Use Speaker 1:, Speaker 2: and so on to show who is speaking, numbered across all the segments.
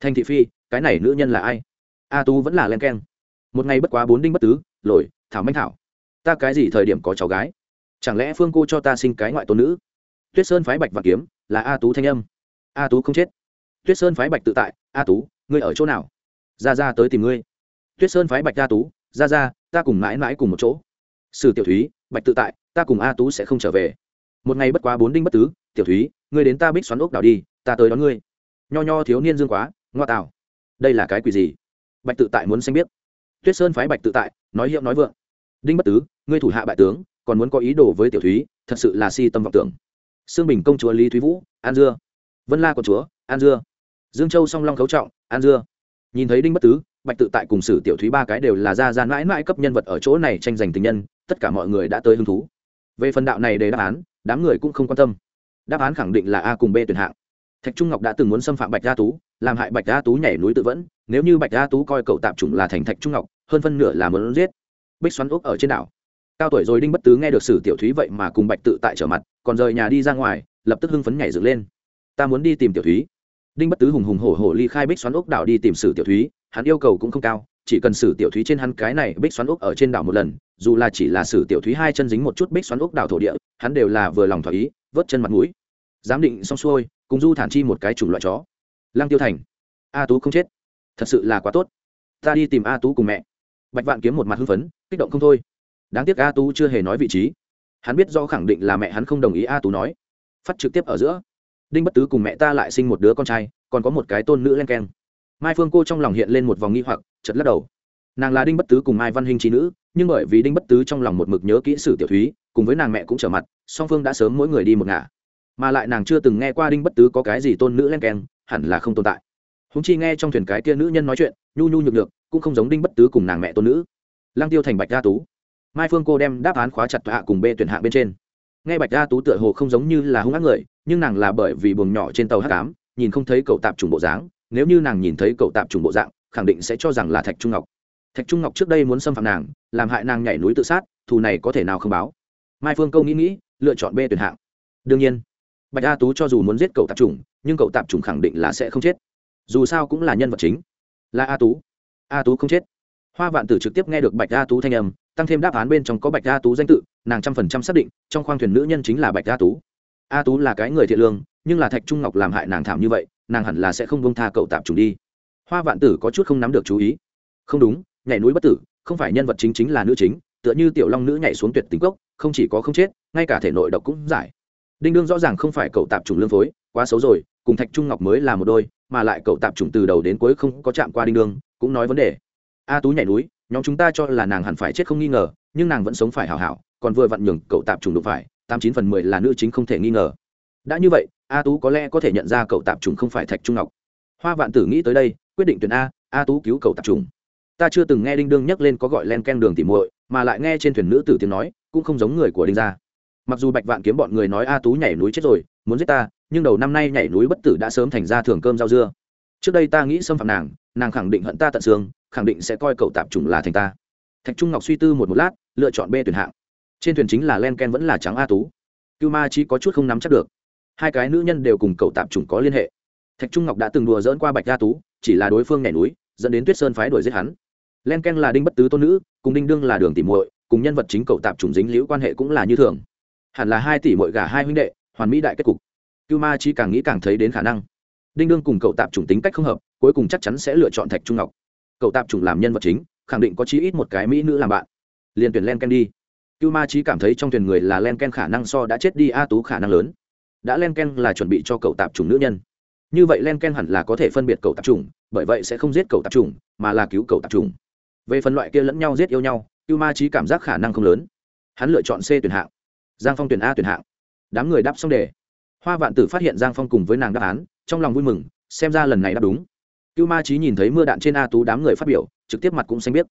Speaker 1: thành thị phi, cái này nữ nhân là ai? A tú vẫn là len keng. Một ngày bất quá bốn đinh bất tứ, lồi, thảo manh thảo. Ta cái gì thời điểm có cháu gái? Chẳng lẽ phương cô cho ta sinh cái ngoại tôn nữ? Tuyết sơn phái bạch và kiếm, là a tú thanh âm. A tú không chết. Tuyết sơn phái bạch tự tại, a tú, ngươi ở chỗ nào? Ra ra, tới tìm ngươi. Tuyết sơn phái bạch a tú, ra ra, ta cùng mãi mãi cùng một chỗ. Sử tiểu thúy, bạch tự tại, ta cùng a tú sẽ không trở về. Một ngày bất quá bốn đinh bất tứ, tiểu thúy, ngươi đến ta bích xoắn ốc đảo đi, ta tới đón ngươi. Nho nho thiếu niên dương quá ngoa tạo. Đây là cái quỷ gì? Bạch tự tại muốn xanh biết. Tuyết sơn phái bạch tự tại, nói hiệu nói vượng. Đinh bất tứ, ngươi thủ hạ bại tướng, còn muốn có ý đồ với tiểu thúy, thật sự là si tâm vọng tưởng. Sương bình công chúa lý thúy vũ, an dưa. Vân la công chúa, an dưa. Dương châu song long khấu trọng, an dưa. Nhìn thấy đinh bất tứ, bạch tự tại cùng sử tiểu thúy ba cái đều là ra ra mãi mãi cấp nhân vật ở chỗ này tranh giành tình nhân, tất cả mọi người đã tới hứng thú. Về phần đạo này để đáp án, đám người cũng không quan tâm. Đáp án khẳng định là a cùng b tuyển hạng. Thạch trung ngọc đã từng muốn xâm phạm bạch gia tú làm hại bạch gia tú nhảy núi tự vẫn, nếu như bạch gia tú coi cậu tạp chủng là thành thạch trung ngọc, hơn phân nửa là muốn giết. Bích xoắn úc ở trên đảo. Cao tuổi rồi đinh bất tứ nghe được sử tiểu thúy vậy mà cùng bạch tự tại trở mặt, còn rời nhà đi ra ngoài, lập tức hưng phấn nhảy dựng lên. Ta muốn đi tìm tiểu thúy. Đinh bất tứ hùng hùng hổ hổ ly khai bích xoắn úc đảo đi tìm sử tiểu thúy, hắn yêu cầu cũng không cao, chỉ cần sử tiểu thúy trên hắn cái này bích xoắn úc ở trên đảo một lần, dù là chỉ là sử tiểu thúy hai chân dính một chút bích xoắn úc đảo thổ địa, hắn đều là vừa lòng thỏa ý, vớt chân mặt mũi. Giám định xong xuôi, cùng du thản chi một cái chủng loại chó lăng tiêu thành. A tú không chết. Thật sự là quá tốt. Ta đi tìm a tú cùng mẹ. Bạch vạn kiếm một mặt hưng phấn, kích động không thôi. Đáng tiếc a tú chưa hề nói vị trí. Hắn biết do khẳng định là mẹ hắn không đồng ý a tú nói. Phát trực tiếp ở giữa. Đinh bất tứ cùng mẹ ta lại sinh một đứa con trai, còn có một cái tôn nữ len keng. Mai phương cô trong lòng hiện lên một vòng nghi hoặc chật lắc đầu. Nàng là đinh bất tứ cùng mai văn hình trí nữ, nhưng bởi vì đinh bất tứ trong lòng một mực nhớ kỹ sử tiểu thúy, cùng với nàng mẹ cũng trở mặt, song phương đã sớm mỗi người đi một ngả. Mà lại nàng chưa từng nghe qua đinh bất tứ có cái gì tôn nữ len keng hẳn là không tồn tại. Húng chi nghe trong thuyền cái kia nữ nhân nói chuyện, nhu nhu nhược nhược, cũng không giống đinh bất tứ cùng nàng mẹ tôn nữ. Lang tiêu thành bạch gia tú. Mai phương cô đem đáp án khóa chặt hạ cùng b tuyển hạ bên trên. Nghe bạch gia tú tựa hồ không giống như là hung ác người, nhưng nàng là bởi vì buồng nhỏ trên tàu h tám nhìn không thấy cậu tạp trùng bộ dáng, nếu như nàng nhìn thấy cậu tạp trùng bộ dạng, khẳng định sẽ cho rằng là thạch trung ngọc. Thạch trung ngọc trước đây muốn xâm phạm nàng, làm hại nàng nhảy núi tự sát, thù này có thể nào không báo? Mai phương câu nghĩ nghĩ, lựa chọn b tuyển hạng. Đương nhiên, bạch a tú cho dù muốn giết cậu tạp trùng nhưng cậu tạp trùng khẳng định là sẽ không chết. Dù sao cũng là nhân vật chính. Là a tú. A tú không chết. Hoa vạn tử trực tiếp nghe được bạch a tú thanh âm, tăng thêm đáp án bên trong có bạch a tú danh tự, nàng trăm phần trăm xác định, trong khoang thuyền nữ nhân chính là bạch a tú. A tú là cái người thiện lương, nhưng là thạch trung ngọc làm hại nàng thảm như vậy, nàng hẳn là sẽ không bông tha cậu tạp trùng đi. Hoa vạn tử có chút không nắm được chú ý. Không đúng, nhảy núi bất tử, không phải nhân vật chính chính là nữ chính, tựa như tiểu long nữ nhảy xuống tuyệt tính cốc, không chỉ có không chết, ngay cả thể nội độc cũng giải. Đinh đương rõ ràng không phải cậu tạp trùng lương phối, quá xấu rồi cùng thạch trung ngọc mới là một đôi, mà lại cậu tạp trùng từ đầu đến cuối không có chạm qua đinh đương cũng nói vấn đề. A tú nhảy núi, nhóm chúng ta cho là nàng hẳn phải chết không nghi ngờ, nhưng nàng vẫn sống phải hảo hảo, còn vừa vặn nhường cậu tạp trùng đụng phải, tám chín phần mười là nữ chính không thể nghi ngờ. Đã như vậy, a tú có lẽ có thể nhận ra cậu tạp trùng không phải thạch trung ngọc. Hoa vạn tử nghĩ tới đây, quyết định tuyển a a tú cứu cậu tạp trùng ta chưa từng nghe đinh đương nhắc lên có gọi len ken đường tỉ muội, mà lại nghe trên thuyền nữ tử tiếng nói, cũng không giống người của đinh gia. Mặc dù bạch vạn kiếm bọn người nói a tú nhảy núi chết rồi, muốn giết ta nhưng đầu năm nay nhảy núi bất tử đã sớm thành ra thường cơm rau dưa. Trước đây ta nghĩ xâm phạm nàng nàng khẳng định hận ta tận xương, khẳng định sẽ coi cậu tạp chủng là thành ta. Thạch trung ngọc suy tư một một lát, lựa chọn b tuyển hạng. Trên thuyền chính là len ken vẫn là trắng a tú. Cưu ma chỉ có chút không nắm chắc được. Hai cái nữ nhân đều cùng cậu tạp chủng có liên hệ. Thạch trung ngọc đã từng đùa dỡn qua bạch a tú, chỉ là đối phương nhảy núi, dẫn đến tuyết sơn phái đuổi giết hắn. Len ken là đinh bất tứ tôn nữ, cùng đinh đương là đường tỉ muội, cùng nhân vật chính cậu tạp chủng dính liễu quan hệ cũng là như thường. Hẳn là hai tỷ muội gả hai huynh đệ, hoàn mỹ đại kết cục cưu ma chi càng nghĩ càng thấy đến khả năng. Đinh đương cùng cậu tạp chủng tính cách không hợp, cuối cùng chắc chắn sẽ lựa chọn thạch trung ngọc. Cậu tạp chủng làm nhân vật chính, khẳng định có chí ít một cái mỹ nữ làm bạn. Liền tuyển len ken đi. Cưu ma Chi cảm thấy trong thuyền người là len ken khả năng so đã chết đi a tú khả năng lớn. Đã len ken là chuẩn bị cho cậu tạp chủng nữ nhân. Như vậy len ken hẳn là có thể phân biệt cậu tạp chủng, bởi vậy sẽ không giết cậu tạp chủng, mà là cứu cậu tạp chủng. Về phần loại kia lẫn nhau giết yêu nhau, cưu ma trí cảm giác khả năng không lớn. Hắn lựa chọn c tuyển hạng. Giang phong tuyển a tuyển hạng. Đám người đáp xong đề hoa vạn tử phát hiện giang phong cùng với nàng đáp án, trong lòng vui mừng, xem ra lần này đáp đúng. Cưu ma trí nhìn thấy mưa đạn trên a tú đám người phát biểu, trực tiếp mặt cũng xanh biết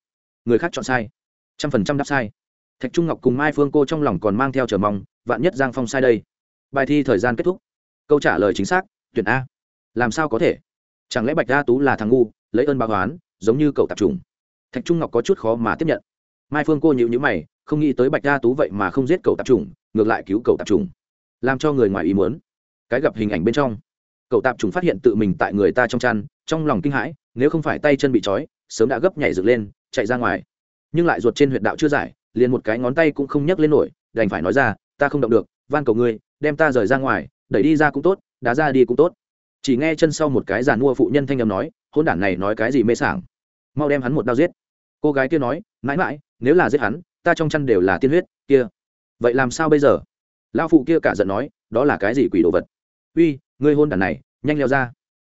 Speaker 1: người khác chọn sai. Trăm phần trăm đáp sai. Thạch trung ngọc cùng mai phương cô trong lòng còn mang theo chờ mong, vạn nhất giang phong sai đây. Bài thi thời gian kết thúc. Câu trả lời chính xác, tuyển a. Làm sao có thể? Chẳng lẽ bạch a tú là thằng ngu, lấy ơn báo oán, giống như cậu tạp trùng? Thạch trung ngọc có chút khó mà tiếp nhận. Mai phương cô nhịu nhữ mày, không nghĩ tới bạch a tú vậy mà không giết cậu tạp trùng, ngược lại cứu cậu tạp trùng làm cho người ngoài ý muốn. Cái gặp hình ảnh bên trong, cậu tạp trùng phát hiện tự mình tại người ta trong chăn, trong lòng kinh hãi, nếu không phải tay chân bị trói, sớm đã gấp nhảy dựng lên, chạy ra ngoài. Nhưng lại ruột trên huyệt đạo chưa giải, liền một cái ngón tay cũng không nhấc lên nổi, đành phải nói ra, ta không động được, van cầu ngươi, đem ta rời ra ngoài, đẩy đi ra cũng tốt, đá ra đi cũng tốt. Chỉ nghe chân sau một cái giàn mua phụ nhân thanh âm nói hôn đản này nói cái gì mê sảng? Mau đem hắn một đao giết. Cô gái kia nói, mãi mãi, nếu là giết hắn, ta trong chăn đều là tiên huyết, kia. Vậy làm sao bây giờ? Lao phụ kia cả giận nói, đó là cái gì quỷ đồ vật? Uy, ngươi hôn đàn này, nhanh leo ra.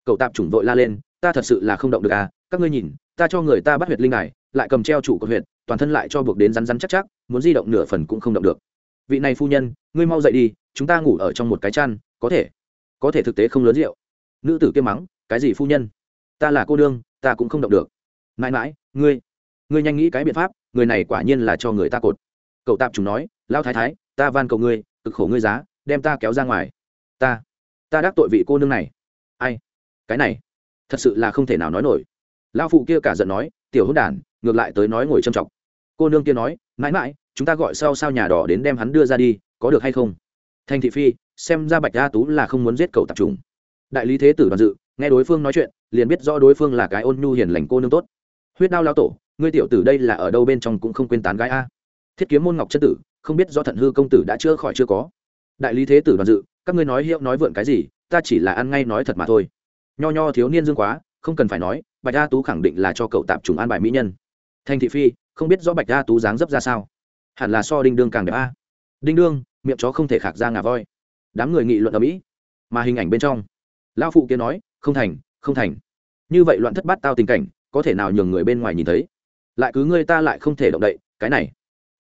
Speaker 1: Cậu tạp chủng vội la lên, ta thật sự là không động được à các ngươi nhìn, ta cho người ta bắt huyệt linh này lại cầm treo trụ của huyệt, toàn thân lại cho buộc đến rắn rắn chắc chắc, muốn di động nửa phần cũng không động được. Vị này phu nhân, ngươi mau dậy đi, chúng ta ngủ ở trong một cái chăn, có thể có thể thực tế không lớn rượu. Nữ tử kia mắng, cái gì phu nhân? Ta là cô đương ta cũng không động được. Mãi mãi, ngươi ngươi nhanh nghĩ cái biện pháp, người này quả nhiên là cho người ta cột. Cậu tạp chúng nói lao thái thái, ta van cầu ngươi cực khổ ngươi giá, đem ta kéo ra ngoài. Ta ta đắc tội vị cô nương này. Ai? Cái này, thật sự là không thể nào nói nổi. Lao phụ kia cả giận nói, tiểu hôn đản, ngược lại tới nói ngồi trầm trọng cô nương kia nói, mãi mãi, chúng ta gọi sau sao nhà đỏ đến đem hắn đưa ra đi, có được hay không? Thành thị phi, xem ra bạch a tú là không muốn giết cậu tạp trùng đại lý thế tử đoàn dự, nghe đối phương nói chuyện, liền biết rõ đối phương là cái ôn nhu hiền lành cô nương tốt. Huyết đao lao tổ, ngươi tiểu tử đây là ở đâu bên trong cũng không quên tán gái a? Thiết kiếm môn ngọc chân tử không biết do thận hư công tử đã chữa khỏi chưa có. Đại lý thế tử đoàn dự, các ngươi nói hiệu nói vượn cái gì, ta chỉ là ăn ngay nói thật mà thôi. Nho nho thiếu niên dương quá, không cần phải nói, bạch a tú khẳng định là cho cậu tạp trùng an bài mỹ nhân. Thành thị phi, không biết rõ bạch a tú dáng dấp ra sao? Hẳn là so đinh đương càng đẹp a. Đinh đương, miệng chó không thể khạc ra ngà voi. Đám người nghị luận ở mỹ, mà hình ảnh bên trong, lão phụ kia nói, không thành không thành. Như vậy loạn thất bát tao tình cảnh, có thể nào nhường người bên ngoài nhìn thấy? Lại cứ ngươi ta lại không thể động đậy, cái này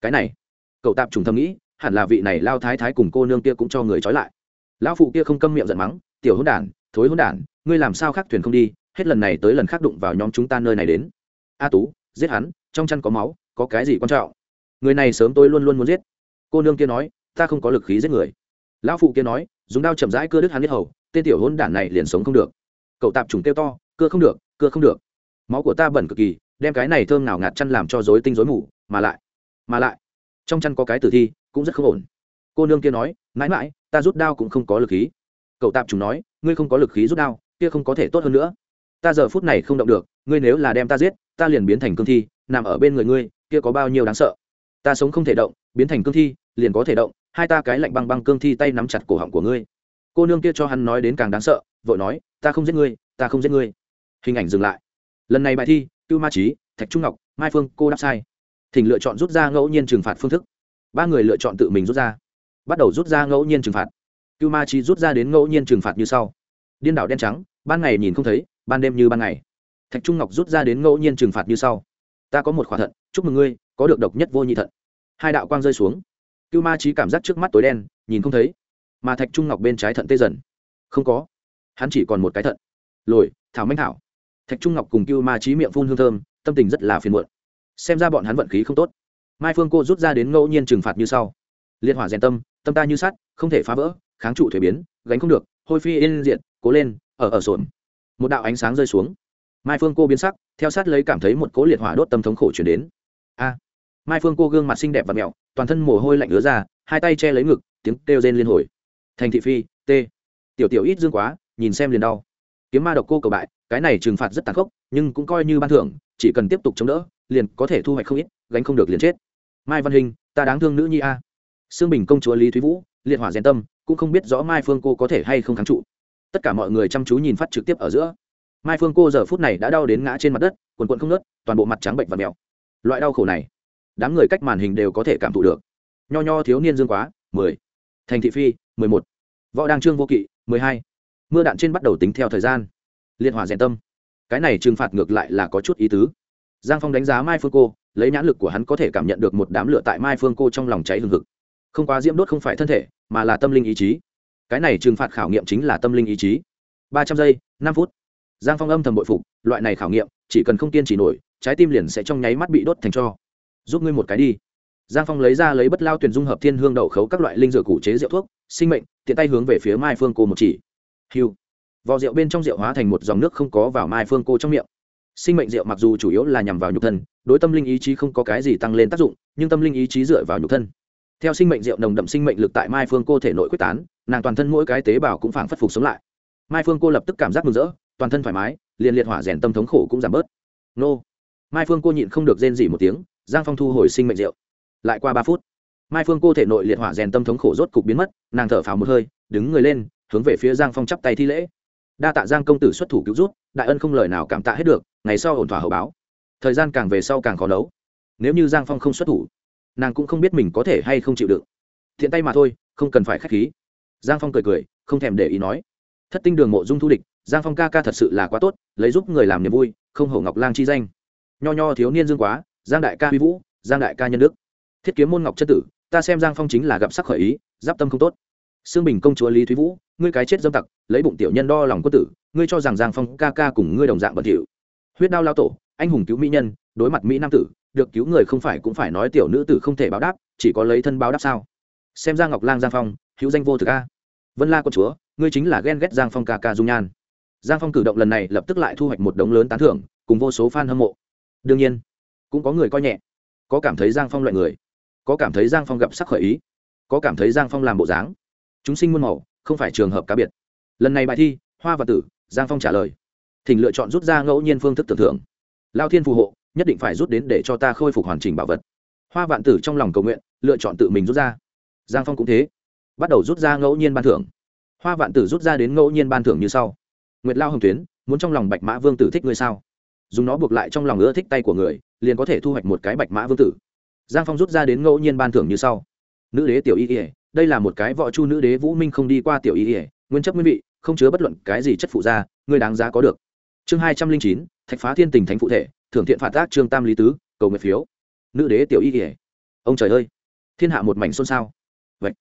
Speaker 1: cái này cậu tạp trùng thầm nghĩ, hẳn là vị này lao thái thái cùng cô nương kia cũng cho người trói lại. Lão phụ kia không câm miệng giận mắng, tiểu hôn đản, thối hôn đản, ngươi làm sao khác thuyền không đi, hết lần này tới lần khác đụng vào nhóm chúng ta nơi này đến. A tú, giết hắn, trong chăn có máu, có cái gì quan trọng? Người này sớm tôi luôn luôn muốn giết. Cô nương kia nói, ta không có lực khí giết người. Lão phụ kia nói, dùng đao chậm rãi cưa đứt hắn biết hầu, tên tiểu hôn đản này liền sống không được. Cậu tạp trùng kêu to, cưa không được, cưa không được. Máu của ta bẩn cực kỳ, đem cái này thơm nào ngạt chăn làm cho dối tinh dối mù, mà lại mà lại trong chăn có cái tử thi, cũng rất không ổn. Cô nương kia nói, mãi mãi, ta rút đao cũng không có lực khí. Cậu tạp chúng nói, ngươi không có lực khí rút đao, kia không có thể tốt hơn nữa. Ta giờ phút này không động được, ngươi nếu là đem ta giết, ta liền biến thành cương thi, nằm ở bên người ngươi, kia có bao nhiêu đáng sợ? Ta sống không thể động, biến thành cương thi, liền có thể động, hai ta cái lạnh băng băng cương thi tay nắm chặt cổ họng của ngươi. Cô nương kia cho hắn nói đến càng đáng sợ, vội nói, ta không giết ngươi, ta không giết ngươi. Hình ảnh dừng lại. Lần này bài thi, cưu ma trí thạch trung ngọc, mai phương, cô đáp sai thỉnh lựa chọn rút ra ngẫu nhiên trừng phạt phương thức. Ba người lựa chọn tự mình rút ra. Bắt đầu rút ra ngẫu nhiên trừng phạt. Cưu ma chi rút ra đến ngẫu nhiên trừng phạt như sau. Điên đảo đen trắng, ban ngày nhìn không thấy, ban đêm như ban ngày. Thạch trung ngọc rút ra đến ngẫu nhiên trừng phạt như sau. Ta có một khỏa thận, chúc mừng ngươi, có được độc nhất vô nhị thận. Hai đạo quang rơi xuống. Cưu ma trí cảm giác trước mắt tối đen, nhìn không thấy. Mà thạch trung ngọc bên trái thận tê dần. Không có. Hắn chỉ còn một cái thận. Lồi, thảo manh thảo. Thạch trung ngọc cùng cưu ma trí miệng phun hương thơm, tâm tình rất là phiền muộn xem ra bọn hắn vận khí không tốt. Mai phương cô rút ra đến ngẫu nhiên trừng phạt như sau. Liên hỏa rèn tâm tâm ta như sắt, không thể phá vỡ, kháng trụ thuế biến, gánh không được, hôi phi yên diện cố lên, ở ở sồn một đạo ánh sáng rơi xuống. Mai phương cô biến sắc, theo sát lấy cảm thấy một cố liệt hỏa đốt tâm thống khổ chuyển đến. A! Mai phương cô gương mặt xinh đẹp và mẹo, toàn thân mồ hôi lạnh ứa ra, hai tay che lấy ngực, tiếng kêu rên liên hồi. Thành thị phi, t. Tiểu tiểu ít dương quá, nhìn xem liền đau. Kiếm ma độc cô cầu bại, cái này trừng phạt rất tàn khốc, nhưng cũng coi như ban thưởng, chỉ cần tiếp tục chống đỡ liền có thể thu hoạch không ít, gánh không được liền chết. Mai văn hình, ta đáng thương nữ nhi a. Xương bình công chúa lý thúy vũ, liệt hỏa rèn tâm, cũng không biết rõ mai phương cô có thể hay không kháng trụ. Tất cả mọi người chăm chú nhìn phát trực tiếp ở giữa. Mai phương cô giờ phút này đã đau đến ngã trên mặt đất, quần quận không nớt toàn bộ mặt trắng bệnh và mèo. Loại đau khổ này, đám người cách màn hình đều có thể cảm thụ được. Nho nho thiếu niên dương quá, mười. Thành thị phi, mười một. Võ đăng trương vô kỵ, mười hai. Mưa đạn trên bắt đầu tính theo thời gian. Liên hòa rèn tâm. Cái này trừng phạt ngược lại là có chút ý tứ giang phong đánh giá mai phương cô, lấy nhãn lực của hắn có thể cảm nhận được một đám lửa tại mai phương cô trong lòng cháy hừng hực. Không quá diễm đốt không phải thân thể, mà là tâm linh ý chí. Cái này trừng phạt khảo nghiệm chính là tâm linh ý chí. Ba trăm giây, năm phút. Giang phong âm thầm bội phục, loại này khảo nghiệm, chỉ cần không kiên trì nổi, trái tim liền sẽ trong nháy mắt bị đốt thành cho. Giúp ngươi một cái đi. Giang phong lấy ra lấy bất lao tuyển dung hợp thiên hương đậu khấu các loại linh dược củ chế rượu thuốc, sinh mệnh, tiện tay hướng về phía mai phương cô một chỉ. Hiu vò rượu bên trong rượu hóa thành một dòng nước không có vào mai phương cô trong miệng sinh mệnh rượu mặc dù chủ yếu là nhằm vào nhục thân, đối tâm linh ý chí không có cái gì tăng lên tác dụng, nhưng tâm linh ý chí dựa vào nhục thân. Theo sinh mệnh rượu nồng đậm sinh mệnh lực tại mai phương cô thể nội quyết tán, nàng toàn thân mỗi cái tế bào cũng phảng phất phục sống lại. Mai phương cô lập tức cảm giác mừng rỡ, toàn thân thoải mái, liền liệt hỏa rèn tâm thống khổ cũng giảm bớt. Nô. Mai phương cô nhịn không được rên dỉ một tiếng, giang phong thu hồi sinh mệnh rượu. Lại qua ba phút, mai phương cô thể nội liệt hỏa rèn tâm thống khổ rốt cục biến mất, nàng thở phào một hơi, đứng người lên, hướng về phía giang phong chắp tay thi lễ. Đa tạ giang công tử xuất thủ cứu rút đại ân không lời nào cảm tạ hết được ngày sau ổn thỏa hậu báo. Thời gian càng về sau càng khó đấu nếu như giang phong không xuất thủ, nàng cũng không biết mình có thể hay không chịu đựng. Thiện tay mà thôi, không cần phải k h á c h khí. Giang phong cười cười, không thèm để ý nói. Thất tinh đường mộ dung thu địch, giang phong ca ca thật sự là quá tốt, lấy giúp người làm niềm vui, không hổ ngọc lang chi danh. Nho nho thiếu niên dương quá, giang đại ca huy vũ, giang đại ca nhân đức. Thiết kiếm môn ngọc chất tử, ta xem giang phong chính là gặp sắc khởi ý, giáp tâm không tốt. Xương bình công chúa lý thúy vũ, ngươi cái chết dâm tặc, lấy bụng tiểu nhân đo lòng quân tử, ngươi cho rằng giang phong ca ca cùng ngươi đồng dạng bẩn thỉu huyết đao lao tổ, anh hùng cứu mỹ nhân, đối mặt mỹ nam tử, được cứu người không phải cũng phải nói tiểu nữ tử không thể báo đáp, chỉ có lấy thân báo đáp sao? Xem ra ngọc lang giang phong, hữu danh vô thực a. Vân la quân chúa, ngươi chính là ghen ghét giang phong ca ca dung nhan. Giang phong cử động lần này lập tức lại thu hoạch một đống lớn tán thưởng, cùng vô số f a n hâm mộ. Đương nhiên, cũng có người coi nhẹ. Có cảm thấy giang phong loại người. Có cảm thấy giang phong gặp sắc khởi ý. Có cảm thấy giang phong làm bộ dáng. Chúng sinh muôn màu, không phải trường hợp cá biệt. Lần này bài thi, hoa và tử, giang phong trả lời thỉnh lựa chọn rút ra ngẫu nhiên phương thức tưởng thưởng. Lao thiên phù hộ, nhất định phải rút đến để cho ta khôi phục hoàn chỉnh bảo vật. Hoa vạn tử trong lòng cầu nguyện, lựa chọn tự mình rút ra. Giang phong cũng thế, bắt đầu rút ra ngẫu nhiên ban thưởng. Hoa vạn tử rút ra đến ngẫu nhiên ban thưởng như sau. Nguyệt lao hồng tuyến, muốn trong lòng bạch mã vương tử thích ngươi sao? Dùng nó buộc lại trong lòng ưa thích tay của người, liền có thể thu hoạch một cái bạch mã vương tử. Giang phong rút ra đến ngẫu nhiên ban thưởng như sau. Nữ đế tiểu y ỉa đây là một cái võ chu nữ đế vũ minh không đi qua tiểu y ỉa nguyên chấp nguyên vị, không chứa bất luận cái gì chất phụ da ngươi đáng giá có được chương hai trăm linh chín, thạch phá thiên tình thánh phụ thể, thưởng thiện phạt tác trương tam lý tứ, cầu nguyện phiếu. Nữ đế tiểu y kỉa ông trời ơi. Thiên hạ một mảnh xôn xao. Vậy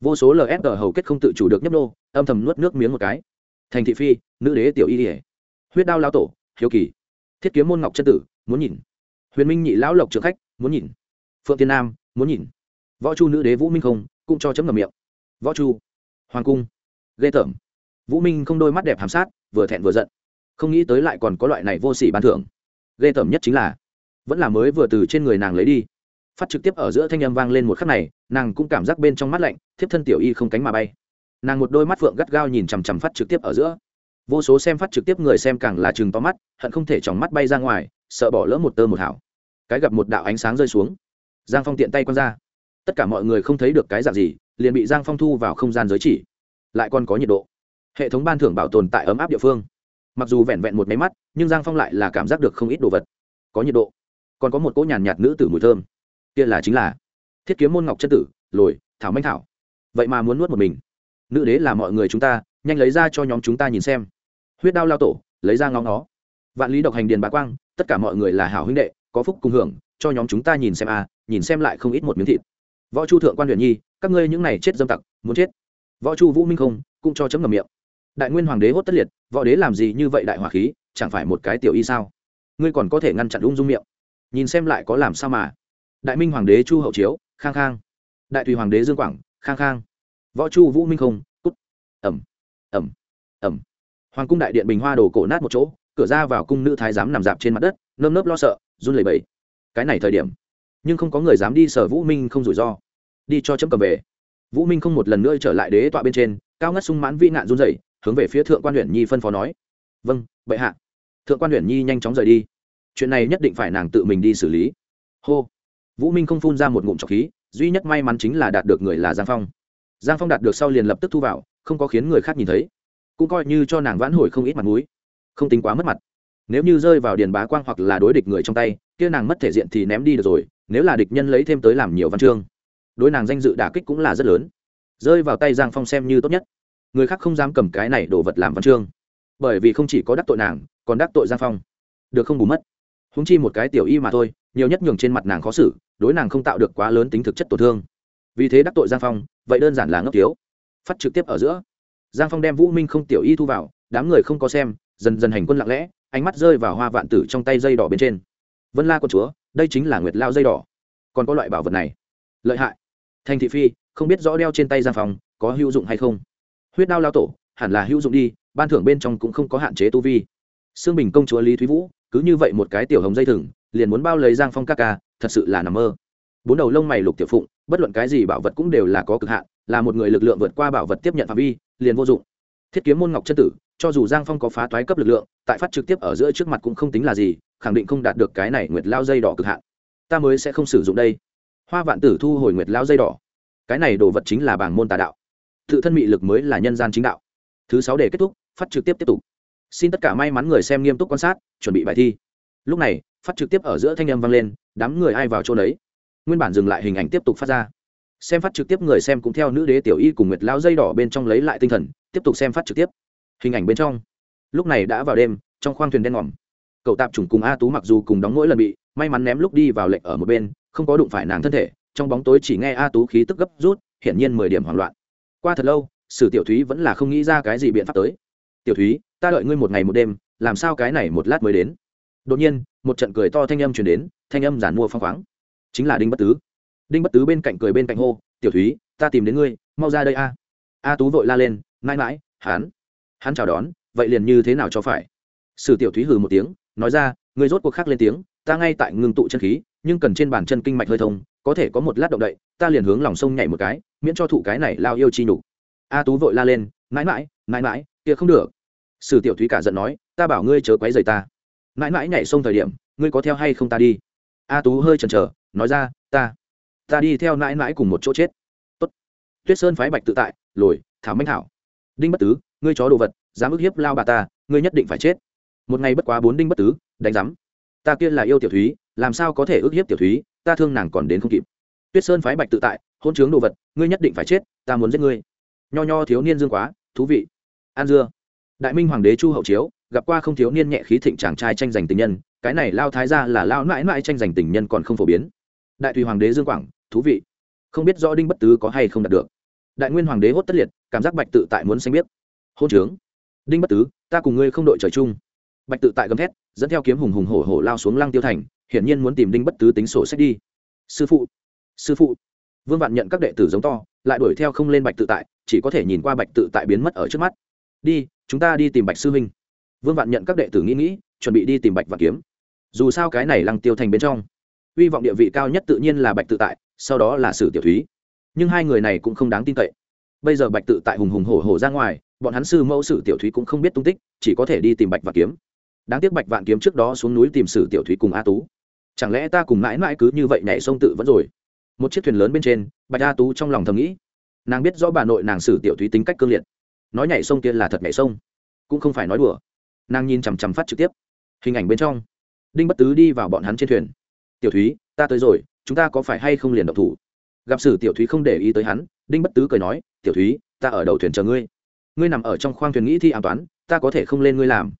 Speaker 1: vô số lsg hầu kết không tự chủ được nhấp nô, âm thầm nuốt nước miếng một cái. Thành thị phi, nữ đế tiểu y kỉa huyết đao lao tổ, hiếu kỳ. Thiết kiếm môn ngọc chân tử, muốn nhìn. Huyền minh nhị lão lộc trưởng khách, muốn nhìn. Phượng tiên nam, muốn nhìn. Võ chu nữ đế vũ minh không, cũng cho chấm ngầm miệng. Võ chu. Hoàng cung. Ghê tởm. Vũ minh không đôi mắt đẹp hàm sát, vừa thẹn vừa giận không nghĩ tới lại còn có loại này vô s ỉ ban thưởng. Ghê tởm nhất chính là, vẫn là mới vừa từ trên người nàng lấy đi. Phát trực tiếp ở giữa thanh âm vang lên một khắc này, nàng cũng cảm giác bên trong mắt lạnh, thiếp thân tiểu y không cánh mà bay. Nàng một đôi mắt phượng gắt gao nhìn chằm chằm phát trực tiếp ở giữa. Vô số xem phát trực tiếp người xem càng là chừng to mắt, hận không thể chòng mắt bay ra ngoài, sợ bỏ lỡ một tơ một hảo. Cái gặp một đạo ánh sáng rơi xuống. Giang phong tiện tay quăng ra. Tất cả mọi người không thấy được cái dạng gì, liền bị giang phong thu vào không gian giới chỉ. Lại còn có nhiệt độ. Hệ thống ban thưởng bảo tồn tại ấm áp địa phương mặc dù vẹn vẹn một máy mắt, nhưng giang phong lại là cảm giác được không ít đồ vật. Có nhiệt độ, còn có một cỗ nhàn nhạt nữ tử mùi thơm. Kia là chính là thiết kiếm môn ngọc chân tử, lồi, thảo manh thảo. Vậy mà muốn nuốt một mình. Nữ đế là mọi người chúng ta, nhanh lấy ra cho nhóm chúng ta nhìn xem. Huyết đao lao tổ, lấy ra ngóng nó. Vạn lý độc hành điền bá quang, tất cả mọi người là hảo huynh đệ, có phúc cùng hưởng, cho nhóm chúng ta nhìn xem a nhìn xem lại không ít một miếng thịt. Võ chu thượng quan huyện nhi, các ngươi những này chết dâm tặc, muốn chết. Võ chu vũ minh không, cũng cho chấm ngầm miệng đại nguyên hoàng đế hốt tất liệt, võ đế làm gì như vậy đại hỏa khí, chẳng phải một cái tiểu y sao? Ngươi còn có thể ngăn chặn ung dung miệng. Nhìn xem lại có làm sao mà. Đại minh hoàng đế chu hậu chiếu, khang khang. Đại tùy hoàng đế dương quảng, khang khang. Võ chu vũ minh không, cút. Ẩm ẩm ẩm hoàng cung đại điện bình hoa đồ cổ nát một chỗ, cửa ra vào cung nữ thái giám nằm dạp trên mặt đất, nơm nớp lo sợ, run lẩy bẩy. Cái này thời điểm, nhưng không có người dám đi sở vũ minh không rủi ro. Đi cho chấm cầm về. Vũ minh không một lần nữa trở lại đế tọa bên trên, cao ngất sung mãn vĩ nạn run rẩy hướng về phía thượng quan huyện nhi phân phó nói. Vâng bệ hạ. Thượng quan huyện nhi nhanh chóng rời đi. Chuyện này nhất định phải nàng tự mình đi xử lý. Hô. Vũ minh không phun ra một ngụm trọc khí, duy nhất may mắn chính là đạt được người là giang phong. Giang phong đạt được sau liền lập tức thu vào, không có khiến người khác nhìn thấy. Cũng coi như cho nàng vãn hồi không ít mặt mũi. Không tính quá mất mặt. Nếu như rơi vào điền bá quang hoặc là đối địch người trong tay, kia nàng mất thể diện thì ném đi được rồi, nếu là địch nhân lấy thêm tới làm nhiều văn chương, đối nàng danh dự đả kích cũng là rất lớn. Rơi vào tay giang phong xem như tốt nhất người khác không dám cầm cái này đổ vật làm văn chương. Bởi vì không chỉ có đắc tội nàng còn đắc tội giang phong. Được không bù mất? Húng chi một cái tiểu y mà thôi nhiều nhất nhường trên mặt nàng khó xử đối nàng không tạo được quá lớn tính thực chất tổn thương. Vì thế đắc tội giang phong vậy đơn giản là ngốc thiếu, phát trực tiếp ở giữa. Giang phong đem vũ minh không tiểu y thu vào đám người không có xem dần dần hành quân lặng lẽ ánh mắt rơi vào hoa vạn tử trong tay dây đỏ bên trên. Vân la con chúa đây chính là nguyệt lao dây đỏ. Còn có loại bảo vật này. Lợi hại. Thành thị phi không biết rõ đeo trên tay giang Phong có hữu dụng hay không? Huyết đao lao tổ, hẳn là hữu dụng đi, ban thưởng bên trong cũng không có hạn chế tu vi. Xương bình công chúa lý thúy vũ, cứ như vậy một cái tiểu hồng dây thừng, liền muốn bao lấy giang phong ca ca, thật sự là nằm mơ. Bốn đầu lông mày lục tiểu phụng, bất luận cái gì bảo vật cũng đều là có cực hạn, là một người lực lượng vượt qua bảo vật tiếp nhận phạm vi, liền vô dụng. Thiết kiếm môn ngọc chân tử, cho dù giang phong có phá toái cấp lực lượng, tại phát trực tiếp ở giữa trước mặt cũng không tính là gì, khẳng định không đạt được cái này nguyệt lao dây đỏ cực hạn. Ta mới sẽ không sử dụng đây. Hoa vạn tử thu hồi nguyệt lao dây đỏ. Cái này đồ vật chính là bảng môn tà đạo tự thân mị lực mới là nhân gian chính đạo. Thứ sáu để kết thúc, phát trực tiếp tiếp tục. Xin tất cả may mắn người xem nghiêm túc quan sát, chuẩn bị bài thi. Lúc này, phát trực tiếp ở giữa thanh âm vang lên, đám người ai vào chỗ đấy nguyên bản dừng lại hình ảnh tiếp tục phát ra. Xem phát trực tiếp người xem cũng theo nữ đế tiểu y cùng nguyệt lao dây đỏ bên trong lấy lại tinh thần, tiếp tục xem phát trực tiếp. Hình ảnh bên trong. Lúc này đã vào đêm, trong khoang thuyền đen ngòm. Cậu tạp chủng cùng a tú mặc dù cùng đóng mỗi lần bị, may mắn ném lúc đi vào lệnh ở một bên, không có đụng phải nàng thân thể, trong bóng tối chỉ nghe a tú khí tức gấp rút, hiển nhiên mười điểm hoảng loạn qua thật lâu, sử tiểu thúy vẫn là không nghĩ ra cái gì biện pháp tới. Tiểu thúy, ta đợi ngươi một ngày một đêm, làm sao cái này một lát mới đến? Đột nhiên, một trận cười to thanh âm chuyển đến, thanh âm giản mua phong khoáng. Chính là đinh bất tứ. Đinh bất tứ bên cạnh cười bên cạnh hô, tiểu thúy, ta tìm đến ngươi, mau ra đây a. A tú vội la lên, mãi mãi, hắn hắn chào đón, vậy liền như thế nào cho phải? Sử tiểu thúy hừ một tiếng, nói ra, ngươi rốt cuộc khác lên tiếng, ta ngay tại ngưng tụ chân khí, nhưng cần trên bàn chân kinh mạch hơi thông, có thể có một lát động đậy, ta liền hướng lòng sông nhảy một cái miễn cho thụ cái này lao yêu chi nhục. A tú vội la lên, mãi mãi mãi mãi, kia không được. Sử tiểu thúy cả giận nói, ta bảo ngươi chớ quấy rầy ta. Mãi mãi nhảy sông thời điểm, ngươi có theo hay không ta đi? A tú hơi chần chờ, nói ra, ta ta đi theo mãi mãi cùng một chỗ chết. Tốt. tuyết sơn phái bạch tự tại, lồi, thảo minh thảo. Đinh bất tứ, ngươi chó đồ vật, dám ức hiếp lao bà ta, ngươi nhất định phải chết. Một ngày bất quá bốn đinh bất tứ, đánh rắm ta kia là yêu tiểu thúy, làm sao có thể ức hiếp tiểu thúy, ta thương nàng còn đến không kịp tuyết sơn phái bạch tự tại, hôn chướng đồ vật, ngươi nhất định phải chết, ta muốn giết ngươi. Nho nho thiếu niên dương quá, thú vị. An dưa. Đại minh hoàng đế chu hậu chiếu, gặp qua không thiếu niên nhẹ khí thịnh chàng trai tranh giành tình nhân, cái này lao thái ra là lao mãi mãi tranh giành tình nhân còn không phổ biến. Đại tùy hoàng đế dương quảng, thú vị. Không biết rõ đinh bất tứ có hay không đạt được. Đại nguyên hoàng đế hốt tất liệt, cảm giác bạch tự tại muốn xanh biết. Hôn trướng đinh bất tứ, ta cùng ngươi không đội trời chung. Bạch tự tại gầm thét, dẫn theo kiếm hùng hùng hổ hổ lao xuống lăng tiêu thành, hiển nhiên muốn tìm đinh bất tứ tính sổ sách đi. Sư phụ sư phụ. Vương vạn nhận các đệ tử giống to, lại đuổi theo không lên bạch tự tại, chỉ có thể nhìn qua bạch tự tại biến mất ở trước mắt. Đi, chúng ta đi tìm bạch sư huynh. Vương vạn nhận các đệ tử nghĩ nghĩ, chuẩn bị đi tìm bạch và kiếm. Dù sao cái này lăng tiêu thành bên trong hy vọng địa vị cao nhất tự nhiên là bạch tự tại, sau đó là sử tiểu thúy. Nhưng hai người này cũng không đáng tin cậy. Bây giờ bạch tự tại hùng hùng hổ hổ ra ngoài, bọn hắn sư mẫu sử tiểu thúy cũng không biết tung tích, chỉ có thể đi tìm bạch và kiếm. Đáng tiếc bạch vạn kiếm trước đó xuống núi tìm sử tiểu thúy cùng a tú. Chẳng lẽ ta cùng mãi mãi cứ như vậy nhảy sông tự vẫn rồi? Một chiếc thuyền lớn bên trên, bạch a tú trong lòng thầm nghĩ. Nàng biết rõ bà nội nàng xử tiểu thúy tính cách cương liệt. Nói nhảy sông kia là thật nhảy sông, cũng không phải nói đùa. Nàng nhìn chằm chằm phát trực tiếp. Hình ảnh bên trong, đinh bất tứ đi vào bọn hắn trên thuyền. Tiểu thúy, ta tới rồi, chúng ta có phải hay không liền độc thủ? Gặp sử tiểu thúy không để ý tới hắn, đinh bất tứ cười nói, tiểu thúy, ta ở đầu thuyền chờ ngươi. Ngươi nằm ở trong khoang thuyền nghĩ thi an toán ta có thể không lên ngươi làm.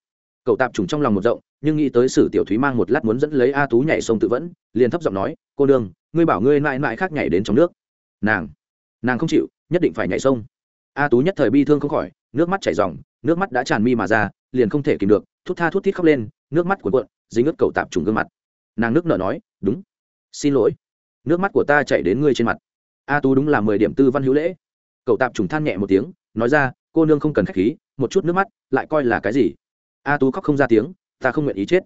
Speaker 1: Cậu tạp trùng trong lòng một rộng, nhưng nghĩ tới sử tiểu thúy mang một lát muốn dẫn lấy a tú nhảy sông tự vẫn, liền thấp giọng nói, cô đương ngươi bảo ngươi mãi mãi khác nhảy đến trong nước. Nàng nàng không chịu, nhất định phải nhảy sông. A tú nhất thời bi thương không khỏi, nước mắt chảy r nước mắt đã tràn mi mà ra, liền không thể kìm được, thút tha thút thít khóc lên, nước mắt của cuộn, dính ướt cầu tạp trùng gương mặt. Nàng nước nợ nói, đúng. Xin lỗi. Nước mắt của ta chạy đến ngươi trên mặt. A tú đúng là mười điểm tư văn hữu lễ. Cậu tạp trùng than nhẹ một tiếng, nói ra, cô nương không cần khách khí, một chút nước mắt, lại coi là cái gì? A tú khóc không ra tiếng, ta không nguyện ý chết.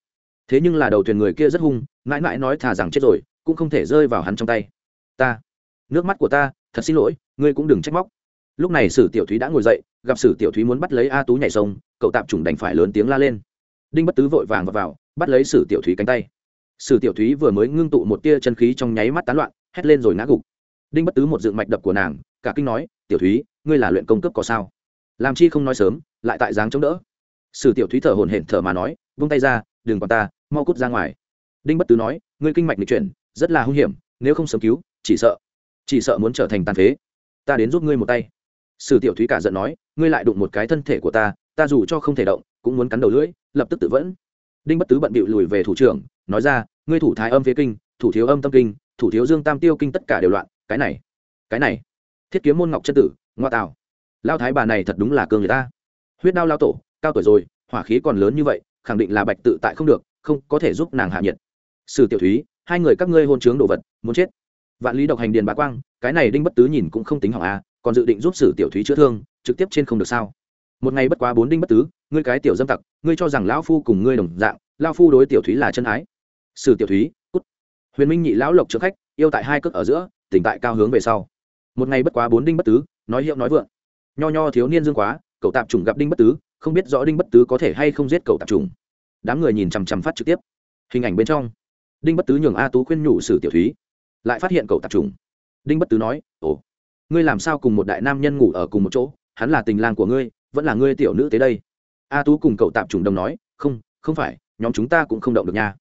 Speaker 1: Thế nhưng là đầu thuyền người kia rất hung, mãi mãi nói thà rằng chết rồi cũng không thể rơi vào hắn trong tay. Ta nước mắt của ta thật xin lỗi ngươi cũng đừng trách móc. Lúc này sử tiểu thúy đã ngồi dậy gặp sử tiểu thúy muốn bắt lấy a tú nhảy sông cậu tạm trùng đành phải lớn tiếng la lên. Đinh bất tứ vội vàng vào, vào bắt lấy sử tiểu thúy cánh tay. Sử tiểu thúy vừa mới ngưng tụ một tia chân khí trong nháy mắt tán loạn hét lên rồi ngã gục. Đinh bất tứ một dựng mạch đập của nàng cả kinh nói tiểu thúy ngươi là luyện công cấp có sao? Làm chi không nói sớm lại tại dáng chống đỡ. Sử tiểu thúy thở hồn hển thở mà nói vung tay ra đừng còn ta mau cút ra ngoài. Đinh bất tứ nói ngươi kinh mạch lịch chuyển rất là hung hiểm nếu không sớm cứu chỉ sợ chỉ sợ muốn trở thành tàn phế. Ta đến giúp ngươi một tay. Sử tiểu thúy cả giận nói ngươi lại đụng một cái thân thể của ta ta dù cho không thể động cũng muốn cắn đầu lưỡi lập tức tự vẫn. Đinh bất tứ bận bịu lùi về thủ trưởng nói ra ngươi thủ thái âm phía kinh thủ thiếu âm tâm kinh thủ thiếu dương tam tiêu kinh tất cả đều loạn cái này cái này thiết kiếm môn ngọc chân tử ngoa tào, lao thái bà này thật đúng là cường người ta. Huyết đao lao tổ cao tuổi rồi hỏa khí còn lớn như vậy khẳng định là bạch tự tại không được không có thể giúp nàng hạ nhiệt. Sử tiểu thúy hai người các ngươi hôn chướng đồ vật, muốn chết. Vạn lý độc hành điền bá quang, cái này đinh bất tứ nhìn cũng không tính hỏng à còn dự định giúp sử tiểu thúy chữa thương, trực tiếp trên không được sao? Một ngày bất quá bốn đinh bất tứ, ngươi cái tiểu dâm tặc, ngươi cho rằng lão phu cùng ngươi đồng dạng, lão phu đối tiểu thúy là chân ái. Sử tiểu thúy, cút. Huyền minh nhị lão lộc trước khách, yêu tại hai cước ở giữa, tỉnh tại cao hướng về sau. Một ngày bất quá bốn đinh bất tứ, nói hiệu nói vượng. Nho nho thiếu niên dương quá, cậu tạp trùng gặp đinh bất tứ, không biết rõ đinh bất tứ có thể hay không giết cậu tạp trùng đám người nhìn chằm chằm phát trực tiếp. Hình ảnh bên trong đinh bất tứ nhường a tú khuyên nhủ sử tiểu thúy, lại phát hiện cậu tạp trùng. đinh bất tứ nói, ồ, ngươi làm sao cùng một đại nam nhân ngủ ở cùng một chỗ? hắn là tình lang của ngươi, vẫn là ngươi tiểu nữ tới đây. A tú cùng cậu tạp trùng đồng nói, không không phải, nhóm chúng ta cũng không động được nha.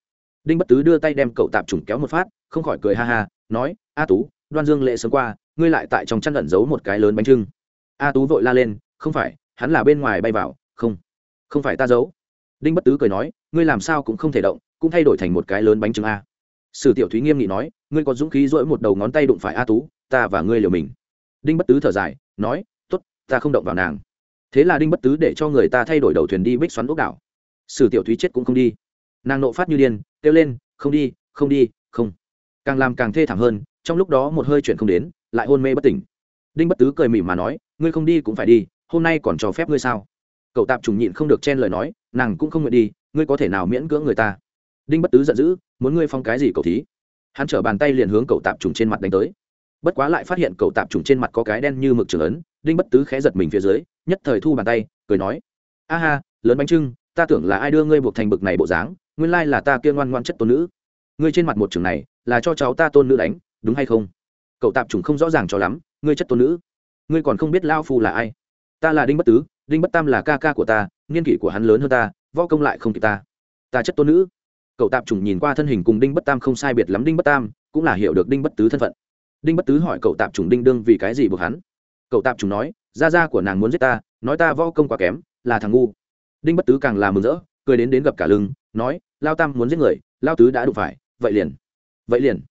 Speaker 1: đinh bất tứ đưa tay đem cậu tạp trùng kéo một phát, không khỏi cười ha ha, nói, a tú, đoan dương lệ sớm qua, ngươi lại tại trong chăn ẩn giấu một cái lớn bánh trưng. A tú vội la lên, không phải, hắn là bên ngoài bay vào, không không phải ta giấu. đinh bất tứ cười nói, ngươi làm sao cũng không thể động cũng thay đổi thành một cái lớn bánh trưng a. Sử tiểu thúy nghiêm nghị nói, ngươi có dũng khí dỗi một đầu ngón tay đụng phải a tú, ta và ngươi liều mình. Đinh bất tứ thở dài, nói t ố t ta không động vào nàng. Thế là đinh bất tứ để cho người ta thay đổi đầu thuyền đi bích xoắn ốc đảo. Sử tiểu thúy chết cũng không đi. Nàng nộ phát như điên, kêu lên, không đi không đi, không. Càng làm càng thê thảm hơn, trong lúc đó một hơi chuyện không đến, lại hôn mê bất tỉnh. Đinh bất tứ cười mỉm mà nói, ngươi không đi cũng phải đi, hôm nay còn cho phép ngươi sao? Cậu tạp trùng nhịn không được chen lời nói, nàng cũng không nguyện đi, ngươi có thể nào miễn cưỡng người ta? Đinh bất tứ giận dữ, muốn ngươi phong cái gì cậu thí? Hắn trở bàn tay liền hướng cậu tạp trùng trên mặt đánh tới. Bất quá lại phát hiện cậu tạp trùng trên mặt có cái đen như mực trường lớn. đinh bất tứ khẽ giật mình phía dưới, nhất thời thu bàn tay, cười nói, a ha, lớn bánh trưng, ta tưởng là ai đưa ngươi buộc thành bực này bộ dáng, nguyên lai là ta kia ngoan ngoan chất tôn nữ. Ngươi trên mặt một trường này, là cho cháu ta tôn nữ đánh, đúng hay không? Cậu tạp trùng không rõ ràng cho lắm, ngươi chất tôn nữ, ngươi còn không biết lao phu là ai? Ta là đinh bất tứ, đinh bất tam là ca ca của ta, niên kỷ của hắn lớn hơn ta, võ công lại không kịp ta. Ta chất tôn nữ cậu tạp trùng nhìn qua thân hình cùng đinh bất tam không sai biệt lắm đinh bất tam, cũng là hiểu được đinh bất tứ thân phận. Đinh bất tứ hỏi cậu tạp trùng đinh đương vì cái gì buộc hắn. Cậu tạp trùng nói, gia gia của nàng muốn giết ta, nói ta võ công quá kém, là thằng ngu. Đinh bất tứ càng là mừng rỡ, cười đến đến gặp cả lưng, nói, lao tam muốn giết người, lao tứ đã đụng phải, vậy liền vậy liền,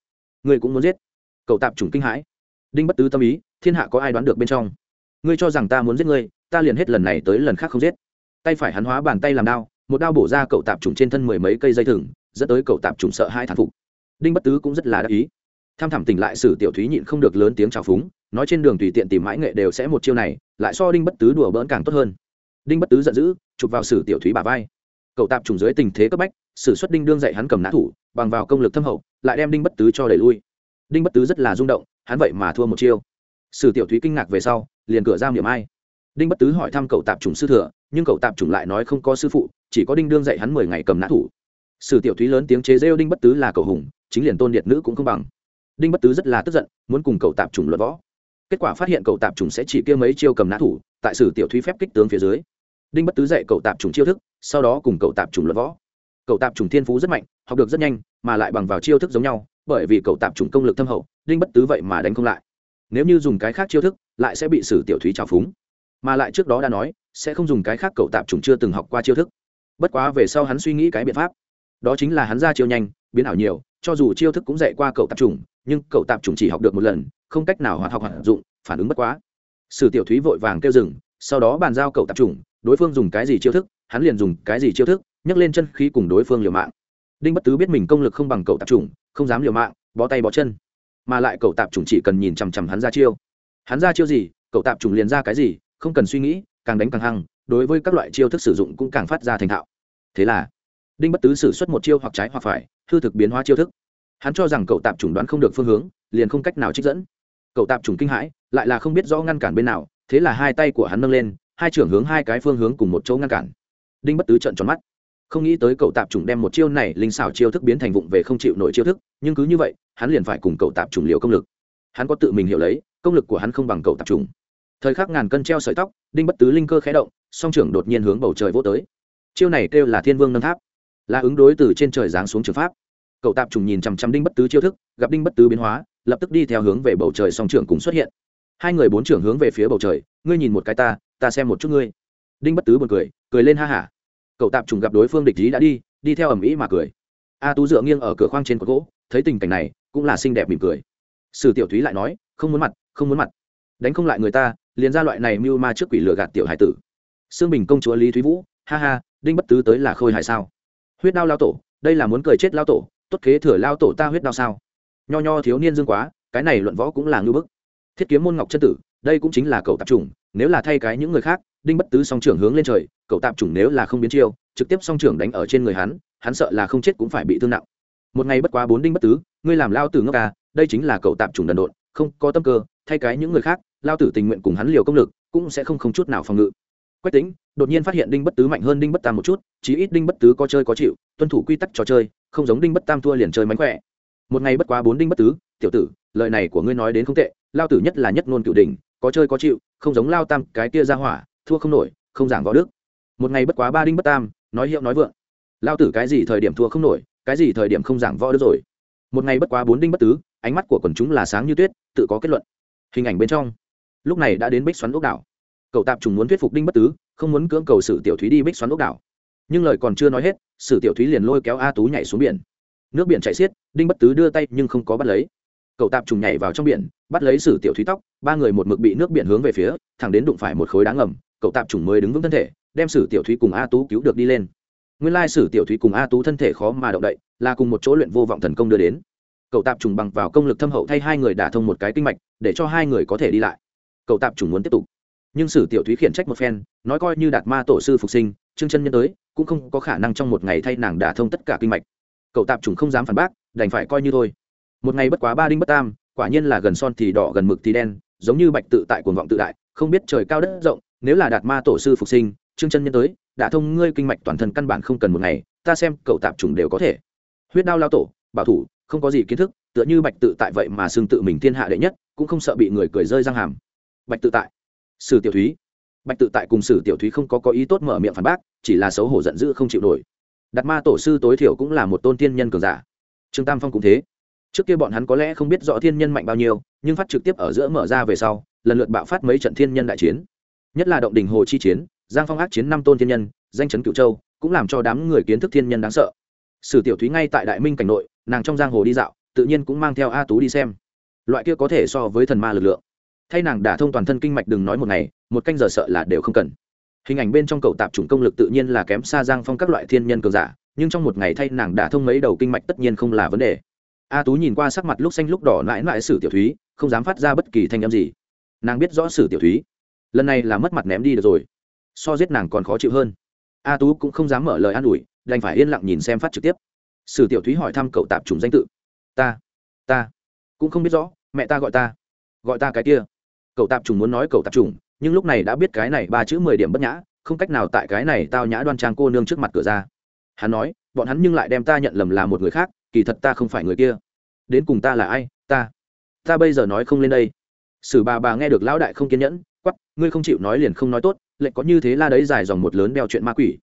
Speaker 1: người cũng muốn giết. Cậu tạp trùng kinh hãi. Đinh bất tứ tâm ý, thiên hạ có ai đoán được bên trong? Ngươi cho rằng ta muốn giết ngươi, ta liền hết lần này tới lần khác không giết. Tay phải hắn hóa bàn tay làm đao một đao bổ ra cậu tạp trùng trên thân mười mấy cây dây thừng, dẫn tới cậu tạp trùng sợ hai thản phục. Đinh bất tứ cũng rất là đắc ý. Tham thảm tỉnh lại, sử tiểu thúy nhịn không được lớn tiếng trào phúng, nói trên đường tùy tiện tìm mãi nghệ đều sẽ một chiêu này, lại so đinh bất tứ đùa bỡn càng tốt hơn. Đinh bất tứ giận dữ, chụp vào sử tiểu thúy bà vai. Cậu tạp trùng dưới tình thế cấp bách, sử xuất đinh đương dạy hắn cầm nã thủ, bằng vào công lực thâm hậu, lại đem đinh bất tứ cho đẩy lui. Đinh bất tứ rất là rung động, hắn vậy mà thua một chiêu. Sử tiểu thúy kinh ngạc về sau, liền cửa giao niệm ai. Đinh bất tứ hỏi thăm cậu tạp trùng sư thừa nhưng cậu tạp chủng lại nói không có sư phụ, chỉ có đinh đương dạy hắn mười ngày cầm nã thủ. Sử tiểu thúy lớn tiếng chế rêu đinh bất tứ là cậu hùng, chính liền tôn điện nữ cũng không bằng. Đinh bất tứ rất là tức giận, muốn cùng cậu tạp chủng luận võ. Kết quả phát hiện cậu tạp chủng sẽ chỉ kia mấy chiêu cầm nã thủ, tại sử tiểu thúy phép kích tướng phía dưới. Đinh bất tứ dạy cậu tạp chủng chiêu thức, sau đó cùng cậu tạp chủng luận võ. Cậu tạp chủng thiên phú rất mạnh, học được rất nhanh, mà lại bằng vào chiêu thức giống nhau, bởi vì cậu tạp chủng công lực thâm hậu, đinh bất tứ vậy mà đánh không lại. Nếu như dùng cái khác chiêu thức, lại sẽ bị sử tiểu thúy trào phúng mà lại trước đó đã nói, sẽ không dùng cái khác cậu tạp chủng chưa từng học qua chiêu thức. Bất quá về sau hắn suy nghĩ cái biện pháp. Đó chính là hắn ra chiêu nhanh, biến ảo nhiều, cho dù chiêu thức cũng dạy qua cậu tạp chủng, nhưng cậu tạp chủng chỉ học được một lần, không cách nào hoạt học hoạt dụng, phản ứng bất quá. Sử tiểu thúy vội vàng kêu dừng, sau đó bàn giao cậu tạp chủng, đối phương dùng cái gì chiêu thức, hắn liền dùng cái gì chiêu thức, nhấc lên chân khí cùng đối phương liều mạng. Đinh bất tứ biết mình công lực không bằng cậu tạp chủng, không dám liều mạng, bó tay bó chân. Mà lại cậu tạp chủng chỉ cần nhìn chằm chằm hắn ra chiêu. Hắn ra chiêu gì, cậu tạp chủng liền ra cái gì không cần suy nghĩ, càng đánh càng hăng, đối với các loại chiêu thức sử dụng cũng càng phát ra thành thạo. Thế là, đinh bất tứ xử suất một chiêu hoặc trái hoặc phải, hư thực biến hóa chiêu thức. Hắn cho rằng cậu tạp chủng đoán không được phương hướng, liền không cách nào trích dẫn. Cậu tạp chủng kinh hãi, lại là không biết rõ ngăn cản bên nào, thế là hai tay của hắn nâng lên, hai trưởng hướng hai cái phương hướng cùng một chỗ ngăn cản. Đinh bất tứ trợn tròn mắt. Không nghĩ tới cậu tạp chủng đem một chiêu này linh xảo chiêu thức biến thành vụng về không chịu nổi chiêu thức, nhưng cứ như vậy, hắn liền phải cùng cậu tạp chủng liều công lực. Hắn có tự mình hiểu lấy, công lực của hắn không bằng cậu tạp chủng thời khắc ngàn cân treo sợi tóc, đinh bất tứ linh cơ khé động, song trưởng đột nhiên hướng bầu trời vô tới. Chiêu này kêu là thiên vương nâng tháp, là ứng đối từ trên trời giáng xuống trường pháp. Cậu tạp trùng nhìn chằm chằm đinh bất tứ chiêu thức, gặp đinh bất tứ biến hóa, lập tức đi theo hướng về bầu trời song trưởng cùng xuất hiện. Hai người bốn trưởng hướng về phía bầu trời, ngươi nhìn một cái ta ta xem một chút ngươi. Đinh bất tứ buồn cười cười lên ha hả. Cậu tạp trùng gặp đối phương địch ý đã đi đi theo ẩm ĩ mà cười. A tú dựa nghiêng ở cửa khoang trên cột gỗ, thấy tình cảnh này, cũng là xinh đẹp mỉm cười. Sử tiểu thúy lại nói, không muốn mặt, không muốn mặt. Đánh không lại người ta liền ra loại này mưu ma trước quỷ lừa gạt tiểu hải tử. Xương bình công chúa lý thúy vũ, ha ha, đinh bất tứ tới là khôi hài sao? Huyết đao lao tổ, đây là muốn cười chết lao tổ, tốt kế thừa lao tổ ta huyết đao sao? Nho nho thiếu niên dương quá, cái này luận võ cũng là ngư bức. Thiết kiếm môn ngọc chân tử, đây cũng chính là cậu tạp chủng, nếu là thay cái những người khác, đinh bất tứ song trưởng hướng lên trời, cậu tạp chủng nếu là không biến chiêu, trực tiếp song trưởng đánh ở trên người hắn hắn sợ là không chết cũng phải bị thương nặng. Một ngày bất quá bốn đinh bất tứ, ngươi làm lao tử ngốc ca đây chính là cậu tạp chủng đần độn, không có tâm cơ thay cái những người khác, lao tử tình nguyện cùng hắn liều công lực, cũng sẽ không không chút nào phòng ngự. Quách tính đột nhiên phát hiện đinh bất tứ mạnh hơn đinh bất tam một chút, chí ít đinh bất tứ có chơi có chịu, tuân thủ quy tắc trò chơi, không giống đinh bất tam thua liền chơi mánh khỏe. Một ngày bất quá bốn đinh bất tứ, tiểu tử, lời này của ngươi nói đến không tệ, lao tử nhất là nhất ngôn cựu đình có chơi có chịu, không giống lao tam, cái kia ra hỏa, thua không nổi, không giảng võ đức. Một ngày bất quá ba đinh bất tam, nói hiệu nói vượng. Lao tử cái gì thời điểm thua không nổi, cái gì thời điểm không giảng võ đức rồi. Một ngày bất quá bốn đinh bất tứ, ánh mắt của quần chúng là sáng như tuyết, tự có kết luận hình ảnh bên trong. Lúc này đã đến bích xoắn ốc đảo. Cậu tạp trùng muốn thuyết phục đinh bất tứ, không muốn cưỡng cầu sử tiểu thúy đi bích xoắn ốc đảo. Nhưng lời còn chưa nói hết, sử tiểu thúy liền lôi kéo a tú nhảy xuống biển. Nước biển chạy xiết, đinh bất tứ đưa tay nhưng không có bắt lấy. Cậu tạp trùng nhảy vào trong biển, bắt lấy sử tiểu thúy tóc, ba người một mực bị nước biển hướng về phía, thẳng đến đụng phải một khối đá ngầm, cậu tạp trùng mới đứng vững thân thể, đem sử tiểu thúy cùng a tú cứu được đi lên. Nguyên lai sử tiểu thúy cùng a tú thân thể khó mà động đậy, là cùng một chỗ luyện vô vọng thần công đưa đến cậu tạp trùng bằng vào công lực thâm hậu thay hai người đả thông một cái kinh mạch, để cho hai người có thể đi lại. Cậu tạp trùng muốn tiếp tục. Nhưng sử tiểu thúy khiển trách một phen, nói coi như đạt ma tổ sư phục sinh, trương chân nhân tới, cũng không có khả năng trong một ngày thay nàng đả thông tất cả kinh mạch. Cậu tạp trùng không dám phản bác, đành phải coi như thôi. Một ngày bất quá ba đinh bất tam, quả nhiên là gần son thì đỏ, gần mực thì đen, giống như bạch tự tại cuồng vọng tự đại, không biết trời cao đất rộng, nếu là đạt ma tổ sư phục sinh, trương chân nhân tới, đả thông ngươi kinh mạch toàn thân căn bản không cần một ngày, ta xem cậu tạp trùng đều có thể. Huyết đao lao tổ, bảo thủ không có gì kiến thức, tựa như bạch tự tại vậy mà xưng tự mình thiên hạ đệ nhất, cũng không sợ bị người cười rơi răng hàm. Bạch tự tại. Sử tiểu thúy. Bạch tự tại cùng sử tiểu thúy không có có ý tốt mở miệng phản bác, chỉ là xấu hổ giận dữ không chịu nổi. Đặt ma tổ sư tối thiểu cũng là một tôn thiên nhân cường giả. Trương tam phong cũng thế. Trước kia bọn hắn có lẽ không biết rõ thiên nhân mạnh bao nhiêu, nhưng phát trực tiếp ở giữa mở ra về sau, lần lượt bạo phát mấy trận thiên nhân đại chiến. Nhất là động đình hồ chi chiến, giang phong ác chiến năm tôn thiên nhân, danh chấn cựu châu, cũng làm cho đám người kiến thức thiên nhân đáng sợ. Sử tiểu thúy ngay tại đại minh cảnh nội nàng trong giang hồ đi dạo, tự nhiên cũng mang theo a tú đi xem. Loại kia có thể so với thần ma lực lượng. Thay nàng đả thông toàn thân kinh mạch đừng nói một ngày, một canh giờ sợ là đều không cần. Hình ảnh bên trong cầu tạp chủng công lực tự nhiên là kém xa giang phong các loại thiên nhân cường giả, nhưng trong một ngày thay nàng đả thông mấy đầu kinh mạch tất nhiên không là vấn đề. A tú nhìn qua sắc mặt lúc xanh lúc đỏ mãi mãi sử tiểu thúy, không dám phát ra bất kỳ thanh âm gì. Nàng biết rõ sử tiểu thúy. Lần này là mất mặt ném đi được rồi. So giết nàng còn khó chịu hơn. A tú cũng không dám mở lời an ủi, đành phải yên lặng nhìn xem phát trực tiếp sử tiểu thúy hỏi thăm cậu tạp chủng danh tự. Ta ta, cũng không biết rõ, mẹ ta gọi ta gọi ta cái kia. Cậu tạp trùng muốn nói cậu tạp trùng nhưng lúc này đã biết cái này ba chữ mười điểm bất nhã, không cách nào tại cái này tao nhã đoan trang cô nương trước mặt cửa ra. Hắn nói, bọn hắn nhưng lại đem ta nhận lầm là một người khác, kỳ thật ta không phải người kia. Đến cùng ta là ai, ta ta bây giờ nói không lên đây. Sử bà bà nghe được lão đại không kiên nhẫn quắp ngươi không chịu nói liền không nói tốt, lệnh có như thế la đấy dài dòng một lớn đeo chuyện ma quỷ.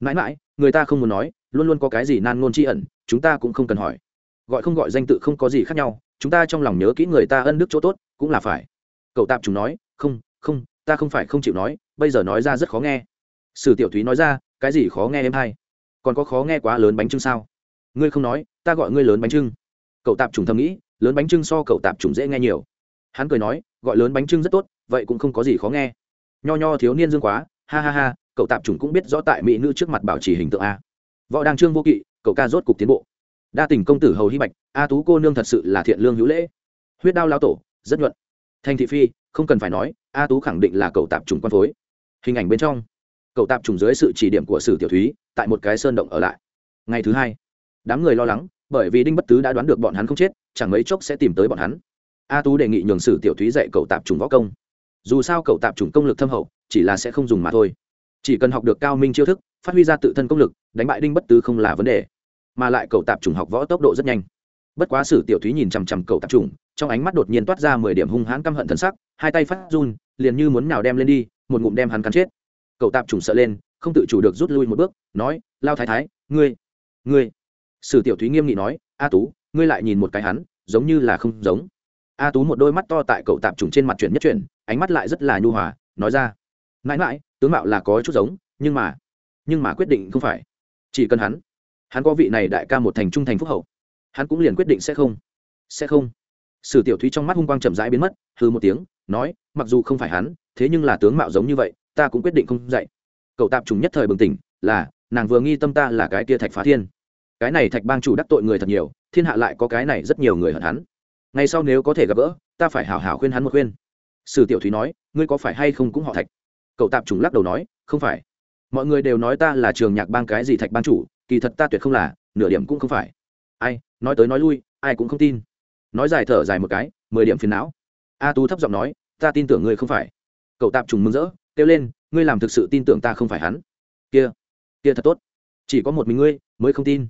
Speaker 1: Mãi mãi, người ta không muốn nói luôn luôn có cái gì nan ngôn tri ẩn, chúng ta cũng không cần hỏi. Gọi không gọi danh tự không có gì khác nhau, chúng ta trong lòng nhớ kỹ người ta ân đức chỗ tốt, cũng là phải. Cậu tạp chúng nói, không không, ta không phải không chịu nói, bây giờ nói ra rất khó nghe. Sử tiểu thúy nói ra, cái gì khó nghe em hay còn có khó nghe quá lớn bánh trưng sao? Ngươi không nói, ta gọi ngươi lớn bánh trưng. Cậu tạp trùng thầm nghĩ, lớn bánh trưng so cậu tạp trùng dễ nghe nhiều. Hắn cười nói, gọi lớn bánh trưng rất tốt, vậy cũng không có gì khó nghe. Nho nho thiếu niên dương quá, ha ha ha, cậu tạp trùng cũng biết rõ tại mỹ nữ trước mặt bảo trì hình tượng a võ đăng trương vô kỵ, cậu ca rốt cục tiến bộ. Đa tình công tử hầu hy bạch, a tú cô nương thật sự là thiện lương hữu lễ. Huyết đao lao tổ, rất nhuận. Thanh thị phi, không cần phải nói, a tú khẳng định là cậu tạp trùng quan phối. Hình ảnh bên trong, cậu tạp trùng dưới sự chỉ điểm của sử tiểu thúy, tại một cái sơn động ở lại. Ngày thứ hai, đám người lo lắng, bởi vì đinh bất tứ đã đoán được bọn hắn không chết, chẳng mấy chốc sẽ tìm tới bọn hắn. A tú đề nghị nhường sử tiểu thúy dạy cậu tạp trùng võ công. Dù sao cậu tạp trùng công lực thâm hậu, chỉ là sẽ không dùng mà thôi chỉ cần học được cao minh chiêu thức, phát huy ra tự thân công lực, đánh bại đinh bất tứ không là vấn đề. Mà lại cậu tạp trùng học võ tốc độ rất nhanh. Bất quá sử tiểu thúy nhìn chằm chằm cậu tạp trùng trong ánh mắt đột nhiên toát ra mười điểm hung hãn căm hận thân sắc, hai tay phát run, liền như muốn nào đem lên đi, một ngụm đem hắn cắn chết. Cậu tạp trùng sợ lên, không tự chủ được rút lui một bước, nói, lao thái thái, ngươi ngươi. Sử tiểu thúy nghiêm nghị nói, a tú, ngươi lại nhìn một cái hắn, giống như là không giống. A tú một đôi mắt to tại cậu tạp trùng trên mặt chuyển nhất chuyển, ánh mắt lại rất là nhu hòa, nói ra, mãi mãi tướng mạo là có chút giống, nhưng mà nhưng mà quyết định không phải. Chỉ cần hắn hắn có vị này đại ca một thành trung thành phúc hậu, hắn cũng liền quyết định sẽ không sẽ không. Sử tiểu thúy trong mắt hung quang chậm rãi biến mất hư một tiếng, nói, mặc dù không phải hắn, thế nhưng là tướng mạo giống như vậy, ta cũng quyết định không dạy. Cậu tạp trùng nhất thời bừng tỉnh, là, nàng vừa nghi tâm ta là cái tia thạch phá thiên. Cái này thạch bang chủ đắc tội người thật nhiều, thiên hạ lại có cái này rất nhiều người hận hắn. Ngay sau nếu có thể gặp gỡ, ta phải hảo hảo khuyên hắn một khuyên. Sử tiểu thúy nói, ngươi có phải hay không cũng họ thạch? Cậu tạp trùng lắc đầu nói, không phải. Mọi người đều nói ta là trường nhạc bang cái gì thạch ban chủ, kỳ thật ta tuyệt không là, nửa điểm cũng không phải. Ai, nói tới nói lui, ai cũng không tin. Nói dài thở dài một cái, mười điểm phiền não. A tú thấp giọng nói, ta tin tưởng ngươi không phải. Cậu tạp trùng mừng rỡ, kêu lên, ngươi làm thực sự tin tưởng ta không phải hắn? Kia kia thật tốt. Chỉ có một mình ngươi mới không tin.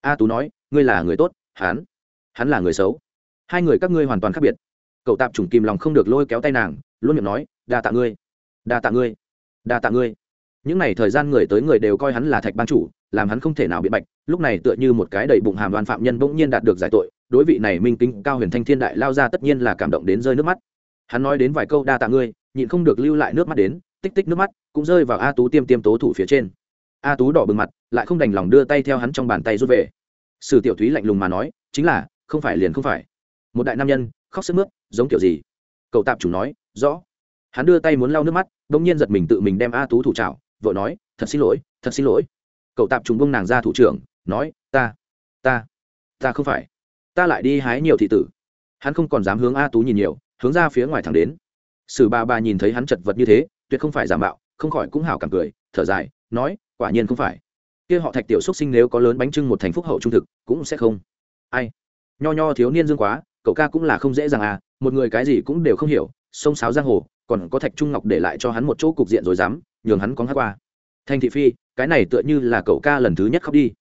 Speaker 1: A tú nói, ngươi là người tốt, hắn hắn là người xấu. Hai người các ngươi hoàn toàn khác biệt. Cậu tạp trùng kìm lòng không được lôi kéo tay nàng, luôn miệng nói, đa tạ ngươi đa tạ ngươi, đa tạ ngươi. Những n à y thời gian người tới người đều coi hắn là thạch ban chủ, làm hắn không thể nào bị bạch, lúc này tựa như một cái đầy bụng hàm đoàn phạm nhân bỗng nhiên đạt được giải tội, đối vị này minh kính cao huyền thanh thiên đại lao ra tất nhiên là cảm động đến rơi nước mắt. Hắn nói đến vài câu đa tạ ngươi, nhịn không được lưu lại nước mắt đến, tích tích nước mắt, cũng rơi vào a tú tiêm tiêm tố thủ phía trên. A tú đỏ bừng mặt, lại không đành lòng đưa tay theo hắn trong bàn tay rút về. Sử tiểu thúy lạnh lùng mà nói, chính là, không phải liền không phải. Một đại nam nhân, khóc sức mướt, giống kiểu gì? Cậu tạp chủ nói, rõ. Hắn đưa tay muốn lau nước mắt đông nhiên giật mình tự mình đem a tú thủ trào vợ nói, thật xin lỗi, thật xin lỗi. Cậu tạp trùng bông nàng ra thủ trưởng, nói, ta ta ta không phải. Ta lại đi hái nhiều thị tử. Hắn không còn dám hướng a tú nhìn nhiều, hướng ra phía ngoài thẳng đến. Sử bà bà nhìn thấy hắn chật vật như thế, tuyệt không phải giả mạo, không khỏi cũng hảo cảm cười, thở dài, nói, quả nhiên không phải. Kia họ thạch tiểu xuất sinh nếu có lớn bánh trưng một thành phúc hậu trung thực, cũng sẽ không. Ai? Nho nho thiếu niên dương quá, cậu ca cũng là không dễ dàng à một người cái gì cũng đều không hiểu sông sáo giang hồ, còn có thạch trung ngọc để lại cho hắn một chỗ cục diện rồi dám, nhường hắn có hát qua. Thanh thị phi, cái này tựa như là cậu ca lần thứ nhất khóc đi.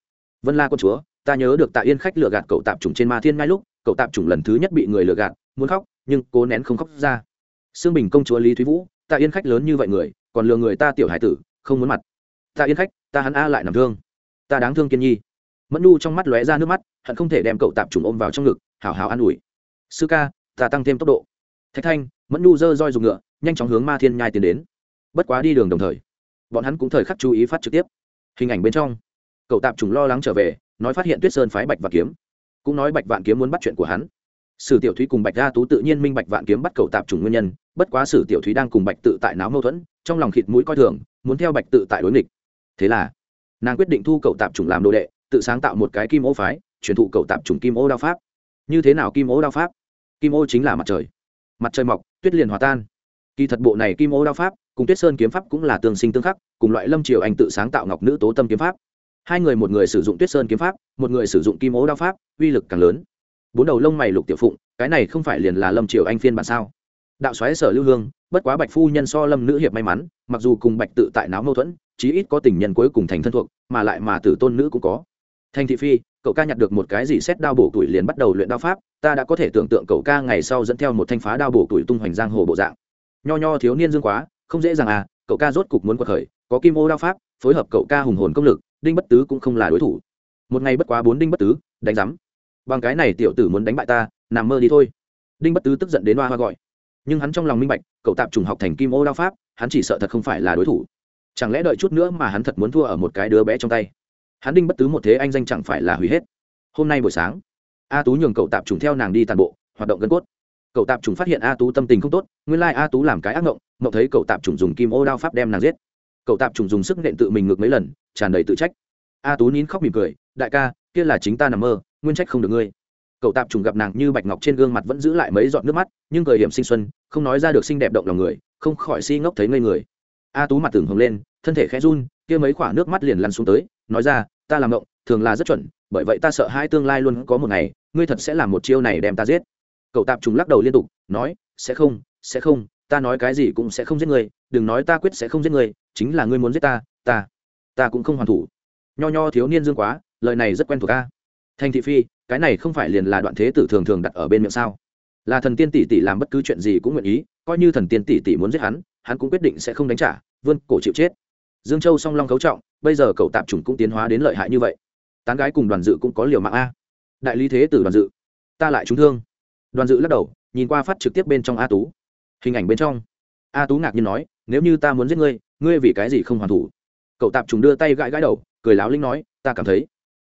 Speaker 1: Vân la con chúa, ta nhớ được tạ yên khách lừa gạt cậu tạp trùng trên ma thiên ngay lúc, cậu tạp trùng lần thứ nhất bị người lừa gạt, muốn khóc, nhưng cố nén không khóc ra. Xương bình công chúa lý thúy vũ, tạ yên khách lớn như vậy người, còn lừa người ta tiểu hải tử, không muốn mặt. Tạ yên khách, ta hắn a lại nằm thương. Ta đáng thương kiên nhi. Mẫn nu trong mắt lóe ra nước mắt, hận không thể đem cậu tạp trùng ôm vào trong ngực hào hào an ủi. Sư ca, ta tăng thêm tốc độ. Thạch thanh mẫn nu dơ roi dùng ngựa, nhanh chóng hướng ma thiên nhai tiến đến. Bất quá đi đường đồng thời, bọn hắn cũng thời khắc chú ý phát trực tiếp. Hình ảnh bên trong, cậu tạp trùng lo lắng trở về, nói phát hiện tuyết sơn phái bạch và kiếm. Cũng nói bạch vạn kiếm muốn bắt chuyện của hắn. Sử tiểu thúy cùng bạch gia tú tự nhiên minh bạch vạn kiếm bắt cậu tạp trùng nguyên nhân, bất quá sử tiểu thúy đang cùng bạch tự tại náo mâu thuẫn, trong lòng khịt mũi coi thường, muốn theo bạch tự tại đối nghịch. Thế là, nàng quyết định thu cậu tạp trùng làm đồ đệ, tự sáng tạo một cái kim ô phái, truyền thụ cậu tạp trùng kim ô đao pháp. Như thế nào kim ô đao pháp? Kim ô chính là mặt trời mặt trời mọc, tuyết liền hòa tan. Kỳ thật bộ này kim ô đao pháp, cùng tuyết sơn kiếm pháp cũng là tương sinh tương khắc, cùng loại lâm triều anh tự sáng tạo ngọc nữ tố tâm kiếm pháp. Hai người một người sử dụng tuyết sơn kiếm pháp, một người sử dụng kim ô đao pháp, uy lực càng lớn. Bốn đầu lông mày lục tiểu phụng, cái này không phải liền là lâm triều anh phiên bản sao? Đạo xoáy sở lưu hương, bất quá bạch phu nhân so lâm nữ hiệp may mắn, mặc dù cùng bạch tự tại náo mâu thuẫn, chí ít có tình nhân cuối cùng thành thân thuộc, mà lại mà tử tôn nữ cũng có. Thanh thị phi cậu ca nhặt được một cái gì xét đao bổ tuổi liền bắt đầu luyện đao pháp, ta đã có thể tưởng tượng cậu ca ngày sau dẫn theo một thanh phá đao bổ tuổi tung hoành giang hồ bộ dạng. Nho nho thiếu niên dương quá, không dễ dàng à cậu ca rốt cục muốn quật khởi, có kim ô đao pháp, phối hợp cậu ca hùng hồn công lực, đinh bất tứ cũng không là đối thủ. Một ngày bất quá bốn đinh bất tứ, đánh rắm bằng cái này tiểu tử muốn đánh bại ta, nằm mơ đi thôi. Đinh bất tứ tức giận đến hoa hoa gọi. Nhưng hắn trong lòng minh bạch, cậu tạm trùng học thành kim ô đao pháp, hắn chỉ sợ thật không phải là đối thủ. Chẳng lẽ đợi chút nữa mà hắn thật muốn thua ở một cái đứa bé trong tay? Hắn đinh bất tứ một thế anh danh chẳng phải là hủy hết. Hôm nay buổi sáng, a tú nhường cậu tạp trùng theo nàng đi tàn bộ, hoạt động gân cốt. Cậu tạp trùng phát hiện a tú tâm tình không tốt, nguyên lai、like、a tú làm cái ác ngộng ngộng thấy cậu tạp trùng dùng kim ô đao pháp đem nàng giết. Cậu tạp trùng dùng sức nện tự mình ngược mấy lần, tràn đầy tự trách. A tú nín khóc mỉm cười, đại ca, kia là chính ta nằm mơ, nguyên trách không được ngươi. Cậu tạp trùng gặp nàng như bạch ngọc trên gương mặt vẫn giữ lại mấy giọt nước mắt, nhưng cười hiểm sinh xuân, không nói ra được xinh đẹp động lòng người, không khỏi si ngốc thấy ngây người. A tú mặt tưởng hồng lên, thân thể khẽ run, kia mấy khoả nước mắt liền lăn xuống tới nói ra, ta làm ngộng, thường là rất chuẩn, bởi vậy ta sợ hai tương lai luôn có một ngày, ngươi thật sẽ làm một chiêu này đem ta giết. Cậu tạp trùng lắc đầu liên tục, nói, sẽ không sẽ không, ta nói cái gì cũng sẽ không giết ngươi, đừng nói ta quyết sẽ không giết ngươi, chính là ngươi muốn giết ta ta ta cũng không hoàn thủ. Nho nho thiếu niên dương quá, lời này rất quen thuộc ta. thanh thị phi, cái này không phải liền là đoạn thế tử thường thường đặt ở bên miệng sao? Là thần tiên tỷ tỷ làm bất cứ chuyện gì cũng nguyện ý, coi như thần tiên tỷ tỷ muốn giết hắn hắn cũng quyết định sẽ không đánh trả, vươn cổ chịu chết dương châu song long cấu trọng, bây giờ cậu tạp chủng cũng tiến hóa đến lợi hại như vậy. Tán gái cùng đoàn dự cũng có liều mạng a. Đại lý thế tử đoàn dự, ta lại trúng thương. Đoàn dự lắc đầu, nhìn qua phát trực tiếp bên trong a tú. Hình ảnh bên trong. A tú ngạc nhiên nói, nếu như ta muốn giết ngươi ngươi vì cái gì không hoàn thủ? Cậu tạp trùng đưa tay gãi gãi đầu, cười láo linh nói, ta cảm thấy,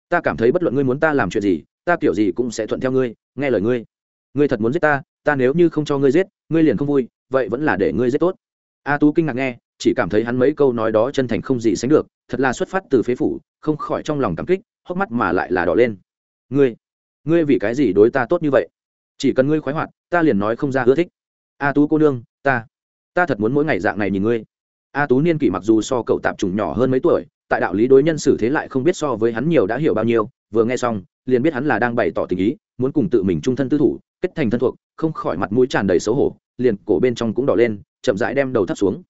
Speaker 1: ta cảm thấy bất luận ngươi muốn ta làm chuyện gì, ta kiểu gì cũng sẽ thuận theo ngươi, nghe lời ngươi. Ngươi thật muốn giết ta ta nếu như không cho ngươi giết, ngươi liền không vui, vậy vẫn là để ngươi giết tốt. A tú kinh ngạc nghe chỉ cảm thấy hắn mấy câu nói đó chân thành không gì sánh được, thật là xuất phát từ phế phủ, không khỏi trong lòng cảm kích, hốc mắt mà lại là đỏ lên. Ngươi ngươi vì cái gì đối ta tốt như vậy? Chỉ cần ngươi khoái hoạt, ta liền nói không ra ưa thích. A tú cô nương, ta ta thật muốn mỗi ngày dạng này nhìn ngươi. A tú niên kỷ mặc dù so cậu tạp trùng nhỏ hơn mấy tuổi, tại đạo lý đối nhân xử thế lại không biết so với hắn nhiều đã hiểu bao nhiêu, vừa nghe xong, liền biết hắn là đang bày tỏ tình ý, muốn cùng tự mình trung thân tư thủ, kết thành thân thuộc, không khỏi mặt mũi tràn đầy xấu hổ, liền cổ bên trong cũng đỏ lên, chậm rãi đem đầu thắt xuống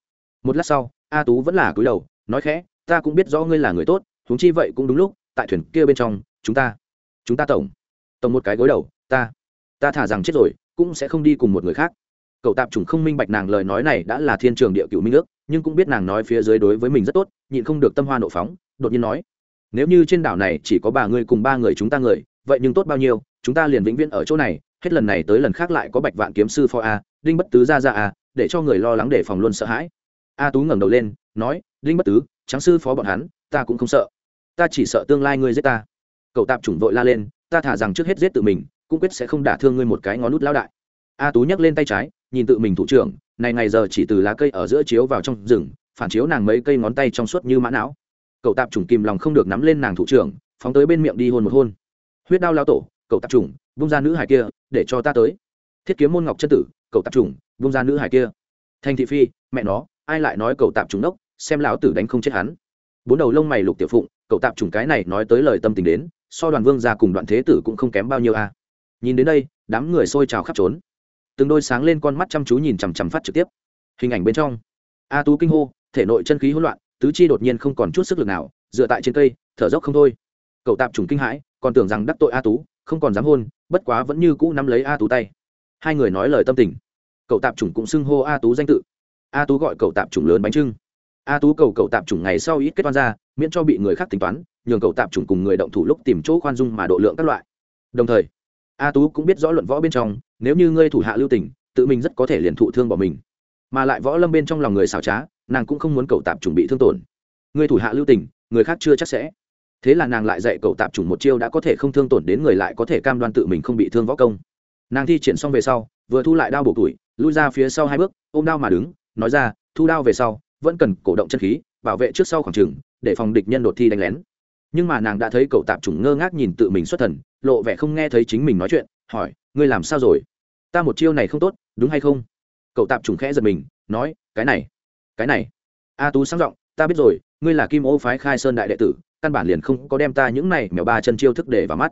Speaker 1: một lát sau, a tú vẫn là cúi đầu, nói khẽ, ta cũng biết rõ ngươi là người tốt, huống chi vậy cũng đúng lúc, tại thuyền kia bên trong, chúng ta chúng ta tổng tổng một cái gối đầu, ta ta thả rằng chết rồi, cũng sẽ không đi cùng một người khác. Cậu tạp chủng không minh bạch nàng lời nói này đã là thiên trường địa cựu minh ước, nhưng cũng biết nàng nói phía dưới đối với mình rất tốt, nhịn không được tâm hoa nộ phóng, đột nhiên nói, nếu như trên đảo này chỉ có ba người cùng ba người chúng ta người, vậy nhưng tốt bao nhiêu, chúng ta liền vĩnh viễn ở chỗ này, hết lần này tới lần khác lại có bạch vạn kiếm sư pho a, đinh bất tứ ra ra a, để cho người lo lắng để phòng luôn sợ hãi a tú ngẩng đầu lên, nói, Linh bất tứ tráng sư phó bọn hắn, ta cũng không sợ. Ta chỉ sợ tương lai ngươi giết ta. Cậu tạp chủng vội la lên, ta thả rằng trước hết giết tự mình, cũng quyết sẽ không đả thương ngươi một cái ngón nút lao đại. A tú nhấc lên tay trái, nhìn tự mình thủ trưởng, này ngày giờ chỉ từ lá cây ở giữa chiếu vào trong rừng, phản chiếu nàng mấy cây ngón tay trong suốt như mã não. Cậu tạp chủng kìm lòng không được nắm lên nàng thủ trưởng, phóng tới bên miệng đi hôn một hôn. Huyết đao lao tổ, cậu tạp chủng, vung ra nữ hải kia, để cho ta tới. Thiết kiếm môn ngọc chân tử, cậu tạp chủng, vung ra nữ hải kia. Thanh thị phi, mẹ nó ai lại nói cậu tạp trùng đốc xem lão tử đánh không chết hắn. Bốn đầu lông mày lục tiểu phụng, cậu tạp trùng cái này nói tới lời tâm tình đến, so đoàn vương ra cùng đoạn thế tử cũng không kém bao nhiêu a. Nhìn đến đây, đám người xôi trào khắp trốn. Từng đôi sáng lên con mắt chăm chú nhìn chằm chằm phát trực tiếp. Hình ảnh bên trong. A tú kinh hô, thể nội chân khí hỗn loạn, tứ chi đột nhiên không còn chút sức lực nào, dựa tại trên cây, thở dốc không thôi. Cậu tạp trùng kinh hãi, còn tưởng rằng đắc tội a tú, không còn dám hôn, bất quá vẫn như cũ nắm lấy a tú tay. Hai người nói lời tâm tình. Cậu tạp trùng cũng xưng hô a tú danh tự a tú gọi cậu tạp trùng lớn bánh trưng. A tú cầu cậu tạp trùng ngày sau ít kết toán ra, miễn cho bị người khác tính toán, nhường cậu tạp trùng cùng người động thủ lúc tìm chỗ khoan dung mà độ lượng các loại. Đồng thời, a tú cũng biết rõ luận võ bên trong, nếu như ngươi thủ hạ lưu tình, tự mình rất có thể liền thụ thương bỏ mình. Mà lại võ lâm bên trong lòng người xảo trá, nàng cũng không muốn cậu tạp chủng bị thương tổn. Người thủ hạ lưu tình, người khác chưa chắc sẽ. Thế là nàng lại dạy cậu tạp chủng một chiêu đã có thể không thương tổn đến người lại có thể cam đoan tự mình không bị thương võ công. Nàng thi triển xong về sau, vừa thu lại đao bổ tuổi, lui ra phía sau hai bước, ôm đao mà đứng nói ra, thu đao về sau, vẫn cần cổ động chân khí, bảo vệ trước sau khoảng trừng để phòng địch nhân đột thi đánh lén. Nhưng mà nàng đã thấy cậu tạp chủng ngơ ngác nhìn tự mình xuất thần, lộ vẻ không nghe thấy chính mình nói chuyện, hỏi, ngươi làm sao rồi? Ta một chiêu này không tốt, đúng hay không? Cậu tạp trùng khẽ giật mình, nói, cái này cái này. A tú sáng giọng, ta biết rồi, ngươi là kim ô phái khai sơn đại đệ tử, căn bản liền không có đem ta những này mèo ba chân chiêu thức để vào mắt.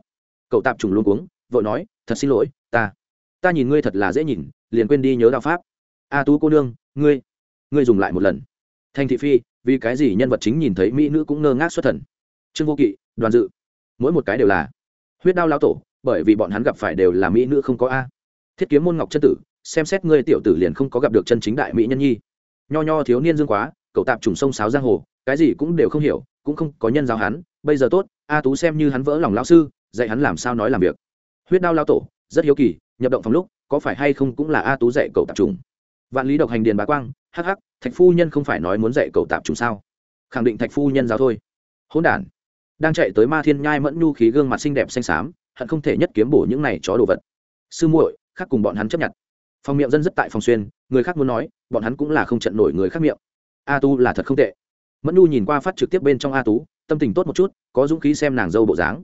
Speaker 1: Cậu tạp trùng luôn cuống, vội nói, thật xin lỗi, ta ta nhìn ngươi thật là dễ nhìn, liền quên đi nhớ đạo pháp. A tú cô nương ngươi ngươi dùng lại một lần. Thanh thị phi, vì cái gì nhân vật chính nhìn thấy mỹ nữ cũng ngơ ngác xuất thần? Trương vô kỵ, đoàn dự. Mỗi một cái đều là huyết đao lao tổ, bởi vì bọn hắn gặp phải đều là mỹ nữ không có a. Thiết kiếm môn ngọc chân tử, xem xét ngươi tiểu tử liền không có gặp được chân chính đại mỹ nhân nhi. Nho nho thiếu niên dương quá, cậu tạp trùng sông sáo giang hồ, cái gì cũng đều không hiểu, cũng không có nhân giáo hắn, bây giờ tốt, a tú xem như hắn vỡ lòng lao sư, dạy hắn làm sao nói làm việc. Huyết đao lao tổ, rất hiếu kỳ, nhập động phòng lúc, có phải hay không cũng là a tú dạy cậu tạp trùng? Vạn lý độc hành điền bá quang, hắc hắc, thạch phu nhân không phải nói muốn dạy cậu tạp trùng sao? Khẳng định thạch phu nhân giáo thôi. Hỗn đản. Đang chạy tới ma thiên nhai mẫn nhu khí gương mặt xinh đẹp xanh xám, hận không thể nhất kiếm bổ những này chó đồ vật. Sư muội, khác cùng bọn hắn chấp nhận. Phòng miệng dân rất tại phòng xuyên, người khác muốn nói, bọn hắn cũng là không trận nổi người khác miệng. A tu là thật không tệ. Mẫn nu nhìn qua phát trực tiếp bên trong a tú tâm tình tốt một chút, có dũng khí xem nàng dâu bộ dáng.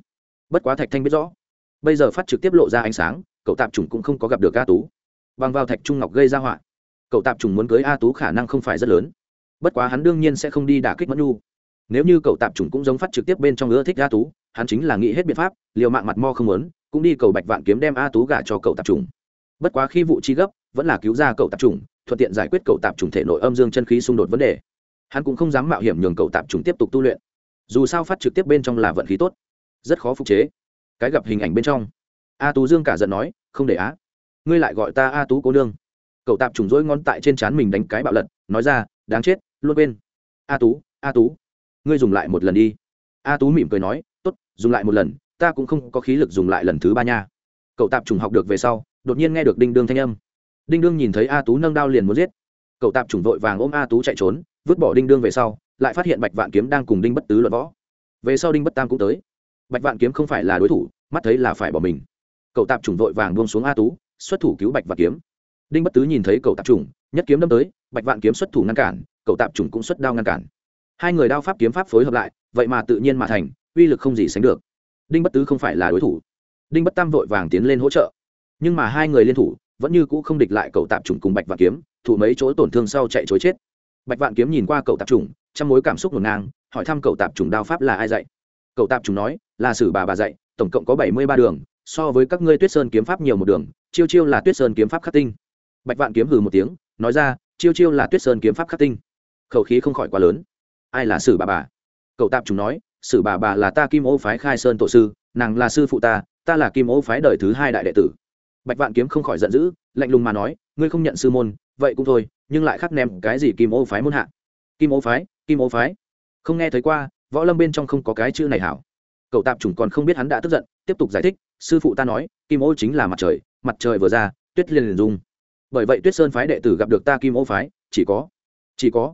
Speaker 1: Bất quá thạch thanh biết rõ, bây giờ phát trực tiếp lộ ra ánh sáng, cậu tạp chủng cũng không có gặp được a tú bằng vào thạch trung ngọc gây ra họa cậu tạp trùng muốn cưới a tú khả năng không phải rất lớn. Bất quá hắn đương nhiên sẽ không đi đả kích mẫn nu nếu như cậu tạp trùng cũng giống phát trực tiếp bên trong ưa thích a tú hắn chính là nghĩ hết biện pháp liều mạng mặt mo không muốn cũng đi cầu bạch vạn kiếm đem a tú gả cho cậu tạp trùng. bất quá khi vụ chi gấp vẫn là cứu ra cậu tạp trùng, thuận tiện giải quyết cậu tạp trùng thể nội âm dương chân khí xung đột vấn đề. Hắn cũng không dám mạo hiểm nhường cậu tạp trùng tiếp tục tu luyện. Dù sao phát trực tiếp bên trong là vận khí tốt rất khó phục chế. Cái gặp hình ảnh bên trong a tú dương cả giận nói không để á ngươi lại gọi ta a tú cố nương cậu tạp trùng rỗi ngón tại trên trán mình đánh cái bạo lật, nói ra, đáng chết, luôn quên. A tú a tú, ngươi dùng lại một lần đi. A tú mỉm cười nói t ố t dùng lại một lần, ta cũng không có khí lực dùng lại lần thứ ba nha. Cậu tạp trùng học được về sau, đột nhiên nghe được đinh đương thanh âm. Đinh đương nhìn thấy a tú nâng đao liền muốn giết. Cậu tạp trùng vội vàng ôm a tú chạy trốn, vứt bỏ đinh đương về sau, lại phát hiện bạch vạn kiếm đang cùng đinh bất tứ luận võ. Về sau đinh bất tam cũng tới. Bạch vạn kiếm không phải là đối thủ, mắt thấy là phải bỏ mình. Cậu tạp trùng vội vàng buông xuống a tú, xuất thủ cứu bạch vạn kiếm đinh bất tứ nhìn thấy cậu tạp chủng, nhất kiếm đâm tới, bạch vạn kiếm xuất thủ ngăn cản, cậu tạp chủng cũng xuất đao ngăn cản. Hai người đao pháp kiếm pháp phối hợp lại, vậy mà tự nhiên mà thành, uy lực không gì sánh được. Đinh bất tứ không phải là đối thủ. Đinh bất tam vội vàng tiến lên hỗ trợ. Nhưng mà hai người liên thủ, vẫn như cũ không địch lại cậu tạp trùng cùng bạch vạn kiếm, thủ mấy chỗ tổn thương sau chạy chối chết. Bạch vạn kiếm nhìn qua cậu tạp trùng trong mối cảm xúc ngổn ngang, hỏi thăm cậu tạp trùng đao pháp là ai dạy. Cậu tạp trùng nói, là sử bà bà dạy, tổng cộng có bảy mươi ba đường, so với các ngươi tuyết sơn kiếm pháp nhiều một đường, chiêu chiêu là tuyết sơn kiếm pháp khắc tinh bạch vạn kiếm hừ một tiếng, nói ra, chiêu chiêu là tuyết sơn kiếm pháp khắc tinh. Khẩu khí không khỏi quá lớn. Ai là sử bà bà? Cậu tạp chúng nói, sử bà bà là ta kim ô phái khai sơn tổ sư, nàng là sư phụ ta ta là kim ô phái đời thứ hai đại đệ tử. Bạch vạn kiếm không khỏi giận dữ, lạnh lùng mà nói, ngươi không nhận sư môn, vậy cũng thôi, nhưng lại khắc ném cái gì kim ô phái môn hạ? Kim ô phái, kim ô phái. Không nghe thấy qua, võ lâm bên trong không có cái chữ này hảo. Cậu tạp chủng còn không biết hắn đã tức giận, tiếp tục giải thích, sư phụ ta nói, kim ô chính là mặt trời mặt trời vừa ra, tuyết liền liền dung bởi vậy tuyết sơn phái đệ tử gặp được ta kim ô phái, chỉ có chỉ có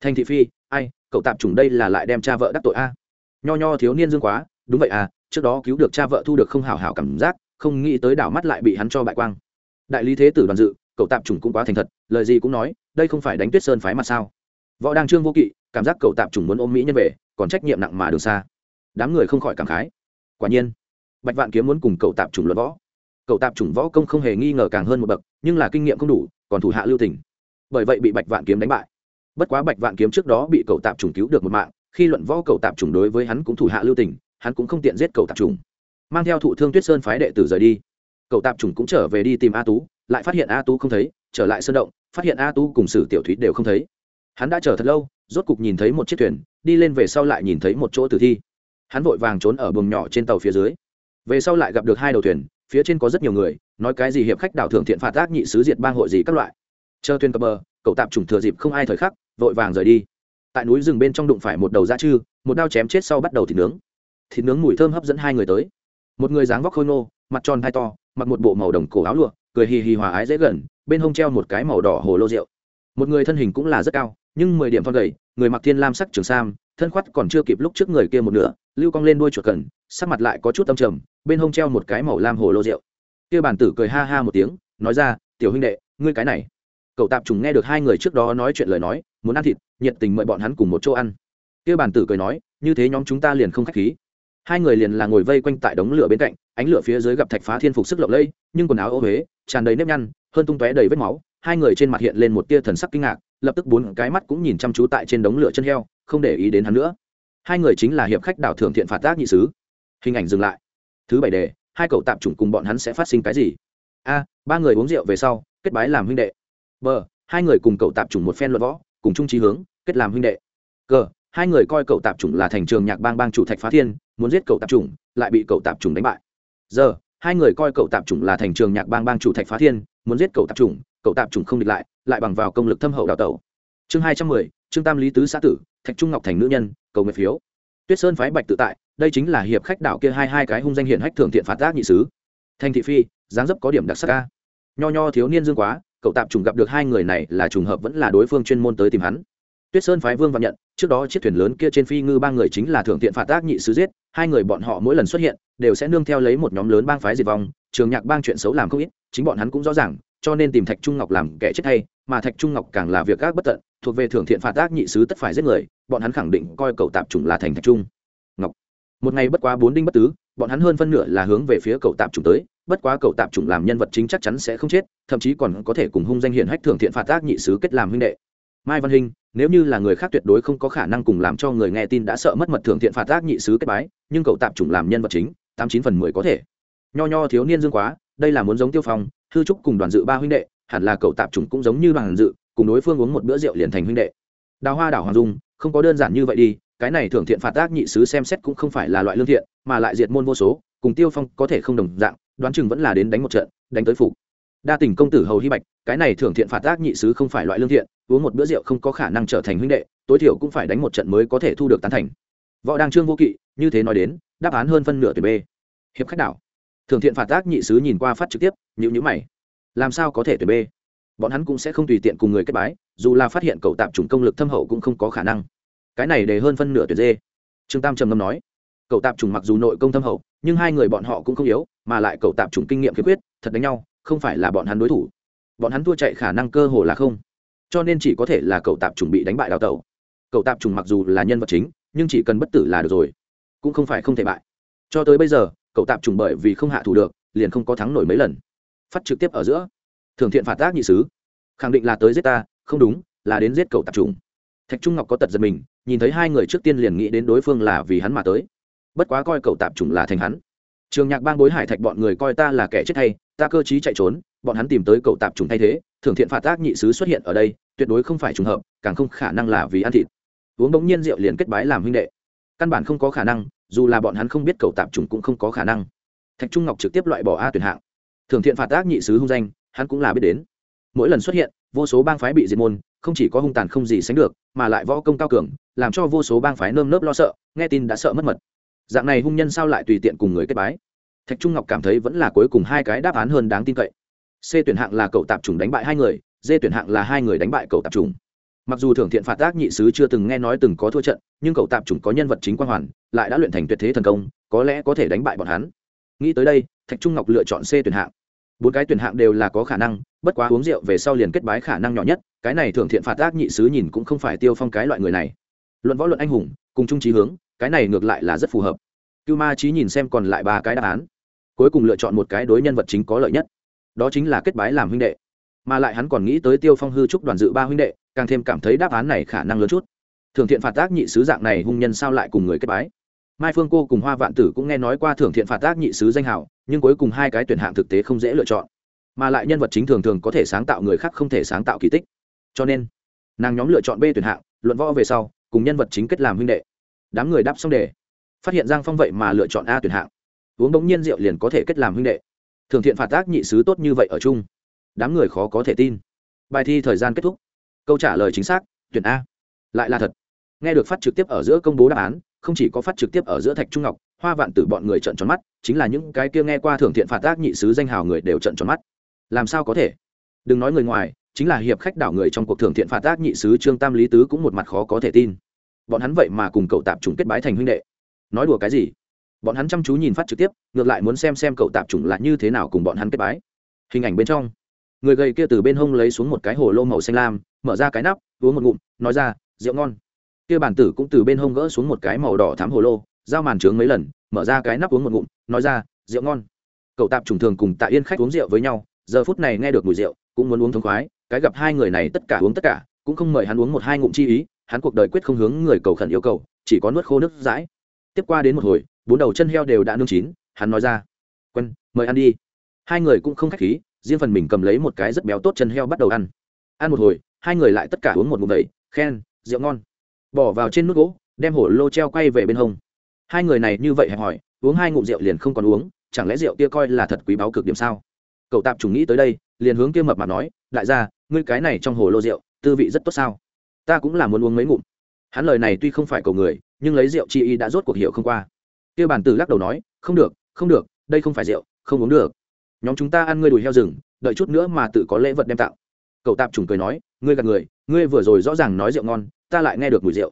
Speaker 1: thành thị phi, ai, cậu tạp chủng đây là lại đem cha vợ đắc tội a. Nho nho thiếu niên dương quá, đúng vậy à trước đó cứu được cha vợ thu được không hảo hảo cảm giác, không nghĩ tới đảo mắt lại bị hắn cho bại quang. Đại lý thế tử đoàn dự, cậu tạp chủng cũng quá thành thật, lời gì cũng nói, đây không phải đánh tuyết sơn phái mà sao? Võ đăng trương vô kỵ, cảm giác cậu tạp chủng muốn ôm mỹ nhân về, còn trách nhiệm nặng mà đường xa. Đám người không khỏi cảm khái. Quả nhiên, bạch vạn kiếm muốn cùng cậu tạp chủng luận võ. Cậu tạp chủng võ công không hề nghi ngờ càng hơn một bậc nhưng là kinh nghiệm không đủ còn thủ hạ lưu tình. Bởi vậy bị bạch vạn kiếm đánh bại. Bất quá bạch vạn kiếm trước đó bị cậu tạp trùng cứu được một mạng khi luận võ cậu tạp trùng đối với hắn cũng thủ hạ lưu tình hắn cũng không tiện giết cậu tạp trùng, mang theo thụ thương tuyết sơn phái đệ tử rời đi. Cậu tạp trùng cũng trở về đi tìm a tú lại phát hiện a tú không thấy trở lại sơn động phát hiện a tú cùng sử tiểu thúy đều không thấy. Hắn đã chờ thật lâu rốt cục nhìn thấy một chiếc thuyền đi lên về sau lại nhìn thấy một chỗ tử thi. Hắn vội vàng trốn ở buồng nhỏ trên tàu phía dưới. Về sau lại gặp được hai đầu thuyền phía trên có rất nhiều người, nói cái gì hiệp khách đảo thường thiện phạt tác nhị sứ diệt bang hội gì các loại. Chờ thuyền cập bờ, cậu tạm trùng thừa dịp không ai thời khắc, vội vàng rời đi. Tại núi rừng bên trong đụng phải một đầu da chư, một đao chém chết sau bắt đầu thịt nướng. Thịt nướng mùi thơm hấp dẫn hai người tới. Một người dáng vóc khôi nô mặt tròn hai to, mặc một bộ màu đồng cổ áo lụa, cười hì hì hòa ái dễ gần, bên hông treo một cái màu đỏ hồ lô rượu. Một người thân hình cũng là rất cao nhưng mười điểm thon gầy, người mặc thiên lam sắc trường sam, thân khoắt còn chưa kịp lúc trước người kia một nửa, lưu cong lên đuôi chuột cần, sắc mặt lại có chút âm trầm, bên hông treo một cái màu lam hồ lô rượu. Kia bản tử cười ha ha một tiếng, nói ra, tiểu huynh đệ, ngươi cái này. Cậu tạp trùng nghe được hai người trước đó nói chuyện lời nói, muốn ăn thịt, nhiệt tình mời bọn hắn cùng một chỗ ăn. Kia bản tử cười nói, như thế nhóm chúng ta liền không khách khí. Hai người liền là ngồi vây quanh tại đống lửa bên cạnh, ánh lửa phía dưới gặp thạch phá thiên phục sức lộng lẫy, nhưng quần áo ô huế, tràn đầy nếp nhăn, hơn tung tóe đầy vết máu, hai người trên mặt hiện lên một tia thần sắc kinh ngạc lập tức bốn cái mắt cũng nhìn chăm chú tại trên đống lửa chân heo, không để ý đến hắn nữa. Hai người chính là hiệp khách đảo thưởng thiện phạt tác nhị sứ. Hình ảnh dừng lại. Thứ bảy đề, hai cậu tạm chủng cùng bọn hắn sẽ phát sinh cái gì? A, ba người uống rượu về sau, kết bái làm huynh đệ. B, hai người cùng cậu tạm chủng một phen luận võ, cùng chung trí hướng, kết làm huynh đệ. C hai người coi cậu tạm chủng là thành trường nhạc bang bang chủ thạch phá thiên, muốn giết cậu tạm chủng, lại bị cậu tạm chủng đánh bại. Giờ hai người coi cậu tạm chủng là thành trường nhạc bang bang chủ thạch phá thiên, muốn giết cậu tạm chủng, cậu tạm chủng không địch lại lại bằng vào công lực thâm hậu đào tẩu. Chương hai trăm mười, trương tam lý tứ xã tử, thạch trung ngọc thành nữ nhân, cầu nguyện phiếu. Tuyết sơn phái bạch tự tại, đây chính là hiệp khách đảo kia hai hai cái hung danh hiển hách thường thiện phạt tác nhị sứ. Thanh thị phi, dáng dấp có điểm đặc sắc ca nho nho thiếu niên dương quá, cậu tạm trùng gặp được hai người này là trùng hợp vẫn là đối phương chuyên môn tới tìm hắn tuyết sơn phái vương vạn nhận, trước đó chiếc thuyền lớn kia trên phi ngư ba người chính là thượng Tiện phạt tác nhị sứ giết, hai người bọn họ mỗi lần xuất hiện, đều sẽ nương theo lấy một nhóm lớn bang phái diệt vong, trường nhạc bang chuyện xấu làm không ít, chính bọn hắn cũng rõ ràng, cho nên tìm thạch trung ngọc làm kẻ chết hay, mà thạch trung ngọc càng là việc các bất tận, thuộc về thượng thiện phạt tác nhị sứ tất phải giết người, bọn hắn khẳng định coi cậu tạp trùng là thành thạch trung. Ngọc, một ngày bất quá bốn đinh bất tứ, bọn hắn hơn phân nửa là hướng về phía cậu tạp trùng tới, bất quá cậu tạp trùng làm nhân vật chính chắc chắn sẽ không chết, thậm chí còn có thể cùng hung danh hiển hách thượng thiện phạt tác nhị sứ kết làm huynh đệ. Mai văn hình nếu như là người khác tuyệt đối không có khả năng cùng làm cho người nghe tin đã sợ mất mật thưởng thiện phạt tác nhị sứ kết bái, nhưng cậu tạp chủng làm nhân vật chính, tám chín phần mười có thể. Nho nho thiếu niên dương quá, đây là muốn giống tiêu phong thư trúc cùng đoàn dự ba huynh đệ, hẳn là cậu tạp chủng cũng giống như đoàn dự, cùng đối phương uống một bữa rượu liền thành huynh đệ. Đào hoa đảo hoàng dung, không có đơn giản như vậy đi, cái này thưởng thiện phạt tác nhị sứ xem xét cũng không phải là loại lương thiện, mà lại diệt môn vô số, cùng tiêu phong có thể không đồng dạng, đoán chừng vẫn là đến đánh một trận, đánh tới phục đa tình công tử hầu hy bạch, cái này thưởng thiện phạt tác nhị sứ không phải loại lương thiện, uống một bữa rượu không có khả năng trở thành huynh đệ, tối thiểu cũng phải đánh một trận mới có thể thu được tán thành. Võ đăng trương vô kỵ, như thế nói đến, đáp án hơn phân nửa tuyển b hiệp khách đảo. Thưởng thiện phạt tác nhị sứ nhìn qua phát trực tiếp nhữ nhữ mày. Làm sao có thể tuyển b bọn hắn cũng sẽ không tùy tiện cùng người kết bái, dù là phát hiện cậu tạp chủng công lực thâm hậu cũng không có khả năng. Cái này để hơn phân nửa tuyệt d. trương tam trầm ngâm nói, cậu tạp chủng mặc dù nội công thâm hậu, nhưng hai người bọn họ cũng không yếu, mà lại cậu tạp chủng kinh nghiệm khiếm khuyết, thật đánh nhau không phải là bọn hắn đối thủ. Bọn hắn thua chạy khả năng cơ hồ là không. Cho nên chỉ có thể là cậu tạp chủng bị đánh bại đào tẩu. Cậu tạp chủng mặc dù là nhân vật chính, nhưng chỉ cần bất tử là được rồi. Cũng không phải không thể bại. Cho tới bây giờ, cậu tạp chủng bởi vì không hạ thủ được, liền không có thắng nổi mấy lần. Phát trực tiếp ở giữa. Thường thiện phạt tác nhị sứ. Khẳng định là tới giết ta, không đúng, là đến giết cậu tạp trùng thạch trung ngọc có tật giật mình, nhìn thấy hai người trước tiên liền nghĩ đến đối phương là vì hắn mà tới. Bất quá coi cậu tạp trùng là thành hắn. Trường nhạc bang bối hải thạch bọn người coi ta là kẻ chết hay ta cơ trí chạy trốn, bọn hắn tìm tới cậu tạp trùng thay thế, thường thiện phạt tác nhị sứ xuất hiện ở đây, tuyệt đối không phải trùng hợp, càng không khả năng là vì ăn thịt. Uống bỗng nhiên rượu liền kết bái làm huynh đệ. Căn bản không có khả năng, dù là bọn hắn không biết cầu tạp trùng cũng không có khả năng. Thạch trung ngọc trực tiếp loại bỏ a tuyển hạng. Thường thiện phạt tác nhị sứ hung danh, hắn cũng là biết đến. Mỗi lần xuất hiện, vô số bang phái bị diệt môn, không chỉ có hung tàn không gì sánh được, mà lại võ công cao cường, làm cho vô số bang phái nơm nớp lo sợ, nghe tin đã sợ mất mật. Dạng này hung nhân sao lại tùy tiện cùng người kết bái? Thạch trung ngọc cảm thấy vẫn là cuối cùng hai cái đáp án hơn đáng tin cậy. C tuyển hạng là cậu tạp trùng đánh bại hai người, d tuyển hạng là hai người đánh bại cậu tạp trùng. mặc dù thưởng thiện phạt Tác nhị sứ chưa từng nghe nói từng có thua trận, nhưng cậu tạp trùng có nhân vật chính quan hoàn, lại đã luyện thành tuyệt thế thần công, có lẽ có thể đánh bại bọn hắn. Nghĩ tới đây, thạch trung ngọc lựa chọn c tuyển hạng. Bốn cái tuyển hạng đều là có khả năng, bất quá uống rượu về sau liền kết bái khả năng nhỏ nhất, cái này thưởng thiện phạt Tác nhị sứ nhìn cũng không phải tiêu phong cái loại người này. Luận võ luận anh hùng, cùng trung trí hướng, cái này ngược lại là rất phù hợp cưu ma trí nhìn xem còn lại ba cái đáp án cuối cùng lựa chọn một cái đối nhân vật chính có lợi nhất đó chính là kết bái làm huynh đệ. Mà lại hắn còn nghĩ tới tiêu phong hư trúc đoàn dự ba huynh đệ càng thêm cảm thấy đáp án này khả năng lớn chút. Thường thiện phạt tác nhị sứ dạng này hung nhân sao lại cùng người kết bái? Mai phương cô cùng hoa vạn tử cũng nghe nói qua thưởng thiện phạt tác nhị sứ danh hào, nhưng cuối cùng hai cái tuyển hạng thực tế không dễ lựa chọn. Mà lại nhân vật chính thường thường có thể sáng tạo người khác không thể sáng tạo kỳ tích. Cho nên nàng nhóm lựa chọn b tuyển hạng luận võ về sau cùng nhân vật chính kết làm huynh đệ. Đám người đáp xong đề phát hiện giang phong vậy mà lựa chọn a tuyển hạng. Uống bỗng nhiên rượu liền có thể kết làm huynh đệ. Thường thiện phạt tác nhị sứ tốt như vậy ở chung, đám người khó có thể tin. Bài thi thời gian kết thúc. Câu trả lời chính xác, tuyển a. Lại là thật. Nghe được phát trực tiếp ở giữa công bố đáp án, không chỉ có phát trực tiếp ở giữa thạch trung ngọc, hoa vạn tử bọn người trận tròn mắt, chính là những cái kia nghe qua thưởng thiện phạt tác nhị sứ danh hào người đều trận tròn mắt. Làm sao có thể? Đừng nói người ngoài, chính là hiệp khách đảo người trong cuộc thưởng thiện phạt tác nhị sứ trương tam lý tứ cũng một mặt khó có thể tin. Bọn hắn vậy mà cùng cậu tạp trùng kết bái thành huynh đệ nói đùa cái gì? Bọn hắn chăm chú nhìn phát trực tiếp, ngược lại muốn xem xem cậu tạp chủng là như thế nào cùng bọn hắn kết bái. Hình ảnh bên trong, người gầy kia từ bên hông lấy xuống một cái hồ lô màu xanh lam, mở ra cái nắp, uống một ngụm, nói ra, rượu ngon. Kia bản tử cũng từ bên hông gỡ xuống một cái màu đỏ thám hồ lô, giao màn trướng mấy lần, mở ra cái nắp uống một ngụm, nói ra, rượu ngon. Cậu tạp trùng thường cùng tạ yên khách uống rượu với nhau, giờ phút này nghe được mùi rượu, cũng muốn uống thống khoái, cái gặp hai người này tất cả uống tất cả, cũng không mời hắn uống một hai ngụm chi ý, hắn cuộc đời quyết không hướng người cầu khẩn yêu cầu, chỉ có nuốt khô nước dãi tiếp qua đến một hồi, bốn đầu chân heo đều đã nương chín, hắn nói ra. Quân, mời ăn đi. Hai người cũng không khách khí, riêng phần mình cầm lấy một cái rất béo tốt chân heo bắt đầu ăn. Ăn một hồi, hai người lại tất cả uống một ngụm đầy khen, rượu ngon. Bỏ vào trên nút gỗ, đem hổ lô treo quay về bên hông. Hai người này như vậy hẹp hỏi, uống hai ngụm rượu liền không còn uống, chẳng lẽ rượu kia coi là thật quý báu cực điểm sao? Cậu tạp chủ nghĩ tới đây, liền hướng kia mập mà nói, đại gia, ngươi cái này trong hồ lô rượu, tư vị rất tốt sao? Ta cũng là muốn uống mấy ngụm hắn lời này tuy không phải cầu người, nhưng lấy rượu chi y đã rốt cuộc hiểu không qua. Kia bản tử lắc đầu nói, không được không được, đây không phải rượu, không uống được. Nhóm chúng ta ăn ngươi đùi heo rừng, đợi chút nữa mà tự có lễ vật đem tạo cậu tạp trùng cười nói, ngươi gạt người, ngươi vừa rồi rõ ràng nói rượu ngon, ta lại nghe được mùi rượu.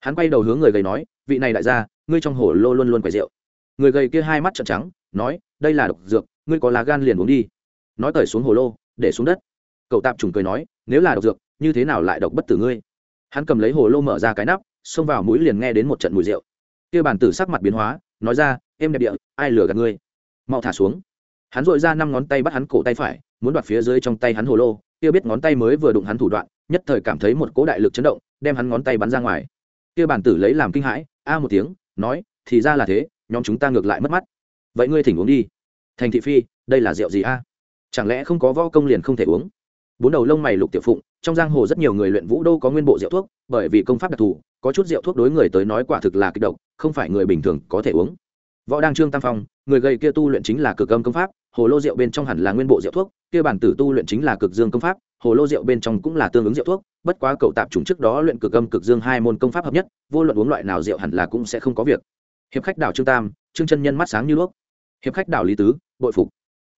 Speaker 1: Hắn quay đầu hướng người gầy nói, vị này đại gia, ngươi trong hồ lô luôn luôn quầy rượu. Người gầy kia hai mắt trợn trắng, nói, đây là độc dược, ngươi có lá gan liền uống đi. Nói tởi xuống hồ lô, để xuống đất. Cậu tạp trùng cười nói, nếu là độc dược, như thế nào lại độc bất tử ngươi? Hắn cầm lấy hồ lô mở ra cái nắp, xông vào mũi liền nghe đến một trận mùi rượu. Kia bản tử sắc mặt biến hóa, nói ra, em đẹp địa, ai lừa gạt ngươi? Mau thả xuống. Hắn dội ra năm ngón tay bắt hắn cổ tay phải, muốn đoạt phía dưới trong tay hắn hồ lô, kia biết ngón tay mới vừa đụng hắn thủ đoạn, nhất thời cảm thấy một cỗ đại lực chấn động, đem hắn ngón tay bắn ra ngoài. Kia bản tử lấy làm kinh hãi, a một tiếng, nói, thì ra là thế, nhóm chúng ta ngược lại mất mắt. Vậy ngươi thỉnh uống đi. Thành thị phi, đây là rượu gì a? Chẳng lẽ không có võ công liền không thể uống? Bốn đầu lông mày lục tiểu phụng trong giang hồ rất nhiều người luyện vũ đô có nguyên bộ rượu thuốc, bởi vì công pháp đặc thù, có chút rượu thuốc đối người tới nói quả thực là kích động không phải người bình thường có thể uống. Võ đăng trương tam phong, người gầy kia tu luyện chính là cực âm công pháp, hồ lô rượu bên trong hẳn là nguyên bộ rượu thuốc, kia bản tử tu luyện chính là cực dương công pháp, hồ lô rượu bên trong cũng là tương ứng rượu thuốc, bất quá cậu tạp chủng trước đó luyện cực âm cực dương hai môn công pháp hợp nhất, vô luận uống loại nào rượu hẳn là cũng sẽ không có việc. Hiệp khách đảo trương tam, trương chân nhân mắt sáng như đuốc. Hiệp khách đảo lý tứ, bội phục.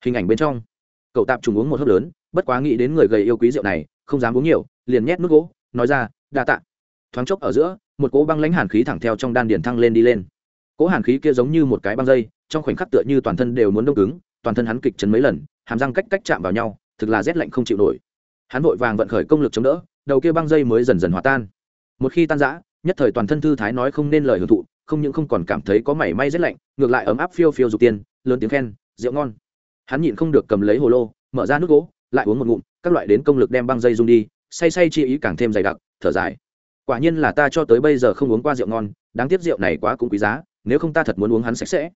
Speaker 1: Hình ảnh bên trong, cậu tạp trùng uống một hớp lớn, bất quá nghĩ đến người gầy yêu quý rượu này không dám uống nhiều, liền nhét nước gỗ, nói ra, đa tạ. Thoáng chốc ở giữa, một cỗ băng lãnh hàn khí thẳng theo trong đan điền thăng lên đi lên. Cỗ hàn khí kia giống như một cái băng dây, trong khoảnh khắc tựa như toàn thân đều muốn đông cứng, toàn thân hắn kịch chấn mấy lần, hàm răng cách cách chạm vào nhau, thực là rét lạnh không chịu nổi. Hắn vội vàng vận khởi công lực chống đỡ, đầu kia băng dây mới dần dần hòa tan. Một khi tan rã, nhất thời toàn thân thư thái nói không nên lời hưởng thụ, không những không còn cảm thấy có mảy may rét lạnh, ngược lại ấm áp phiêu phiêu dục tiên, lớn tiếng khen, rượu ngon. Hắn nhịn không được cầm lấy hồ lô, mở ra nước gỗ, lại uống một ngụm các loại đến công lực đem băng dây rung đi, say say chi ý càng thêm dày đặc, thở dài. Quả nhiên là ta cho tới bây giờ không uống qua rượu ngon, đáng tiếc rượu này quá cũng quý giá, nếu không ta thật muốn uống hắn sạch sẽ.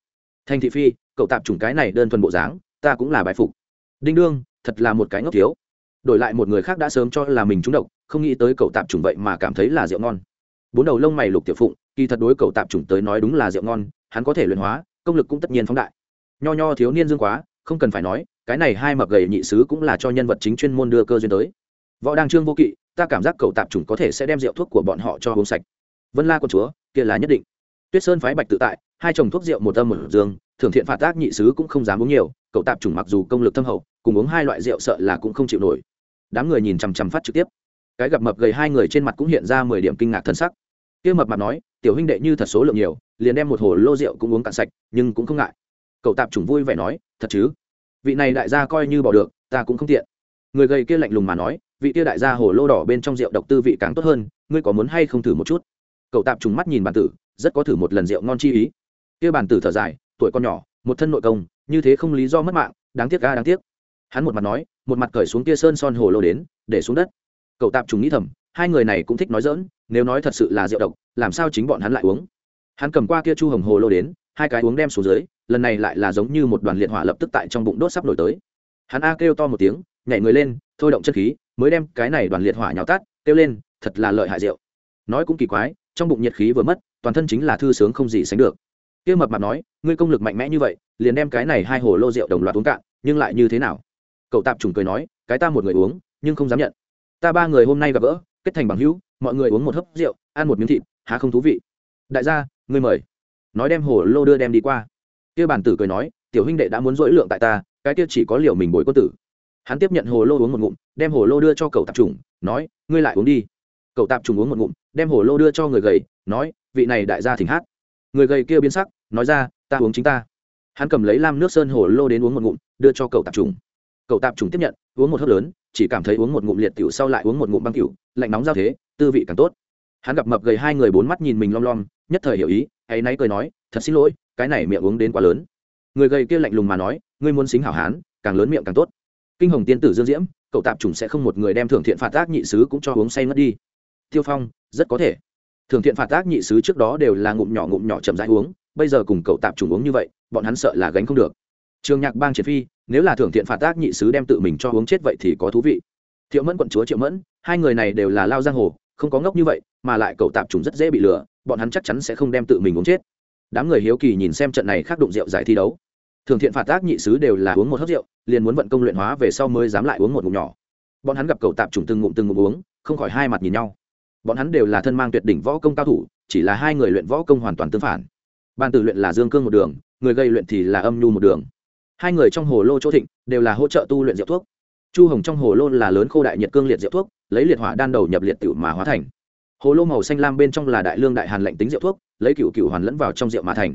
Speaker 1: Thành thị phi, cậu tạp chủng cái này đơn thuần bộ dáng, ta cũng là bài phục. Đinh đương, thật là một cái ngốc thiếu. Đổi lại một người khác đã sớm cho là mình trúng độc, không nghĩ tới cậu tạp chủng vậy mà cảm thấy là rượu ngon. Bốn đầu lông mày lục tiểu phụng, kỳ thật đối cậu tạp chủng tới nói đúng là rượu ngon, hắn có thể luyện hóa, công lực cũng tất nhiên phóng đại. Nho nho thiếu niên dương quá, không cần phải nói cái này hai mập gầy nhị sứ cũng là cho nhân vật chính chuyên môn đưa cơ duyên tới. Võ đăng trương vô kỵ, ta cảm giác cậu tạp chủng có thể sẽ đem rượu thuốc của bọn họ cho uống sạch. Vân la con chúa, kia là nhất định. Tuyết sơn phái bạch tự tại, hai chồng thuốc rượu một âm một dương, thường thiện phạt tác nhị sứ cũng không dám uống nhiều, cậu tạp chủng mặc dù công lực thâm hậu, cùng uống hai loại rượu sợ là cũng không chịu nổi. Đám người nhìn chằm chằm phát trực tiếp. Cái gặp mập gầy hai người trên mặt cũng hiện ra mười điểm kinh ngạc thân sắc. Kia mập mặt nói, tiểu huynh đệ như thật số lượng nhiều, liền đem một hồ lô rượu cũng uống cạn sạch, nhưng cũng không ngại. Cậu tạp chủng vui vẻ nói, thật chứ? Vị này đại gia coi như bỏ được, ta cũng không tiện. Người gầy kia lạnh lùng mà nói, vị kia đại gia hồ lô đỏ bên trong rượu độc tư vị càng tốt hơn, ngươi có muốn hay không thử một chút? Cậu tạp trùng mắt nhìn bàn tử, rất có thử một lần rượu ngon chi ý. Kia bàn tử thở dài, tuổi con nhỏ, một thân nội công, như thế không lý do mất mạng, đáng tiếc ga, đáng tiếc. Hắn một mặt nói, một mặt cởi xuống kia sơn son hồ lô đến, để xuống đất. Cậu tạp trùng nghĩ thầm, hai người này cũng thích nói dỡn nếu nói thật sự là rượu độc, làm sao chính bọn hắn lại uống? Hắn cầm qua kia chu hồng hồ lô đến, hai cái uống đem xuống dưới lần này lại là giống như một đoàn liệt hỏa lập tức tại trong bụng đốt sắp nổi tới. Hắn a kêu to một tiếng, nhảy người lên, thôi động chân khí, mới đem cái này đoàn liệt hỏa nhào tát, kêu lên, thật là lợi hại rượu. Nói cũng kỳ quái, trong bụng nhiệt khí vừa mất, toàn thân chính là thư sướng không gì sánh được. Kia mập mạp nói, ngươi công lực mạnh mẽ như vậy, liền đem cái này hai hồ lô rượu đồng loạt uống cạn, nhưng lại như thế nào? Cậu tạp trùng cười nói, cái ta một người uống, nhưng không dám nhận. Ta ba người hôm nay gặp gỡ, kết thành bằng hữu, mọi người uống một hớp rượu, ăn một miếng thịt, há không thú vị. Đại gia, ngươi mời. Nói đem hồ lô đưa đem đi qua kia bản tử cười nói, tiểu huynh đệ đã muốn dỗi lượng tại ta, cái kia chỉ có liều mình bồi quân tử. Hắn tiếp nhận hồ lô uống một ngụm, đem hồ lô đưa cho cậu tạp trùng nói, ngươi lại uống đi. Cậu tạp trùng uống một ngụm, đem hồ lô đưa cho người gầy, nói, vị này đại gia thỉnh hát. Người gầy kia biến sắc, nói ra, ta uống chính ta. Hắn cầm lấy lam nước sơn hồ lô đến uống một ngụm, đưa cho cậu tạp trùng cậu tạp trùng tiếp nhận, uống một hớp lớn, chỉ cảm thấy uống một ngụm liệt tiểu sau lại uống một ngụm băng tiểu, lạnh nóng giao thế, tư vị càng tốt. Hắn gặp mập gầy hai người bốn mắt nhìn mình lom lom, nhất thời hiểu ý, ấy náy cười nói, thật xin lỗi cái này miệng uống đến quá lớn. Người gầy kia lạnh lùng mà nói, ngươi muốn xính hảo hán, càng lớn miệng càng tốt. Kinh hồng tiên tử dương diễm, cậu tạp chủng sẽ không một người đem thưởng thiện phạt tác nhị sứ cũng cho uống say mất đi. Tiêu phong, rất có thể. Thưởng thiện phạt tác nhị sứ trước đó đều là ngụm nhỏ ngụm nhỏ chậm rãi uống, bây giờ cùng cậu tạp chủng uống như vậy, bọn hắn sợ là gánh không được. Trường nhạc bang triệt phi, nếu là thưởng thiện phạt tác nhị sứ đem tự mình cho uống chết vậy thì có thú vị. Thiệu mẫn quận chúa triệu mẫn, hai người này đều là lao giang hồ, không có ngốc như vậy, mà lại cậu tạp chủng rất dễ bị lừa, bọn hắn chắc chắn sẽ không đem tự mình uống chết đám người hiếu kỳ nhìn xem trận này khác đụng rượu giải thi đấu. Thường thiện phạt tác nhị sứ đều là uống một hớp rượu, liền muốn vận công luyện hóa về sau mới dám lại uống một ngụm nhỏ. Bọn hắn gặp cầu tạp trùng từng ngụm từng ngụm uống, không khỏi hai mặt nhìn nhau. Bọn hắn đều là thân mang tuyệt đỉnh võ công cao thủ, chỉ là hai người luyện võ công hoàn toàn tương phản. Ban tử luyện là dương cương một đường, người gây luyện thì là âm nhu một đường. Hai người trong hồ lô chỗ thịnh, đều là hỗ trợ tu luyện rượu thuốc. Chu hồng trong hồ lô là lớn khô đại nhiệt cương liệt rượu thuốc, lấy liệt hỏa đan đầu nhập liệt tiểu mà hóa thành. Hồ lô màu xanh lam bên trong là đại lương đại hàn lạnh tính rượu thuốc lấy cựu cựu hoàn lẫn vào trong rượu mà thành.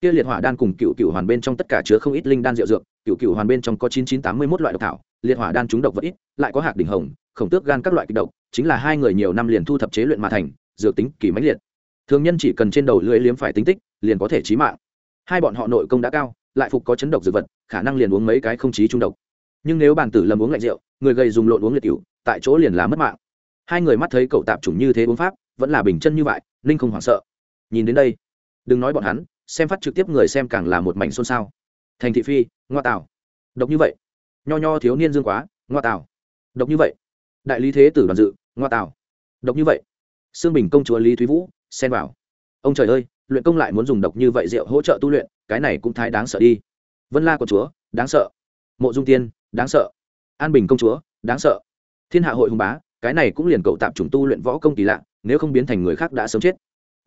Speaker 1: Kia liệt hỏa đan cùng cựu cựu hoàn bên trong tất cả chứa không ít linh đan rượu dược, cựu cựu hoàn bên trong có chín chín tám mươi một loại độc thảo, liệt hỏa đan chúng độc vật ít, lại có hạt đỉnh hồng, khổng tước gan các loại kịch độc, chính là hai người nhiều năm liền thu thập chế luyện mà thành, dược tính kỳ mãnh liệt. Thường nhân chỉ cần trên đầu lưỡi liếm phải tính tích, liền có thể chí mạng. Hai bọn họ nội công đã cao, lại phục có chấn độc dược vật, khả năng liền uống mấy cái không chí trung độc. Nhưng nếu bản tử lầm uống lạnh rượu, người gầy dùng lộn uống liệt cựu tại chỗ liền là mất mạng. Hai người mắt thấy cậu tạp chủng như thế uống pháp, vẫn là bình chân như vậy, ninh không hoảng sợ nhìn đến đây, đừng nói bọn hắn, xem phát trực tiếp người xem càng là một mảnh xôn xao. Thành thị phi, ngoa tạo độc như vậy. Nho nho thiếu niên dương quá, ngoa tạo độc như vậy. Đại lý thế tử đoàn dự, ngoa tạo độc như vậy. Xương bình công chúa lý thúy vũ, xen vào. Ông trời ơi, luyện công lại muốn dùng độc như vậy rượu hỗ trợ tu luyện, cái này cũng thái đáng sợ đi. Vân la của chúa, đáng sợ. Mộ dung tiên, đáng sợ. An bình công chúa, đáng sợ. Thiên hạ hội hùng bá, cái này cũng liền cậu tạm trùng tu luyện võ công kỳ lạ, nếu không biến thành người khác đã sớm chết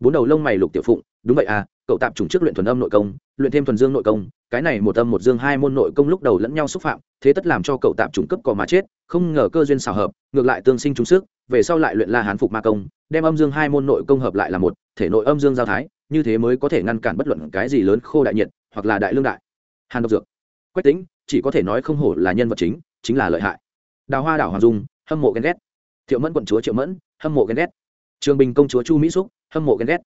Speaker 1: bốn đầu lông mày lục tiểu phụng, đúng vậy à cậu tạm trùng trước luyện thuần âm nội công, luyện thêm thuần dương nội công, cái này một âm một dương hai môn nội công lúc đầu lẫn nhau xúc phạm, thế tất làm cho cậu tạm trùng cấp cò mà chết, không ngờ cơ duyên xào hợp, ngược lại tương sinh trùng sức, về sau lại luyện la hán phục ma công, đem âm dương hai môn nội công hợp lại là một, thể nội âm dương giao thái, như thế mới có thể ngăn cản bất luận cái gì lớn khô đại nhiệt, hoặc là đại lương đại. Hàn độc dược. Quách tính chỉ có thể nói không hổ là nhân vật chính chính là lợi hại. Đào hoa đảo hoàng dung, hâm mộ ghen ghét. Thiệu mẫn quận chúa triệu mẫn, hâm mộ ghen ghét trường bình công chúa chu mỹ xúc, hâm mộ ghen ghét.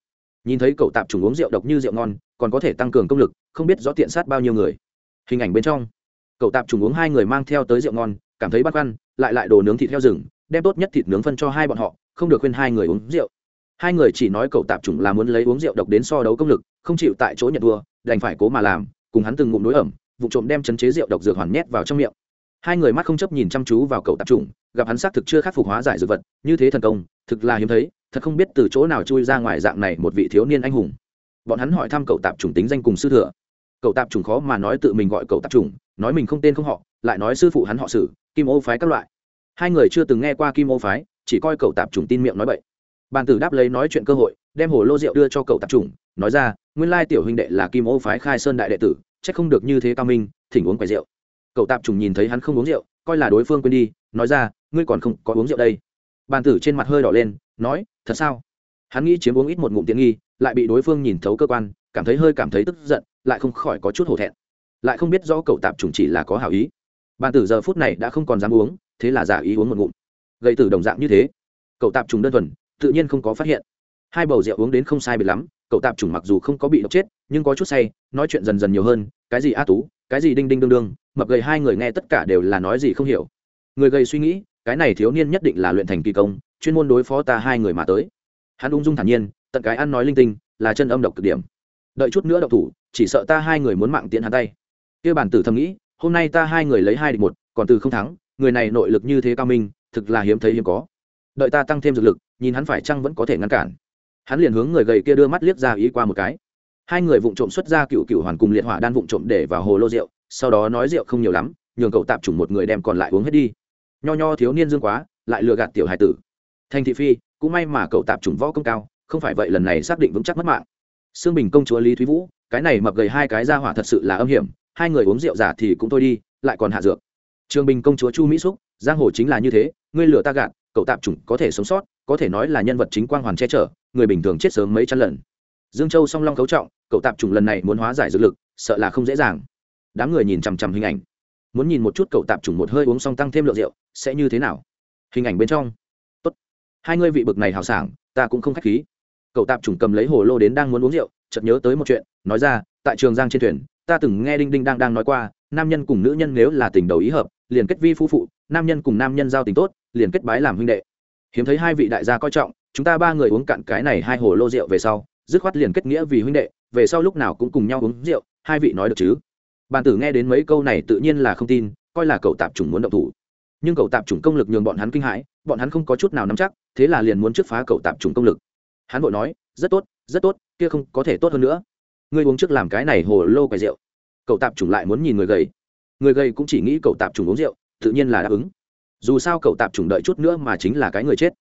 Speaker 1: Nhìn thấy cậu tạp trùng uống rượu độc như rượu ngon, còn có thể tăng cường công lực, không biết rõ tiện sát bao nhiêu người. Hình ảnh bên trong, cậu tạp trùng uống hai người mang theo tới rượu ngon, cảm thấy băn khoăn, lại lại đồ nướng thịt theo rừng, đem tốt nhất thịt nướng phân cho hai bọn họ, không được khuyên hai người uống rượu. Hai người chỉ nói cậu tạp trùng là muốn lấy uống rượu độc đến so đấu công lực, không chịu tại chỗ nhận thua, đành phải cố mà làm, cùng hắn từng ngụm đối ẩm, vụ trộm đem chấn chế rượu độc dược hoàn nhét vào trong miệng. Hai người mắt không chấp nhìn chăm chú vào cậu tạp trùng gặp hắn xác thực chưa khắc phục hóa giải dược vật, như thế thần công, thực là hiếm thấy thật không biết từ chỗ nào chui ra ngoài dạng này một vị thiếu niên anh hùng. Bọn hắn hỏi thăm cậu tạp chủng tính danh cùng sư thừa. Cậu tạp chủng khó mà nói tự mình gọi cậu tạp chủng, nói mình không tên không họ, lại nói sư phụ hắn họ sử, kim ô phái các loại. Hai người chưa từng nghe qua kim ô phái, chỉ coi cậu tạp chủng tin miệng nói vậy bàn tử đáp lấy nói chuyện cơ hội, đem hồ lô rượu đưa cho cậu tạp chủng, nói ra, nguyên lai tiểu huynh đệ là kim ô phái khai sơn đại đệ tử c h ắ c không được như thế cao minh, thỉnh uống quầy rượu. Cậu tạp chủng nhìn thấy hắn không uống rượu, coi là đối phương quên đi, nói ra, ngươi còn không có uống rượu đây. Bàn tử trên mặt hơi đỏ lên, nói thật sao? Hắn nghĩ chiếm uống ít một ngụm tiện nghi, lại bị đối phương nhìn thấu cơ quan, cảm thấy hơi cảm thấy tức giận, lại không khỏi có chút hổ thẹn. Lại không biết rõ cậu tạp chủng chỉ là có hảo ý. Bàn tử giờ phút này đã không còn dám uống, thế là giả ý uống một ngụm. Gây tử đồng dạng như thế. Cậu tạp trùng đơn thuần, tự nhiên không có phát hiện. Hai bầu rượu uống đến không sai biệt lắm, cậu tạp trùng mặc dù không có bị độc chết, nhưng có chút say, nói chuyện dần dần nhiều hơn, cái gì a tú, cái gì đinh đinh đương đương, mập gầy hai người nghe tất cả đều là nói gì không hiểu. Người gầy suy nghĩ, cái này thiếu niên nhất định là luyện thành kỳ công chuyên môn đối phó ta hai người mà tới. Hắn ung dung thản nhiên, tận cái ăn nói linh tinh, là chân âm độc cực điểm. Đợi chút nữa độc thủ, chỉ sợ ta hai người muốn mạng tiện hắn tay. Kia bản tử thầm nghĩ, hôm nay ta hai người lấy hai địch một, còn từ không thắng, người này nội lực như thế cao minh, thực là hiếm thấy hiếm có. Đợi ta tăng thêm dược lực, nhìn hắn phải chăng vẫn có thể ngăn cản. Hắn liền hướng người gầy kia đưa mắt liếc ra ý qua một cái. Hai người vụng trộm xuất ra cựu cựu hoàn cùng liệt hỏa đan vụng trộm để vào hồ lô rượu, sau đó nói rượu không nhiều lắm, nhường cậu tạp chủng một người đem còn lại uống hết đi. Nho nho thiếu niên dương quá, lại lừa gạt tiểu hải tử thanh thị phi, cũng may mà cậu tạp chủng võ công cao, không phải vậy lần này xác định vững chắc mất mạng. Xương bình công chúa lý thúy vũ, cái này mập gầy hai cái ra hỏa thật sự là âm hiểm, hai người uống rượu giả thì cũng thôi đi, lại còn hạ dược. Trường bình công chúa chu mỹ xúc, giang hồ chính là như thế, ngươi lừa ta gạt, cậu tạp chủng có thể sống sót, có thể nói là nhân vật chính quang hoàn che chở, người bình thường chết sớm mấy trăm lần. Dương châu song long cấu trọng, cậu tạp chủng lần này muốn hóa giải dược lực, sợ là không dễ dàng. Đám người nhìn chằm chằm hình ảnh. Muốn nhìn một chút cậu tạp chủng một hơi uống xong tăng thêm lượng rượu, sẽ như thế nào? Hình ảnh bên trong hai ngươi vị bực này hào sảng, ta cũng không khách khí. Cậu tạp chủng cầm lấy hồ lô đến đang muốn uống rượu, chợt nhớ tới một chuyện, nói ra, tại trường giang trên thuyền, ta từng nghe đinh đinh đang đang nói qua, nam nhân cùng nữ nhân nếu là tình đầu ý hợp, liền kết vi phu phụ, nam nhân cùng nam nhân giao tình tốt, liền kết bái làm huynh đệ. Hiếm thấy hai vị đại gia coi trọng, chúng ta ba người uống cạn cái này hai hồ lô rượu về sau, dứt khoát liền kết nghĩa vì huynh đệ, về sau lúc nào cũng cùng nhau uống rượu, hai vị nói được chứ? Bàn tử nghe đến mấy câu này tự nhiên là không tin, coi là cậu tạp chủng muốn động thủ. Nhưng cậu tạp chủng công lực nhường bọn hắn kinh hãi, bọn hắn không có chút nào nắm chắc thế là liền muốn trước phá cậu tạp trùng công lực. Hắn vội nói, rất tốt rất tốt, kia không có thể tốt hơn nữa. Ngươi uống trước làm cái này hồ lô quầy rượu. Cậu tạp trùng lại muốn nhìn người gầy. Người gầy cũng chỉ nghĩ cậu tạp trùng uống rượu, tự nhiên là đáp ứng. Dù sao cậu tạp trùng đợi chút nữa mà chính là cái người chết.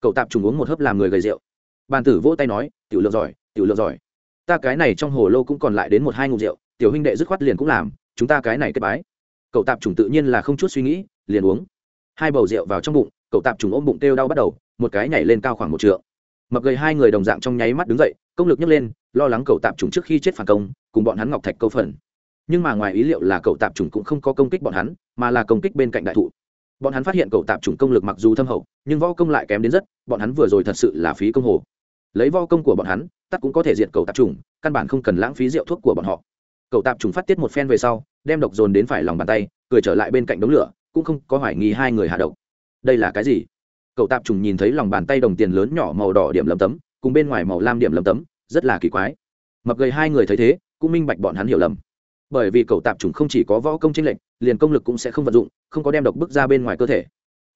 Speaker 1: Cậu tạp trùng uống một hớp làm người gầy rượu. Bàn tử vỗ tay nói, tiểu lượng giỏi, tiểu lượng giỏi. Ta cái này trong hồ lô cũng còn lại đến một hai ngụm rượu, tiểu huynh đệ dứt khoát liền cũng làm, chúng ta cái này kết bái. Cậu tạp trùng tự nhiên là không chút suy nghĩ, liền uống. Hai bầu rượu vào trong bụng, cậu tạp trùng ôm bụng kêu đau bắt đầu một cái nhảy lên cao khoảng một trượng. Mập gầy hai người đồng dạng trong nháy mắt đứng dậy, công lực nhấc lên, lo lắng cậu tạp trùng trước khi chết phản công, cùng bọn hắn ngọc thạch câu phần. Nhưng mà ngoài ý liệu là cậu tạp trùng cũng không có công kích bọn hắn, mà là công kích bên cạnh đại thụ. Bọn hắn phát hiện cậu tạp trùng công lực mặc dù thâm hậu, nhưng võ công lại kém đến rất, bọn hắn vừa rồi thật sự là phí công hồ. Lấy võ công của bọn hắn tắc cũng có thể diệt cậu tạp trùng, căn bản không cần lãng phí rượu thuốc của bọn họ. Cậu tạp trùng phát tiết một phen về sau, đem độc dồn đến phải lòng bàn tay, cười trở lại bên cạnh đống lửa, cũng không có hoài nghi hai người hạ độc. Đây là cái gì? Cậu tạp trùng nhìn thấy lòng bàn tay đồng tiền lớn nhỏ màu đỏ điểm lấm tấm, cùng bên ngoài màu lam điểm lấm tấm, rất là kỳ quái. Mập gầy hai người thấy thế, cũng minh bạch bọn hắn hiểu lầm. Bởi vì cậu tạp trùng không chỉ có võ công tranh lệch, liền công lực cũng sẽ không vận dụng, không có đem độc bức ra bên ngoài cơ thể.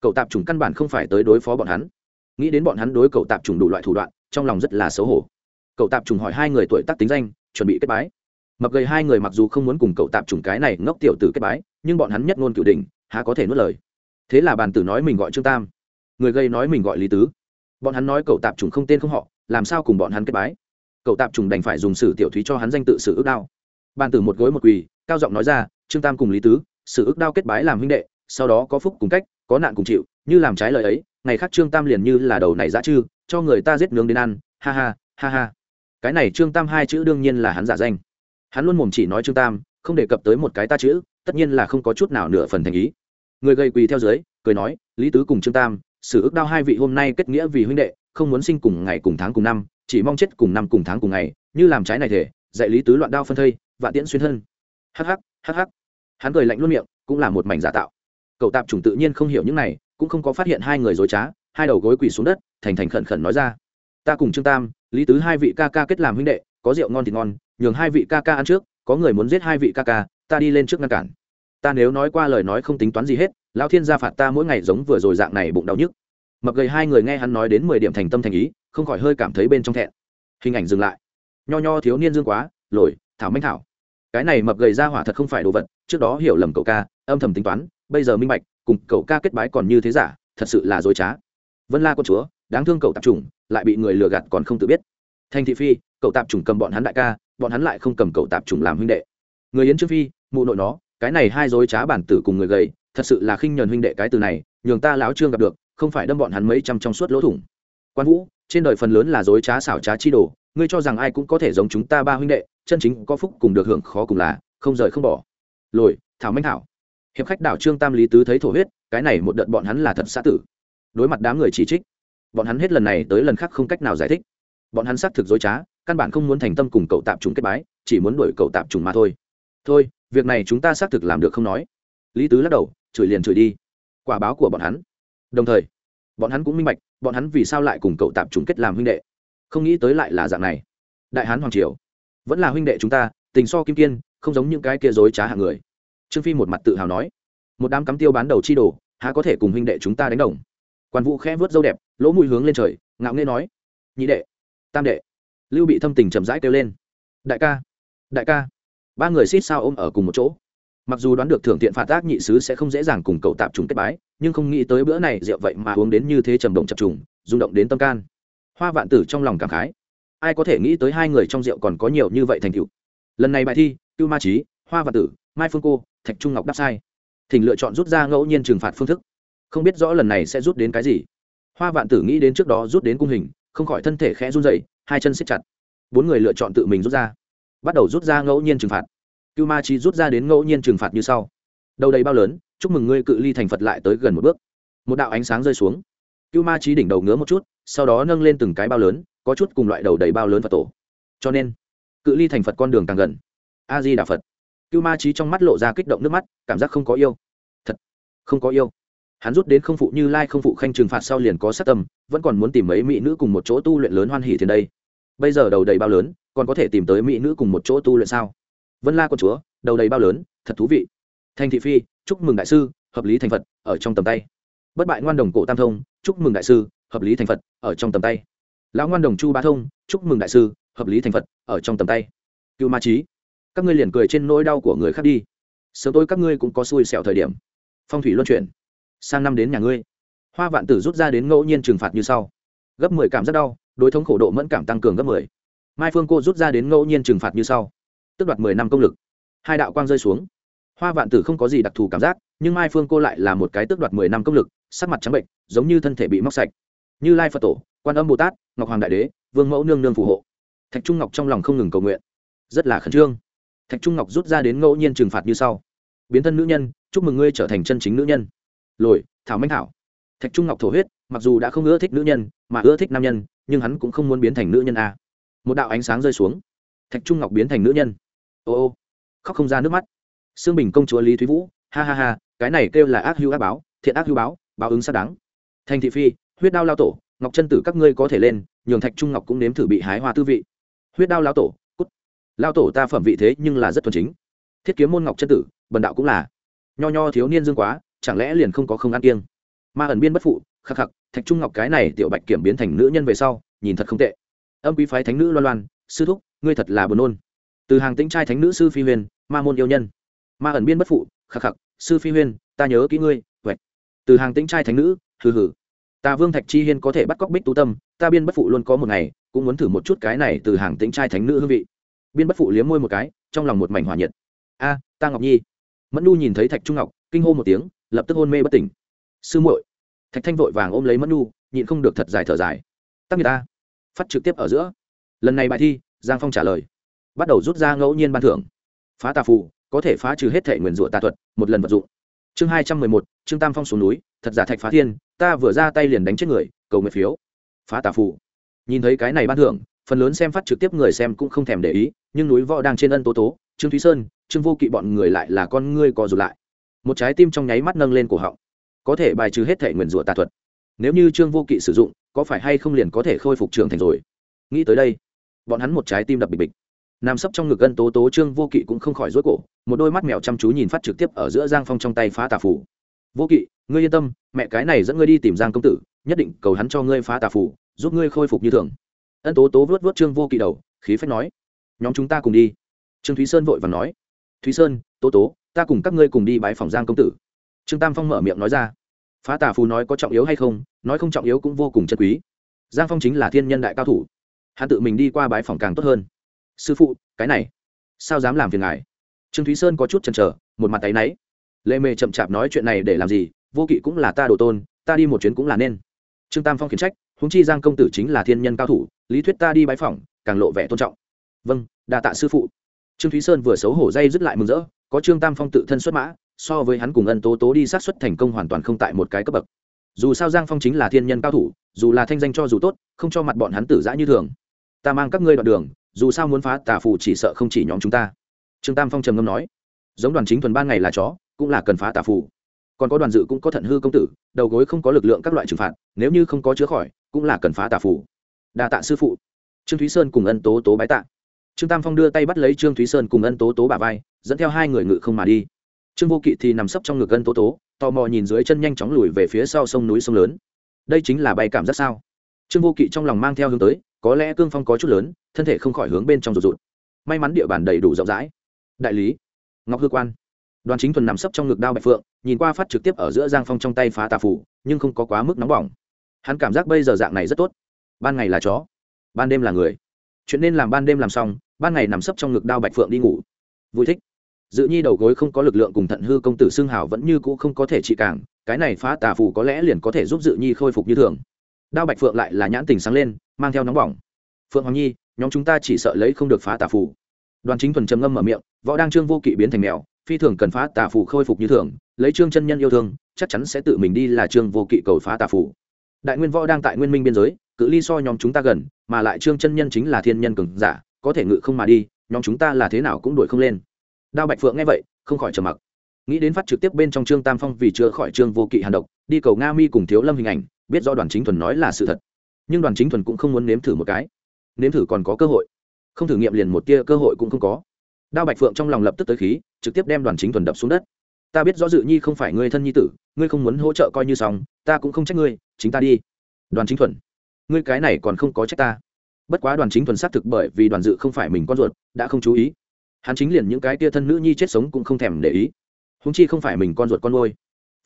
Speaker 1: Cậu tạp trùng căn bản không phải tới đối phó bọn hắn. Nghĩ đến bọn hắn đối cậu tạp trùng đủ loại thủ đoạn, trong lòng rất là xấu hổ. Cậu tạp trùng hỏi hai người tuổi tác tính danh, chuẩn bị kết bái. Mập gầy hai người mặc dù không muốn cùng cậu tạp trùng cái này ngốc tiểu tử kết bái, nhưng bọn hắn nhất ngôn cửu đình há có thể nuốt lời. Thế là bàn tử nói mình gọi trương tam người gây nói mình gọi lý tứ. Bọn hắn nói cậu tạp trùng không tên không họ, làm sao cùng bọn hắn kết bái? Cậu tạp trùng đành phải dùng sử tiểu thúy cho hắn danh tự sử ước đao. Bàn tử một gối một quỳ, cao giọng nói ra, trương tam cùng lý tứ, sử ước đao kết bái làm huynh đệ, sau đó có phúc cùng cách, có nạn cùng chịu, như làm trái lời ấy, ngày khác trương tam liền như là đầu này dã chư, cho người ta giết nướng đến ăn, ha ha ha ha. Cái này trương tam hai chữ đương nhiên là hắn giả danh. Hắn luôn mồm chỉ nói trương tam, không đề cập tới một cái ta chữ, tất nhiên là không có chút nào nửa phần thành ý. Người gây quỳ theo dưới, cười nói, lý tứ cùng trương tam sử ước đao hai vị hôm nay kết nghĩa vì huynh đệ, không muốn sinh cùng ngày cùng tháng cùng năm, chỉ mong chết cùng năm cùng tháng cùng ngày, như làm trái này thể, dạy lý tứ loạn đao phân thây và tiễn xuyên thân. Hắc hắc hắc hắc. Hắn cười lạnh luôn miệng, cũng là một mảnh giả tạo. Cậu tạp chủng tự nhiên không hiểu những này, cũng không có phát hiện hai người dối trá, hai đầu gối quỳ xuống đất, thành thành khẩn khẩn nói ra. Ta cùng trương tam, lý tứ hai vị ca ca kết làm huynh đệ, có rượu ngon thì ngon, nhường hai vị ca ca ăn trước, có người muốn giết hai vị ca ca, ta đi lên trước ngăn cản. Ta nếu nói qua lời nói không tính toán gì hết lão thiên gia phạt ta mỗi ngày giống vừa rồi dạng này bụng đau nhức. Mập gầy hai người nghe hắn nói đến mười điểm thành tâm thành ý, không khỏi hơi cảm thấy bên trong thẹn. Hình ảnh dừng lại. Nho nho thiếu niên dương quá, lồi, thảo minh thảo. Cái này mập gầy ra hỏa thật không phải đồ vật, trước đó hiểu lầm cậu ca, âm thầm tính toán, bây giờ minh bạch, cùng cậu ca kết bái còn như thế giả, thật sự là dối trá. Vân la con chúa, đáng thương cậu tạp chủng, lại bị người lừa gạt còn không tự biết. Thanh thị phi, cậu tạp chủng cầm bọn hắn đại ca, bọn hắn lại không cầm cậu tạp chủng làm huynh đệ. Người yến trương phi, mụ nội nó, cái này hai dối trá bản tử cùng người gầy thật sự là khinh nhờn huynh đệ cái từ này, nhường ta láo trương gặp được, không phải đâm bọn hắn mấy trăm trong suốt lỗ thủng. Quan vũ, trên đời phần lớn là dối trá xảo trá chi đồ, ngươi cho rằng ai cũng có thể giống chúng ta ba huynh đệ, chân chính có phúc cùng được hưởng khó cùng là, không rời không bỏ. Lồi thảo minh thảo. Hiệp khách đảo trương tam lý tứ thấy thổ huyết, cái này một đợt bọn hắn là thật xã tử. Đối mặt đám người chỉ trích, bọn hắn hết lần này tới lần khác không cách nào giải thích. Bọn hắn xác thực dối trá, căn bản không muốn thành tâm cùng cậu tạp trùng kết bái, chỉ muốn đuổi cậu tạp trùng mà thôi. Thôi, việc này chúng ta xác thực làm được không nói. Lý tứ lắc đầu chửi liền chửi đi. Quả báo của bọn hắn. Đồng thời, bọn hắn cũng minh bạch, bọn hắn vì sao lại cùng cậu tạp chung kết làm huynh đệ. Không nghĩ tới lại là dạng này. Đại hán hoàng triều, vẫn là huynh đệ chúng ta, tình so kim kiên, không giống những cái kia dối trá hạng người. Trương phi một mặt tự hào nói, một đám cắm tiêu bán đầu chi đồ, há có thể cùng huynh đệ chúng ta đánh đồng? Quan vũ khẽ vớt dâu đẹp, lỗ mùi hướng lên trời, ngạo nghê nói, nhị đệ, tam đệ. Lưu bị thâm tình chậm rãi kêu lên, đại ca đại ca. Ba người xít sao ôm ở cùng một chỗ mặc dù đoán được thưởng tiện phạt tác nhị sứ sẽ không dễ dàng cùng cậu tạp trùng kết bái, nhưng không nghĩ tới bữa này rượu vậy mà uống đến như thế trầm động chập trùng, rung động đến tâm can. Hoa vạn tử trong lòng cảm khái. Ai có thể nghĩ tới hai người trong rượu còn có nhiều như vậy thành tựu. Lần này bài thi, cưu ma trí hoa vạn tử, mai phương cô, thạch trung ngọc đáp sai. Thỉnh lựa chọn rút ra ngẫu nhiên trừng phạt phương thức. Không biết rõ lần này sẽ rút đến cái gì. Hoa vạn tử nghĩ đến trước đó rút đến cung hình, không khỏi thân thể khẽ run dậy hai chân xích chặt. Bốn người lựa chọn tự mình rút ra. Bắt đầu rút ra ngẫu nhiên trừng phạt cưu ma trí rút ra đến ngẫu nhiên trừng phạt như sau. Đầu đầy bao lớn, chúc mừng ngươi cự ly thành phật lại tới gần một bước. Một đạo ánh sáng rơi xuống. Cưu ma trí đỉnh đầu ngứa một chút, sau đó nâng lên từng cái bao lớn, có chút cùng loại đầu đầy bao lớn phật tổ. Cho nên, cự ly thành phật con đường càng gần. A di đà phật. Cưu ma trí trong mắt lộ ra kích động nước mắt, cảm giác không có yêu. Thật, không có yêu. Hắn rút đến không phụ như lai, không phụ khanh trừng phạt sau liền có sát tâm, vẫn còn muốn tìm mấy mỹ nữ cùng một chỗ tu luyện lớn hoan hỉ thì đây. Bây giờ đầu đầy bao lớn, còn có thể tìm tới mỹ nữ cùng một chỗ tu luyện sao? Vân la con chúa đầu đầy bao lớn thật thú vị thành thị phi chúc mừng đại sư hợp lý thành phật ở trong tầm tay bất bại ngoan đồng cổ tam thông chúc mừng đại sư hợp lý thành phật ở trong tầm tay lão ngoan đồng chu bá thông chúc mừng đại sư hợp lý thành phật ở trong tầm tay cựu ma trí các ngươi liền cười trên nỗi đau của người khác đi sớm tôi các ngươi cũng có xui xẻo thời điểm phong thủy luân chuyển sang năm đến nhà ngươi hoa vạn tử rút ra đến ngẫu nhiên trừng phạt như sau gấp mười cảm rất đau đối thống khổ độ mẫn cảm tăng cường gấp mười mai phương cô rút ra đến ngẫu nhiên trừng phạt như sau tức đoạt mười năm công lực. Hai đạo quang rơi xuống. Hoa vạn tử không có gì đặc thù cảm giác, nhưng mai phương cô lại là một cái tước đoạt mười năm công lực, sắc mặt trắng bệnh, giống như thân thể bị móc sạch. Như lai phật tổ, quan âm bồ tát, ngọc hoàng đại đế, vương mẫu nương nương phù hộ. Thạch trung ngọc trong lòng không ngừng cầu nguyện. Rất là khẩn trương. Thạch trung ngọc rút ra đến ngẫu nhiên trừng phạt như sau. Biến thân nữ nhân, chúc mừng ngươi trở thành chân chính nữ nhân. Lồi, thảo minh thảo. Thạch trung ngọc thổ huyết, mặc dù đã không ưa thích nữ nhân, mà ưa thích nam nhân, nhưng hắn cũng không muốn biến thành nữ nhân a. Một đạo ánh sáng rơi xuống. Thạch trung ngọc biến thành nữ nhân ô ô. Khóc không ra nước mắt. Xương bình công chúa lý thúy vũ, ha ha ha, cái này kêu là ác hữu ác báo, thiện ác hữu báo báo ứng xác đáng. Thành thị phi, huyết đao lao tổ, ngọc chân tử các ngươi có thể lên, nhường thạch trung ngọc cũng nếm thử bị hái hoa tư vị. Huyết đao lao tổ, cút. Lao tổ ta phẩm vị thế nhưng là rất thuần chính. Thiết kiếm môn ngọc chân tử, bần đạo cũng là. Nho nho thiếu niên dương quá, chẳng lẽ liền không có không ăn kiêng? Ma ẩn biên bất phụ, khắc khắc, thạch trung ngọc cái này tiểu bạch kiểm biến thành nữ nhân về sau, nhìn thật không tệ. Âm quý phái thánh nữ loan loan, sư thúc, ngươi thật là buồn nôn từ hàng tĩnh trai thánh nữ sư phi huyền, ma môn yêu nhân. Ma ẩn biên bất phụ khắc khắc sư phi huyền, ta nhớ kỹ ngươi vậy từ hàng tĩnh trai thánh nữ, hừ hừ. Ta vương thạch chi hiên có thể bắt cóc bích tú tâm, ta biên bất phụ luôn có một ngày, cũng muốn thử một chút cái này từ hàng tĩnh trai thánh nữ hương vị. Biên bất phụ liếm môi một cái, trong lòng một mảnh hòa nhiệt. A, ta ngọc nhi. Mẫn nu nhìn thấy thạch trung ngọc, kinh hô một tiếng, lập tức hôn mê bất tỉnh. Sư muội. Thạch thanh vội vàng ôm lấy mẫn nu nhịn không được thật dài thở dài. Tắc người ta. Phát trực tiếp ở giữa. Lần này bài thi, giang phong trả lời bắt đầu rút ra ngẫu nhiên ban thưởng. Phá tà phù, có thể phá trừ hết thể nguyền rủa tà thuật, một lần vật dụng. Chương hai trăm mười một chương tam phong xuống núi, thật giả thạch phá thiên, ta vừa ra tay liền đánh chết người, cầu nguyện phiếu. Phá tà phù. Nhìn thấy cái này ban thưởng, phần lớn xem phát trực tiếp người xem cũng không thèm để ý, nhưng núi võ đang trên ân tố tố, trương thúy sơn, trương vô kỵ bọn người lại là con ngươi co rụt lại. Một trái tim trong nháy mắt nâng lên cổ họng. Có thể bài trừ hết thể nguyền rủa tà thuật. Nếu như trương vô kỵ sử dụng, có phải hay không liền có thể khôi phục trường thành rồi? Nghĩ tới đây, bọn hắn một trái tim đập bịch bịch nằm sấp trong ngực ân tố tố trương vô kỵ cũng không khỏi rối cổ, một đôi mắt mèo chăm chú nhìn phát trực tiếp ở giữa giang phong trong tay phá tà phủ vô kỵ, ngươi yên tâm, mẹ cái này dẫn ngươi đi tìm giang công tử, nhất định cầu hắn cho ngươi phá tà phủ giúp ngươi khôi phục như thường. Ân tố tố vớt vớt trương vô kỵ đầu, khí phách nói, nhóm chúng ta cùng đi. Trương thúy sơn vội và nói, thúy sơn, tố tố, ta cùng các ngươi cùng đi bãi phòng giang công tử. Trương tam phong mở miệng nói ra, phá tà phù nói có trọng yếu hay không, nói không trọng yếu cũng vô cùng chân quý. Giang phong chính là thiên nhân đại cao thủ, hắn tự mình đi qua bãi phòng càng tốt hơn sư phụ cái này sao dám làm phiền ngài? Trương thúy sơn có chút chần chờ một mặt tay náy. Lệ mề chậm chạp nói chuyện này để làm gì vô kỵ cũng là ta đồ tôn ta đi một chuyến cũng là nên. Trương tam phong khiển trách húng chi giang công tử chính là thiên nhân cao thủ lý thuyết ta đi bãi phỏng, càng lộ vẻ tôn trọng. Vâng đa tạ sư phụ. Trương thúy sơn vừa xấu hổ dây dứt lại mừng rỡ có trương tam phong tự thân xuất mã so với hắn cùng ân tố tố đi sát xuất thành công hoàn toàn không tại một cái cấp bậc. Dù sao giang phong chính là thiên nhân cao thủ dù là thanh danh cho dù tốt không cho mặt bọn hắn tử giã như thường. Ta mang các ngươi đoạn đường dù sao muốn phá tà phù chỉ sợ không chỉ nhóm chúng ta. Trương tam phong trầm ngâm nói, giống đoàn chính thuần ban ngày là chó, cũng là cần phá tà phù. Còn có đoàn dự cũng có thận hư công tử, đầu gối không có lực lượng các loại trừng phạt, nếu như không có chữa khỏi, cũng là cần phá tà phù. Đa tạ sư phụ. Trương thúy sơn cùng ân tố tố bái tạ. Trương tam phong đưa tay bắt lấy trương thúy sơn cùng ân tố tố bà vai, dẫn theo hai người ngự không mà đi. Trương vô kỵ thì nằm sấp trong ngực ân tố tố, tò mò nhìn dưới chân nhanh chóng lùi về phía sau sông núi sông lớn. Đây chính là bay cảm giác sao? Trương vô kỵ trong lòng mang theo hướng tới có lẽ cương phong có chút lớn, thân thể không khỏi hướng bên trong rụt rụt. May mắn địa bàn đầy đủ rộng rãi. Đại lý, ngọc hư quan. Đoàn chính thuần nằm sấp trong ngực đao bạch phượng, nhìn qua phát trực tiếp ở giữa giang phong trong tay phá tà phủ, nhưng không có quá mức nóng bỏng. Hắn cảm giác bây giờ dạng này rất tốt. Ban ngày là chó, ban đêm là người. Chuyện nên làm ban đêm làm xong, ban ngày nằm sấp trong ngực đao bạch phượng đi ngủ. Vui thích. Dự nhi đầu gối không có lực lượng cùng thận hư công tử xương hảo vẫn như cũ không có thể trị cảng cái này phá tà phù có lẽ liền có thể giúp dự nhi khôi phục như thường đao bạch phượng lại là nhãn tình sáng lên, mang theo nóng bỏng. Phượng hoàng nhi, nhóm chúng ta chỉ sợ lấy không được phá tà phù. Đoàn chính thuần trầm ngâm mở miệng, võ đang trương vô kỵ biến thành mèo, phi thường cần phá tà phù khôi phục như thường, lấy trương chân nhân yêu thương, chắc chắn sẽ tự mình đi là trương vô kỵ cầu phá tà phù. Đại nguyên võ đang tại nguyên minh biên giới, cự ly so nhóm chúng ta gần, mà lại trương chân nhân chính là thiên nhân cường giả, có thể ngự không mà đi, nhóm chúng ta là thế nào cũng đuổi không lên. Đao bạch phượng nghe vậy, không khỏi trầm mặc. Nghĩ đến phát trực tiếp bên trong trương tam phong vì chữa khỏi trương vô kỵ hàn độc, đi cầu nga mi cùng thiếu lâm hình ảnh biết do đoàn chính thuần nói là sự thật. Nhưng đoàn chính thuần cũng không muốn nếm thử một cái. Nếm thử còn có cơ hội. Không thử nghiệm liền một tia cơ hội cũng không có. Đao bạch phượng trong lòng lập tức tới khí, trực tiếp đem đoàn chính thuần đập xuống đất. Ta biết rõ dự nhi không phải người thân nhi tử, ngươi không muốn hỗ trợ coi như xong, ta cũng không trách ngươi, chính ta đi. Đoàn chính thuần, ngươi cái này còn không có trách ta. Bất quá đoàn chính thuần xác thực bởi vì đoàn dự không phải mình con ruột, đã không chú ý. Hắn chính liền những cái tia thân nữ nhi chết sống cũng không thèm để ý. Húng chi không phải mình con ruột con ngôi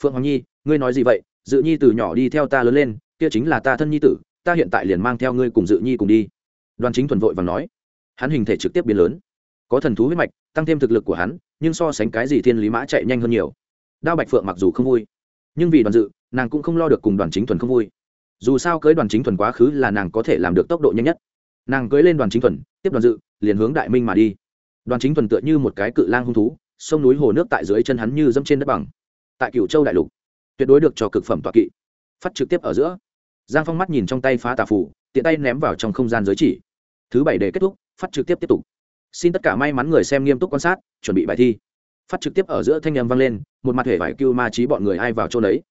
Speaker 1: phượng hoàng nhi, ngươi nói gì vậy? Dự nhi từ nhỏ đi theo ta lớn lên, kia chính là ta thân nhi tử, ta hiện tại liền mang theo ngươi cùng dự nhi cùng đi. Đoàn chính thuần vội và nói. Hắn hình thể trực tiếp biến lớn. Có thần thú huyết mạch, tăng thêm thực lực của hắn, nhưng so sánh cái gì thiên lý mã chạy nhanh hơn nhiều. Đao bạch phượng mặc dù không vui, nhưng vì đoàn dự, nàng cũng không lo được cùng đoàn chính thuần không vui. Dù sao cưới đoàn chính thuần quá khứ là nàng có thể làm được tốc độ nhanh nhất. Nàng cưới lên đoàn chính thuần, tiếp đoàn dự, liền hướng đại minh mà đi. Đoàn chính thuần tựa như một cái cự lang hung thú, sông núi hồ nước tại dưới chân hắn như dẫm trên đất bằng. Tại cựu châu đại lục tuyệt đối được cho cực phẩm tọa kỵ. Phát trực tiếp ở giữa, giang phong mắt nhìn trong tay phá tà phủ tiện tay ném vào trong không gian giới chỉ. Thứ bảy để kết thúc, phát trực tiếp tiếp tục. Xin tất cả may mắn người xem nghiêm túc quan sát, chuẩn bị bài thi. Phát trực tiếp ở giữa thanh â vang lên, một mặt hệ vải cưu ma trí bọn người ai vào chỗ đấy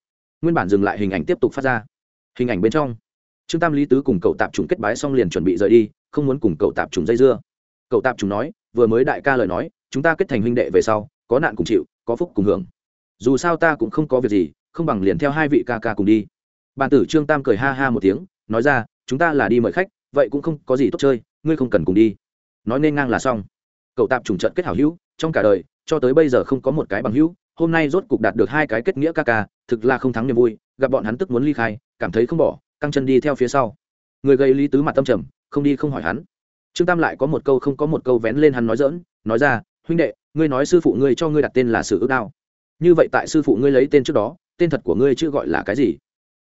Speaker 1: nguyên bản dừng lại hình ảnh tiếp tục phát ra. Hình ảnh bên trong, trương tam lý tứ cùng cậu tạp trùng kết bái xong liền chuẩn bị rời đi, không muốn cùng cậu tạp trùng dây dưa. Cậu tạp trùng nói, vừa mới đại ca lời nói, chúng ta kết thành huynh đệ về sau, có nạn cùng chịu, có phúc cùng hưởng. Dù sao ta cũng không có việc gì không bằng liền theo hai vị ca ca cùng đi. Bàn tử trương tam cười ha ha một tiếng, nói ra, chúng ta là đi mời khách, vậy cũng không có gì tốt chơi, ngươi không cần cùng đi. Nói nên ngang là xong. Cậu tạp trùng trận kết hảo hữu, trong cả đời, cho tới bây giờ không có một cái bằng hữu, hôm nay rốt cục đạt được hai cái kết nghĩa ca ca, thực là không thắng niềm vui, gặp bọn hắn tức muốn ly khai, cảm thấy không bỏ, căng chân đi theo phía sau. Người gây lý tứ mặt tâm trầm, không đi không hỏi hắn. Trương tam lại có một câu không có một câu vén lên hắn nói dỡn nói ra, huynh đệ, ngươi nói sư phụ ngươi cho ngươi đặt tên là sử ước đao. Như vậy tại sư phụ ngươi lấy tên trước đó tên thật của ngươi chưa gọi là cái gì?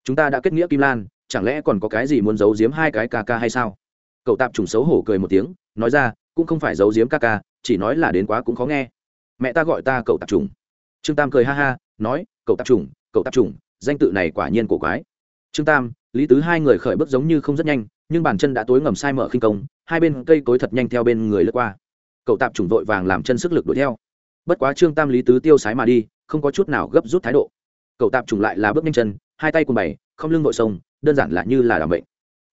Speaker 1: Chúng ta đã kết nghĩa kim lan, chẳng lẽ còn có cái gì muốn giấu giếm hai cái ca ca hay sao? Cậu tạp trùng xấu hổ cười một tiếng, nói ra, cũng không phải giấu giếm ca ca, chỉ nói là đến quá cũng khó nghe. Mẹ ta gọi ta cậu tạp trùng. Trương tam cười ha ha, nói, cậu tạp trùng, cậu tạp trùng, danh tự này quả nhiên cổ quái. Trương tam, lý tứ hai người khởi bước giống như không rất nhanh, nhưng bàn chân đã tối ngầm sai mở khinh công, hai bên cây cối thật nhanh theo bên người lướt qua. Cậu tạp trùng vội vàng làm chân sức lực đuổi theo. Bất quá trương tam lý tứ tiêu sái mà đi, không có chút nào gấp rút thái độ cậu tạp trùng lại là bước nhanh chân hai tay cùng bày không lưng vội sông đơn giản là như là đảm bệnh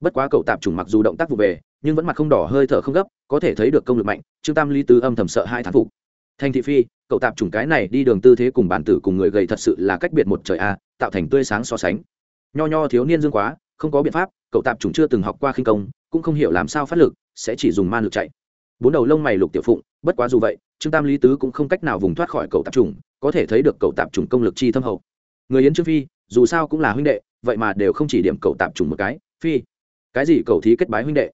Speaker 1: bất quá cậu tạp trùng mặc dù động tác vụ về nhưng vẫn mặt không đỏ hơi thở không gấp có thể thấy được công lực mạnh trương tam lý tứ âm thầm sợ hai thán phục. Thành thị phi cậu tạp trùng cái này đi đường tư thế cùng bản tử cùng người gầy thật sự là cách biệt một trời a tạo thành tươi sáng so sánh. Nho nho thiếu niên dương quá không có biện pháp cậu tạp trùng chưa từng học qua khinh công cũng không hiểu làm sao phát lực sẽ chỉ dùng man lực chạy. Bốn đầu lông mày lục tiểu phụng bất quá dù vậy trương tam lý tứ cũng không cách nào vùng thoát khỏi cậu tạp trùng, có thể thấy được cậu tạp trùng công lực chi thâm hậu người yến trương phi, dù sao cũng là huynh đệ, vậy mà đều không chỉ điểm cậu tạp trùng một cái. Phi, cái gì cậu thí kết bái huynh đệ?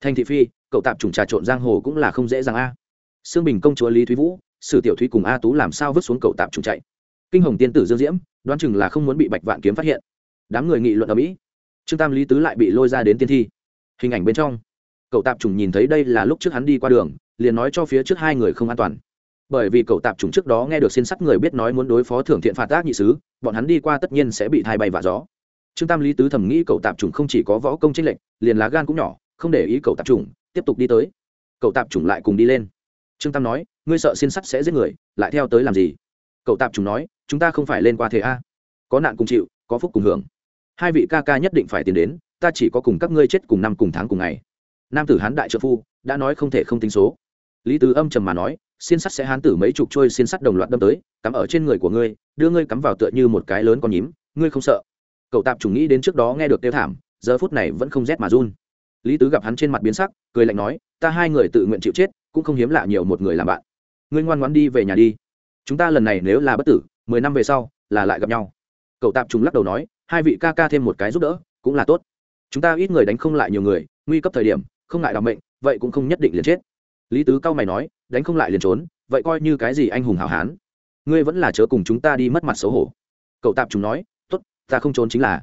Speaker 1: Thành thị phi, cậu tạp trùng trà trộn giang hồ cũng là không dễ dàng a. À. xương bình công chúa lý thúy vũ, sử tiểu thúy cùng a tú làm sao vứt xuống cậu tạp trùng chạy? Kinh hồng tiên tử dương diễm, đoán chừng là không muốn bị bạch vạn kiếm phát hiện. Đám người nghị luận ở mỹ, trương tam lý tứ lại bị lôi ra đến tiên thi. Hình ảnh bên trong, cậu tạp trùng nhìn thấy đây là lúc trước hắn đi qua đường, liền nói cho phía trước hai người không an toàn bởi vì cậu tạp chủng trước đó nghe được xin sắt người biết nói muốn đối phó thưởng thiện phạt tác nhị sứ, bọn hắn đi qua tất nhiên sẽ bị thai bay và gió. Trương tam lý tứ thầm nghĩ cậu tạp chủng không chỉ có võ công tranh lệch, liền lá gan cũng nhỏ, không để ý cậu tạp chủng, tiếp tục đi tới. Cậu tạp chủng lại cùng đi lên. Trương tam nói, ngươi sợ xin sắt sẽ giết người, lại theo tới làm gì? Cậu tạp chủng nói, chúng ta không phải lên qua thế a. Có nạn cùng chịu, có phúc cùng hưởng. Hai vị ca ca nhất định phải tiến đến, ta chỉ có cùng các ngươi chết cùng năm cùng tháng cùng ngày. Nam tử hán đại trợ phu, đã nói không thể không tính số. Lý tứ âm trầm mà nói xiên sắt sẽ hán tử mấy chục trôi xiên sắt đồng loạt đâm tới, cắm ở trên người của ngươi, đưa ngươi cắm vào tựa như một cái lớn con nhím, ngươi không sợ. Cậu tạp chủ nghĩ đến trước đó nghe được tiêu thảm, giờ phút này vẫn không rét mà run. Lý tứ gặp hắn trên mặt biến sắc, cười lạnh nói, ta hai người tự nguyện chịu chết, cũng không hiếm lạ nhiều một người làm bạn. Ngươi ngoan ngoãn đi về nhà đi. Chúng ta lần này nếu là bất tử, mười năm về sau, là lại gặp nhau. Cậu tạp trùng lắc đầu nói, hai vị ca ca thêm một cái giúp đỡ, cũng là tốt. Chúng ta ít người đánh không lại nhiều người, nguy cấp thời điểm, không ngại đ mệnh, vậy cũng không nhất định liền chết. Lý tứ cao mày nói đánh không lại liền trốn, vậy coi như cái gì anh hùng hảo hán. Ngươi vẫn là chớ cùng chúng ta đi mất mặt xấu hổ. Cậu tạp chúng nói t ố t ta không trốn chính là.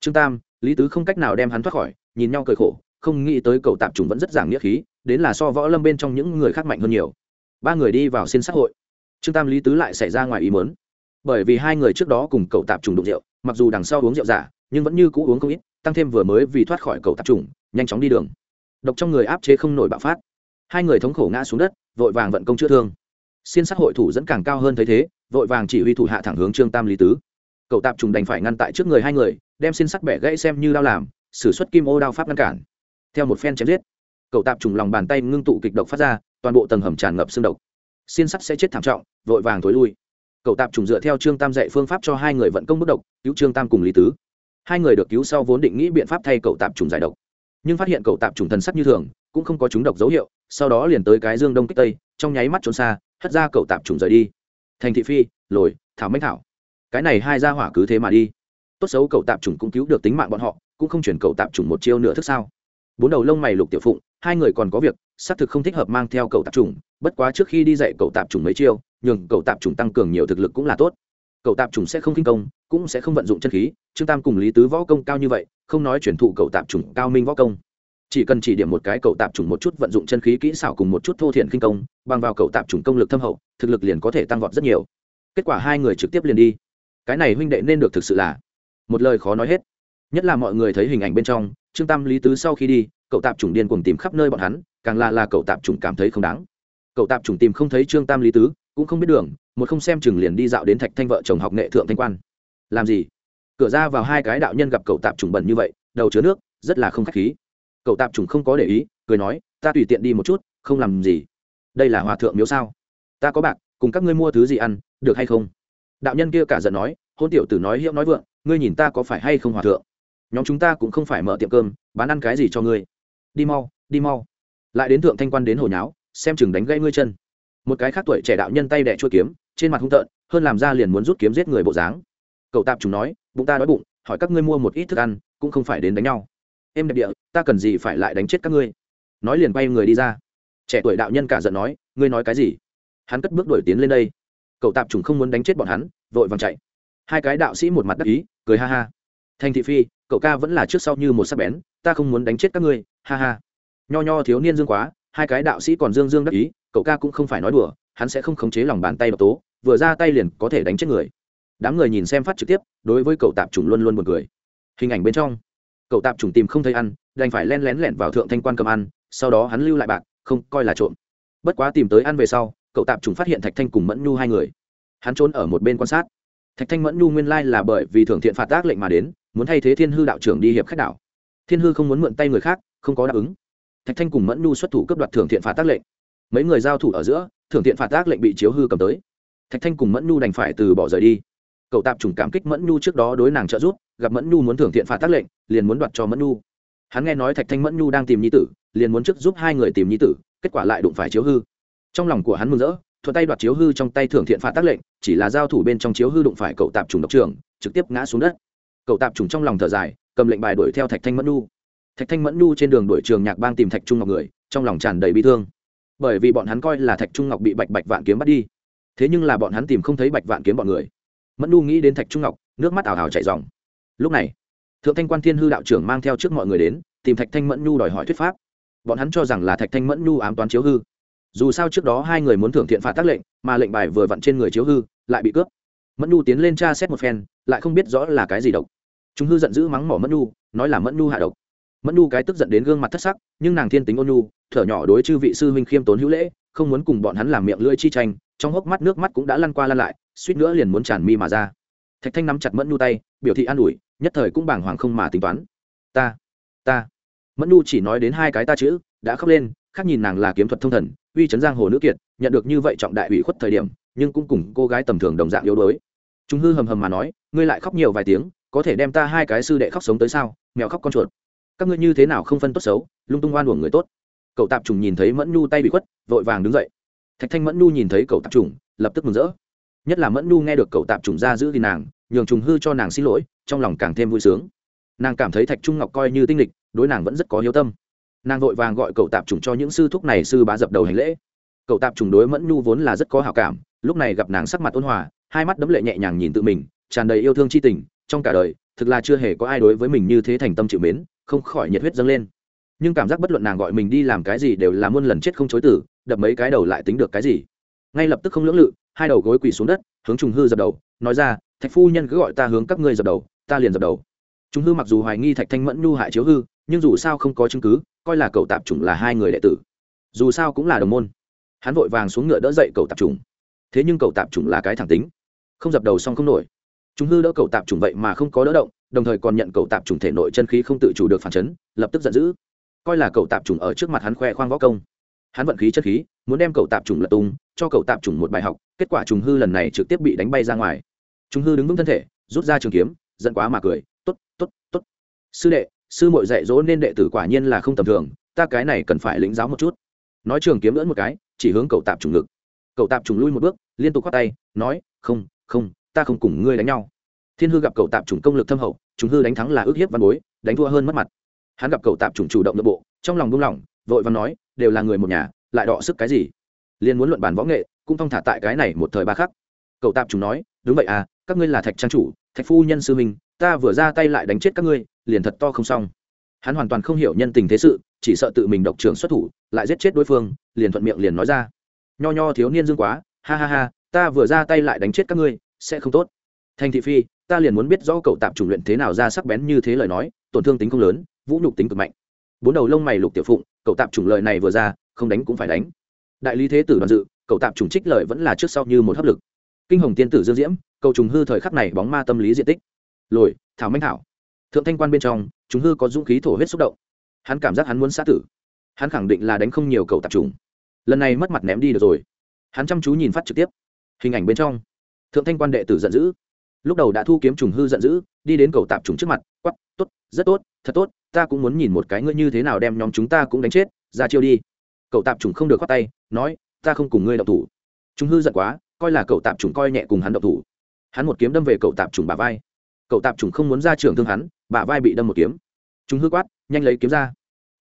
Speaker 1: Trương tam, lý tứ không cách nào đem hắn thoát khỏi, nhìn nhau cười khổ, không nghĩ tới cậu tạp chúng vẫn rất giảng nghĩa khí, đến là so võ lâm bên trong những người khác mạnh hơn nhiều. Ba người đi vào xin xã hội. Trương tam, lý tứ lại xảy ra ngoài ý mớn bởi vì hai người trước đó cùng cậu tạp trùng đụng rượu, mặc dù đằng sau uống rượu giả, nhưng vẫn như cũ uống không ít, tăng thêm vừa mới vì thoát khỏi cậu tạp trùng, nhanh chóng đi đường. Độc trong người áp chế không nổi bạo phát hai người thống khổ ngã xuống đất, vội vàng vận công chữa thương. Xin sát hội thủ dẫn càng cao hơn thấy thế, vội vàng chỉ huy thủ hạ thẳng hướng trương tam lý tứ. Cậu tạp trùng đành phải ngăn tại trước người hai người, đem xin sắt bẻ gãy xem như đao làm xử suất kim ô đao pháp ngăn cản. Theo một phen chém giết, cậu tạp trùng lòng bàn tay ngưng tụ kịch độc phát ra, toàn bộ tầng hầm tràn ngập xương độc. Xin sắt sẽ chết thảm trọng, vội vàng thối lui. Cậu tạp trùng dựa theo trương tam dạy phương pháp cho hai người vận công bất độc, cứu trương tam cùng lý tứ. Hai người được cứu sau vốn định nghĩ biện pháp thay cậu tạp trùng giải độc. Nhưng phát hiện cậu tạp trùng thần sắc như thường cũng không có chúng độc dấu hiệu, sau đó liền tới cái dương đông kích tây, trong nháy mắt trốn xa, hất ra cậu tạp trùng rời đi. Thành thị phi, lồi, thảo mách thảo. Cái này hai ra hỏa cứ thế mà đi. Tốt xấu cậu tạp trùng cũng cứu được tính mạng bọn họ, cũng không chuyển cậu tạp trùng một chiêu nữa thức sao. Bốn đầu lông mày lục tiểu phụng, hai người còn có việc, xác thực không thích hợp mang theo cậu tạp trùng, bất quá trước khi đi dạy cậu tạp trùng mấy chiêu, nhường cậu tạp trùng tăng cường nhiều thực lực cũng là tốt. Cậu tạp trùng sẽ không kinh công, cũng sẽ không vận dụng chân khí, trương tam cùng lý tứ võ công cao như vậy, không nói chuyển thụ cậu tạp trùng cao minh võ công chỉ cần chỉ điểm một cái cậu tạp trùng một chút vận dụng chân khí kỹ xảo cùng một chút thô thiện kinh công, bằng vào cậu tạp trùng công lực thâm hậu, thực lực liền có thể tăng vọt rất nhiều. Kết quả hai người trực tiếp liền đi. Cái này huynh đệ nên được thực sự là một lời khó nói hết. Nhất là mọi người thấy hình ảnh bên trong, trương tam lý tứ sau khi đi, cậu tạp trùng điên cuồng tìm khắp nơi bọn hắn, càng là là cậu tạp trùng cảm thấy không đáng. Cậu tạp trùng tìm không thấy trương tam lý tứ, cũng không biết đường, một không xem chừng liền đi dạo đến thạch thanh vợ chồng học nghệ thượng thanh quan. Làm gì? Cửa ra vào hai cái đạo nhân gặp cậu tạp trùng bẩn như vậy, đầu chứa nước, rất là không khách khí cậu tạp trùng không có để ý, cười nói, ta tùy tiện đi một chút, không làm gì. Đây là hòa thượng miếu sao? Ta có bạc, cùng các ngươi mua thứ gì ăn, được hay không? Đạo nhân kia cả giận nói, hôn tiểu tử nói hiệu nói vượng, ngươi nhìn ta có phải hay không hòa thượng? Nhóm chúng ta cũng không phải mở tiệm cơm, bán ăn cái gì cho ngươi? Đi mau đi mau. Lại đến thượng thanh quan đến hồi nháo, xem chừng đánh gây ngươi chân. Một cái khác tuổi trẻ đạo nhân tay đẻ chua kiếm, trên mặt hung tợn, hơn làm ra liền muốn rút kiếm giết người bộ dáng. Cậu tạp chúng nói, bụng ta đói bụng, hỏi các ngươi mua một ít thức ăn, cũng không phải đến đánh nhau em đẹp địa, ta cần gì phải lại đánh chết các ngươi? Nói liền bay người đi ra. Trẻ tuổi đạo nhân cả giận nói, ngươi nói cái gì? Hắn cất bước đuổi tiến lên đây. Cậu tạp trùng không muốn đánh chết bọn hắn, vội vàng chạy. Hai cái đạo sĩ một mặt đắc ý, cười ha ha. Thành thị phi, cậu ca vẫn là trước sau như một sắc bén, ta không muốn đánh chết các ngươi, ha ha. Nho nho thiếu niên dương quá, hai cái đạo sĩ còn dương dương đắc ý, cậu ca cũng không phải nói đùa, hắn sẽ không khống chế lòng bàn tay độc tố, vừa ra tay liền có thể đánh chết người. Đám người nhìn xem phát trực tiếp, đối với cậu tạp trùng luôn luôn buồn cười. Hình ảnh bên trong cậu tạp trùng tìm không thấy ăn, đành phải len lén lẻn vào thượng thanh quan cầm ăn, sau đó hắn lưu lại bạc, không coi là trộm. Bất quá tìm tới ăn về sau, cậu tạp trùng phát hiện thạch thanh cùng mẫn nhu hai người. Hắn trốn ở một bên quan sát. Thạch thanh mẫn nhu nguyên lai là bởi vì thượng thiện phạt tác lệnh mà đến, muốn thay thế thiên hư đạo trưởng đi hiệp khách đảo thiên hư không muốn mượn tay người khác, không có đáp ứng. Thạch thanh cùng mẫn nhu xuất thủ cấp đoạt thượng thiện phạt tác lệnh. Mấy người giao thủ ở giữa, thưởng thiện phạt tác lệnh bị chiếu hư cầm tới. Thạch thanh cùng mẫn nhu đành phải từ bỏ rời đi cậu tạp chủng cảm kích mẫn nhu trước đó đối nàng trợ giúp, gặp mẫn nhu muốn thưởng thiện phạt tác lệnh, liền muốn đoạt cho mẫn nhu. Hắn nghe nói thạch thanh mẫn nhu đang tìm nhi tử, liền muốn trước giúp hai người tìm nhi tử, kết quả lại đụng phải chiếu hư. Trong lòng của hắn mừng rỡ, thuận tay đoạt chiếu hư trong tay thưởng thiện phạt tác lệnh, chỉ là giao thủ bên trong chiếu hư đụng phải cậu tạp trùng độc trường trực tiếp ngã xuống đất. Cậu tạp trùng trong lòng thở dài, cầm lệnh bài đuổi theo thạch thanh mẫn nhu. Thạch thanh mẫn nhu trên đường đuổi trường nhạc bang tìm thạch trung ngọc người, trong lòng tràn đầy bi thương. Bởi vì bọn hắn coi là thạch trung ngọc bị bạch bạch vạn kiếm bắt đi. Thế nhưng là bọn hắn tìm không thấy bạch vạn kiếm bọn người mẫn Nu nghĩ đến thạch trung ngọc, nước mắt ảo ảo chảy dòng. Lúc này, thượng thanh quan thiên hư đạo trưởng mang theo trước mọi người đến, tìm thạch thanh mẫn nhu đòi hỏi thuyết pháp. Bọn hắn cho rằng là thạch thanh mẫn nhu ám toán chiếu hư. Dù sao trước đó hai người muốn thưởng thiện phạt tác lệnh, mà lệnh bài vừa vặn trên người chiếu hư, lại bị cướp. Mẫn nhu tiến lên tra xét một phen, lại không biết rõ là cái gì độc. Chúng hư giận dữ mắng mỏ mẫn nhu, nói là mẫn nhu hạ độc. Mẫn nhu cái tức giận đến gương mặt thất sắc, nhưng nàng thiên tính ôn nhu, thở nhỏ đối chư vị sư huynh khiêm tốn hữu lễ, không muốn cùng bọn hắn làm miệng lưỡi chi tranh, trong hốc mắt nước mắt cũng đã lăn qua lăn lại suýt nữa liền muốn tràn mi mà ra. Thạch thanh nắm chặt mẫn nhu tay, biểu thị an ủi, nhất thời cũng bàng hoàng không mà tính toán. Ta ta. Mẫn nhu chỉ nói đến hai cái ta chữ, đã khóc lên, khác nhìn nàng là kiếm thuật thông thần, uy chấn giang hồ nữ kiệt, nhận được như vậy trọng đại ủy khuất thời điểm, nhưng cũng cùng cô gái tầm thường đồng dạng yếu đuối. Chúng hư hầm hầm mà nói, ngươi lại khóc nhiều vài tiếng, có thể đem ta hai cái sư đệ khóc sống tới sao? Mèo khóc con chuột. Các ngươi như thế nào không phân tốt xấu, lung tung oan uổng người tốt. Cậu tạp trùng nhìn thấy mẫn nhu tay bị khuất, vội vàng đứng dậy. Thạch thanh mẫn nhu nhìn thấy cậu tạp trùng, lập tức mừng rỡ nhất là mẫn Nu nghe được cậu tạp trùng ra giữ thì nàng, nhường trùng hư cho nàng xin lỗi, trong lòng càng thêm vui sướng. Nàng cảm thấy thạch trung ngọc coi như tinh lịch, đối nàng vẫn rất có hiếu tâm. Nàng vội vàng gọi cậu tạp trùng cho những sư thúc này sư bá dập đầu hành lễ. Cậu tạp trùng đối mẫn Nu vốn là rất có hào cảm, lúc này gặp nàng sắc mặt ôn hòa, hai mắt đấm lệ nhẹ nhàng nhìn tự mình, tràn đầy yêu thương chi tình, trong cả đời, thực là chưa hề có ai đối với mình như thế thành tâm chịu mến, không khỏi nhiệt huyết dâng lên. Nhưng cảm giác bất luận nàng gọi mình đi làm cái gì đều là muôn lần chết không chối tử đập mấy cái đầu lại tính được cái gì. Ngay lập tức không lưỡng lự hai đầu gối quỳ xuống đất, hướng trùng hư dập đầu, nói ra, thạch phu nhân cứ gọi ta hướng các ngươi dập đầu, ta liền dập đầu. Trùng hư mặc dù hoài nghi thạch thanh mẫn nhu hại chiếu hư, nhưng dù sao không có chứng cứ, coi là cậu tạp chủng là hai người đệ tử. Dù sao cũng là đồng môn. Hắn vội vàng xuống ngựa đỡ dậy cậu tạp chủng. Thế nhưng cậu tạp chủng là cái thẳng tính. Không dập đầu xong không nổi. Chúng hư đỡ cậu tạp chủng vậy mà không có đỡ động, đồng thời còn nhận cậu tạp chủng thể nội chân khí không tự chủ được phản chấn, lập tức giận dữ. Coi là cậu tạp chủng ở trước mặt hắn khoe khoang võ công hắn vận khí chất khí, muốn đem cậu tạp trùng lật tung, cho cậu tạp trùng một bài học, kết quả trùng hư lần này trực tiếp bị đánh bay ra ngoài. Trùng hư đứng vững thân thể, rút ra trường kiếm, giận quá mà cười t ố t t ố t t ố t sư đệ, sư mội dạy dỗ nên đệ tử quả nhiên là không tầm thường, ta cái này cần phải lĩnh giáo một chút. Nói trường kiếm lẫn một cái, chỉ hướng cậu tạp trùng ngực. Cậu tạp trùng lui một bước, liên tục khoác tay, nói, không không, ta không cùng ngươi đánh nhau. Thiên hư gặp cậu tạp trùng công lực thâm hậu chúng hư đánh thắng là ước hiếp văn bối, đánh thua hơn mất mặt. Hắn gặp cậu tạp trùng chủ động nội bộ, trong lòng buông lỏng, vội và nói đều là người một nhà, lại đọ sức cái gì? Liên muốn luận bàn võ nghệ, cũng thong thả tại cái này một thời ba khắc. Cậu tạp chúng nói, đúng vậy à các ngươi là thạch trang chủ, thạch phu nhân sư minh ta vừa ra tay lại đánh chết các ngươi, liền thật to không xong. Hắn hoàn toàn không hiểu nhân tình thế sự, chỉ sợ tự mình độc trưởng xuất thủ, lại giết chết đối phương, liền thuận miệng liền nói ra. Nho nho thiếu niên dương quá, ha ha ha, ta vừa ra tay lại đánh chết các ngươi, sẽ không tốt. Thành thị phi, ta liền muốn biết rõ cậu tạp chủ luyện thế nào ra sắc bén như thế lời nói, tổn thương tính không lớn, vũ nhục tính cực mạnh. Bốn đầu lông mày lục tiểu phụng cậu tạp chủng lời này vừa ra, không đánh cũng phải đánh. Đại lý thế tử đoàn dự, cậu tạp chủng trích lời vẫn là trước sau như một hấp lực. Kinh hồng tiên tử dương diễm cầu trùng hư thời khắc này bóng ma tâm lý diện tích. Lồi, thảo manh thảo. Thượng thanh quan bên trong chúng hư có dũng khí thổ huyết xúc động. Hắn cảm giác hắn muốn xã tử. Hắn khẳng định là đánh không nhiều cầu tạp trùng lần này mất mặt ném đi được rồi. Hắn chăm chú nhìn phát trực tiếp. Hình ảnh bên trong. Thượng thanh quan đệ tử giận dữ. Lúc đầu đã thu kiếm trùng hư giận dữ, đi đến cầu tạp trùng trước mặt quắp tốt, rất tốt, thật tốt ta cũng muốn nhìn một cái ngươi như thế nào đem nhóm chúng ta cũng đánh chết, ra chiêu đi. Cậu tạp trùng không được khoát tay, nói, ta không cùng ngươi đậu thủ. Chúng hư giận quá, coi là cậu tạp trùng coi nhẹ cùng hắn đậu thủ. Hắn một kiếm đâm về cậu tạp trùng bà vai. Cậu tạp trùng không muốn ra trường thương hắn bà vai bị đâm một kiếm. Chúng hư quát, nhanh lấy kiếm ra.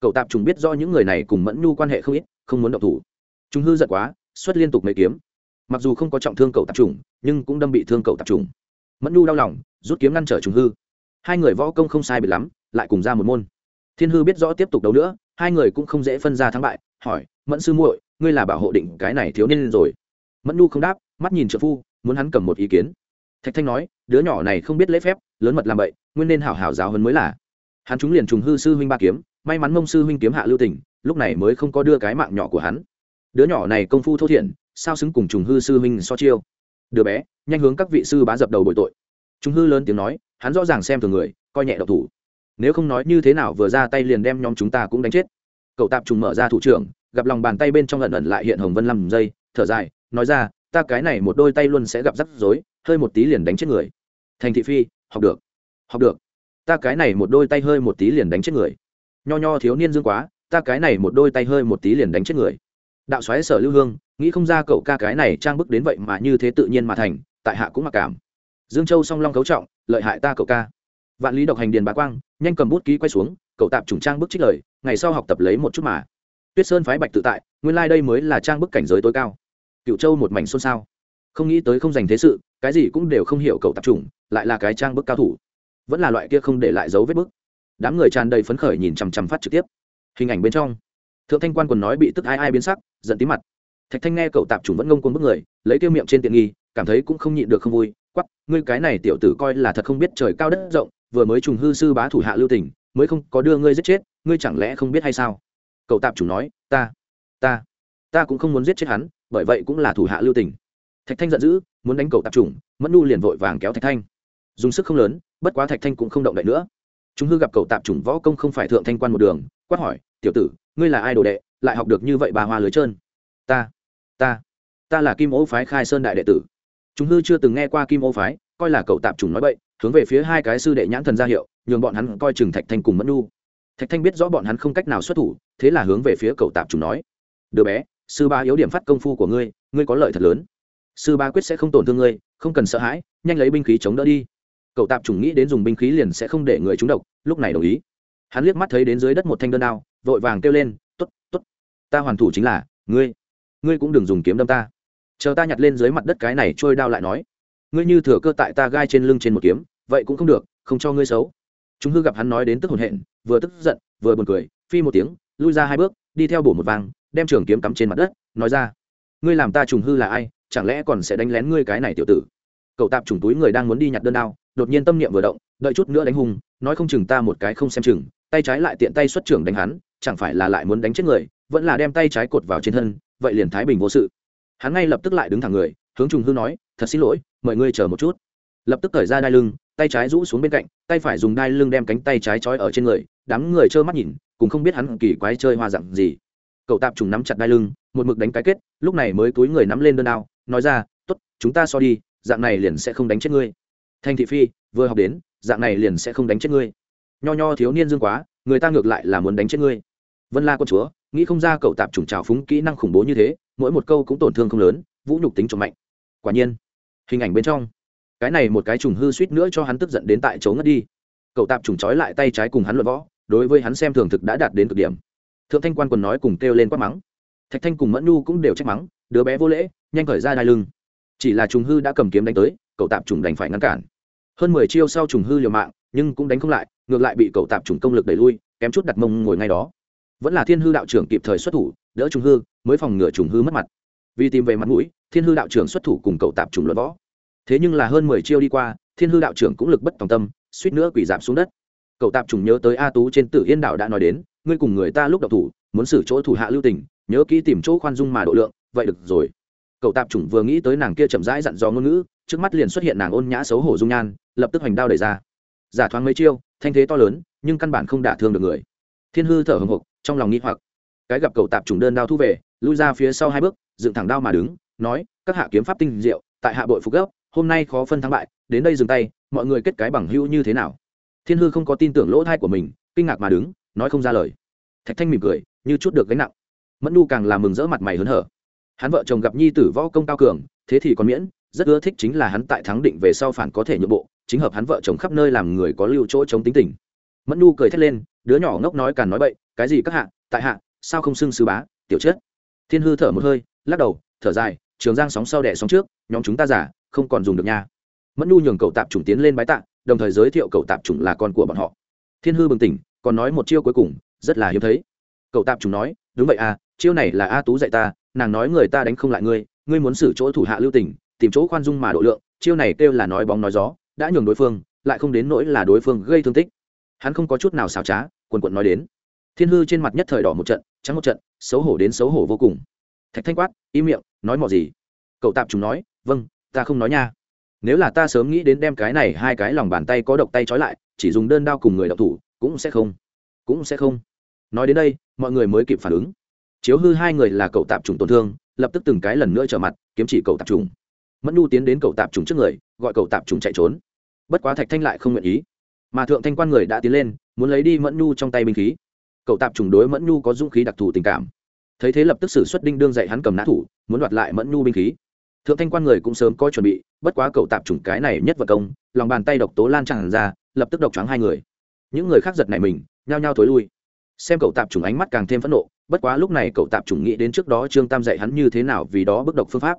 Speaker 1: Cậu tạp trùng biết do những người này cùng mẫn nhu quan hệ không ít, không muốn động thủ. Chúng hư giận quá, xuất liên tục mấy kiếm. Mặc dù không có trọng thương cậu tạp trùng nhưng cũng đâm bị thương cậu tạp trùng mẫn nhu đau lòng, rút kiếm ngăn trở chúng hư. Hai người võ công không sai biệt lắm lại cùng ra một môn. Thiên hư biết rõ tiếp tục đấu nữa, hai người cũng không dễ phân ra thắng bại, hỏi, mẫn sư muội, ngươi là bảo hộ định cái này thiếu niên rồi? Mẫn nhu không đáp, mắt nhìn trợ phu, muốn hắn cầm một ý kiến. Thạch thanh nói, đứa nhỏ này không biết lễ phép, lớn mật làm bậy, nguyên nên hảo hảo giáo hơn mới là. Hắn chúng liền trùng hư sư huynh ba kiếm, may mắn mông sư huynh kiếm hạ lưu tỉnh lúc này mới không có đưa cái mạng nhỏ của hắn. Đứa nhỏ này công phu thô thiển sao xứng cùng trùng hư sư huynh so chiêu? Đứa bé, nhanh hướng các vị sư bá dập đầu bội tội. Trùng hư lớn tiếng nói, hắn rõ ràng xem thường người, coi nhẹ độc thủ nếu không nói như thế nào vừa ra tay liền đem nhóm chúng ta cũng đánh chết. Cậu tạp trùng mở ra thủ trưởng, gặp lòng bàn tay bên trong ẩn ẩn lại hiện hồng vân lầm giây, thở dài, nói ra, ta cái này một đôi tay luôn sẽ gặp rắc rối, hơi một tí liền đánh chết người. Thành thị phi, học được học được. Ta cái này một đôi tay hơi một tí liền đánh chết người. Nho nho thiếu niên dương quá, ta cái này một đôi tay hơi một tí liền đánh chết người. Đạo xoáy sở lưu hương, nghĩ không ra cậu ca cái này trang bức đến vậy mà như thế tự nhiên mà thành, tại hạ cũng mặc cảm. Dương châu song long cấu trọng, lợi hại ta cậu ca vạn lý độc hành điền bá quang, nhanh cầm bút ký quay xuống, cậu tạp chủng trang bức trích lời, ngày sau học tập lấy một chút mà. Tuyết sơn phái bạch tự tại, nguyên lai、like、đây mới là trang bức cảnh giới tối cao. Cựu châu một mảnh xôn xao. Không nghĩ tới không dành thế sự, cái gì cũng đều không hiểu cậu tạp chủng lại là cái trang bức cao thủ. Vẫn là loại kia không để lại dấu vết bức. Đám người tràn đầy phấn khởi nhìn chằm chằm phát trực tiếp. Hình ảnh bên trong, thượng thanh quan còn nói bị tức ai ai biến sắc, giận tí mặt. Thạch thanh nghe cậu tạp chủng vẫn ngông cuồng bức người, lấy tiêu miệng trên tiện nghi, cảm thấy cũng không nhịn được không vui quắp ngươi cái này tiểu tử coi là thật không biết trời cao đất rộng vừa mới trùng hư sư bá thủ hạ lưu tình, mới không có đưa ngươi giết chết, ngươi chẳng lẽ không biết hay sao? Cậu tạp chủ nói, ta ta ta cũng không muốn giết chết hắn, bởi vậy cũng là thủ hạ lưu tình. Thạch thanh giận dữ, muốn đánh cậu tạp chủng, Mẫn nu liền vội vàng kéo thạch thanh. Dùng sức không lớn, bất quá thạch thanh cũng không động đậy nữa. Chúng hư gặp cậu tạp chủng võ công không phải thượng thanh quan một đường, quát hỏi, tiểu tử, ngươi là ai đồ đệ, lại học được như vậy bà hoa lưới trơn? Ta ta ta là kim ô phái khai sơn đại đệ tử. Chúng hư chưa từng nghe qua kim ô phái, coi là cậu tạp chủng nói bậy hướng về phía hai cái sư đệ nhãn thần ra hiệu, nhường bọn hắn coi chừng thạch thanh cùng mẫn nu thạch thanh biết rõ bọn hắn không cách nào xuất thủ, thế là hướng về phía cậu tạp Chủ nói, đứa bé, sư ba yếu điểm phát công phu của ngươi ngươi có lợi thật lớn. Sư ba quyết sẽ không tổn thương ngươi, không cần sợ hãi, nhanh lấy binh khí chống đỡ đi. Cậu tạp chủng nghĩ đến dùng binh khí liền sẽ không để người trúng độc, lúc này đồng ý. Hắn liếc mắt thấy đến dưới đất một thanh đơn đao, vội vàng kêu lên t ố t t ố t ta hoàn thủ chính là ngươi ngươi cũng đừng dùng kiếm đâm ta. Chờ ta nhặt lên dưới mặt đất cái này trôi đao lại nói ngươi như thừa cơ tại ta gai trên lưng trên một kiếm, vậy cũng không được, không cho ngươi xấu. Chúng hư gặp hắn nói đến tức hồn hện, vừa tức giận, vừa buồn cười, phi một tiếng, lui ra hai bước, đi theo bổ một vàng, đem trường kiếm cắm trên mặt đất, nói ra, ngươi làm ta trùng hư là ai, chẳng lẽ còn sẽ đánh lén ngươi cái này tiểu tử? Cậu tạp trùng túi người đang muốn đi nhặt đơn đao, đột nhiên tâm niệm vừa động, đợi chút nữa đánh hùng nói không chừng ta một cái không xem chừng, tay trái lại tiện tay xuất trưởng đánh hắn, chẳng phải là lại muốn đánh chết người, vẫn là đem tay trái cột vào trên thân, vậy liền thái bình vô sự. Hắn ngay lập tức lại đứng thẳng người, hướng trùng hư nói, thật xin lỗi mời ngươi chờ một chút. Lập tức cởi ra đai lưng, tay trái rũ xuống bên cạnh, tay phải dùng đai lưng đem cánh tay trái trói ở trên người, đám người trơ mắt nhìn, cũng không biết hắn kỳ quái chơi hoa dặn gì. Cậu tạp trùng nắm chặt đai lưng, một mực đánh cái kết, lúc này mới túi người nắm lên đơn đao nói ra t ố t chúng ta so đi, dạng này liền sẽ không đánh chết ngươi. Thanh thị phi, vừa học đến, dạng này liền sẽ không đánh chết ngươi. Nho nho thiếu niên dương quá, người ta ngược lại là muốn đánh chết ngươi. Vân la con chúa, nghĩ không ra cậu tạp trùng trào phúng kỹ năng khủng bố như thế, mỗi một câu cũng tổn thương không lớn, vũ nhục tính trộm mạnh. Quả nhiên hình ảnh bên trong. Cái này một cái trùng hư suýt nữa cho hắn tức giận đến tại chỗ ngất đi. Cậu tạp trùng trói lại tay trái cùng hắn luận võ, đối với hắn xem thường thực đã đạt đến cực điểm. Thượng thanh quan còn nói cùng kêu lên quát mắng. Thạch thanh cùng mẫn nhu cũng đều trách mắng, đứa bé vô lễ, nhanh khởi ra đai lưng. Chỉ là trùng hư đã cầm kiếm đánh tới, cậu tạp trùng đành phải ngăn cản. Hơn mười chiêu sau trùng hư liều mạng, nhưng cũng đánh không lại, ngược lại bị cậu tạp trùng công lực đẩy lui, kém chút đặt mông ngồi ngay đó. Vẫn là thiên hư đạo trưởng kịp thời xuất thủ, đỡ trùng hư, mới phòng ngừa trùng hư mất mặt vì tìm về mặt mũi, thiên hư đạo trưởng xuất thủ cùng cậu tạp trùng luận võ. Thế nhưng là hơn mười chiêu đi qua, thiên hư đạo trưởng cũng lực bất tòng tâm, suýt nữa quỷ giảm xuống đất. Cậu tạp trùng nhớ tới a tú trên tử yên đạo đã nói đến, ngươi cùng người ta lúc đọc thủ, muốn xử chỗ thủ hạ lưu tình, nhớ kỹ tìm chỗ khoan dung mà độ lượng, vậy được rồi. Cậu tạp trùng vừa nghĩ tới nàng kia chậm rãi dặn dò ngôn ngữ, trước mắt liền xuất hiện nàng ôn nhã xấu hổ dung nhan, lập tức hoành đao đẩy ra. Giả thoáng mấy chiêu, thanh thế to lớn, nhưng căn bản không đả thương được người. Thiên hư thở hồng hộc, trong lòng nghĩ hoặc cái gặp cậu tạp trùng đơn đao thu về, lui ra phía sau hai bước, dựng thẳng đao mà đứng, nói, các hạ kiếm pháp tinh diệu, tại hạ bội phục gốc hôm nay khó phân thắng bại, đến đây dừng tay, mọi người kết cái bằng hữu như thế nào? Thiên hư không có tin tưởng lỗ thai của mình, kinh ngạc mà đứng, nói không ra lời. Thạch thanh mỉm cười, như chút được gánh nặng. Mẫn nu càng làm mừng rỡ mặt mày hớn hở. Hắn vợ chồng gặp nhi tử võ công cao cường, thế thì còn miễn, rất ưa thích chính là hắn tại thắng định về sau phản có thể nhượng bộ, chính hợp hắn vợ chồng khắp nơi làm người có lưu chỗ chống tính tình. Mẫn nu cười thét lên, đứa nhỏ ngốc nói càng nói bậy, cái gì các hạ, tại hạ sao không xưng sư bá, tiểu chết. Thiên hư thở một hơi, lắc đầu, thở dài, trường giang sóng sau đẻ sóng trước, nhóm chúng ta giả, không còn dùng được nha. Mẫn nu nhường cậu tạp chủng tiến lên bái tạ, đồng thời giới thiệu cậu tạp chủng là con của bọn họ. Thiên hư bừng tỉnh, còn nói một chiêu cuối cùng, rất là hiếm thấy. Cậu tạp chúng nói, đúng vậy à chiêu này là a tú dạy ta, nàng nói người ta đánh không lại ngươi ngươi muốn xử chỗ thủ hạ lưu tình, tìm chỗ khoan dung mà độ lượng, chiêu này kêu là nói bóng nói gió, đã nhường đối phương, lại không đến nỗi là đối phương gây thương tích. Hắn không có chút nào xào trá, quần quận nói đến. Thiên hư trên mặt nhất thời đỏ một trận trắng một trận, xấu hổ đến xấu hổ vô cùng. Thạch thanh quát, im miệng, nói mò gì? Cậu tạp chúng nói vâng ta không nói nha. Nếu là ta sớm nghĩ đến đem cái này hai cái lòng bàn tay có độc tay trói lại, chỉ dùng đơn đao cùng người đọc thủ, cũng sẽ không, cũng sẽ không. Nói đến đây, mọi người mới kịp phản ứng. Chiếu hư hai người là cậu tạp trùng tổn thương, lập tức từng cái lần nữa trở mặt, kiếm chỉ cậu tạp trùng. Mẫn nhu tiến đến cậu tạp trùng trước người, gọi cậu tạp trùng chạy trốn. Bất quá thạch thanh lại không nguyện ý. Mà thượng thanh quan người đã tiến lên, muốn lấy đi mẫn nhu trong tay binh khí cậu tạp trùng đối mẫn nhu có dũng khí đặc thù tình cảm. Thấy thế lập tức xử xuất đinh đương dạy hắn cầm nã thủ, muốn đoạt lại mẫn nhu binh khí. Thượng thanh quan người cũng sớm có chuẩn bị, bất quá cậu tạp trùng cái này nhất vật công, lòng bàn tay độc tố lan tràn ra, lập tức độc choáng hai người. Những người khác giật này mình, nhao nhao thối lui. Xem cậu tạp trùng ánh mắt càng thêm phẫn nộ, bất quá lúc này cậu tạp trùng nghĩ đến trước đó trương tam dạy hắn như thế nào vì đó bức độc phương pháp.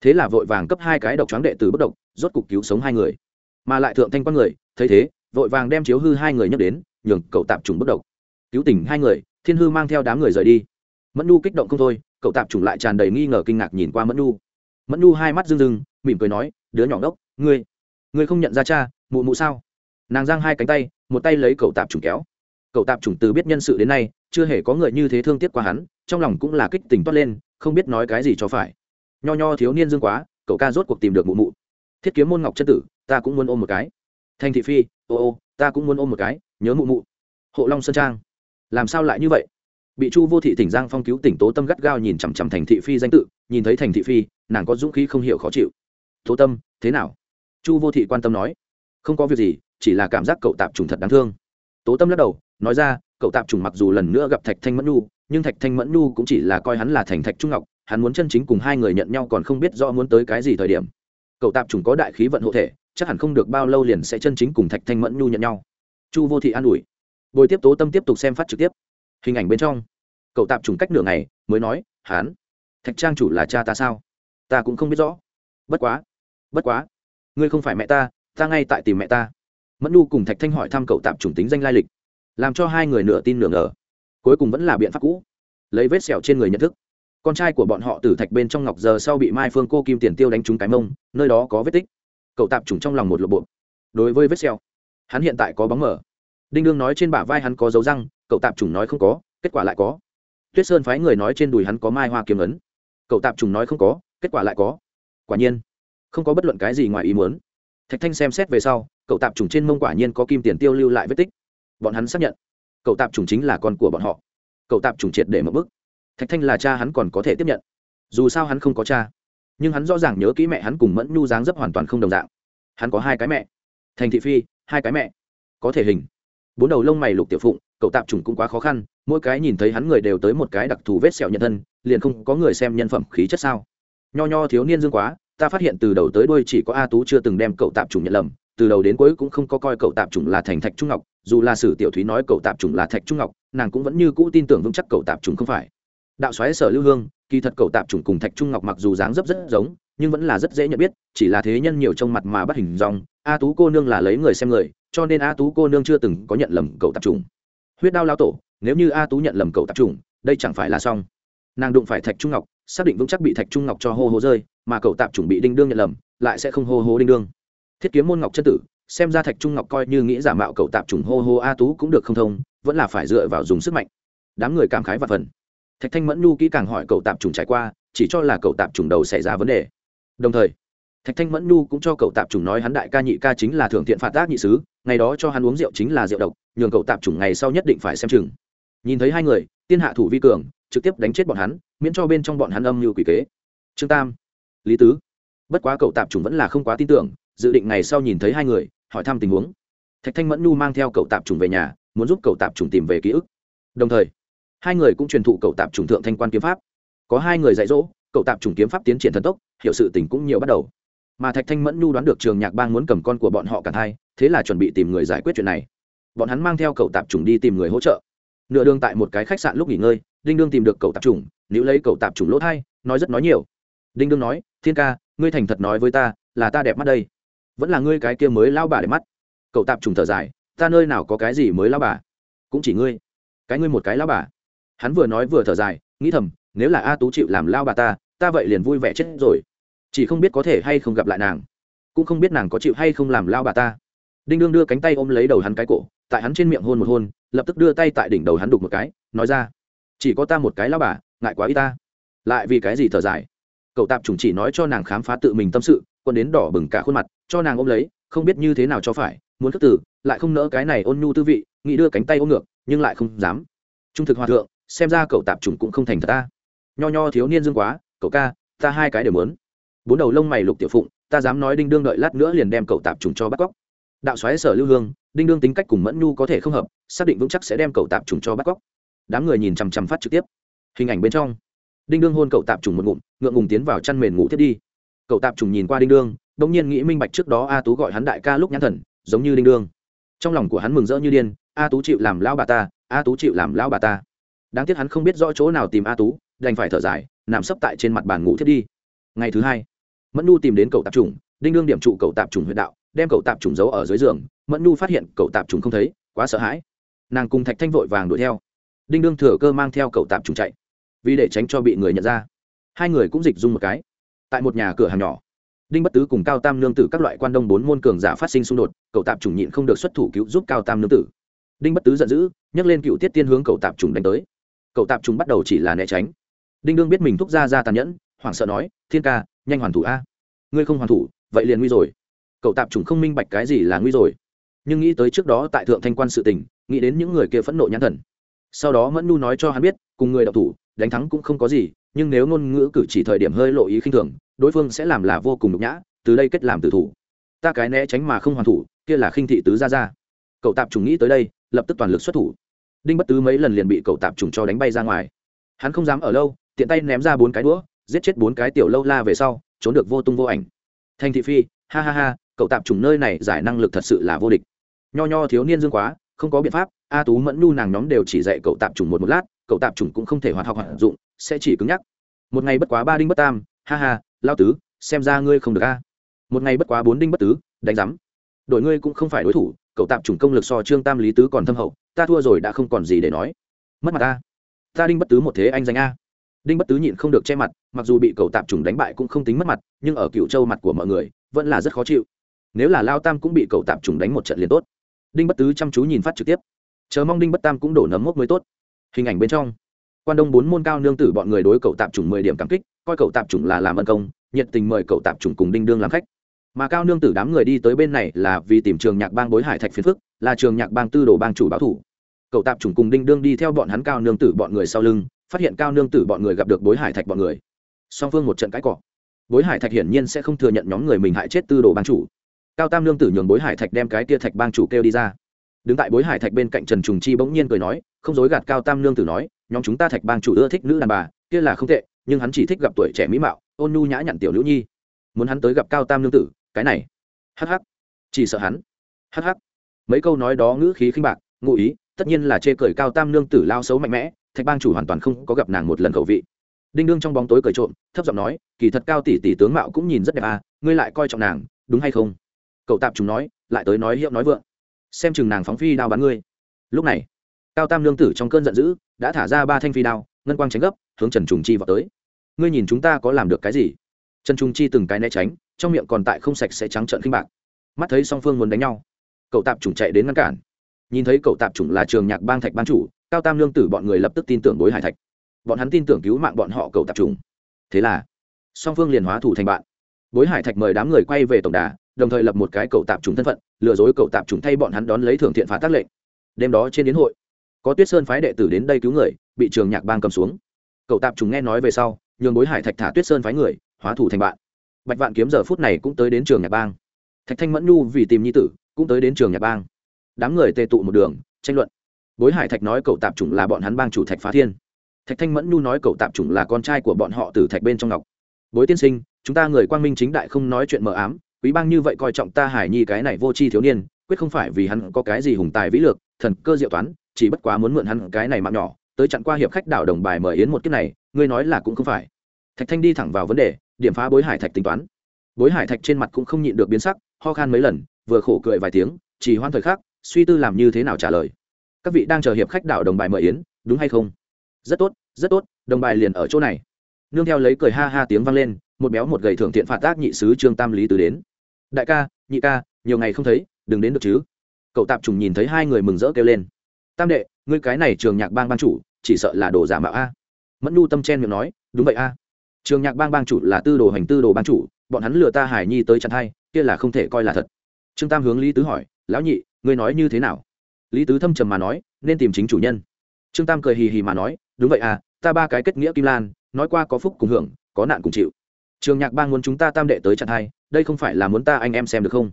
Speaker 1: Thế là vội vàng cấp hai cái độc choáng đệ từ bức độc, rốt cục cứu sống hai người. Mà lại thượng thanh quan người, thấy thế, vội vàng đem chiếu hư hai người nhấc đến, nhường cậu tạp trùng bức độc cứu tỉnh hai người, thiên hư mang theo đám người rời đi. Mẫn nu kích động không thôi, cậu tạp trùng lại tràn đầy nghi ngờ kinh ngạc nhìn qua mẫn nu mẫn nu hai mắt rưng rưng, mỉm cười nói, đứa nhỏ ngốc, ngươi ngươi không nhận ra cha, mụ mụ sao? Nàng giang hai cánh tay, một tay lấy cậu tạp trùng kéo. Cậu tạp trùng từ biết nhân sự đến nay, chưa hề có người như thế thương tiếc qua hắn, trong lòng cũng là kích tình toát lên, không biết nói cái gì cho phải. Nho nho thiếu niên dương quá, cậu ca rốt cuộc tìm được mụ mụ. Thiết kiếm môn ngọc chân tử, ta cũng muốn ôm một cái. Thanh thị phi, ô ô, ta cũng muốn ôm một cái, nhớ mụ mụ. Hộ long sơn trang làm sao lại như vậy? Bị chu vô thị tỉnh giang phong cứu tỉnh tố tâm gắt gao nhìn chằm chằm thành thị phi danh tự, nhìn thấy thành thị phi, nàng có dũng khí không hiểu khó chịu. Tố tâm, thế nào? Chu vô thị quan tâm nói. Không có việc gì, chỉ là cảm giác cậu tạp trùng thật đáng thương. Tố tâm lắc đầu, nói ra, cậu tạp trùng mặc dù lần nữa gặp thạch thanh mẫn nhu, nhưng thạch thanh mẫn nhu cũng chỉ là coi hắn là thành thạch trung ngọc, hắn muốn chân chính cùng hai người nhận nhau còn không biết rõ muốn tới cái gì thời điểm. Cậu tạp trùng có đại khí vận hộ thể, chắc hẳn không được bao lâu liền sẽ chân chính cùng thạch thanh mẫn nhu nhận nhau. Chu vô thị an ủi bồi tiếp tố tâm tiếp tục xem phát trực tiếp. Hình ảnh bên trong. Cậu tạp trùng cách nửa ngày, mới nói, hán, thạch trang chủ là cha ta sao? Ta cũng không biết rõ. Bất quá bất quá, ngươi không phải mẹ ta ta ngay tại tìm mẹ ta. Mẫn nu cùng thạch thanh hỏi thăm cậu tạp trùng tính danh lai lịch, làm cho hai người nửa tin nửa ngờ. Cuối cùng vẫn là biện pháp cũ, lấy vết sẹo trên người nhận thức. Con trai của bọn họ từ thạch bên trong ngọc giờ sau bị mai phương cô kim tiền tiêu đánh trúng cái mông, nơi đó có vết tích. Cậu tạp trùng trong lòng một lộp bộ. Đối với vết sẹo, hắn hiện tại có bóng mở đinh đương nói trên bả vai hắn có dấu răng, cậu tạp trùng nói không có, kết quả lại có. Tuyết sơn phái người nói trên đùi hắn có mai hoa kiếm ấn. Cậu tạp trùng nói không có, kết quả lại có. Quả nhiên, không có bất luận cái gì ngoài ý muốn. Thạch thanh xem xét về sau, cậu tạp trùng trên mông quả nhiên có kim tiền tiêu lưu lại vết tích. Bọn hắn xác nhận, cậu tạp trùng chính là con của bọn họ. Cậu tạp trùng triệt để một bức. Thạch thanh là cha hắn còn có thể tiếp nhận. Dù sao hắn không có cha, nhưng hắn rõ ràng nhớ kỹ mẹ hắn cùng mẫn nhu dáng dấp hoàn toàn không đồng dạng. Hắn có hai cái mẹ, thành thị phi, hai cái mẹ. Có thể hình bốn đầu lông mày lục tiểu phụng, cậu tạp trùng cũng quá khó khăn, mỗi cái nhìn thấy hắn người đều tới một cái đặc thù vết sẹo nhân thân, liền không có người xem nhân phẩm khí chất sao. Nho nho thiếu niên dương quá, ta phát hiện từ đầu tới đuôi chỉ có a tú chưa từng đem cậu tạp trùng nhận lầm, từ đầu đến cuối cũng không có coi cậu tạp trùng là thành thạch trung ngọc, dù là sử tiểu thúy nói cậu tạp trùng là thạch trung ngọc, nàng cũng vẫn như cũ tin tưởng vững chắc cậu tạp trùng không phải. Đạo xoáy sở lưu hương, kỳ thật cậu tạp trùng cùng thạch trung ngọc mặc dù dáng dấp rất giống nhưng vẫn là rất dễ nhận biết, chỉ là thế nhân nhiều trong mặt mà bắt hình dòng a tú cô nương là lấy người xem người, cho nên a tú cô nương chưa từng có nhận lầm cậu tạp trùng huyết đao lao tổ, nếu như a tú nhận lầm cậu tạp trùng đây chẳng phải là xong. Nàng đụng phải thạch trung ngọc, xác định vững chắc bị thạch trung ngọc cho hô hô rơi, mà cậu tạp trùng bị đinh đương nhận lầm, lại sẽ không hô hô đinh đương. Thiết kiếm môn ngọc chân tử, xem ra thạch trung ngọc coi như nghĩ giả mạo cậu tạp trùng hô hô a tú cũng được không thông, vẫn là phải dựa vào dùng sức mạnh. Đám người cảm khái và phần. Thạch thanh mẫn nhu kỹ càng hỏi cậu tạp trùng trải qua, chỉ cho là cậu tạp trùng đầu xảy ra vấn đề đồng thời, thạch thanh mẫn nhu cũng cho cậu tạp chủng nói hắn đại ca nhị ca chính là thượng thiện phạt tác nhị sứ, ngày đó cho hắn uống rượu chính là rượu độc, nhường cậu tạp chủng ngày sau nhất định phải xem chừng. Nhìn thấy hai người, tiên hạ thủ vi cường, trực tiếp đánh chết bọn hắn, miễn cho bên trong bọn hắn âm như quỷ kế. Trương tam, lý tứ. Bất quá cậu tạp chủng vẫn là không quá tin tưởng, dự định ngày sau nhìn thấy hai người, hỏi thăm tình huống. Thạch thanh mẫn nhu mang theo cậu tạp chủng về nhà, muốn giúp cậu tạp chủng tìm về ký ức. Đồng thời, hai người cũng truyền thụ cậu tạp chủng thượng thanh quan kiếm pháp. Có hai người dạy dỗ cậu tạp trùng kiếm pháp tiến triển thần tốc hiệu sự tình cũng nhiều bắt đầu. Mà thạch thanh mẫn nhu đoán được trường nhạc bang muốn cầm con của bọn họ cả hai thế là chuẩn bị tìm người giải quyết chuyện này. Bọn hắn mang theo cậu tạp trùng đi tìm người hỗ trợ. Nửa đường tại một cái khách sạn lúc nghỉ ngơi, đinh đương tìm được cậu tạp trùng nếu lấy cậu tạp trùng lỗ thai, nói rất nói nhiều. Đinh đương nói, thiên ca, ngươi thành thật nói với ta, là ta đẹp mắt đây. Vẫn là ngươi cái kia mới lao bà đẹp mắt. Cậu tạp trùng thở dài, ta nơi nào có cái gì mới lao bà? Cũng chỉ ngươi. Cái ngươi một cái lao bà. Hắn vừa nói vừa thở dài, nghĩ thầm nếu là a tú chịu làm lao bà ta ta vậy liền vui vẻ chết rồi. Chỉ không biết có thể hay không gặp lại nàng cũng không biết nàng có chịu hay không làm lao bà ta. Đinh đương đưa cánh tay ôm lấy đầu hắn cái cổ tại hắn trên miệng hôn một hôn lập tức đưa tay tại đỉnh đầu hắn đục một cái nói ra chỉ có ta một cái lao bà ngại quá y ta. Lại vì cái gì thở dài? Cậu tạp chủng chỉ nói cho nàng khám phá tự mình tâm sự còn đến đỏ bừng cả khuôn mặt cho nàng ôm lấy không biết như thế nào cho phải muốn thức tử, lại không nỡ cái này ôn nhu tư vị nghĩ đưa cánh tay ôm ngược nhưng lại không dám. Trung thực hòa thượng xem ra cậu tạp chủng cũng không thành thật ta nho nho thiếu niên dương quá, cậu ca, ta hai cái đều muốn. Bốn đầu lông mày lục tiểu phụng, ta dám nói đinh đương đợi lát nữa liền đem cậu tạp trùng cho bắt cóc. Đạo xoáy sở lưu hương, đinh đương tính cách cùng mẫn nhu có thể không hợp, xác định vững chắc sẽ đem cậu tạp trùng cho bắt cóc. Đám người nhìn chằm chằm phát trực tiếp. Hình ảnh bên trong, đinh đương hôn cậu tạp trùng một ngụm, ngượng ngùng tiến vào chăn mền ngủ thiết đi. Cậu tạp trùng nhìn qua đinh đương đ ỗ n g nhiên nghĩ minh bạch trước đó a tú gọi hắn đại ca lúc nhãn thần, giống như đinh đương. Trong lòng của hắn mừng rỡ như điên, a tú chịu làm lão bà ta, a tú chịu làm lão bà ta đáng tiếc hắn không biết rõ chỗ nào tìm a tú, đành phải thở dài, nằm sấp tại trên mặt bàn ngủ thiết đi. Ngày thứ hai, mẫn nu tìm đến cậu tạp trùng đinh đương điểm trụ cậu tạp trùng huyện đạo, đem cậu tạp trùng giấu ở dưới giường. Mẫn nu phát hiện cậu tạp trùng không thấy, quá sợ hãi. Nàng cùng thạch thanh vội vàng đuổi theo. Đinh đương thừa cơ mang theo cậu tạp trùng chạy, vì để tránh cho bị người nhận ra. Hai người cũng dịch dung một cái. Tại một nhà cửa hàng nhỏ, đinh bất tứ cùng cao tam nương tử các loại quan đông bốn môn cường giả phát sinh xung đột, cậu tạp trùng nhịn không được xuất thủ cứu giúp cao tam nương tử. Đinh bất tứ giận dữ, nhấc lên cựu tiết tiên hướng cậu tạp trùng đánh tới cậu tạp chúng bắt đầu chỉ là né tránh. Đinh đương biết mình thúc ra ra tàn nhẫn, hoảng sợ nói, thiên ca, nhanh hoàn thủ a. Ngươi không hoàn thủ, vậy liền nguy rồi. Cậu tạp chúng không minh bạch cái gì là nguy rồi. Nhưng nghĩ tới trước đó tại thượng thanh quan sự tình, nghĩ đến những người kia phẫn nộ nhãn thần. Sau đó mẫn nu nói cho hắn biết, cùng người đọc thủ, đánh thắng cũng không có gì, nhưng nếu ngôn ngữ cử chỉ thời điểm hơi lộ ý khinh thường, đối phương sẽ làm là vô cùng nhục nhã, từ đây kết làm tử thủ. Ta cái né tránh mà không hoàn thủ, kia là khinh thị tứ ra ra cậu tạp chúng nghĩ tới đây, lập tức toàn lực xuất thủ đinh bất tứ mấy lần liền bị cậu tạp trùng cho đánh bay ra ngoài. Hắn không dám ở lâu, tiện tay ném ra bốn cái đũa, giết chết bốn cái tiểu lâu la về sau, trốn được vô tung vô ảnh. Thanh thị phi, ha ha ha, cậu tạp trùng nơi này giải năng lực thật sự là vô địch. Nho nho thiếu niên dương quá, không có biện pháp, a tú mẫn nu nàng nhóm đều chỉ dạy cậu tạp trùng một một lát, cậu tạp trùng cũng không thể hoạt học hoạt dụng, sẽ chỉ cứng nhắc. Một ngày bất quá ba đinh bất tam, ha ha, lao tứ, xem ra ngươi không được a. Một ngày bất quá bốn đinh bất tứ, đánh giám. Đội ngươi cũng không phải đối thủ cậu tạp chủng công lực so trương tam lý tứ còn thâm hậu, ta thua rồi đã không còn gì để nói. Mất mặt ta. Ta đinh bất tứ một thế anh danh a. Đinh bất tứ nhịn không được che mặt, mặc dù bị cậu tạp chủng đánh bại cũng không tính mất mặt, nhưng ở cựu châu mặt của mọi người, vẫn là rất khó chịu. Nếu là lao tam cũng bị cậu tạp chủng đánh một trận liền tốt. Đinh bất tứ chăm chú nhìn phát trực tiếp. Chờ mong đinh bất tam cũng đổ nấm mốc mới tốt. Hình ảnh bên trong. Quan đông bốn môn cao nương tử bọn người đối cậu tạp chủng mười điểm cảm kích, coi cậu tạp chủng là làm ân công, nhiệt tình mời cậu tạp chủng cùng đinh đương làm khách mà cao nương tử đám người đi tới bên này là vì tìm trường nhạc bang bối hải thạch phiền phức, là trường nhạc bang tư đồ bang chủ báo thủ. Cậu tạp chủng cùng đinh đương đi theo bọn hắn cao nương tử bọn người sau lưng, phát hiện cao nương tử bọn người gặp được bối hải thạch bọn người. Song phương một trận cãi cọ. Bối hải thạch hiển nhiên sẽ không thừa nhận nhóm người mình hại chết tư đồ bang chủ. Cao tam nương tử nhường bối hải thạch đem cái tia thạch bang chủ kêu đi ra. Đứng tại bối hải thạch bên cạnh trần trùng chi bỗng nhiên cười nói, không dối gạt cao tam nương tử nói, nhóm chúng ta thạch bang chủ ưa thích nữ đàn bà, kia là không tệ, nhưng hắn chỉ thích gặp tuổi trẻ mỹ mạo, ôn nhu nhã nhặn tiểu nữ nhi. Muốn hắn tới gặp cao tam nương tử cái này. Hh chỉ sợ hắn. Hh mấy câu nói đó ngữ khí khinh bạc, ngụ ý, tất nhiên là chê cười cao tam nương tử lao xấu mạnh mẽ, thạch bang chủ hoàn toàn không có gặp nàng một lần khẩu vị. Đinh đương trong bóng tối cười trộm, thấp giọng nói, kỳ thật cao tỷ tỷ tướng mạo cũng nhìn rất đẹp à ngươi lại coi trọng nàng, đúng hay không? Cậu tạp chúng nói, lại tới nói hiệu nói vượng. Xem chừng nàng phóng phi đao bắn ngươi. Lúc này, cao tam lương tử trong cơn giận dữ, đã thả ra ba thanh phi đao, ngân quang tránh gấp, hướng trần trùng chi vào tới. Ngươi nhìn chúng ta có làm được cái gì? Trần trùng chi từng cái né tránh trong miệng còn tại không sạch sẽ trắng trợn khinh bạc. Mắt thấy song phương muốn đánh nhau, cậu tạp chủng chạy đến ngăn cản. Nhìn thấy cậu tạp chủng là trường nhạc bang thạch ban chủ, cao tam lương tử bọn người lập tức tin tưởng bối hải thạch. Bọn hắn tin tưởng cứu mạng bọn họ cậu tạp chủng. Thế là, song phương liền hóa thủ thành bạn. Bối hải thạch mời đám người quay về tổng đà, đồng thời lập một cái cậu tạp chủng thân phận, lừa dối cậu tạp chủng thay bọn hắn đón lấy thưởng thiện phá tác lệnh. Đêm đó trên đến hội, có tuyết sơn phái đệ tử đến đây cứu người, bị trường nhạc bang cầm xuống. Cậu tạp chủng nghe nói về sau, nhường bối hải thạch thả tuyết sơn phái người, hóa thủ thành bạn bạch vạn kiếm giờ phút này cũng tới đến trường nhạc bang. Thạch thanh mẫn nhu vì tìm nhi tử, cũng tới đến trường nhạc bang. Đám người tề tụ một đường, tranh luận. Bối hải thạch nói cậu tạp chủng là bọn hắn bang chủ thạch phá thiên. Thạch thanh mẫn nhu nói cậu tạp chủng là con trai của bọn họ từ thạch bên trong ngọc. Bối tiên sinh, chúng ta người quang minh chính đại không nói chuyện mờ ám, quý bang như vậy coi trọng ta hải nhi cái này vô tri thiếu niên, quyết không phải vì hắn có cái gì hùng tài vĩ lược, thần cơ diệu toán, chỉ bất quá muốn mượn hắn cái này mạng nhỏ, tới chặn qua hiệp khách đảo đồng bài mời yến một kiếp này, ngươi nói là cũng không phải thạch thanh đi thẳng vào vấn đề, điểm phá bối hải thạch tính toán. Bối hải thạch trên mặt cũng không nhịn được biến sắc, ho khan mấy lần, vừa khổ cười vài tiếng, chỉ hoan thời khắc, suy tư làm như thế nào trả lời. Các vị đang chờ hiệp khách đảo đồng bài mời yến, đúng hay không? Rất tốt rất tốt, đồng bài liền ở chỗ này. Nương theo lấy cười ha ha tiếng vang lên, một béo một gầy thưởng thiện phạt tác nhị sứ trương tam lý từ đến. Đại ca, nhị ca, nhiều ngày không thấy, đừng đến được chứ. Cậu tạp trùng nhìn thấy hai người mừng rỡ kêu lên. Tam đệ, ngươi cái này trường nhạc bang ban chủ, chỉ sợ là đồ giả mạo a. Mẫn nhu tâm chen miệng nói, đúng vậy a trường nhạc bang bang chủ là tư đồ hành tư đồ bang chủ, bọn hắn lừa ta hải nhi tới chặn hai, kia là không thể coi là thật. Trương tam hướng lý tứ hỏi, lão nhị, ngươi nói như thế nào? Lý tứ thâm trầm mà nói, nên tìm chính chủ nhân. Trương tam cười hì hì mà nói, đúng vậy à ta ba cái kết nghĩa kim lan, nói qua có phúc cùng hưởng, có nạn cùng chịu. Trường nhạc bang muốn chúng ta tam đệ tới chặn hai, đây không phải là muốn ta anh em xem được không?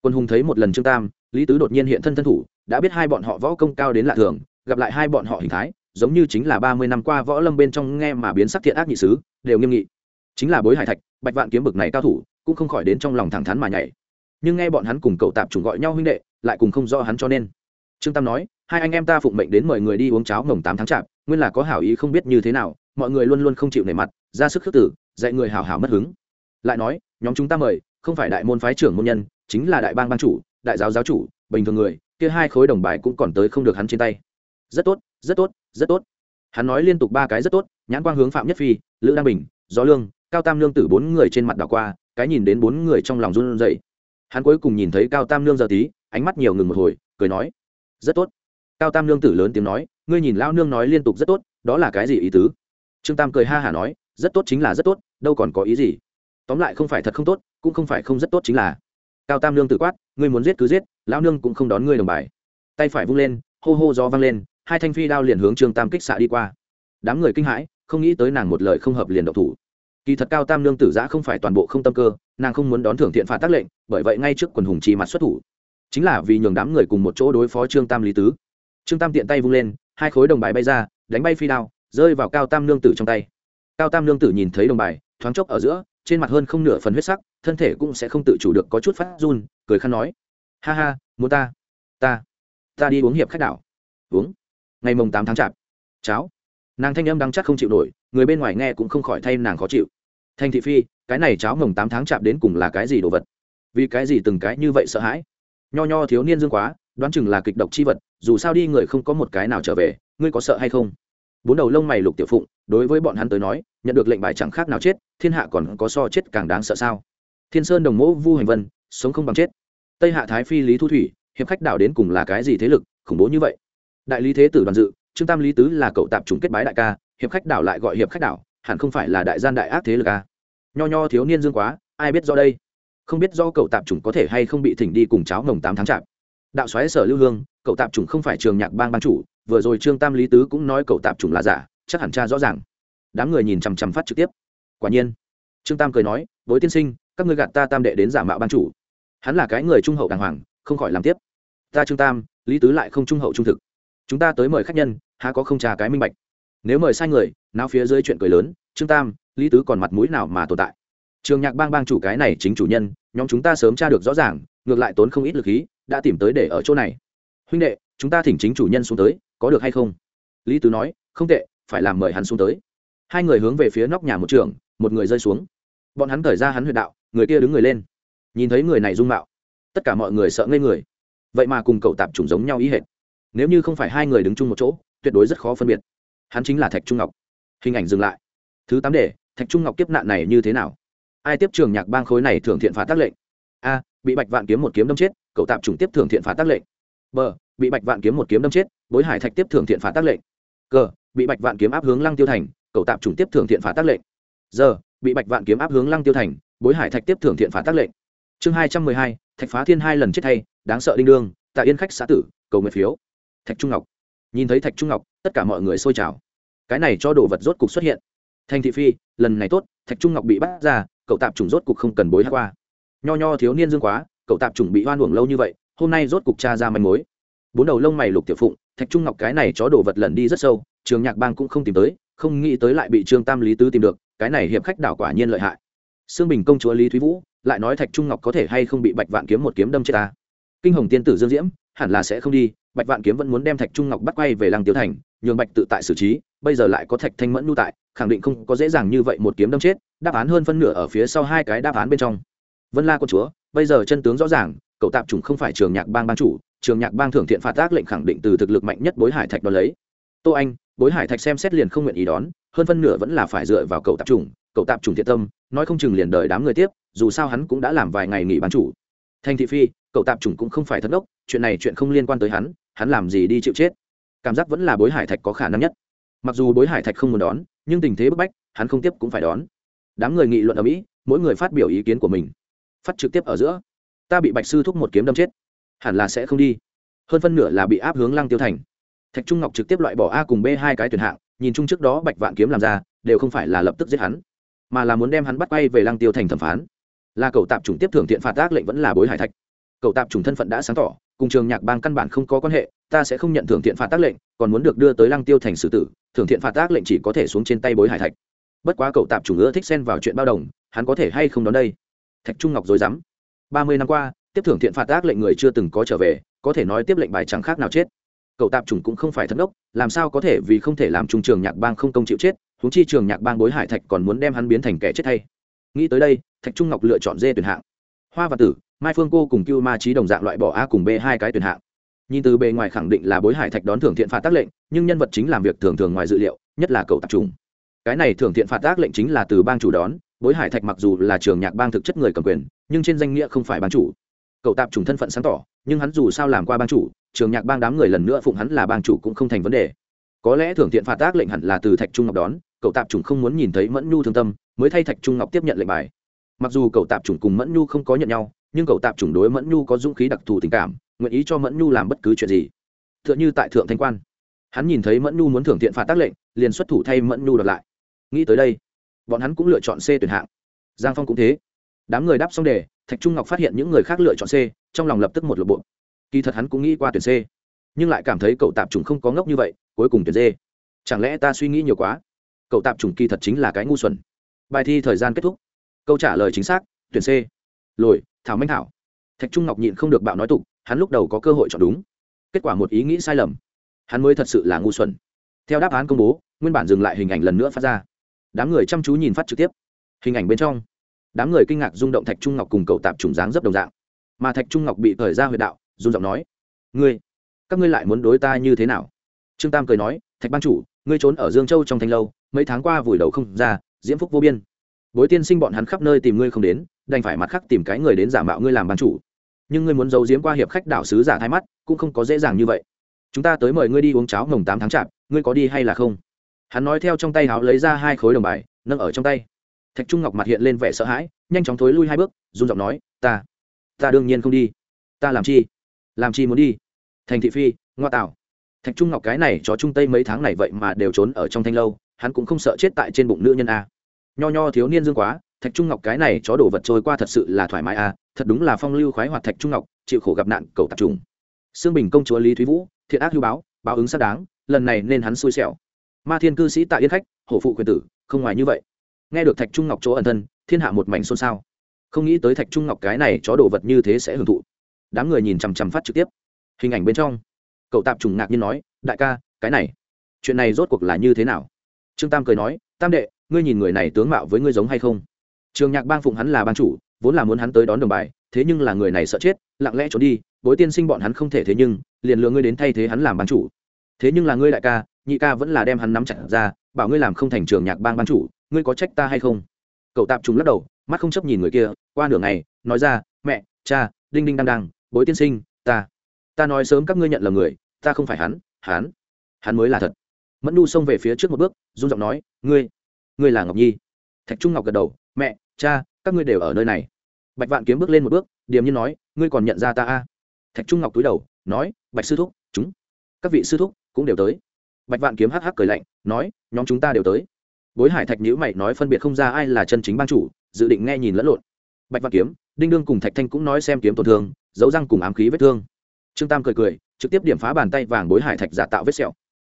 Speaker 1: Quân hùng thấy một lần trương tam, lý tứ đột nhiên hiện thân thân thủ, đã biết hai bọn họ võ công cao đến lạ thường, gặp lại hai bọn họ hình thái giống như chính là ba mươi năm qua võ lâm bên trong nghe mà biến sắc thiện ác nhị sứ đều nghiêm nghị. Chính là bối hải thạch, bạch vạn kiếm bực này cao thủ, cũng không khỏi đến trong lòng thẳng thắn mà nhảy. Nhưng nghe bọn hắn cùng cậu tạp chủng gọi nhau huynh đệ, lại cùng không do hắn cho nên. Trương tam nói, hai anh em ta phụng mệnh đến mời người đi uống cháo mồng tám tháng chạp, nguyên là có hảo ý không biết như thế nào, mọi người luôn luôn không chịu nể mặt, ra sức khước tử, dạy người hào hào mất hứng. Lại nói, nhóm chúng ta mời, không phải đại môn phái trưởng môn nhân, chính là đại bang ban chủ, đại giáo giáo chủ, bình thường người, kia hai khối đồng bài cũng còn tới không được hắn trên tay rất tốt rất tốt rất tốt. Hắn nói liên tục ba cái rất tốt, nhãn quang hướng phạm nhất phi, lữ đăng bình, gió lương, cao tam lương tử bốn người trên mặt đảo qua, cái nhìn đến bốn người trong lòng run rẩy. Hắn cuối cùng nhìn thấy cao tam lương giờ tí, ánh mắt nhiều ngừng một hồi, cười nói, rất tốt. Cao tam lương tử lớn tiếng nói, ngươi nhìn lao nương nói liên tục rất tốt, đó là cái gì ý tứ? Trương tam cười ha hả nói, rất tốt chính là rất tốt, đâu còn có ý gì. Tóm lại không phải thật không tốt, cũng không phải không rất tốt chính là. Cao tam lương tử quát, ngươi muốn giết cứ giết, lão nương cũng không đón ngươi đồng bài. Tay phải vung lên, hô hô gió vang lên hai thanh phi đao liền hướng trương tam kích xạ đi qua. Đám người kinh hãi, không nghĩ tới nàng một lời không hợp liền độc thủ. Kỳ thật cao tam lương tử giã không phải toàn bộ không tâm cơ, nàng không muốn đón thưởng thiện phạt tác lệnh, bởi vậy ngay trước quần hùng chi mặt xuất thủ. Chính là vì nhường đám người cùng một chỗ đối phó trương tam lý tứ. Trương tam tiện tay vung lên, hai khối đồng bài bay ra, đánh bay phi đao, rơi vào cao tam lương tử trong tay. Cao tam lương tử nhìn thấy đồng bài, thoáng chốc ở giữa, trên mặt hơn không nửa phần huyết sắc, thân thể cũng sẽ không tự chủ được có chút phát run, cười khăn nói, ha ha, muốn ta ta ta đi uống hiệp khách đảo. Uống? Ngày mồng tám tháng chạp. Cháo. Nàng thanh âm đắng chắc không chịu nổi, người bên ngoài nghe cũng không khỏi thay nàng khó chịu. Thanh thị phi, cái này cháo mồng tám tháng chạp đến cùng là cái gì đồ vật? Vì cái gì từng cái như vậy sợ hãi? Nho nho thiếu niên dương quá, đoán chừng là kịch độc chi vật, dù sao đi người không có một cái nào trở về, ngươi có sợ hay không? Bốn đầu lông mày lục tiểu phụng, đối với bọn hắn tới nói, nhận được lệnh bài chẳng khác nào chết, thiên hạ còn có so chết càng đáng sợ sao? Thiên sơn đồng mẫu vu hành vân, sống không bằng chết. Tây hạ thái phi lý thu thủy, hiệp khách đảo đến cùng là cái gì thế lực, khủng bố như vậy? Đại lý thế tử đoàn dự, trương tam lý tứ là cậu tạp chủng kết bái đại ca, hiệp khách đảo lại gọi hiệp khách đảo, hẳn không phải là đại gian đại ác thế lực a nho nho thiếu niên dương quá, ai biết do đây? Không biết do cậu tạp chủng có thể hay không bị thỉnh đi cùng cháu mồng tám tháng chạp. Đạo xoáy sở lưu hương, cậu tạp chủng không phải trường nhạc bang ban chủ, vừa rồi trương tam lý tứ cũng nói cậu tạp chủng là giả, chắc hẳn cha rõ ràng. Đám người nhìn chằm chằm phát trực tiếp. Quả nhiên, trương tam cười nói với tiên sinh, các ngươi gạt ta tam đệ đến giả mạo ban chủ. Hắn là cái người trung hậu đàng hoàng, không khỏi làm tiếp. Ta trương tam, lý tứ lại không trung hậu trung thực chúng ta tới mời khách nhân, há có không trà cái minh bạch. Nếu mời sai người nào phía dưới chuyện cười lớn, trương tam, lý tứ còn mặt mũi nào mà tồn tại? Trường nhạc bang bang chủ cái này chính chủ nhân, nhóm chúng ta sớm tra được rõ ràng, ngược lại tốn không ít lực khí, đã tìm tới để ở chỗ này. Huynh đệ, chúng ta thỉnh chính chủ nhân xuống tới, có được hay không? Lý tứ nói, không tệ, phải làm mời hắn xuống tới. Hai người hướng về phía nóc nhà một trường, một người rơi xuống. Bọn hắn thời ra hắn huyệt đạo, người kia đứng người lên. Nhìn thấy người này dung mạo, tất cả mọi người sợ ngây người. Vậy mà cùng cậu tạp chủng giống nhau ý hệt nếu như không phải hai người đứng chung một chỗ, tuyệt đối rất khó phân biệt. Hắn chính là thạch trung ngọc. Hình ảnh dừng lại. Thứ tám để thạch trung ngọc kiếp nạn này như thế nào? Ai tiếp trường nhạc bang khối này thường thiện phá tác lệnh? A, bị bạch vạn kiếm một kiếm đâm chết, cậu tạp chủng tiếp thường thiện phá tác lệnh. B, bị bạch vạn kiếm một kiếm đâm chết, bối hải thạch tiếp thường thiện phá tác lệnh. C, bị bạch vạn kiếm áp hướng lăng tiêu thành, cậu tạp chủng tiếp thường thiện phá tác lệnh. Giờ bị bạch vạn kiếm áp hướng lăng tiêu thành, bối hải thạch tiếp thường thiện phá tác lệnh. Chương hai trăm mười hai, thạch phá thiên hai lần chết thay, đáng sợ đinh đương tại yên khách xã tử, cầu nguyện phiếu thạch trung ngọc. Nhìn thấy thạch trung ngọc, tất cả mọi người xôi trào. Cái này cho đồ vật rốt cục xuất hiện. Thanh thị phi, lần này tốt, thạch trung ngọc bị bắt ra, cậu tạp chủng rốt cục không cần bối hát qua. Nho nho thiếu niên dương quá, cậu tạp chủng bị hoan uổng lâu như vậy, hôm nay rốt cục cha ra manh mối. Bốn đầu lông mày lục tiểu phụng, thạch trung ngọc cái này chó đồ vật lần đi rất sâu, trường nhạc bang cũng không tìm tới, không nghĩ tới lại bị trương tam lý tứ tìm được, cái này hiệp khách đảo quả nhiên lợi hại. Sương bình công chúa lý thúy vũ lại nói thạch trung ngọc có thể hay không bị bạch vạn kiếm một kiếm đâm chết ta. Kinh hồng tiên tử dương diễm hẳn là sẽ không đi, bạch vạn kiếm vẫn muốn đem thạch trung ngọc bắt quay về lăng tiêu thành, nhường bạch tự tại xử trí, bây giờ lại có thạch thanh mẫn nu tại, khẳng định không có dễ dàng như vậy một kiếm đâm chết, đáp án hơn phân nửa ở phía sau hai cái đáp án bên trong. Vân la con chúa, bây giờ chân tướng rõ ràng, cậu tạp chủng không phải trường nhạc bang ban chủ, trường nhạc bang thưởng thiện phạt tác lệnh khẳng định từ thực lực mạnh nhất bối hải thạch đón lấy. Tô anh, bối hải thạch xem xét liền không nguyện ý đón, hơn phân nửa vẫn là phải dựa vào cậu tạp chủng, cậu tạp chủng thiện tâm, nói không chừng liền đợi đám người tiếp, dù sao hắn cũng đã làm vài ngày nghỉ ban chủ. Thanh thị phi cậu tạp chủng cũng không phải thất ốc chuyện này chuyện không liên quan tới hắn hắn làm gì đi chịu chết. Cảm giác vẫn là bối hải thạch có khả năng nhất. Mặc dù bối hải thạch không muốn đón, nhưng tình thế bức bách, hắn không tiếp cũng phải đón. Đám người nghị luận ở mỹ, mỗi người phát biểu ý kiến của mình. Phát trực tiếp ở giữa, ta bị bạch sư thúc một kiếm đâm chết. Hẳn là sẽ không đi. Hơn phân nửa là bị áp hướng lăng tiêu thành. Thạch trung ngọc trực tiếp loại bỏ a cùng b hai cái tuyển hạng, nhìn chung trước đó bạch vạn kiếm làm ra, đều không phải là lập tức giết hắn, mà là muốn đem hắn bắt quay về lăng tiêu thành thẩm phán. Là cậu tạp chủng tiếp thưởng thiện phạt ác lệnh vẫn là bối hải thạch cậu tạp chủng thân phận đã sáng tỏ, cùng trường nhạc bang căn bản không có quan hệ, ta sẽ không nhận thưởng thiện phạt tác lệnh, còn muốn được đưa tới lăng tiêu thành xử tử, thưởng thiện phạt tác lệnh chỉ có thể xuống trên tay bối hải thạch. Bất quá cậu tạp chủng ưa thích xen vào chuyện bao đồng, hắn có thể hay không đón đây? Thạch trung ngọc dối rắm. Ba mươi năm qua, tiếp thưởng thiện phạt tác lệnh người chưa từng có trở về, có thể nói tiếp lệnh bài chẳng khác nào chết. Cậu tạp chủng cũng không phải thất đốc, làm sao có thể vì không thể làm trung trường nhạc bang không công chịu chết húng chi trường nhạc bang bối hải thạch còn muốn đem hắn biến thành kẻ chết thay nghĩ tới đây, thạch trung ngọc lựa chọn dê tuyển hạng. Hoa và tử mai phương cô cùng cưu ma trí đồng dạng loại bỏ a cùng b hai cái tuyển hạng. Nhìn từ bề ngoài khẳng định là bối hải thạch đón thưởng thiện phạt tác lệnh, nhưng nhân vật chính làm việc thường thường ngoài dự liệu, nhất là cậu tập trùng cái này thưởng thiện phạt tác lệnh chính là từ bang chủ đón, bối hải thạch mặc dù là trường nhạc bang thực chất người cầm quyền, nhưng trên danh nghĩa không phải bang chủ. Cậu tạp trùng thân phận sáng tỏ, nhưng hắn dù sao làm qua bang chủ, trường nhạc bang đám người lần nữa phụng hắn là bang chủ cũng không thành vấn đề. Có lẽ thưởng thiện phạt tác lệnh hẳn là từ thạch trung ngọc đón, cậu tạp trùng không muốn nhìn thấy mẫn nhu thương tâm, mới thay thạch trung ngọc tiếp nhận lệnh bài. Mặc dù cậu tạp trùng cùng mẫn nhu không có nhận nhau nhưng cậu tạp chủng đối mẫn nhu có dũng khí đặc thù tình cảm, nguyện ý cho mẫn nhu làm bất cứ chuyện gì. T h ư ợ n h ư tại thượng thanh quan, hắn nhìn thấy mẫn nhu muốn thưởng thiện phạt tác lệnh, liền xuất thủ thay mẫn nhu đợt lại. Nghĩ tới đây, bọn hắn cũng lựa chọn c tuyển hạng. Giang phong cũng thế. Đám người đáp xong đề, thạch trung ngọc phát hiện những người khác lựa chọn c, trong lòng lập tức một lộp bộ kỳ thật hắn cũng nghĩ qua tuyển c, nhưng lại cảm thấy cậu tạp chủng không có ngốc như vậy, cuối cùng tuyển d. Chẳng lẽ ta suy nghĩ nhiều quá? Cậu tạp chủng kỳ thật chính là cái ngu xuẩn. Bài thi thời gian kết thúc. Câu trả lời chính xác, tuyển c lồi, thảo minh thảo. Thạch trung ngọc nhịn không được bạo nói tục, hắn lúc đầu có cơ hội chọn đúng. Kết quả một ý nghĩ sai lầm. Hắn mới thật sự là ngu xuẩn. Theo đáp án công bố, nguyên bản dừng lại hình ảnh lần nữa phát ra. Đám người chăm chú nhìn phát trực tiếp. Hình ảnh bên trong, đám người kinh ngạc rung động thạch trung ngọc cùng cậu tạp trùng dáng rất đồng dạng. Mà thạch trung ngọc bị thời ra huyệt đạo, run giọng nói, ngươi, các ngươi lại muốn đối ta như thế nào? Trương tam cười nói, thạch ban chủ, ngươi trốn ở dương châu trong thanh lâu, mấy tháng qua vùi đầu không ra, diễm phúc vô biên. Bối tiên sinh bọn hắn khắp nơi tìm ngươi không đến đành phải mặt khác tìm cái người đến giả mạo ngươi làm ban chủ. Nhưng ngươi muốn giấu giếm qua hiệp khách đảo sứ giả thái mắt, cũng không có dễ dàng như vậy. Chúng ta tới mời ngươi đi uống cháo mồng tám tháng chạp, ngươi có đi hay là không? Hắn nói theo trong tay háo lấy ra hai khối đồng bài, nâng ở trong tay. Thạch trung ngọc mặt hiện lên vẻ sợ hãi, nhanh chóng thối lui hai bước, run giọng nói, ta ta đương nhiên không đi. Ta làm chi? Làm chi muốn đi? Thành thị phi, ngoa tạo. Thạch trung ngọc cái này chó trung tây mấy tháng này vậy mà đều trốn ở trong thanh lâu, hắn cũng không sợ chết tại trên bụng nữ nhân a. Nho nho thiếu niên dương quá thạch trung ngọc cái này chó đổ vật trôi qua thật sự là thoải mái à thật đúng là phong lưu khoái hoạt thạch trung ngọc, chịu khổ gặp nạn, cầu tạp trùng. Xương bình công chúa lý thúy vũ, thiện ác hưu báo báo ứng xác đáng, lần này nên hắn xui xẻo. Ma thiên cư sĩ Tạ yên khách, hổ phụ quyền tử, không ngoài như vậy. Nghe được thạch trung ngọc chỗ ẩn thân, thiên hạ một mảnh xôn xao. Không nghĩ tới thạch trung ngọc cái này chó đồ vật như thế sẽ hưởng thụ. Đám người nhìn chằm chằm phát trực tiếp. Hình ảnh bên trong, cậu tạp trùng ngạc nhiên nói, đại ca, cái này, chuyện này rốt cuộc là như thế nào? Trương tam cười nói, tam đệ, ngươi nhìn người này tướng mạo với ngươi giống hay không? Trường nhạc bang phụng hắn là ban chủ, vốn là muốn hắn tới đón đồng bài, thế nhưng là người này sợ chết, lặng lẽ trốn đi, bối tiên sinh bọn hắn không thể thế nhưng, liền lừa ngươi đến thay thế hắn làm ban chủ. Thế nhưng là ngươi đại ca, nhị ca vẫn là đem hắn nắm chặt ra, bảo ngươi làm không thành trường nhạc bang ban chủ, ngươi có trách ta hay không? Cậu tạp trùng lắc đầu, mắt không chấp nhìn người kia, qua nửa ngày, nói ra, mẹ, cha, đinh đinh đang đang bối tiên sinh, ta ta nói sớm các ngươi nhận là người, ta không phải hắn hắn hắn mới là thật. Mẫn nu xông về phía trước một bước, run giọng nói, ngươi ngươi là ngọc nhi. Thạch trung ngọc gật đầu, mẹ cha, các ngươi đều ở nơi này. Bạch vạn kiếm bước lên một bước, điềm nhiên nói, ngươi còn nhận ra ta a? À? thạch trung ngọc túi đầu, nói, bạch sư thúc, chúng, các vị sư thúc cũng đều tới. Bạch vạn kiếm hắc hắc cười lạnh, nói, nhóm chúng ta đều tới. Bối hải thạch nhữ mày nói phân biệt không ra ai là chân chính ban chủ, dự định nghe nhìn lẫn lộn. Bạch vạn kiếm, đinh đương cùng thạch thanh cũng nói xem kiếm tổn thương, dấu răng cùng ám khí vết thương. Trương tam cười cười, trực tiếp điểm phá bàn tay vàng bối hải thạch giả tạo vết sẹo.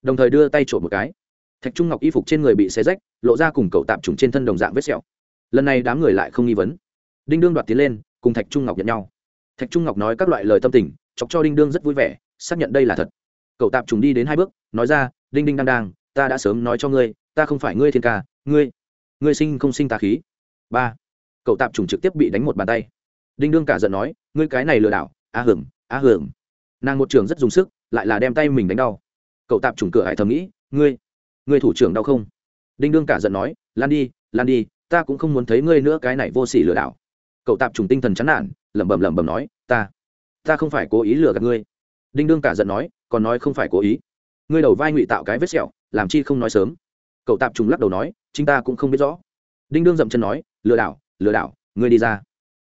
Speaker 1: Đồng thời đưa tay trộm một cái. Thạch trung ngọc y phục trên người bị xé rách, lộ ra cùng cậu tạm trùng trên thân đồng dạng vết sẹo lần này đám người lại không nghi vấn. Đinh đương đoạt tiến lên, cùng thạch trung ngọc nhận nhau. Thạch trung ngọc nói các loại lời tâm tình, chọc cho đinh đương rất vui vẻ, xác nhận đây là thật. Cậu tạp trùng đi đến hai bước, nói ra, đinh đinh đang đang, ta đã sớm nói cho ngươi, ta không phải ngươi thiên ca, ngươi ngươi sinh không sinh tà khí. Ba. Cậu tạp trùng trực tiếp bị đánh một bàn tay. Đinh đương cả giận nói, ngươi cái này lừa đảo, á hưởng á hưởng. Nàng một trường rất dùng sức, lại là đem tay mình đánh đau. Cậu tạp trùng cửa hải thầm nghĩ, ngươi ngươi thủ trưởng đau không? Đinh đương cả giận nói, lan đi lan đi ta cũng không muốn thấy ngươi nữa cái này vô sỉ lừa đảo. Cậu tạp trùng tinh thần chán nản, lẩm bẩm lẩm bẩm nói, ta ta không phải cố ý lừa gạt ngươi. Đinh đương cả giận nói, còn nói không phải cố ý. Ngươi đầu vai ngụy tạo cái vết sẹo, làm chi không nói sớm. Cậu tạp trùng lắc đầu nói, chính ta cũng không biết rõ. Đinh đương dậm chân nói, lừa đảo lừa đảo, ngươi đi ra.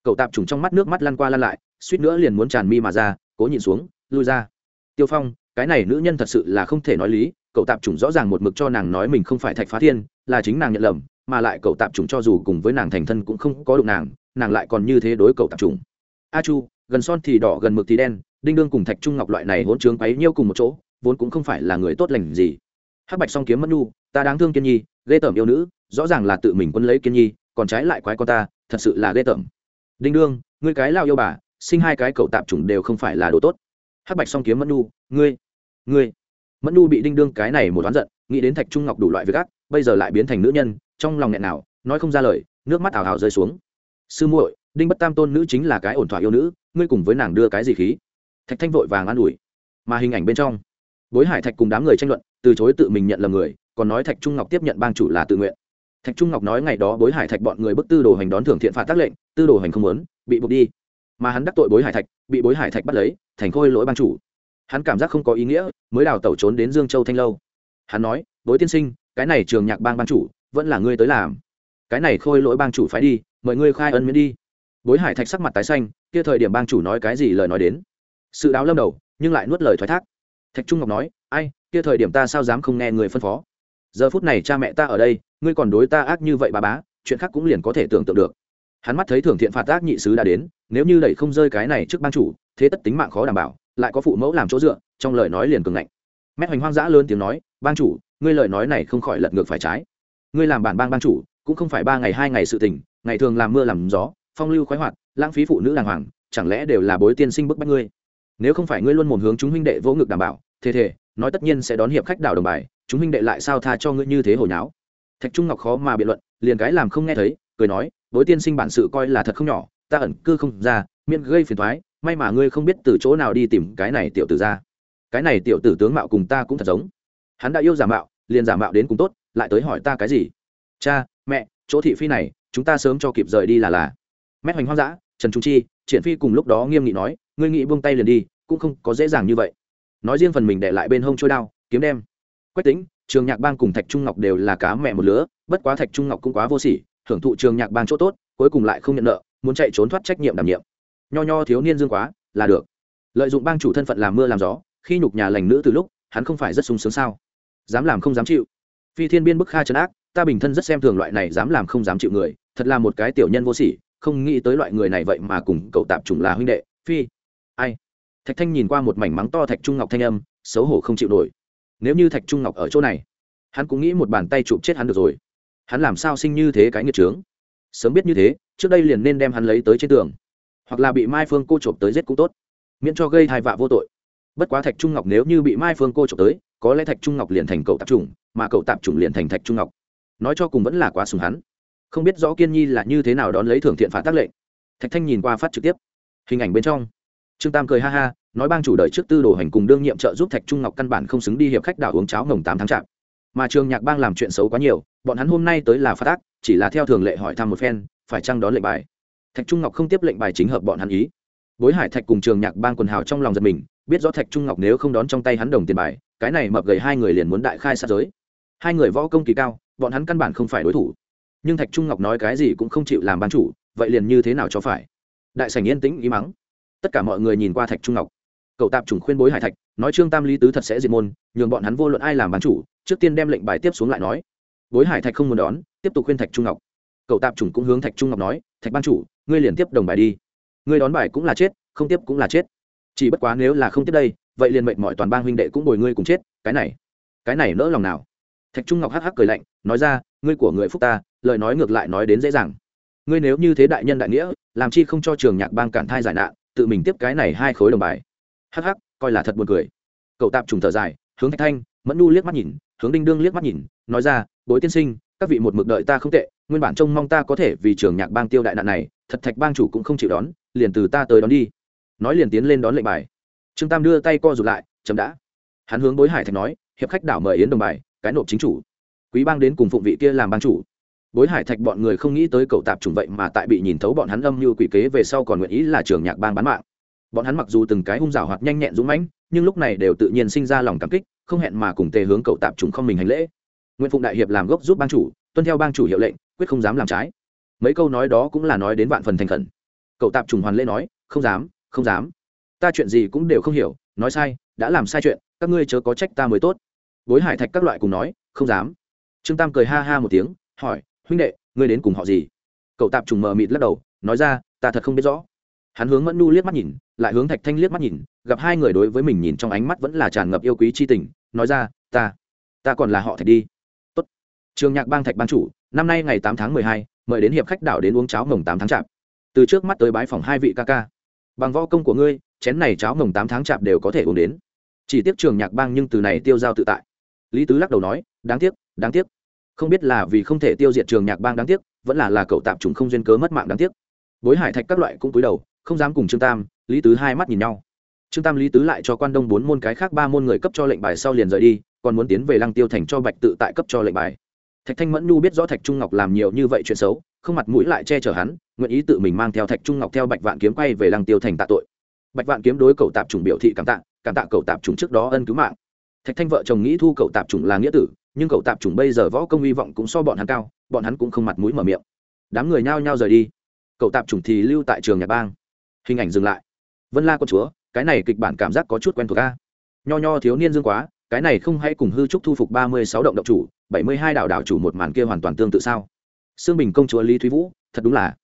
Speaker 1: Cậu tạp trùng trong mắt nước mắt lăn qua lăn lại, suýt nữa liền muốn tràn mi mà ra, cố nhìn xuống, lui ra. Tiêu phong, cái này nữ nhân thật sự là không thể nói lý. Cậu tạp trùng rõ ràng một mực cho nàng nói mình không phải thạch phá thiên, là chính nàng nhận lầm mà lại cậu tạp trùng cho dù cùng với nàng thành thân cũng không có đụng nàng nàng lại còn như thế đối cậu tạp trùng. a chu, gần son thì đỏ, gần mực thì đen, đinh đương cùng thạch trung ngọc loại này hỗn trướng quấy nhiêu cùng một chỗ, vốn cũng không phải là người tốt lành gì. Hắc bạch song kiếm mất nhu, ta đáng thương kiên nhi, ghê tởm yêu nữ, rõ ràng là tự mình quân lấy kiên nhi, còn trái lại quái con ta, thật sự là ghê tởm. Đinh đương, ngươi cái lao yêu bà, sinh hai cái cậu tạp chủng đều không phải là đồ tốt. Hắc bạch song kiếm mất nhu, ngươi ngươi. Mất nhu bị đinh đương cái này một đoán giận, nghĩ đến thạch trung ngọc đủ loại việc ác, bây giờ lại biến thành nữ nhân trong lòng nghẹn nào, nói không ra lời, nước mắt ảo hào rơi xuống. Sư muội, đinh bất tam tôn nữ chính là cái ổn thỏa yêu nữ, ngươi cùng với nàng đưa cái gì khí? Thạch thanh vội vàng an ủi. Mà hình ảnh bên trong, bối hải thạch cùng đám người tranh luận, từ chối tự mình nhận là người, còn nói thạch trung ngọc tiếp nhận bang chủ là tự nguyện. Thạch trung ngọc nói ngày đó bối hải thạch bọn người bức tư đồ hành đón thưởng thiện phạt tác lệnh, tư đồ hành không muốn, bị buộc đi. Mà hắn đắc tội bối hải thạch, bị bối hải thạch bắt lấy, thành khôi lỗi bang chủ. Hắn cảm giác không có ý nghĩa, mới đào tẩu trốn đến dương châu thanh lâu. Hắn nói, bối tiên sinh, cái này trường nhạc bang ban chủ vẫn là ngươi tới làm. Cái này khôi lỗi bang chủ phải đi, mời ngươi khai ân miễn đi. Bối hải thạch sắc mặt tái xanh, kia thời điểm bang chủ nói cái gì lời nói đến. Sự đáo lâm đầu, nhưng lại nuốt lời thoái thác. Thạch trung ngọc nói, ai, kia thời điểm ta sao dám không nghe người phân phó? Giờ phút này cha mẹ ta ở đây, ngươi còn đối ta ác như vậy bà bá, chuyện khác cũng liền có thể tưởng tượng được. Hắn mắt thấy thưởng thiện phạt ác nhị sứ đã đến, nếu như đẩy không rơi cái này trước ban chủ, thế tất tính mạng khó đảm bảo, lại có phụ mẫu làm chỗ dựa, trong lời nói liền cường ngạnh. Mét hoành hoang dã lớn tiếng nói ban chủ, ngươi lời nói này không khỏi lật ngược phải trái ngươi làm bản bang ban chủ, cũng không phải ba ngày hai ngày sự tình, ngày thường làm mưa làm gió, phong lưu khoái hoạt, lãng phí phụ nữ đàng hoàng, chẳng lẽ đều là bối tiên sinh bức bách ngươi? Nếu không phải ngươi luôn mồm hướng chúng huynh đệ vỗ ngực đảm bảo thế thế nói tất nhiên sẽ đón hiệp khách đảo đồng bài, chúng huynh đệ lại sao tha cho ngươi như thế hồi nháo? Thạch trung ngọc khó mà biện luận, liền cái làm không nghe thấy, cười nói, bối tiên sinh bản sự coi là thật không nhỏ, ta ẩn cư không ra, miễn gây phiền thoái may mà ngươi không biết từ chỗ nào đi tìm cái này tiểu tử ra. Cái này tiểu tử tướng mạo cùng ta cũng thật giống. Hắn đã yêu giả mạo, liền giả mạo đến cùng tốt lại tới hỏi ta cái gì? Cha, mẹ, chỗ thị phi này, chúng ta sớm cho kịp rời đi là là. Mét hoành hoang dã, trần trung chi, triển phi cùng lúc đó nghiêm nghị nói, ngươi nghị buông tay liền đi, cũng không có dễ dàng như vậy. Nói riêng phần mình để lại bên hông trôi đao, kiếm đem. Quách tính trường nhạc bang cùng thạch trung ngọc đều là cá mẹ một lứa, bất quá thạch trung ngọc cũng quá vô sỉ hưởng thụ trường nhạc bang chỗ tốt, cuối cùng lại không nhận nợ, muốn chạy trốn thoát trách nhiệm đảm nhiệm. Nho nho thiếu niên dương quá, là được. Lợi dụng bang chủ thân phận làm mưa làm gió, khi nhục nhà lành nữ từ lúc, hắn không phải rất sung sướng sao? Dám làm không dám chịu phi thiên biên bức kha trấn ác, ta bình thân rất xem thường loại này dám làm không dám chịu người, thật là một cái tiểu nhân vô sỉ, không nghĩ tới loại người này vậy mà cùng cậu tạp chủng là huynh đệ, phi. Ai? Thạch thanh nhìn qua một mảnh mắng to thạch trung ngọc thanh âm, xấu hổ không chịu nổi. Nếu như thạch trung ngọc ở chỗ này, hắn cũng nghĩ một bàn tay chụp chết hắn được rồi. Hắn làm sao sinh như thế cái nghiệt trướng sớm biết như thế, trước đây liền nên đem hắn lấy tới trên tường. Hoặc là bị mai phương cô chộp tới giết cũng tốt. Miễn cho gây thai vạ vô tội bất quá thạch trung ngọc nếu như bị mai phương cô trộm tới, có lẽ thạch trung ngọc liền thành cậu tạp trùng mà cậu tạp trùng liền thành thạch trung ngọc. Nói cho cùng vẫn là quá sùng hắn. Không biết rõ kiên nhi là như thế nào đón lấy thưởng thiện phản tác lệnh. Thạch thanh nhìn qua phát trực tiếp. Hình ảnh bên trong. Trương tam cười ha ha, nói bang chủ đợi trước tư đồ hành cùng đương nhiệm trợ giúp thạch trung ngọc căn bản không xứng đi hiệp khách đảo uống cháo ngồng tám tháng chạp. Mà trường nhạc bang làm chuyện xấu quá nhiều, bọn hắn hôm nay tới là phát tác chỉ là theo thường lệ hỏi thăm một phen, phải chăng đón lệnh bài. Thạch trung ngọc không tiếp lệnh bài chính hợp bọn hắn ý. Bối hải thạch cùng trường nhạc bang quần hào trong lòng giật mình biết rõ thạch trung ngọc nếu không đón trong tay hắn đồng tiền bài, cái này mập gầy hai người liền muốn đại khai sát giới. Hai người võ công kỳ cao, bọn hắn căn bản không phải đối thủ. Nhưng thạch trung ngọc nói cái gì cũng không chịu làm ban chủ, vậy liền như thế nào cho phải? Đại sảnh yên tĩnh ý mắng. Tất cả mọi người nhìn qua thạch trung ngọc. Cậu tạp chủng khuyên bối hải thạch, nói trương tam lý tứ thật sẽ diệt môn, nhường bọn hắn vô luận ai làm ban chủ, trước tiên đem lệnh bài tiếp xuống lại nói. Bối hải thạch không muốn đón, tiếp tục khuyên thạch trung ngọc. Cậu tạp chủng cũng hướng thạch trung ngọc nói, thạch ban chủ, ngươi liền tiếp đồng bài đi. Ngươi đón bài cũng là chết, không tiếp cũng là chết chỉ bất quá nếu là không tiếp đây, vậy liền mệnh mọi toàn bang huynh đệ cũng bồi ngươi cùng chết, cái này cái này nỡ lòng nào? Thạch trung ngọc hắc hắc cười lạnh, nói ra, ngươi của người phúc ta, lời nói ngược lại nói đến dễ dàng. Ngươi nếu như thế đại nhân đại nghĩa, làm chi không cho trường nhạc bang cản thai giải nạn, tự mình tiếp cái này hai khối đồng bài. Hắc hắc, coi là thật buồn cười. Cậu tạp trùng thở dài, hướng thạch thanh, mẫn nu liếc mắt nhìn, hướng đinh đương liếc mắt nhìn, nói ra, bối tiên sinh, các vị một mực đợi ta không tệ, nguyên bản trông mong ta có thể vì trường nhạc bang tiêu đại nạn này, thật thạch bang chủ cũng không chịu đón, liền từ ta tới đón đi nói liền tiến lên đón lệnh bài. Trương tam đưa tay co rụt lại chấm đã. Hắn hướng bối hải thạch nói, hiệp khách đảo mời yến đồng bài, cái nộp chính chủ. Quý bang đến cùng phụng vị kia làm bang chủ. Bối hải thạch bọn người không nghĩ tới cậu tạp chủng vậy mà tại bị nhìn thấu bọn hắn âm như quỷ kế về sau còn nguyện ý là trường nhạc bang bán mạng. Bọn hắn mặc dù từng cái hung rào hoặc nhanh nhẹn dũng mãnh, nhưng lúc này đều tự nhiên sinh ra lòng cảm kích, không hẹn mà cùng tề hướng cậu tạp chủng không mình hành lễ. Nguyễn phụng đại hiệp làm gốc giúp bang chủ, tuân theo bang chủ hiệu lệnh, quyết không dám làm trái. Mấy câu nói đó cũng là nói đến vạn phần thành khẩn. Cậu tạp chủng hoàn lễ nói, không dám không dám. Ta chuyện gì cũng đều không hiểu, nói sai, đã làm sai chuyện, các ngươi chớ có trách ta mới tốt. Bối hải thạch các loại cùng nói, không dám. Trương tam cười ha ha một tiếng, hỏi, huynh đệ, ngươi đến cùng họ gì? Cậu tạp trùng mờ mịt lắc đầu, nói ra, ta thật không biết rõ. Hắn hướng mẫn nu liếc mắt nhìn, lại hướng thạch thanh liếc mắt nhìn, gặp hai người đối với mình nhìn trong ánh mắt vẫn là tràn ngập yêu quý c h i tình, nói ra, ta ta còn là họ thạch đi. Tốt. trường nhạc bang thạch ban chủ, năm nay ngày tám tháng mười hai, mời đến hiệp khách đảo đến uống cháo mồng tám tháng chạp. Từ trước mắt tới bái phòng hai vị ca ca bằng võ công của ngươi, chén này cháo mồng tám tháng chạp đều có thể uống đến. Chỉ tiếc trường nhạc bang nhưng từ này tiêu giao tự tại. Lý tứ lắc đầu nói, đáng tiếc đáng tiếc. Không biết là vì không thể tiêu diệt trường nhạc bang đáng tiếc, vẫn là là cậu tạp trùng không duyên cớ mất mạng đáng tiếc. Bối hải thạch các loại cũng cúi đầu, không dám cùng trương tam, lý tứ hai mắt nhìn nhau. Trương tam lý tứ lại cho quan đông bốn môn cái khác ba môn người cấp cho lệnh bài sau liền rời đi, còn muốn tiến về lăng tiêu thành cho bạch tự tại cấp cho lệnh bài. Thạch thanh mẫn nhu biết rõ thạch trung ngọc làm nhiều như vậy chuyện xấu không mặt mũi lại che chở hắn, nguyện ý tự mình mang theo thạch trung ngọc theo bạch vạn kiếm quay về lăng tiêu thành tạ tội. Bạch vạn kiếm đối cầu tạp chủng biểu thị cảm tạ cảm tạ cầu tạp chủng trước đó ân cứu mạng. Thạch thanh vợ chồng nghĩ thu cầu tạp chủng là nghĩa tử, nhưng cầu tạp chủng bây giờ võ công hy vọng cũng so bọn hắn cao, bọn hắn cũng không mặt mũi mở miệng. Đám người nhao nhao rời đi. Cậu tạp chủng thì lưu tại trường nhà bang. Hình ảnh dừng lại. Vân la con chúa, cái này kịch bản cảm giác có chút quen thuộc a. Nho nho thiếu niên dương quá, cái này không hay cùng hư trúc thu phục ba mươi sáu động động chủ, bảy mươi hai đảo đảo chủ một màn kia hoàn toàn tương tự sao? Xương bình công chúa lý thúy vũ, thật đúng là.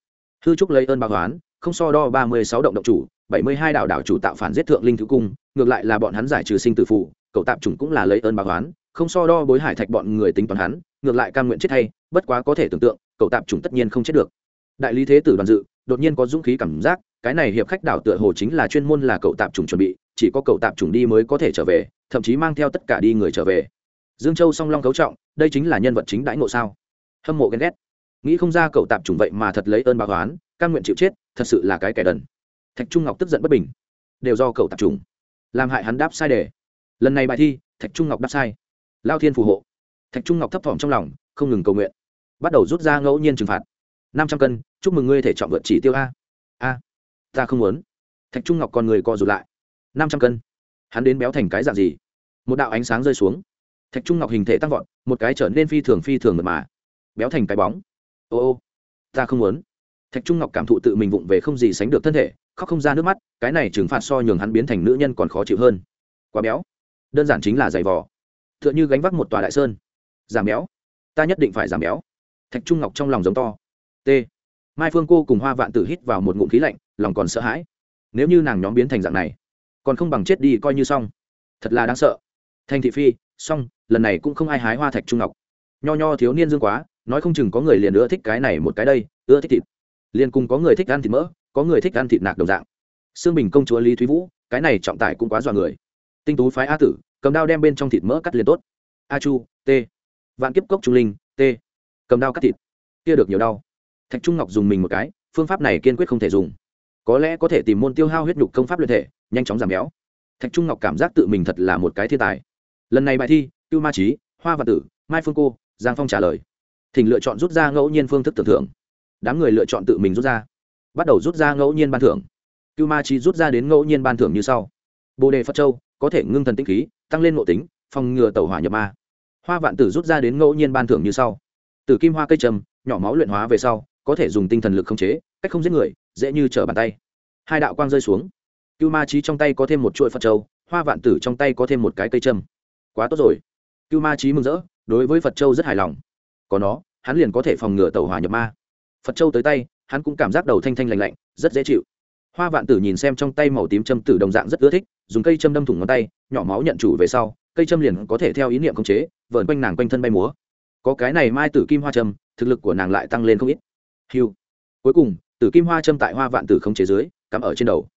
Speaker 1: Hư trúc lấy ơn báo toán không so đo ba mươi sáu động động chủ, bảy mươi hai đảo đảo chủ tạo phản giết thượng linh thứ cung, ngược lại là bọn hắn giải trừ sinh tử phụ cậu tạp chủng cũng là lấy ơn báo toán không so đo bối hải thạch bọn người tính toán hắn, ngược lại cam nguyện chết hay, bất quá có thể tưởng tượng, cậu tạp chủng tất nhiên không chết được. Đại lý thế tử đoàn dự, đột nhiên có dũng khí cảm giác, cái này hiệp khách đảo tựa hồ chính là chuyên môn là cậu tạp chủng chuẩn bị, chỉ có cậu tạp chủng đi mới có thể trở về, thậm chí mang theo tất cả đi người trở về. Dương châu song long cấu trọng, đây chính là nhân vật chính đãi ngộ sao? Hâm mộ ghen ghét nghĩ không ra cậu tạp chủng vậy mà thật lấy ơn báo oán, căn nguyện chịu chết thật sự là cái kẻ đần. Thạch trung ngọc tức giận bất bình. Đều do cậu tạp chủng. Làm hại hắn đáp sai đề. Lần này bài thi thạch trung ngọc đáp sai. Lao thiên phù hộ. Thạch trung ngọc thấp thỏm trong lòng không ngừng cầu nguyện. Bắt đầu rút ra ngẫu nhiên trừng phạt. Năm trăm cân chúc mừng ngươi thể chọn vượt chỉ tiêu a. A. Ta không muốn. Thạch trung ngọc còn người co rụt lại. Năm trăm cân. Hắn đến béo thành cái dạng gì? Một đạo ánh sáng rơi xuống. Thạch trung ngọc hình thể tăng vọt một cái trở nên phi thường phi thường mật mà. Béo thành cái bóng ô ô, ta không muốn. Thạch trung ngọc cảm thụ tự mình vụng về không gì sánh được thân thể, khóc không ra nước mắt, cái này trừng phạt so nhường hắn biến thành nữ nhân còn khó chịu hơn. Quá béo. Đơn giản chính là giày vò. T h ư ợ n h ư gánh vác một tòa đại sơn. Giảm béo. Ta nhất định phải giảm béo. Thạch trung ngọc trong lòng giống to. T. Mai phương cô cùng hoa vạn tử hít vào một ngụm khí lạnh, lòng còn sợ hãi. Nếu như nàng nhóm biến thành dạng này, còn không bằng chết đi coi như xong. Thật là đáng sợ. Thanh thị phi, xong, lần này cũng không ai hái hoa thạch trung ngọc. Nho nho thiếu niên dương quá nói không chừng có người liền ưa thích cái này một cái đây, ưa thích thịt. Liền cùng có người thích ăn thịt mỡ, có người thích ăn thịt nạc đồng dạng. Xương bình công chúa lý thúy vũ, cái này trọng tải cũng quá dọa người. Tinh tú phái a tử, cầm đao đem bên trong thịt mỡ cắt liền tốt. A chu, t. Vạn kiếp cốc trung linh, t. Cầm đao cắt thịt. Kia được nhiều đau. Thạch trung ngọc dùng mình một cái, phương pháp này kiên quyết không thể dùng. Có lẽ có thể tìm môn tiêu hao huyết nhục công pháp luyện thể, nhanh chóng giảm béo. Thạch trung ngọc cảm giác tự mình thật là một cái thiên tài. Lần này bài thi, cưu ma trí hoa và tử, mai phương cô, giang phong trả lời thỉnh lựa chọn rút ra ngẫu nhiên phương thức tưởng thưởng. Đám người lựa chọn tự mình rút ra. Bắt đầu rút ra ngẫu nhiên ban thưởng. Cưu ma chi rút ra đến ngẫu nhiên ban thưởng như sau. Bồ đề phật châu, có thể ngưng thần tinh khí, tăng lên ngộ tính, phòng ngừa tàu hỏa nhập ma. Hoa vạn tử rút ra đến ngẫu nhiên ban thưởng như sau. Tử kim hoa cây trầm, nhỏ máu luyện hóa về sau, có thể dùng tinh thần lực khống chế, cách không giết người, dễ như trở bàn tay. Hai đạo quang rơi xuống. Cưu ma trí trong tay có thêm một chuỗi phật châu, hoa vạn tử trong tay có thêm một cái cây trâm quá tốt rồi. Cưu ma trí mừng rỡ, đối với phật châu rất hài lòng có nó, hắn liền có thể phòng ngừa tàu hỏa nhập ma. Phật châu tới tay, hắn cũng cảm giác đầu thanh thanh lạnh lạnh, rất dễ chịu. Hoa vạn tử nhìn xem trong tay màu tím châm tử đồng dạng rất ưa thích, dùng cây châm đâm thủng ngón tay, nhỏ máu nhận chủ về sau, cây châm liền có thể theo ý niệm khống chế vợn quanh nàng quanh thân bay múa. Có cái này mai tử kim hoa châm, thực lực của nàng lại tăng lên không ít. Hiu cuối cùng, tử kim hoa châm tại hoa vạn tử khống chế dưới, cắm ở trên đầu.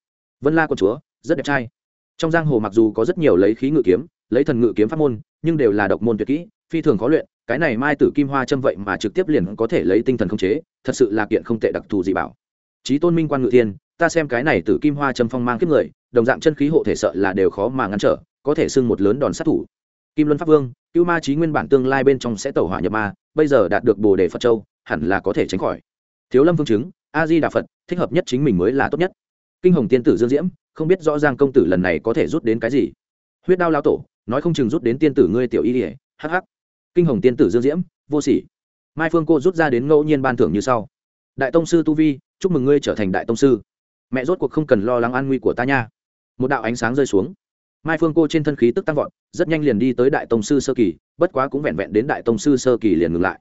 Speaker 1: Vân la con chúa, rất đẹp trai. Trong giang hồ mặc dù có rất nhiều lấy khí ngự kiếm, lấy thần ngự kiếm pháp môn, nhưng đều là độc môn tuyệt kỹ, phi thường khó luyện cái này mai tử kim hoa châm vậy mà trực tiếp liền có thể lấy tinh thần khống chế, thật sự là kiện không tệ đặc thù gì bảo. Trí tôn minh quan ngự thiên, ta xem cái này tử kim hoa châm phong mang kiếp người, đồng dạng chân khí hộ thể sợ là đều khó mà ngăn trở, có thể xưng một lớn đòn sát thủ. Kim luân pháp vương, cưu ma trí nguyên bản tương lai bên trong sẽ tẩu hỏa nhập ma, bây giờ đạt được bồ đề phật châu, hẳn là có thể tránh khỏi. Thiếu lâm phương chứng, a di đà phật, thích hợp nhất chính mình mới là tốt nhất. Kinh hồng tiên tử dương diễm, không biết rõ ràng công tử lần này có thể rút đến cái gì. Huyết đao lao tổ, nói không chừng rút đến tiên tử ngươi tiểu y ỉa hh kinh hồng tiên tử dương diễm, vô sỉ. Mai phương cô rút ra đến ngẫu nhiên ban thưởng như sau. Đại tông sư tu vi, chúc mừng ngươi trở thành đại tông sư. Mẹ rốt cuộc không cần lo lắng an nguy của ta nha. Một đạo ánh sáng rơi xuống. Mai phương cô trên thân khí tức tăng vọt, rất nhanh liền đi tới đại tông sư sơ kỳ, bất quá cũng vẹn vẹn đến đại tông sư sơ kỳ liền ngừng lại.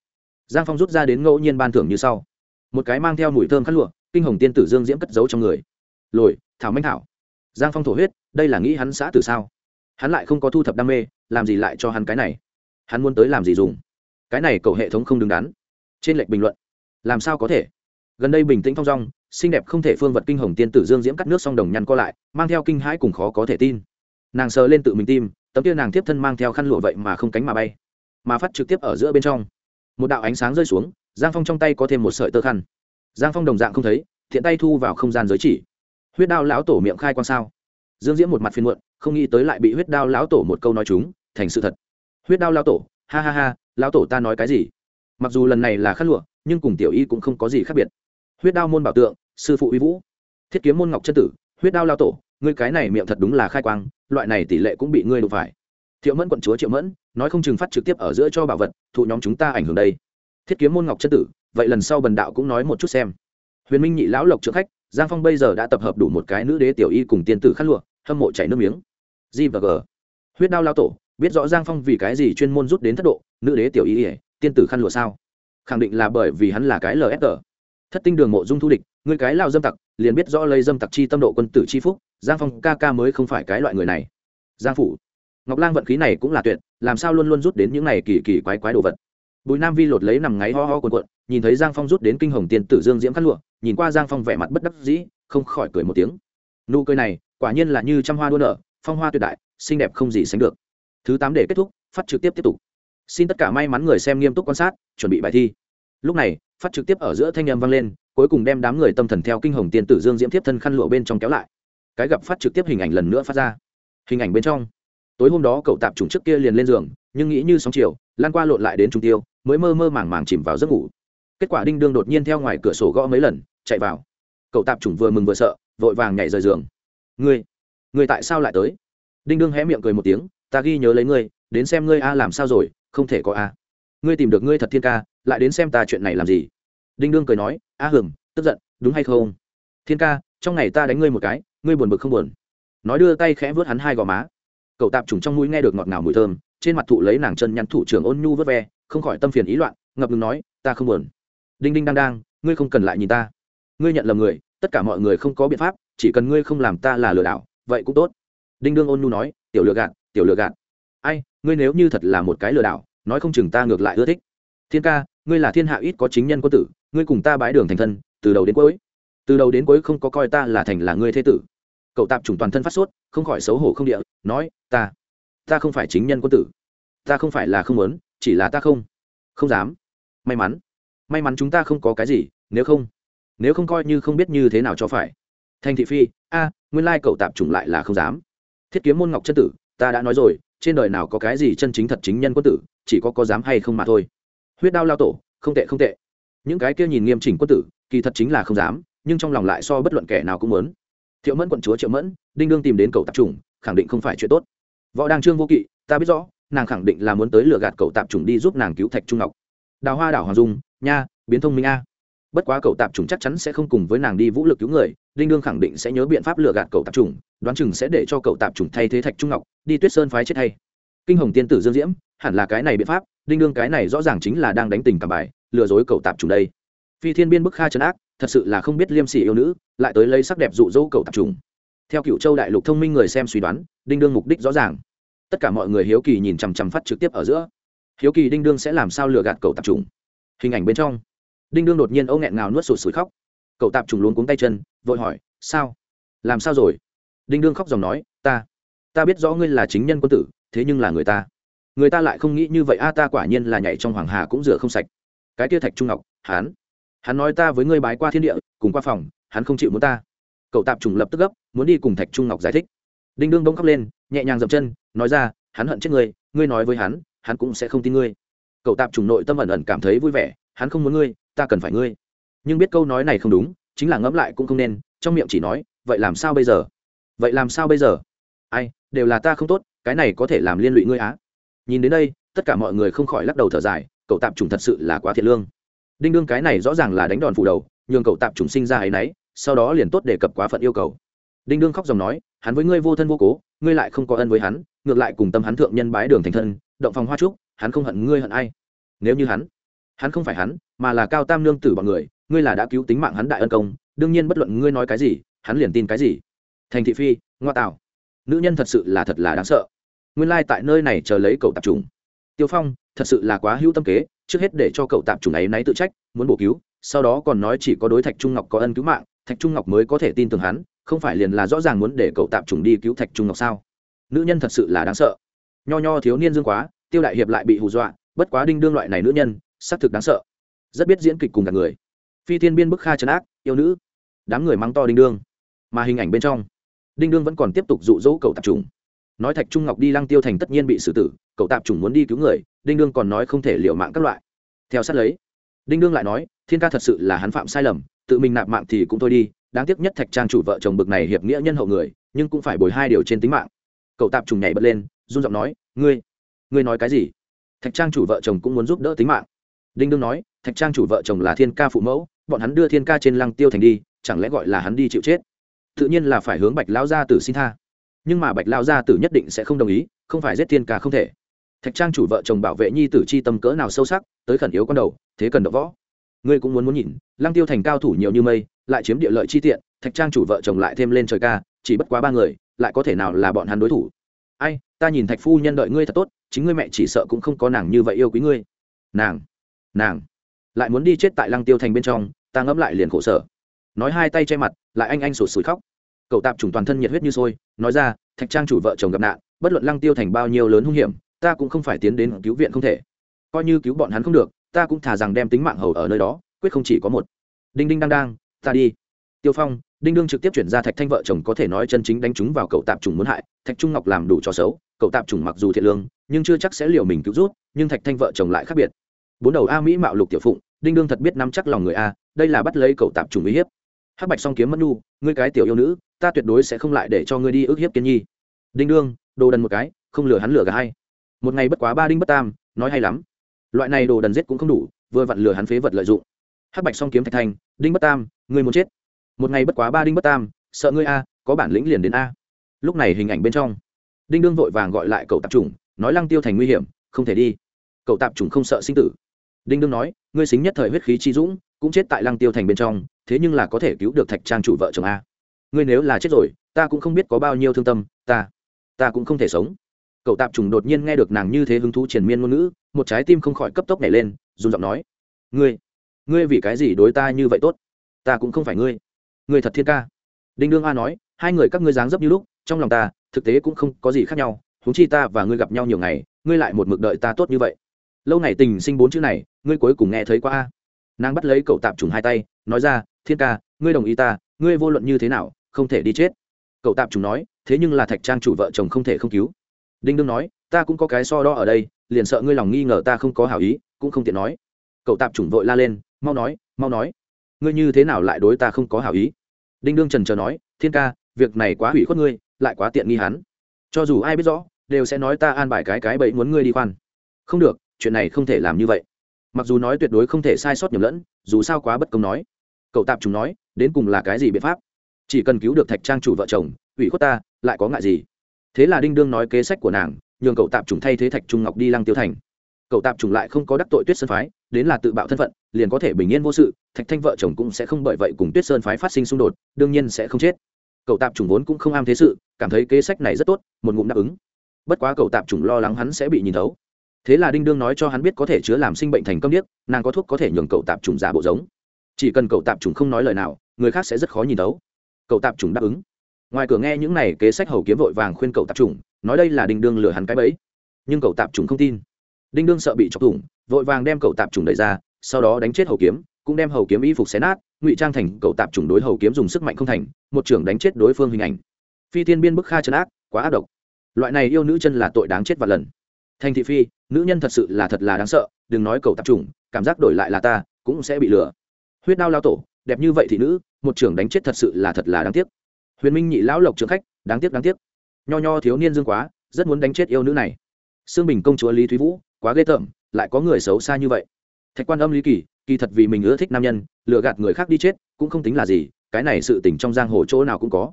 Speaker 1: Giang phong rút ra đến ngẫu nhiên ban thưởng như sau. Một cái mang theo mùi thơm khát lụa, kinh hồng tiên tử dương diễm cất giấu trong người. Lồi, thảo manh thảo. Giang phong thổ huyết, đây là nghĩ hắn xã tử sao? Hắn lại không có thu thập đam mê, làm gì lại cho hắn cái này? Hắn muốn tới làm gì dùng? Cái này cầu hệ thống không đứng đắn. Trên lệch bình luận. Làm sao có thể? Gần đây bình tĩnh thong dong, xinh đẹp không thể phương vật kinh hồng tiên tử dương diễm cắt nước song đồng nhăn co lại, mang theo kinh hãi cùng khó có thể tin. Nàng sờ lên tự mình tim, tấm kia nàng tiếp thân mang theo khăn lụa vậy mà không cánh mà bay, mà phát trực tiếp ở giữa bên trong. Một đạo ánh sáng rơi xuống, giang phong trong tay có thêm một sợi tơ khăn. Giang phong đồng dạng không thấy, thiện tay thu vào không gian giới chỉ. Huyết đao lão tổ miệng khai quan sao? Dương diễm một mặt phiên muộn, không nghĩ tới lại bị huyết đao lão tổ một câu nói chúng thành sự thật huyết đao lão tổ, ha ha ha lão tổ ta nói cái gì? Mặc dù lần này là khăn lụa, nhưng cùng tiểu y cũng không có gì khác biệt. Huyết đao môn bảo tượng, sư phụ uy vũ. Thiết kiếm môn ngọc chân tử, huyết đao lao tổ, ngươi cái này miệng thật đúng là khai quang, loại này tỷ lệ cũng bị ngươi đụng phải. Thiệu mẫn quận chúa triệu mẫn, nói không chừng phát trực tiếp ở giữa cho bảo vật, thụ nhóm chúng ta ảnh hưởng đây. Thiết kiếm môn ngọc chân tử, vậy lần sau bần đạo cũng nói một chút xem. Huyền minh nhị lão lộc trượng khách, giang phong bây giờ đã tập hợp đủ một cái nữ đế tiểu y cùng tiên tử khát lụa, hâm mộ chảy nước miếng. G và g. Huyết đao lao tổ biết rõ giang phong vì cái gì chuyên môn rút đến thất độ, nữ đế tiểu y ỉa tiên tử khăn lụa sao? Khẳng định là bởi vì hắn là cái lsg thất tinh đường mộ dung thu địch người cái lao dâm tặc, liền biết rõ lấy dâm tặc chi tâm độ quân tử chi phúc, giang phong ca ca mới không phải cái loại người này. Giang phủ. Ngọc lang vận khí này cũng là tuyệt, làm sao luôn luôn rút đến những này kỳ kỳ quái quái đồ vật? Bùi nam vi lột lấy nằm ngáy ho ho cuộn cuộn, nhìn thấy giang phong rút đến kinh hồng tiền tử dương diễm khăn lụa, nhìn qua giang phong vẻ mặt bất đắc dĩ, không khỏi cười một tiếng. Nụ cười này, quả nhiên là như trăm hoa đua nở, phong hoa tuyệt đại, xinh đẹp không gì sánh được thứ tám để kết thúc, phát trực tiếp tiếp tục. Xin tất cả may mắn người xem nghiêm túc quan sát, chuẩn bị bài thi. Lúc này, phát trực tiếp ở giữa thanh âm vang lên, cuối cùng đem đám người tâm thần theo kinh hồng tiên tử dương diễm tiếp thân khăn lụa bên trong kéo lại. Cái gặp phát trực tiếp hình ảnh lần nữa phát ra. Hình ảnh bên trong. Tối hôm đó cậu tạp trùng trước kia liền lên giường, nhưng nghĩ như sóng chiều, lan qua lộn lại đến trung tiêu, mới mơ mơ màng màng chìm vào giấc ngủ. Kết quả đinh đương đột nhiên theo ngoài cửa sổ gõ mấy lần, chạy vào. Cậu tạp chủng vừa mừng vừa sợ, vội vàng nhảy rời giường. Ngươi ngươi tại sao lại tới? Đinh đương hé miệng cười một tiếng ta ghi nhớ lấy ngươi, đến xem ngươi a làm sao rồi, không thể có a. Ngươi tìm được ngươi thật thiên ca, lại đến xem ta chuyện này làm gì? Đinh đương cười nói, a hưởng tức giận, đúng hay không? Thiên ca, trong ngày ta đánh ngươi một cái, ngươi buồn bực không buồn? Nói đưa tay khẽ vớt hắn hai gò má. Cậu tạp trùng trong mũi nghe được ngọt ngào mùi thơm, trên mặt thụ lấy nàng chân nhắn thủ trưởng ôn nhu vớt ve, không khỏi tâm phiền ý loạn, ngập ngừng nói, ta không buồn. Đinh đinh đang đang, ngươi không cần lại nhìn ta. Ngươi nhận lầm người, tất cả mọi người không có biện pháp, chỉ cần ngươi không làm ta là lừa đảo, vậy cũng tốt. Đinh đương ôn nhu nói, tiểu lừa gạt tiểu lừa gạt. Ai, ngươi nếu như thật là một cái lừa đảo, nói không chừng ta ngược lại ưa thích. Thiên ca, ngươi là thiên hạ ít có chính nhân quân tử, ngươi cùng ta bãi đường thành thân, từ đầu đến cuối. Từ đầu đến cuối không có coi ta là thành là ngươi thế tử. Cậu tạp chủng toàn thân phát sốt, không khỏi xấu hổ không địa, nói, ta ta không phải chính nhân quân tử. Ta không phải là không muốn, chỉ là ta không. Không dám. May mắn. May mắn chúng ta không có cái gì, nếu không nếu không coi như không biết như thế nào cho phải. Thành thị phi, a, nguyên lai cậu tạp chủng lại là không dám. Thiết kiếm môn ngọc chân tử ta đã nói rồi trên đời nào có cái gì chân chính thật chính nhân quân tử chỉ có có dám hay không mà thôi. Huyết đao lao tổ không tệ không tệ. Những cái kia nhìn nghiêm chỉnh quân tử kỳ thật chính là không dám nhưng trong lòng lại so bất luận kẻ nào cũng muốn. Thiệu mẫn quận chúa triệu mẫn đinh đương tìm đến cầu tạp trùng, khẳng định không phải chuyện tốt. Võ đăng trương vô kỵ ta biết rõ nàng khẳng định là muốn tới lừa gạt cậu tạp trùng đi giúp nàng cứu thạch trung ngọc. Đào hoa đảo hoàng dung nha biến thông minh a bất quá cậu tạp trùng chắc chắn sẽ không cùng với nàng đi vũ lực cứu người đinh đương khẳng định sẽ nhớ biện pháp lừa gạt cậu tạp trùng, đoán chừng sẽ để cho cậu tạp trùng thay thế thạch trung ngọc đi tuyết sơn phái chết hay. Kinh hồng tiên tử dương diễm hẳn là cái này biện pháp đinh đương cái này rõ ràng chính là đang đánh tình cảm bài lừa dối cậu tạp trùng đây. Phi thiên biên bức kha trấn ác thật sự là không biết liêm sỉ yêu nữ lại tới lấy sắc đẹp dụ dỗ cậu tạp trùng theo cựu châu đại lục thông minh người xem suy đoán đinh đương mục đích rõ ràng. Tất cả mọi người hiếu kỳ nhìn chằm chằm phát trực tiếp ở giữa. Hiếu kỳ đinh đương sẽ làm sao lừa gạt cậu tạp trùng hình ảnh bên trong đinh đương đột nhiên âu nghẹn ngào nuốt sụt sùi khóc. Cậu tạp trùng luôn cuống tay chân, vội hỏi, sao? Làm sao rồi? Đinh đương khóc dòng nói, ta ta biết rõ ngươi là chính nhân quân tử, thế nhưng là người ta. Người ta lại không nghĩ như vậy. A, ta quả nhiên là nhảy trong hoàng hà cũng rửa không sạch. Cái tia thạch trung ngọc hán hắn nói ta với ngươi bái qua thiên địa, cùng qua phòng, hắn không chịu muốn ta. Cậu tạp trùng lập tức gấp, muốn đi cùng thạch trung ngọc giải thích. Đinh đương bỗng khóc lên, nhẹ nhàng dậm chân, nói ra, hắn hận chết ngươi ngươi nói với hắn hắn cũng sẽ không tin ngươi. Cậu tạp trùng nội tâm ẩn ẩn cảm thấy vui vẻ, hắn không muốn ngươi ta cần phải ngươi. Nhưng biết câu nói này không đúng, chính là ngẫm lại cũng không nên, trong miệng chỉ nói, vậy làm sao bây giờ? Vậy làm sao bây giờ? Ai, đều là ta không tốt, cái này có thể làm liên lụy ngươi á. Nhìn đến đây, tất cả mọi người không khỏi lắc đầu thở dài, cậu tạp trùng thật sự là quá thiệt lương. Đinh đương cái này rõ ràng là đánh đòn phủ đầu, nhường cậu tạp trùng sinh ra ấy nấy, sau đó liền tốt để cập quá phận yêu cầu. Đinh đương khóc dòng nói, hắn với ngươi vô thân vô cố, ngươi lại không có ân với hắn, ngược lại cùng tâm hắn thượng nhân bái đường thành thân, động phòng hoa trúc hắn không hận ngươi hận ai. Nếu như hắn hắn không phải hắn, mà là cao tam nương tử bọn người, ngươi là đã cứu tính mạng hắn đại ân công, đương nhiên bất luận ngươi nói cái gì, hắn liền tin cái gì. Thành thị phi, ngoa tạo. Nữ nhân thật sự là thật là đáng sợ. Nguyên lai、like、tại nơi này chờ lấy cậu tạp trùng tiêu phong, thật sự là quá hữu tâm kế, trước hết để cho cậu tạp trùng ấy náy tự trách, muốn bổ cứu, sau đó còn nói chỉ có đối thạch trung ngọc có ân cứu mạng, thạch trung ngọc mới có thể tin tưởng hắn, không phải liền là rõ ràng muốn để cậu tạp trùng đi cứu thạch trung ngọc sao? Nữ nhân thật sự là đáng sợ. Nho nho thiếu niên dương quá, tiêu đại hiệp lại bị hù dọa, bất quá đinh đương loại này nữ nhân xác thực đáng sợ. Rất biết diễn kịch cùng cả người. Phi thiên biên bức kha trấn ác, yêu nữ. Đám người mắng to đinh đương. Mà hình ảnh bên trong, đinh đương vẫn còn tiếp tục dụ dỗ cậu tạp trùng nói thạch trung ngọc đi lăng tiêu thành tất nhiên bị xử tử, cậu tạp trùng muốn đi cứu người, đinh đương còn nói không thể liệu mạng các loại. Theo sát lấy, đinh đương lại nói, thiên ca thật sự là hắn phạm sai lầm, tự mình nạp mạng thì cũng thôi đi, đáng tiếc nhất thạch trang chủ vợ chồng bực này hiệp nghĩa nhân hậu người, nhưng cũng phải bồi hai điều trên tính mạng. Cậu tạp trùng nhảy bật lên, run giọng nói, ngươi ngươi nói cái gì? Thạch trang chủ vợ chồng cũng muốn giúp đỡ tính mạng đinh đương nói, thạch trang chủ vợ chồng là thiên ca phụ mẫu, bọn hắn đưa thiên ca trên lăng tiêu thành đi, chẳng lẽ gọi là hắn đi chịu chết? Tự nhiên là phải hướng bạch lão gia tử xin tha. Nhưng mà bạch lão gia tử nhất định sẽ không đồng ý, không phải giết thiên ca không thể. Thạch trang chủ vợ chồng bảo vệ nhi tử chi tâm cỡ nào sâu sắc, tới khẩn yếu con đầu, thế cần đỡ võ. Ngươi cũng muốn muốn nhìn, lăng tiêu thành cao thủ nhiều như mây, lại chiếm địa lợi chi tiện, thạch trang chủ vợ chồng lại thêm lên trời ca, chỉ bất quá ba người, lại có thể nào là bọn hắn đối thủ? Ai, ta nhìn thạch phu nhân đợi ngươi thật tốt, chính ngươi mẹ chỉ sợ cũng không có nàng như vậy yêu quý ngươi. Nàng? Nàng lại muốn đi chết tại lăng tiêu thành bên trong, ta ngẫm lại liền khổ sở. Nói hai tay che mặt, lại anh anh sụt sùi khóc. Cậu tạp chủng toàn thân nhiệt huyết như sôi, nói ra, thạch trang chủ vợ chồng gặp nạn, bất luận lăng tiêu thành bao nhiêu lớn hung hiểm, ta cũng không phải tiến đến cứu viện không thể. Coi như cứu bọn hắn không được, ta cũng thả rằng đem tính mạng hầu ở nơi đó, quyết không chỉ có một. Đinh đinh đang đang, ta đi. Tiêu phong, đinh đương trực tiếp chuyển ra thạch thanh vợ chồng có thể nói chân chính đánh chúng vào cậu tạp chủng muốn hại, thạch trung ngọc làm đủ cho xấu, cậu tạp chủng mặc dù thiện lương, nhưng chưa chắc sẽ liệu mình cứu rút, nhưng thạch thanh vợ chồng lại khác biệt bốn đầu a mỹ mạo lục tiểu phụng đinh đương thật biết nắm chắc lòng người a đây là bắt lấy cậu tạp trùng uy hiếp. Hắc bạch song kiếm mất nu ngươi cái tiểu yêu nữ ta tuyệt đối sẽ không lại để cho ngươi đi ức hiếp kiên nhi. Đinh đương đồ đần một cái không lừa hắn lừa cả hai một ngày bất quá ba đinh bất tam nói hay lắm. Loại này đồ đần giết cũng không đủ vừa vặn lừa hắn phế vật lợi dụng. Hắc bạch song kiếm thạch thành, đinh bất tam ngươi muốn chết. Một ngày bất quá ba đinh bất tam sợ ngươi a có bản lĩnh liền đến a. Lúc này hình ảnh bên trong đinh đương vội vàng gọi lại cậu tạp chủng nói lăng tiêu thành nguy hiểm không thể đi. Cậu tạp chủng không sợ sinh tử đinh đương nói, ngươi xính nhất thời huyết khí chi dũng, cũng chết tại lăng tiêu thành bên trong, thế nhưng là có thể cứu được thạch trang chủ vợ chồng a. Ngươi nếu là chết rồi, ta cũng không biết có bao nhiêu thương tâm, ta ta cũng không thể sống. Cậu tạp trùng đột nhiên nghe được nàng như thế hứng thú triền miên ngôn ngữ, một trái tim không khỏi cấp tốc nhảy lên dùng giọng nói, ngươi ngươi vì cái gì đối ta như vậy tốt? Ta cũng không phải ngươi. Ngươi thật thiên ca. Đinh đương a nói, hai người các ngươi dáng dấp như lúc, trong lòng ta, thực tế cũng không có gì khác nhau thú chi ta và ngươi gặp nhau nhiều ngày, ngươi lại một mực đợi ta tốt như vậy lâu ngày tình sinh bốn chữ này, ngươi cuối cùng nghe thấy qua a. Nàng bắt lấy cậu tạp trùng hai tay, nói ra, thiên ca, ngươi đồng ý ta, ngươi vô luận như thế nào, không thể đi chết. Cậu tạp trùng nói, thế nhưng là thạch trang chủ vợ chồng không thể không cứu. Đinh đương nói, ta cũng có cái so đo ở đây, liền sợ ngươi lòng nghi ngờ ta không có hảo ý, cũng không tiện nói. Cậu tạp trùng vội la lên, mau nói mau nói. Ngươi như thế nào lại đối ta không có hảo ý? Đinh đương trần chờ nói, thiên ca, việc này quá hủy khuất ngươi, lại quá tiện nghi hắn. Cho dù ai biết rõ, đều sẽ nói ta an bài cái cái bậy muốn ngươi đi khoan. Không được chuyện này không thể làm như vậy. Mặc dù nói tuyệt đối không thể sai sót nhầm lẫn, dù sao quá bất công nói. Cậu tạp chúng nói, đến cùng là cái gì biện pháp? Chỉ cần cứu được thạch trang chủ vợ chồng, ủy khuất ta, lại có ngại gì? Thế là đinh đương nói kế sách của nàng, nhường cậu tạp trùng thay thế thạch trung ngọc đi lăng tiêu thành. Cậu tạp trùng lại không có đắc tội tuyết sơn phái, đến là tự bạo thân phận, liền có thể bình yên vô sự, thạch thanh vợ chồng cũng sẽ không bởi vậy cùng tuyết sơn phái phát sinh xung đột, đương nhiên sẽ không chết. Cậu tạp trùng vốn cũng không am thế sự, cảm thấy kế sách này rất tốt, một ngụm đáp ứng. Bất quá cậu tạp trùng lo lắng hắn sẽ bị nhìn thấu thế là đinh đương nói cho hắn biết có thể chứa làm sinh bệnh thành công điếc, nàng có thuốc có thể nhường cậu tạp trùng giả bộ giống. Chỉ cần cậu tạp trùng không nói lời nào, người khác sẽ rất khó nhìn đấu cậu tạp trùng đáp ứng. Ngoài cửa nghe những này kế sách hầu kiếm vội vàng khuyên cậu tạp trùng, nói đây là đinh đương lừa hắn cái bẫy. Nhưng cậu tạp trùng không tin. Đinh đương sợ bị chọc thủng, vội vàng đem cậu tạp trùng đẩy ra, sau đó đánh chết hầu kiếm, cũng đem hầu kiếm y phục xé nát, ngụy trang thành cậu tạp trùng đối hầu kiếm dùng sức mạnh không thành, một trưởng đánh chết đối phương hình ảnh. Phi thiên biên bức kha trấn ác, quá ác độc. Loại này yêu nữ chân là tội đáng chết và lần thành thị phi, nữ nhân thật sự là thật là đáng sợ, đừng nói cầu tạp trùng, cảm giác đổi lại là ta, cũng sẽ bị lừa. Huyết đao lao tổ, đẹp như vậy thì nữ, một trưởng đánh chết thật sự là thật là đáng tiếc. Huyền minh nhị lão lộc trưởng khách, đáng tiếc đáng tiếc. Nho nho thiếu niên dương quá, rất muốn đánh chết yêu nữ này. Xương bình công chúa lý thúy vũ, quá ghê tởm, lại có người xấu xa như vậy. Thạch quan âm lý kỳ kỳ thật vì mình ưa thích nam nhân, lừa gạt người khác đi chết, cũng không tính là gì, cái này sự tỉnh trong giang hồ chỗ nào cũng có.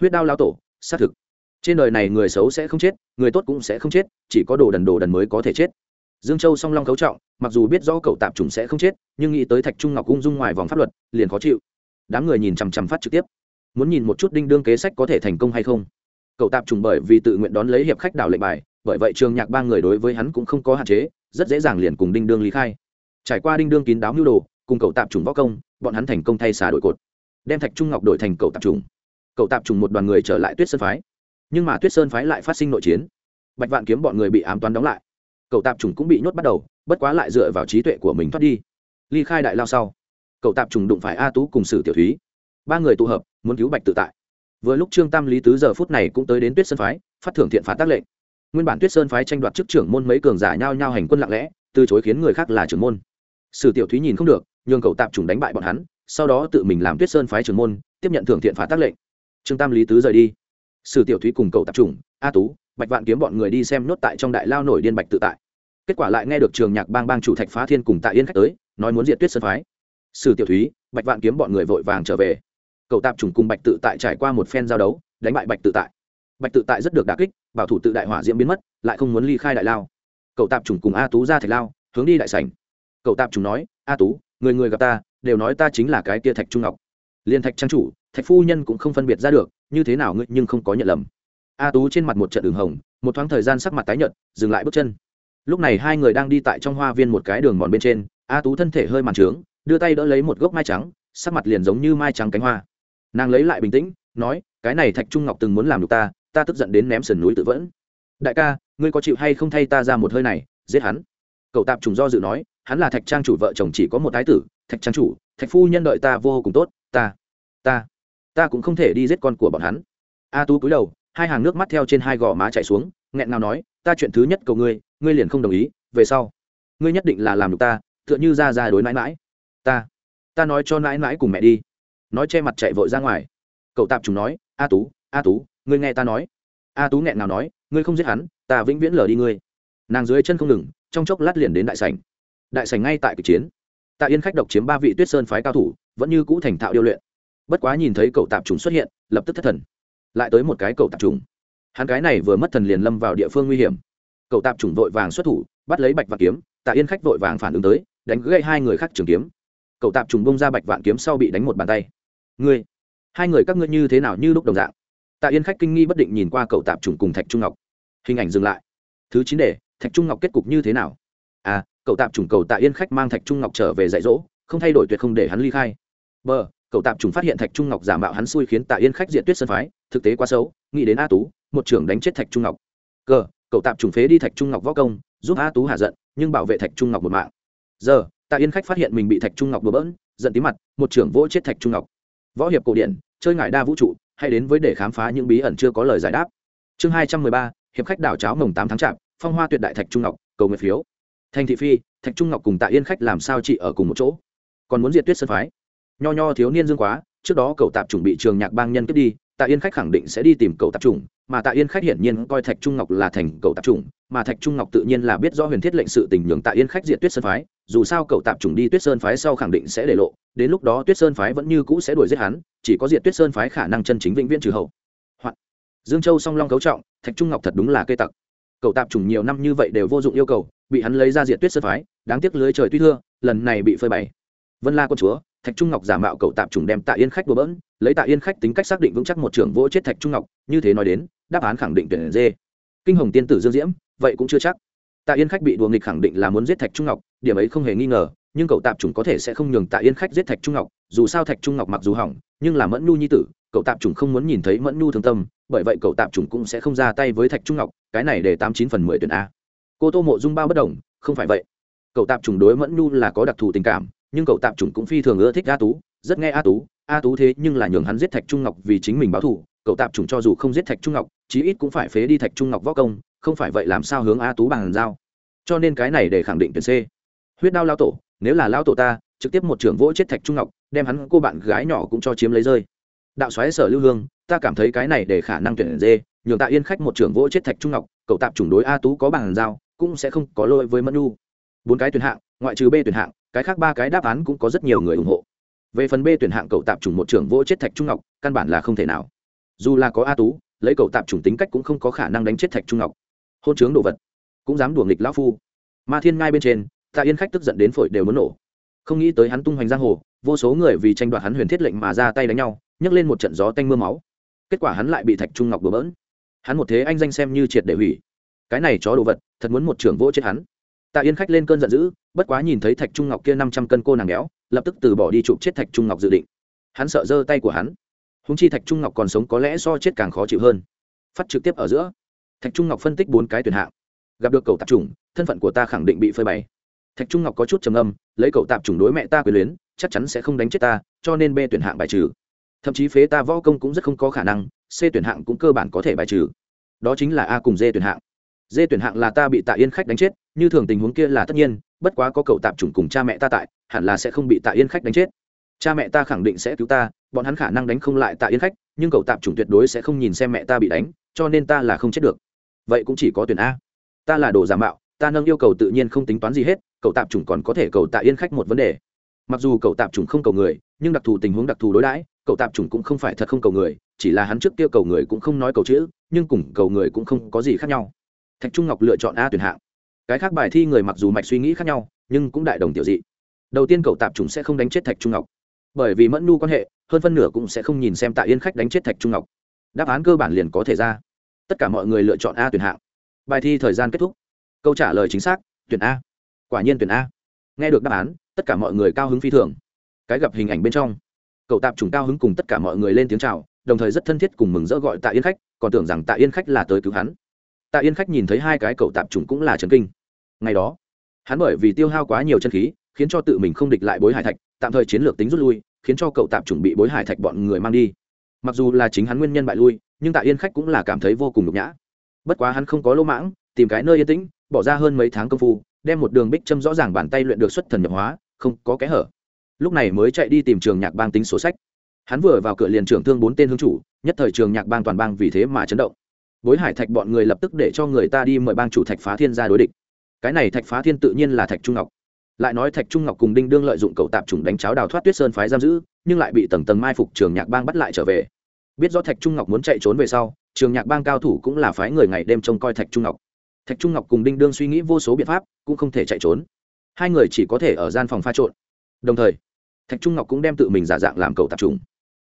Speaker 1: Huyết đao lao tổ, xác thực trên đời này người xấu sẽ không chết, người tốt cũng sẽ không chết, chỉ có đồ đần đồ đần mới có thể chết. Dương châu song long cấu trọng, mặc dù biết rõ cậu tạp Trùng sẽ không chết, nhưng nghĩ tới thạch trung ngọc ung dung ngoài vòng pháp luật, liền khó chịu. Đám người nhìn chằm chằm phát trực tiếp. Muốn nhìn một chút đinh đương kế sách có thể thành công hay không? Cậu tạp trùng bởi vì tự nguyện đón lấy hiệp khách đảo lệnh bài, bởi vậy trường nhạc ba người đối với hắn cũng không có hạn chế, rất dễ dàng liền cùng đinh đương lý khai. Trải qua đinh đương kín đáo mưu đồ, cùng cậu tạp trùng võ công, bọn hắn thành công thay xà đổi cột, đem thạch trung ngọc đổi thành cậu tạp trùng cậu tạp trùng một đoàn người trở lại tuyết sơn phái nhưng mà tuyết sơn phái lại phát sinh nội chiến bạch vạn kiếm bọn người bị ám toán đóng lại cậu tạp trùng cũng bị nhốt bắt đầu bất quá lại dựa vào trí tuệ của mình thoát đi ly khai đại lao sau cậu tạp trùng đụng phải a tú cùng sử tiểu thúy ba người tụ hợp muốn cứu bạch tự tại vừa lúc trương tam lý tứ giờ phút này cũng tới đến tuyết sơn phái phát thưởng thiện phạt tác lệnh nguyên bản tuyết sơn phái tranh đoạt chức trưởng môn mấy cường giả nhau nhau hành quân lặng lẽ từ chối khiến người khác là trưởng môn sử tiểu thúy nhìn không được nhường cậu tạp trùng đánh bại bọn hắn sau đó tự mình làm tuyết sơn phái trưởng môn tiếp nhận thưởng thiện phạt tác lệnh trương tam lý tứ rời đi sử tiểu thúy cùng Cầu tạp trùng, a tú, bạch vạn kiếm bọn người đi xem nhốt tại trong đại lao nổi điên bạch tự tại. Kết quả lại nghe được trường nhạc bang bang chủ thạch phá thiên cùng tạ yên khách tới, nói muốn diệt tuyết sơn phái. Sử tiểu thúy, bạch vạn kiếm bọn người vội vàng trở về. Cậu tạp trùng cùng bạch tự tại trải qua một phen giao đấu, đánh bại bạch tự tại. Bạch tự tại rất được đà kích, bảo thủ tự đại hỏa diễm biến mất, lại không muốn ly khai đại lao. Cậu tạp trùng cùng a tú ra thạch lao, hướng đi đại sảnh. Cậu tạp trùng nói, a tú, người người gặp ta, đều nói ta chính là cái tia thạch trung ngọc. Liên thạch trang chủ, thạch phu nhân cũng không phân biệt ra được như thế nào ngươi nhưng không có nhận lầm. A tú trên mặt một trận đường hồng, một thoáng thời gian sắc mặt tái nhợt, dừng lại bước chân. Lúc này hai người đang đi tại trong hoa viên một cái đường mòn bên trên, a tú thân thể hơi màn trướng, đưa tay đỡ lấy một gốc mai trắng, sắc mặt liền giống như mai trắng cánh hoa. Nàng lấy lại bình tĩnh, nói, cái này thạch trung ngọc từng muốn làm được ta ta tức giận đến ném sườn núi tự vẫn. Đại ca, ngươi có chịu hay không thay ta ra một hơi này, giết hắn? Cậu tạp trùng do dự nói, hắn là thạch trang chủ, vợ chồng chỉ có một thái tử, thạch trang chủ, thạch phu nhân đợi ta vô cùng tốt, ta ta ta cũng không thể đi giết con của bọn hắn. A tú cúi đầu, hai hàng nước mắt theo trên hai gò má chảy xuống, nghẹn ngào nói, ta chuyện thứ nhất cầu ngươi ngươi liền không đồng ý, về sau, ngươi nhất định là làm được ta, tựa như ra ra đối mãi mãi. Ta ta nói cho mãi mãi cùng mẹ đi. Nói che mặt chạy vội ra ngoài. Cậu tạp chúng nói, a tú a tú, ngươi nghe ta nói. A tú nghẹn nào nói, ngươi không giết hắn, ta vĩnh viễn lờ đi ngươi. Nàng dưới chân không ngừng, trong chốc lát liền đến đại sảnh. Đại sảnh ngay tại kịch chiến. Tạ yên khách độc chiếm ba vị tuyết sơn phái cao thủ, vẫn như cũ thành thạo điêu luyện bất quá nhìn thấy cậu tạp trùng xuất hiện lập tức thất thần. Lại tới một cái cậu tạp trùng. Hắn cái này vừa mất thần liền lâm vào địa phương nguy hiểm. Cậu tạp trùng vội vàng xuất thủ bắt lấy bạch vạn kiếm tạ yên khách vội vàng phản ứng tới đánh gãy hai người khác trường kiếm. Cậu tạp trùng bông ra bạch vạn kiếm sau bị đánh một bàn tay. Ngươi hai người các ngươi như thế nào như lúc đồng dạng? Tạ yên khách kinh nghi bất định nhìn qua cậu tạp trùng cùng thạch trung ngọc. Hình ảnh dừng lại. Thứ chín đề, thạch trung ngọc kết cục như thế nào? À cậu tạp trùng cầu tạ yên khách mang thạch trung ngọc trở về dạy dỗ không thay đổi tuyệt không để hắn ly khai. B cậu tạp trùng phát hiện thạch trung ngọc giả mạo hắn xui khiến tạ yên khách diện tuyết sân phái, thực tế quá xấu, nghĩ đến a tú, một trưởng đánh chết thạch trung ngọc. Cờ cậu tạp trùng phế đi thạch trung ngọc võ công, giúp a tú hạ giận, nhưng bảo vệ thạch trung ngọc một mạng. Giờ tạ yên khách phát hiện mình bị thạch trung ngọc đổ bỡn, giận tí mặt, một trưởng vỗ chết thạch trung ngọc. Võ hiệp cổ điển, chơi ngải đa vũ trụ hay đến với để khám phá những bí ẩn chưa có lời giải đáp. Chương hai trăm mười ba, hiệp khách đảo cháo mồng tám tháng chạp, phong hoa tuyệt đại thạch trung ngọc, cầu nguyện phiếu. Thành thị phi, thạch trung ngọc cùng tạ yên khách làm sao chị ở cùng một chỗ? Còn muốn diệt tuyết sân phái? Nho nho thiếu niên dương quá trước đó cậu tạp chủng bị trường nhạc bang nhân kết đi tạ yên khách khẳng định sẽ đi tìm cậu tạp chủng mà tạ yên khách hiển nhiên coi thạch trung ngọc là thành cậu tạp chủng mà thạch trung ngọc tự nhiên là biết rõ huyền thiết lệnh sự tình nhường tạ yên khách diệt tuyết sơn phái dù sao cậu tạp chủng đi tuyết sơn phái sau khẳng định sẽ để lộ đến lúc đó tuyết sơn phái vẫn như cũ sẽ đuổi giết hắn chỉ có diệt tuyết sơn phái khả năng chân chính vĩnh viễn trừ hậu. Hoặc, dương châu song long cấu trọng thạch trung ngọc thật đúng là cây tặc. Cậu tạp chủng nhiều năm như vậy đều vô dụng yêu cầu bị hắn lấy ra diệt tuyết sơn phái đáng tiếc lưới trời tuy thưa lần này bị phơi bày. Vân la Quân chúa thạch trung ngọc giả mạo cậu tạp trùng đem tạ yên khách bừa bỡn, lấy tạ yên khách tính cách xác định vững chắc một trưởng vỗ chết thạch trung ngọc, như thế nói đến, đáp án khẳng định tuyển dê. Kinh hồng tiên tử dương diễm, vậy cũng chưa chắc. Tạ yên khách bị đùa nghịch khẳng định là muốn giết thạch trung ngọc, điểm ấy không hề nghi ngờ, nhưng cậu tạp trùng có thể sẽ không nhường tạ yên khách giết thạch trung ngọc, dù sao thạch trung ngọc mặc dù hỏng, nhưng là mẫn nhu nhi tử, cậu tạp trùng không muốn nhìn thấy mẫn nhu thương tâm, bởi vậy cậu tạp trùng cũng sẽ không ra tay với thạch trung ngọc, cái này để tám chín phần mười tuyển a. Cô tô mộ dung bao bất đồng, không phải vậy. Cậu tạp trùng đối mẫn nhu là có đặc thù tình cảm nhưng cậu tạp chủng cũng phi thường ưa thích a tú, rất nghe a tú a tú thế nhưng là nhường hắn giết thạch trung ngọc vì chính mình báo thù, cậu tạp chủng cho dù không giết thạch trung ngọc, chí ít cũng phải phế đi thạch trung ngọc võ công, không phải vậy làm sao hướng a tú bằng giao cho nên cái này để khẳng định tuyển c. Huyết đao lao tổ, nếu là lao tổ ta, trực tiếp một trưởng vỗ chết thạch trung ngọc, đem hắn cô bạn gái nhỏ cũng cho chiếm lấy rơi. Đạo xoáy sở lưu hương, ta cảm thấy cái này để khả năng tuyển d nhường tạ yên khách một trưởng vỗ chết thạch trung ngọc, cậu tạp chủng đối a tú có bằng giao cũng sẽ không có lỗi với mẫn nu bốn cái tuyển hạng, ngoại trừ b tuyển hạng cái khác ba cái đáp án cũng có rất nhiều người ủng hộ. Về phần b tuyển hạng cậu tạp chủng một trưởng vỗ chết thạch trung ngọc căn bản là không thể nào. Dù là có a tú, lấy cậu tạp chủng tính cách cũng không có khả năng đánh chết thạch trung ngọc hôn chướng đồ vật. Cũng dám đuổi nghịch lão phu. Ma thiên ngai bên trên, tạ yên khách tức giận đến phổi đều muốn nổ. Không nghĩ tới hắn tung hoành giang hồ, vô số người vì tranh đoạt hắn huyền thiết lệnh mà ra tay đánh nhau, nhấc lên một trận gió tanh m ư a máu. Kết quả hắn lại bị thạch trung ngọc bừa bỡn. Hắn một thế anh danh xem như triệt để hủy. Cái này chó đồ vật, thật muốn một trưởng vỗ chết hắn tạ yên khách lên cơn giận dữ, bất quá nhìn thấy thạch trung ngọc kia năm trăm cân cô nàng béo, lập tức từ bỏ đi chụp chết thạch trung ngọc dự định. Hắn sợ giơ tay của hắn. Húng chi thạch trung ngọc còn sống có lẽ so chết càng khó chịu hơn. Phát trực tiếp ở giữa. Thạch trung ngọc phân tích bốn cái tuyển hạng. Gặp được cầu tạp chủng, thân phận của ta khẳng định bị phơi bày. Thạch trung ngọc có chút trầm âm lấy cậu tạp chủng đối mẹ ta quyền luyến, chắc chắn sẽ không đánh chết ta, cho nên b tuyển hạng bài trừ. Thậm chí phế ta võ công cũng rất không có khả năng, c tuyển hạng cũng cơ bản có thể bài trừ. Đó chính là a cùng d tuyển hạng. D tuyển hạng là ta bị tạ yên khách đánh chết như thường tình huống kia là tất nhiên, bất quá có cậu tạp chủng cùng cha mẹ ta tại, hẳn là sẽ không bị tạ yên khách đánh chết. Cha mẹ ta khẳng định sẽ cứu ta, bọn hắn khả năng đánh không lại tạ yên khách, nhưng cậu tạp chủng tuyệt đối sẽ không nhìn xem mẹ ta bị đánh, cho nên ta là không chết được. Vậy cũng chỉ có tuyển a. Ta là đồ giả mạo, ta nâng yêu cầu tự nhiên không tính toán gì hết, cậu tạp chủng còn có thể cầu tạ yên khách một vấn đề. Mặc dù cậu tạp chủng không cầu người, nhưng đặc thù tình huống đặc thù đối đãi, cậu tạp chủng cũng không phải thật không cầu người, chỉ là hắn trước kia cầu người cũng không nói cầu chữ, nhưng cùng cầu người cũng không có gì khác nhau. Thạch trung ngọc lựa chọn a tuyển hạng cái khác bài thi người mặc dù mạch suy nghĩ khác nhau, nhưng cũng đại đồng tiểu dị. Đầu tiên cậu tạp chủng sẽ không đánh chết thạch trung ngọc. Bởi vì mẫn nu quan hệ, hơn phân nửa cũng sẽ không nhìn xem tạ yên khách đánh chết thạch trung ngọc. Đáp án cơ bản liền có thể ra. Tất cả mọi người lựa chọn a tuyển hạng. Bài thi thời gian kết thúc. Câu trả lời chính xác, tuyển a. Quả nhiên tuyển a. Nghe được đáp án, tất cả mọi người cao hứng phi thường. Cái gặp hình ảnh bên trong. Cậu tạp chủng cao hứng cùng tất cả mọi người lên tiếng chào, đồng thời rất thân thiết cùng mừng rỡ gọi tạ yên khách, còn tưởng rằng tạ yên khách là tới cứu hắn. Tạ yên khách nhìn thấy hai cái cậu tạp chủng cũng là trần kinh ngày đó, hắn bởi vì tiêu hao quá nhiều chân khí, khiến cho tự mình không địch lại bối hải thạch, tạm thời chiến lược tính rút lui, khiến cho cậu tạm chuẩn bị bối hải thạch bọn người mang đi. Mặc dù là chính hắn nguyên nhân bại lui, nhưng tạ yên khách cũng là cảm thấy vô cùng nhục nhã. Bất quá hắn không có lỗ mãng, tìm cái nơi yên tĩnh, bỏ ra hơn mấy tháng công phu, đem một đường bích châm rõ ràng bàn tay luyện được xuất thần nhập hóa, không có kẽ hở. Lúc này mới chạy đi tìm trường nhạc bang tính số sách. Hắn vừa vào cửa liền trưởng thương bốn tên hương chủ, nhất thời trường nhạc bang toàn bang vì thế mà chấn động. Bối hải thạch bọn người lập tức để cho người ta đi mời bang chủ thạch phá thiên ra đối địch cái này thạch phá thiên tự nhiên là thạch trung ngọc. Lại nói thạch trung ngọc cùng đinh đương lợi dụng cậu tạp chủng đánh cháo đào thoát tuyết sơn phái giam giữ, nhưng lại bị tầng tầng mai phục trường nhạc bang bắt lại trở về. Biết rõ thạch trung ngọc muốn chạy trốn về sau, trường nhạc bang cao thủ cũng là phái người ngày đêm trông coi thạch trung ngọc. Thạch trung ngọc cùng đinh đương suy nghĩ vô số biện pháp, cũng không thể chạy trốn. Hai người chỉ có thể ở gian phòng pha trộn. Đồng thời, thạch trung ngọc cũng đem tự mình giả dạng làm cậu tạp trùng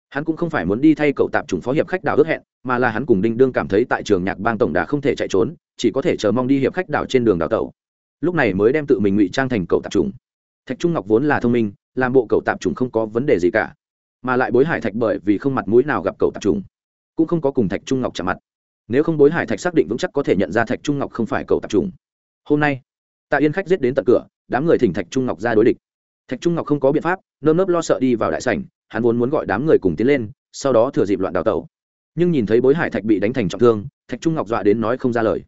Speaker 1: hắn cũng không phải muốn đi thay cậu tạp trùng phó hiệp khách đảo ước hẹn, mà là hắn cùng đinh đương cảm thấy tại trường nhạc bang tổng đà không thể chạy trốn, chỉ có thể chờ mong đi hiệp khách đảo trên đường đào tẩu lúc này mới đem tự mình ngụy trang thành cậu tạp trùng thạch trung ngọc vốn là thông minh, làm bộ cậu tạp trùng không có vấn đề gì cả, mà lại bối hải thạch bởi vì không mặt mũi nào gặp cậu tạp trùng cũng không có cùng thạch trung ngọc chạm mặt. Nếu không bối hải thạch xác định vững chắc có thể nhận ra thạch trung ngọc không phải cậu tạp trùng hôm nay, tạ yên khách giết đến tận cửa, đám người thỉnh thạch trung ngọc ra đối địch. Thạch trung ngọc không có biện pháp, nơm nớp lo sợ đi vào đại sảnh, hắn vốn muốn gọi đám người cùng tiến lên, sau đó thừa dịp loạn đào tẩu. Nhưng nhìn thấy bối hải thạch bị đánh thành trọng thương, thạch trung ngọc dọa đến nói không ra lời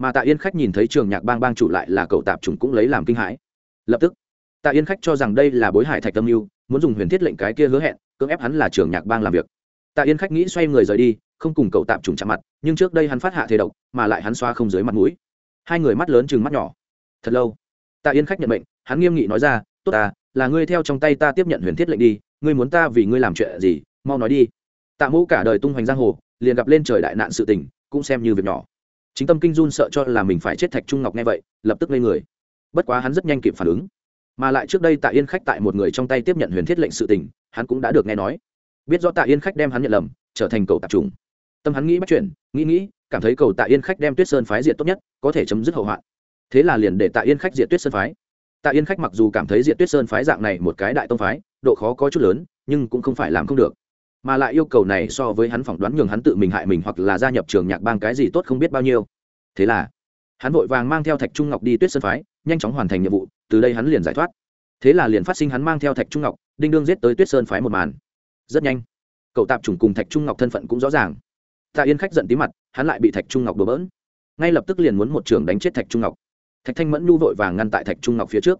Speaker 1: mà tạ yên khách nhìn thấy trường nhạc bang bang chủ lại là cậu tạp chủng cũng lấy làm kinh hãi. Lập tức, tạ yên khách cho rằng đây là bối hải thạch tâm mưu, muốn dùng huyền thiết lệnh cái kia hứa hẹn, cưỡng ép hắn là trường nhạc bang làm việc. Tạ yên khách nghĩ xoay người rời đi, không cùng cậu tạm trùng chạm mặt, nhưng trước đây hắn phát hạ thế độc, mà lại hắn xoa không dưới mặt mũi. Hai người mắt lớn chừng mắt nhỏ. Thật lâu, tạ yên khách nhận mệnh, hắn nghiêm nghị nói ra, tốt ta, là ngươi theo trong tay ta tiếp nhận huyền thiết lệnh đi, ngươi muốn ta vì ngươi làm chuyện gì, mau nói đi. Tạ mũ cả đời tung hoành giang hồ, liền gặp lên trời đại nạn sự tình, cũng xem như việc nhỏ chính tâm kinh run sợ cho là mình phải chết thạch trung ngọc nghe vậy, lập tức lên người. Bất quá hắn rất nhanh kịp phản ứng. Mà lại trước đây tạ yên khách tại một người trong tay tiếp nhận huyền thiết lệnh sự tình, hắn cũng đã được nghe nói. Biết rõ tạ yên khách đem hắn nhận lầm, trở thành cầu tạp trùng. Tâm hắn nghĩ bắt chuyển nghĩ nghĩ, cảm thấy cầu tạ yên khách đem tuyết sơn phái diệt tốt nhất, có thể chấm dứt hậu hoạn. Thế là liền để tạ yên khách diệt tuyết sơn phái. Tạ yên khách mặc dù cảm thấy diệt tuyết sơn phái dạng này một cái đại tông phái, độ khó có chút lớn, nhưng cũng không phải làm không được mà lại yêu cầu này so với hắn phỏng đoán nhường hắn tự mình hại mình hoặc là gia nhập trường nhạc bang cái gì tốt không biết bao nhiêu. Thế là, hắn vội vàng mang theo thạch trung ngọc đi tuyết sơn phái, nhanh chóng hoàn thành nhiệm vụ, từ đây hắn liền giải thoát. Thế là liền phát sinh hắn mang theo thạch trung ngọc, đinh đương giết tới tuyết sơn phái một màn. Rất nhanh, cậu tạp chủng cùng thạch trung ngọc thân phận cũng rõ ràng. Tạ yên khách giận tí mặt, hắn lại bị thạch trung ngọc đổ bỡn. Ngay lập tức liền muốn một trường đánh chết thạch trung ngọc. Thạch thanh mẫn nhu vội vàng ngăn tại thạch trung ngọc phía trước.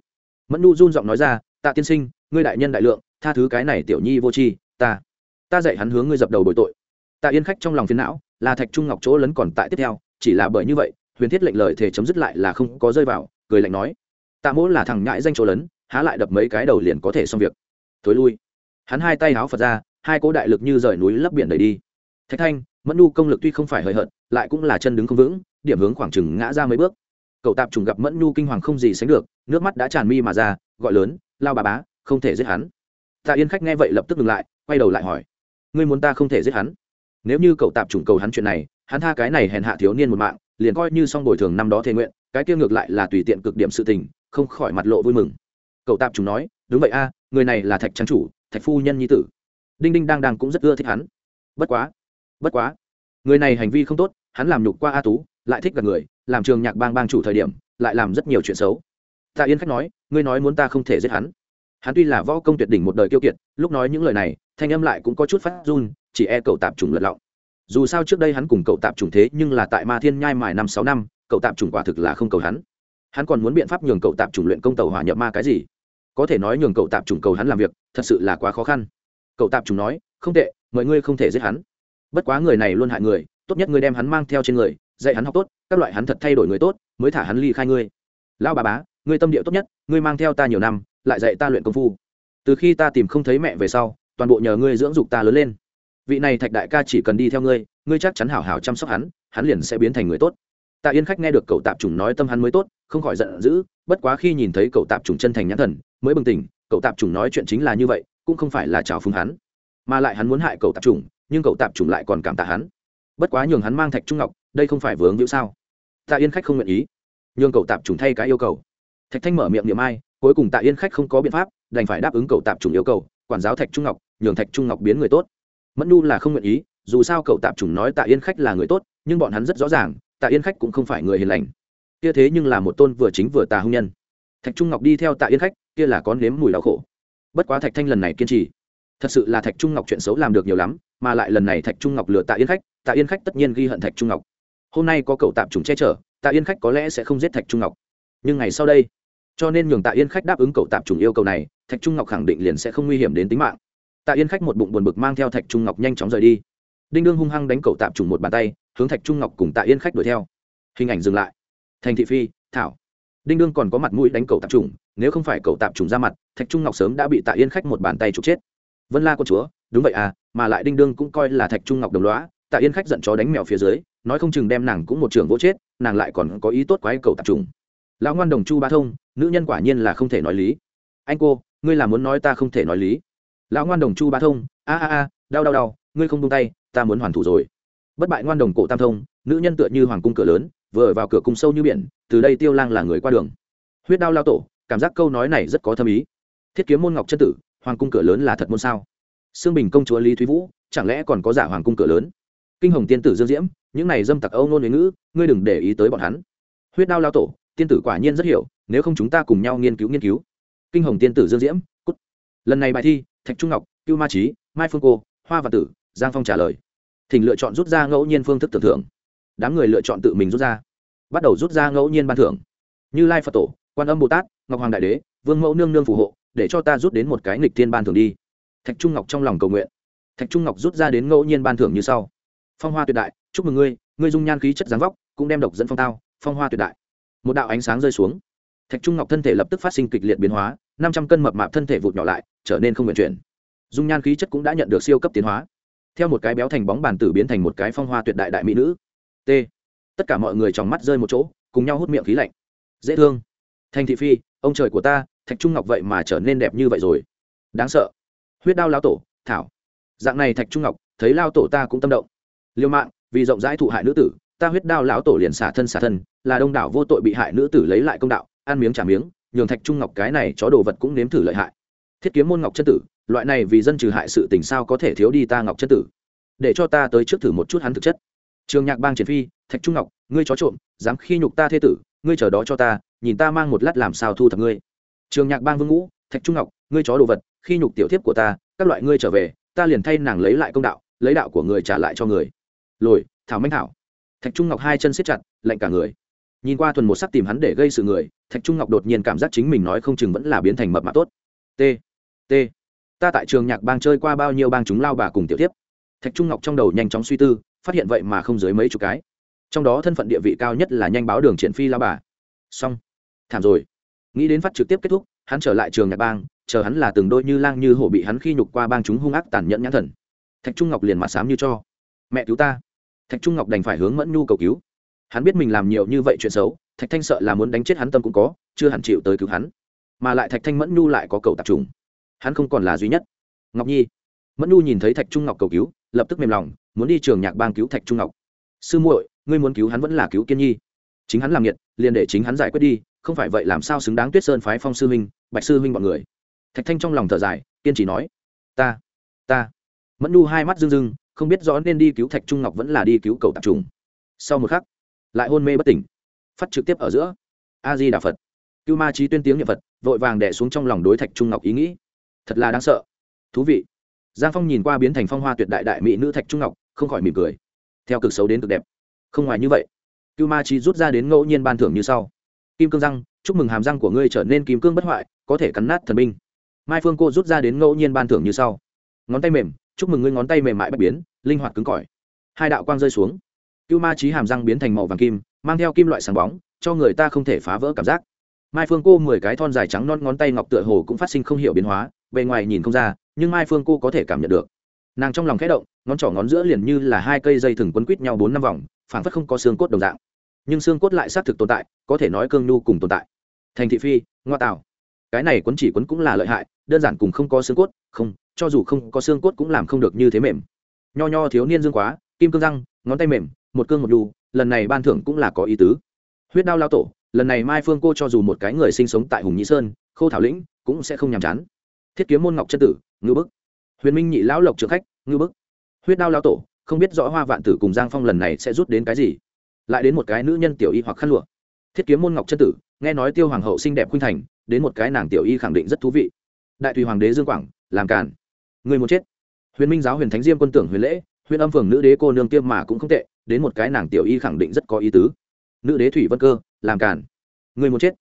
Speaker 1: Mẫn nhu run giọng nói ra, tạ tiên sinh, ngươi đại nhân đại lượng, tha thứ cái này tiểu nhi vô tri, ta ta dạy hắn hướng ngươi dập đầu bồi tội. Tạ yên khách trong lòng phiến não, là thạch trung ngọc chỗ lấn còn tại tiếp theo, chỉ là bởi như vậy, huyền thiết lệnh lời thể chấm dứt lại là không có rơi vào, cười lạnh nói. Tạ mỗ là thằng nhãi danh chỗ lấn, há lại đập mấy cái đầu liền có thể xong việc. Thối lui. Hắn hai tay háo phật ra, hai cỗ đại lực như rời núi lấp biển đầy đi. Thạch thanh, mẫn nu công lực tuy không phải hời hợt, lại cũng là chân đứng không vững, điểm hướng khoảng chừng ngã ra mấy bước. Cậu tạp trùng gặp mẫn nhu kinh hoàng không gì sánh được, nước mắt đã tràn mi mà ra, gọi lớn, lao bà bá, không thể giết hắn. Tạ yên khách nghe vậy lập tức ngừng lại, quay đầu lại hỏi ngươi muốn ta không thể giết hắn? Nếu như cậu tạp chủng cầu hắn chuyện này, hắn tha cái này hèn hạ thiếu niên một mạng, liền coi như xong bồi thường năm đó thề nguyện, cái kia ngược lại là tùy tiện cực điểm sự tình, không khỏi mặt lộ vui mừng. Cậu tạp chủng nói, đúng vậy a, người này là thạch trang chủ, thạch phu nhân nhi tử. Đinh đinh đang đang cũng rất ưa thích hắn. Bất quá bất quá, người này hành vi không tốt, hắn làm nhục qua a tú, lại thích gặp người, làm trường nhạc bang bang chủ thời điểm, lại làm rất nhiều chuyện xấu. Tạ yên khách nói, ngươi nói muốn ta không thể giết hắn hắn tuy là võ công tuyệt đỉnh một đời kiêu kiệt, lúc nói những lời này, thanh âm lại cũng có chút phát run, chỉ e cậu tạp trùng lật lọng. Dù sao trước đây hắn cùng cậu tạp trùng thế, nhưng là tại ma thiên nhai mài năm sáu năm, cậu tạp trùng quả thực là không cầu hắn. Hắn còn muốn biện pháp nhường cậu tạp trùng luyện công tàu hỏa nhập ma cái gì? Có thể nói nhường cậu tạp trùng cầu hắn làm việc, thật sự là quá khó khăn. Cậu tạp trùng nói, không tệ, mọi ngươi không thể giết hắn. Bất quá người này luôn hại người, tốt nhất ngươi đem hắn mang theo trên người, dạy hắn học tốt, các loại hắn thật thay đổi người tốt, mới thả hắn ly khai ngươi. Lão bà bá, ngươi tâm địa tốt nhất, ngươi mang theo ta nhiều năm lại dạy ta luyện công phu. Từ khi ta tìm không thấy mẹ về sau, toàn bộ nhờ ngươi dưỡng dục ta lớn lên. Vị này thạch đại ca chỉ cần đi theo ngươi ngươi chắc chắn hảo hảo chăm sóc hắn hắn liền sẽ biến thành người tốt. Tạ yên khách nghe được cậu tạp chủng nói tâm hắn mới tốt, không khỏi giận dữ, bất quá khi nhìn thấy cậu tạp chủng chân thành nhãn thần, mới bừng tỉnh, cậu tạp chủng nói chuyện chính là như vậy, cũng không phải là trào phúng hắn, mà lại hắn muốn hại cậu tạp chủng, nhưng cậu tạp chủng lại còn cảm tạ hắn. Bất quá nhường hắn mang thạch trung ngọc, đây không phải vướng hữu sao? Tạ yên khách không nguyện ý. Nhường cậu tạp chủng thay cái yêu cầu. Thạch thanh mở miệng niệm ai cuối cùng tạ yên khách không có biện pháp, đành phải đáp ứng cậu tạp chủng yêu cầu, quản giáo thạch trung ngọc, nhường thạch trung ngọc biến người tốt. Mẫn nu là không nguyện ý, dù sao cậu tạp chủng nói tạ yên khách là người tốt, nhưng bọn hắn rất rõ ràng, tạ yên khách cũng không phải người hiền lành. Kia thế nhưng là một tôn vừa chính vừa tà hung nhân. Thạch trung ngọc đi theo tạ yên khách, kia là có nếm mùi đau khổ. Bất quá thạch thanh lần này kiên trì. Thật sự là thạch trung ngọc chuyện xấu làm được nhiều lắm, mà lại lần này thạch trung ngọc lừa tạ yên khách, tạ yên khách tất nhiên ghi hận thạch trung ngọc. Hôm nay có cậu tạp trùng che chở, tạ yên khách có lẽ sẽ không giết thạch trung ngọc. Nhưng ngày sau đây cho nên nhường tạ yên khách đáp ứng cậu tạp trùng yêu cầu này, thạch trung ngọc khẳng định liền sẽ không nguy hiểm đến tính mạng. Tạ yên khách một bụng buồn bực mang theo thạch trung ngọc nhanh chóng rời đi. Đinh đương hung hăng đánh cậu tạp trùng một bàn tay, hướng thạch trung ngọc cùng tạ yên khách đuổi theo. Hình ảnh dừng lại. Thành thị phi, thảo. Đinh đương còn có mặt mũi đánh cậu tạp trùng nếu không phải cậu tạp trùng ra mặt, thạch trung ngọc sớm đã bị tạ yên khách một bàn tay trục chết. Vân la con chúa, đúng vậy à mà lại đinh đương cũng coi là thạch trung ngọc đồng loá tạ yên khách giận chó đánh mèo phía dưới, nói không chừng đem nàng cũng một trường vỗ chết, nàng lại còn có ý tốt quái cầu tạp trùng lão ngoan đồng chu ba thông, nữ nhân quả nhiên là không thể nói lý. Anh cô, ngươi là muốn nói ta không thể nói lý. Lão ngoan đồng chu ba thông, a a a, đau đau đau, ngươi không tung tay, ta muốn hoàn thủ rồi. Bất bại ngoan đồng cổ tam thông, nữ nhân tựa như hoàng cung cửa lớn, vừa vào cửa cung sâu như biển, từ đây tiêu lang là người qua đường. Huyết đao lao tổ, cảm giác câu nói này rất có thâm ý. Thiết kiếm môn ngọc chân tử, hoàng cung cửa lớn là thật môn sao? Xương bình công chúa lý thúy vũ, chẳng lẽ còn có giả hoàng cung cửa lớn? Kinh hồng tiên tử dương diễm, những này dâm tặc âu nôn huế ngữ, ngươi đừng để ý tới bọn hắn. Huyết đao lao tổ tiên tử quả nhiên rất hiểu, nếu không chúng ta cùng nhau nghiên cứu nghiên cứu. Kinh hồng tiên tử dương diễm, cút. Lần này bài thi, thạch trung ngọc, cưu ma trí mai phương cô, hoa và tử, giang phong trả lời. Thỉnh lựa chọn rút ra ngẫu nhiên phương thức tưởng thưởng. Đám người lựa chọn tự mình rút ra. Bắt đầu rút ra ngẫu nhiên ban thưởng. Như lai phật tổ, quan âm bồ tát, ngọc hoàng đại đế, vương mẫu nương nương phù hộ, để cho ta rút đến một cái nghịch thiên ban thưởng đi. Thạch trung ngọc trong lòng cầu nguyện. Thạch trung ngọc rút ra đến ngẫu nhiên ban thưởng như sau. Phong hoa tuyệt đại, chúc mừng ngươi ngươi dung nhan khí chất dáng vóc, cũng đem độc dẫn phong tao. Phong hoa tuyệt đại một đạo ánh sáng rơi xuống. Thạch trung ngọc thân thể lập tức phát sinh kịch liệt biến hóa, năm trăm cân mập mạp thân thể vụt nhỏ lại, trở nên không vận chuyển. Dung nhan khí chất cũng đã nhận được siêu cấp tiến hóa. Theo một cái béo thành bóng bàn tử biến thành một cái phong hoa tuyệt đại đại mỹ nữ. T. Tất cả mọi người trong mắt rơi một chỗ, cùng nhau hút miệng khí lạnh. Dễ thương. Thành thị phi, ông trời của ta, thạch trung ngọc vậy mà trở nên đẹp như vậy rồi. Đáng sợ. Huyết đao lao tổ, thảo. Dạng này thạch trung ngọc, thấy lao tổ ta cũng tâm động. Liêu mạng, vì rộng rãi thụ hại nữ tử ta huyết đao lão tổ liền xả thân xả thân, là đông đảo vô tội bị hại nữ tử lấy lại công đạo, ăn miếng trả miếng, nhường thạch trung ngọc cái này chó đồ vật cũng nếm thử lợi hại. Thiết kiếm môn ngọc chân tử, loại này vì dân trừ hại sự tình sao có thể thiếu đi ta ngọc chân tử? Để cho ta tới trước thử một chút hắn thực chất. Trường nhạc bang triển phi, thạch trung ngọc, ngươi chó trộm, dám khi nhục ta thê tử, ngươi chờ đó cho ta, nhìn ta mang một lát làm sao thu thập ngươi. Trường nhạc bang vương ngũ, thạch trung ngọc, ngươi chó đồ vật, khi nhục tiểu thiếp của ta, các loại ngươi trở về, ta liền thay nàng lấy lại công đạo, lấy đạo của người trả lại cho người. Lồi thảo minh thảo thạch trung ngọc hai chân siết chặt, lạnh cả người. Nhìn qua thuần một sắc tìm hắn để gây sự người, thạch trung ngọc đột nhiên cảm giác chính mình nói không chừng vẫn là biến thành mập mạp tốt. T t, ta tại trường nhạc bang chơi qua bao nhiêu bang chúng lao bà cùng tiểu tiếp thạch trung ngọc trong đầu nhanh chóng suy tư, phát hiện vậy mà không dưới mấy chục cái. Trong đó thân phận địa vị cao nhất là nhanh báo đường triển phi lao bà. Xong. Thảm rồi. Nghĩ đến phát trực tiếp kết thúc, hắn trở lại trường nhạc bang, chờ hắn là từng đôi như lang như hổ bị hắn khi nhục qua bang chúng hung ác tàn nhẫn nhãn thần. Thạch trung ngọc liền mặt sám như cho. Mẹ cứu ta thạch trung ngọc đành phải hướng mẫn nhu cầu cứu. Hắn biết mình làm nhiều như vậy chuyện xấu, thạch thanh sợ là muốn đánh chết hắn tâm cũng có, chưa hẳn chịu tới cứu hắn. Mà lại thạch thanh mẫn nhu lại có cầu tạp trùng. Hắn không còn là duy nhất. Ngọc nhi. Mẫn nhu nhìn thấy thạch trung ngọc cầu cứu, lập tức mềm lòng, muốn đi trường nhạc bang cứu thạch trung ngọc. Sư muội, ngươi muốn cứu hắn vẫn là cứu kiên nhi. Chính hắn làm nhiệt liền để chính hắn giải quyết đi, không phải vậy làm sao xứng đáng tuyết sơn phái phong sư huynh, bạch sư huynh bọn người? Thạch thanh trong lòng thở dài, kiên trì nói, ta ta. Mẫn nhu hai mắt rưng rưng không biết rõ nên đi cứu thạch trung ngọc vẫn là đi cứu cầu tạp trùng. Sau một khắc, lại hôn mê bất tỉnh, phát trực tiếp ở giữa. A di đà phật. Cưu ma trí tuyên tiếng niệm phật, vội vàng đẻ xuống trong lòng đối thạch trung ngọc ý nghĩ. Thật là đáng sợ. Thú vị. Giang phong nhìn qua biến thành phong hoa tuyệt đại đại mỹ nữ thạch trung ngọc, không khỏi mỉm cười. Theo cực xấu đến cực đẹp. Không ngoài như vậy. Cưu ma trí rút ra đến ngẫu nhiên ban thưởng như sau. Kim cương răng, chúc mừng hàm răng của ngươi trở nên kim cương bất hoại, có thể cắn nát thần binh. Mai phương cô rút ra đến ngẫu nhiên ban thưởng như sau. Ngón tay mềm chúc mừng ngươi ngón tay mềm mại bất biến, linh hoạt cứng cỏi. Hai đạo quang rơi xuống. Cưu ma trí hàm răng biến thành màu vàng kim, mang theo kim loại sáng bóng, cho người ta không thể phá vỡ cảm giác. Mai phương cô mười cái thon dài trắng non ngón tay ngọc tựa hồ cũng phát sinh không hiểu biến hóa, bề ngoài nhìn không ra, nhưng mai phương cô có thể cảm nhận được. Nàng trong lòng khẽ động, ngón trỏ ngón giữa liền như là hai cây dây thừng quấn quít nhau bốn năm vòng, phảng phất không có xương cốt đồng dạng. Nhưng xương cốt lại xác thực tồn tại, có thể nói cương nhu cùng tồn tại. Thành thị phi, ngoa tạo. Cái này quấn chỉ quấn cũng là lợi hại, đơn giản cùng không có xương cốt, không cho dù không có xương cốt cũng làm không được như thế mềm. Nho nho thiếu niên dương quá, kim cương răng, ngón tay mềm, một cương một đu, lần này ban thưởng cũng là có ý tứ. Huyết đao lao tổ, lần này mai phương cô cho dù một cái người sinh sống tại hùng nhĩ sơn, khô thảo lĩnh, cũng sẽ không nhàm chán. Thiết kiếm môn ngọc chân tử ngư bức. Huyền minh nhị lão lộc trưởng khách ngư bức. Huyết đao lao tổ, không biết rõ hoa vạn tử cùng giang phong lần này sẽ rút đến cái gì. Lại đến một cái nữ nhân tiểu y hoặc khăn lụa. Thiết kiếm môn ngọc chân tử, nghe nói tiêu hoàng hậu xinh đẹp khuynh thành, đến một cái nàng tiểu y khẳng định rất thú vị. Đại tùy hoàng đế dương quảng, làm càn người muốn chết. Huyền minh giáo huyền thánh diêm quân tưởng huyền lễ, huyền âm phường nữ đế cô nương tiêm mà cũng không tệ, đến một cái nàng tiểu y khẳng định rất có ý tứ. Nữ đế thủy vân cơ, làm càn. Người muốn chết.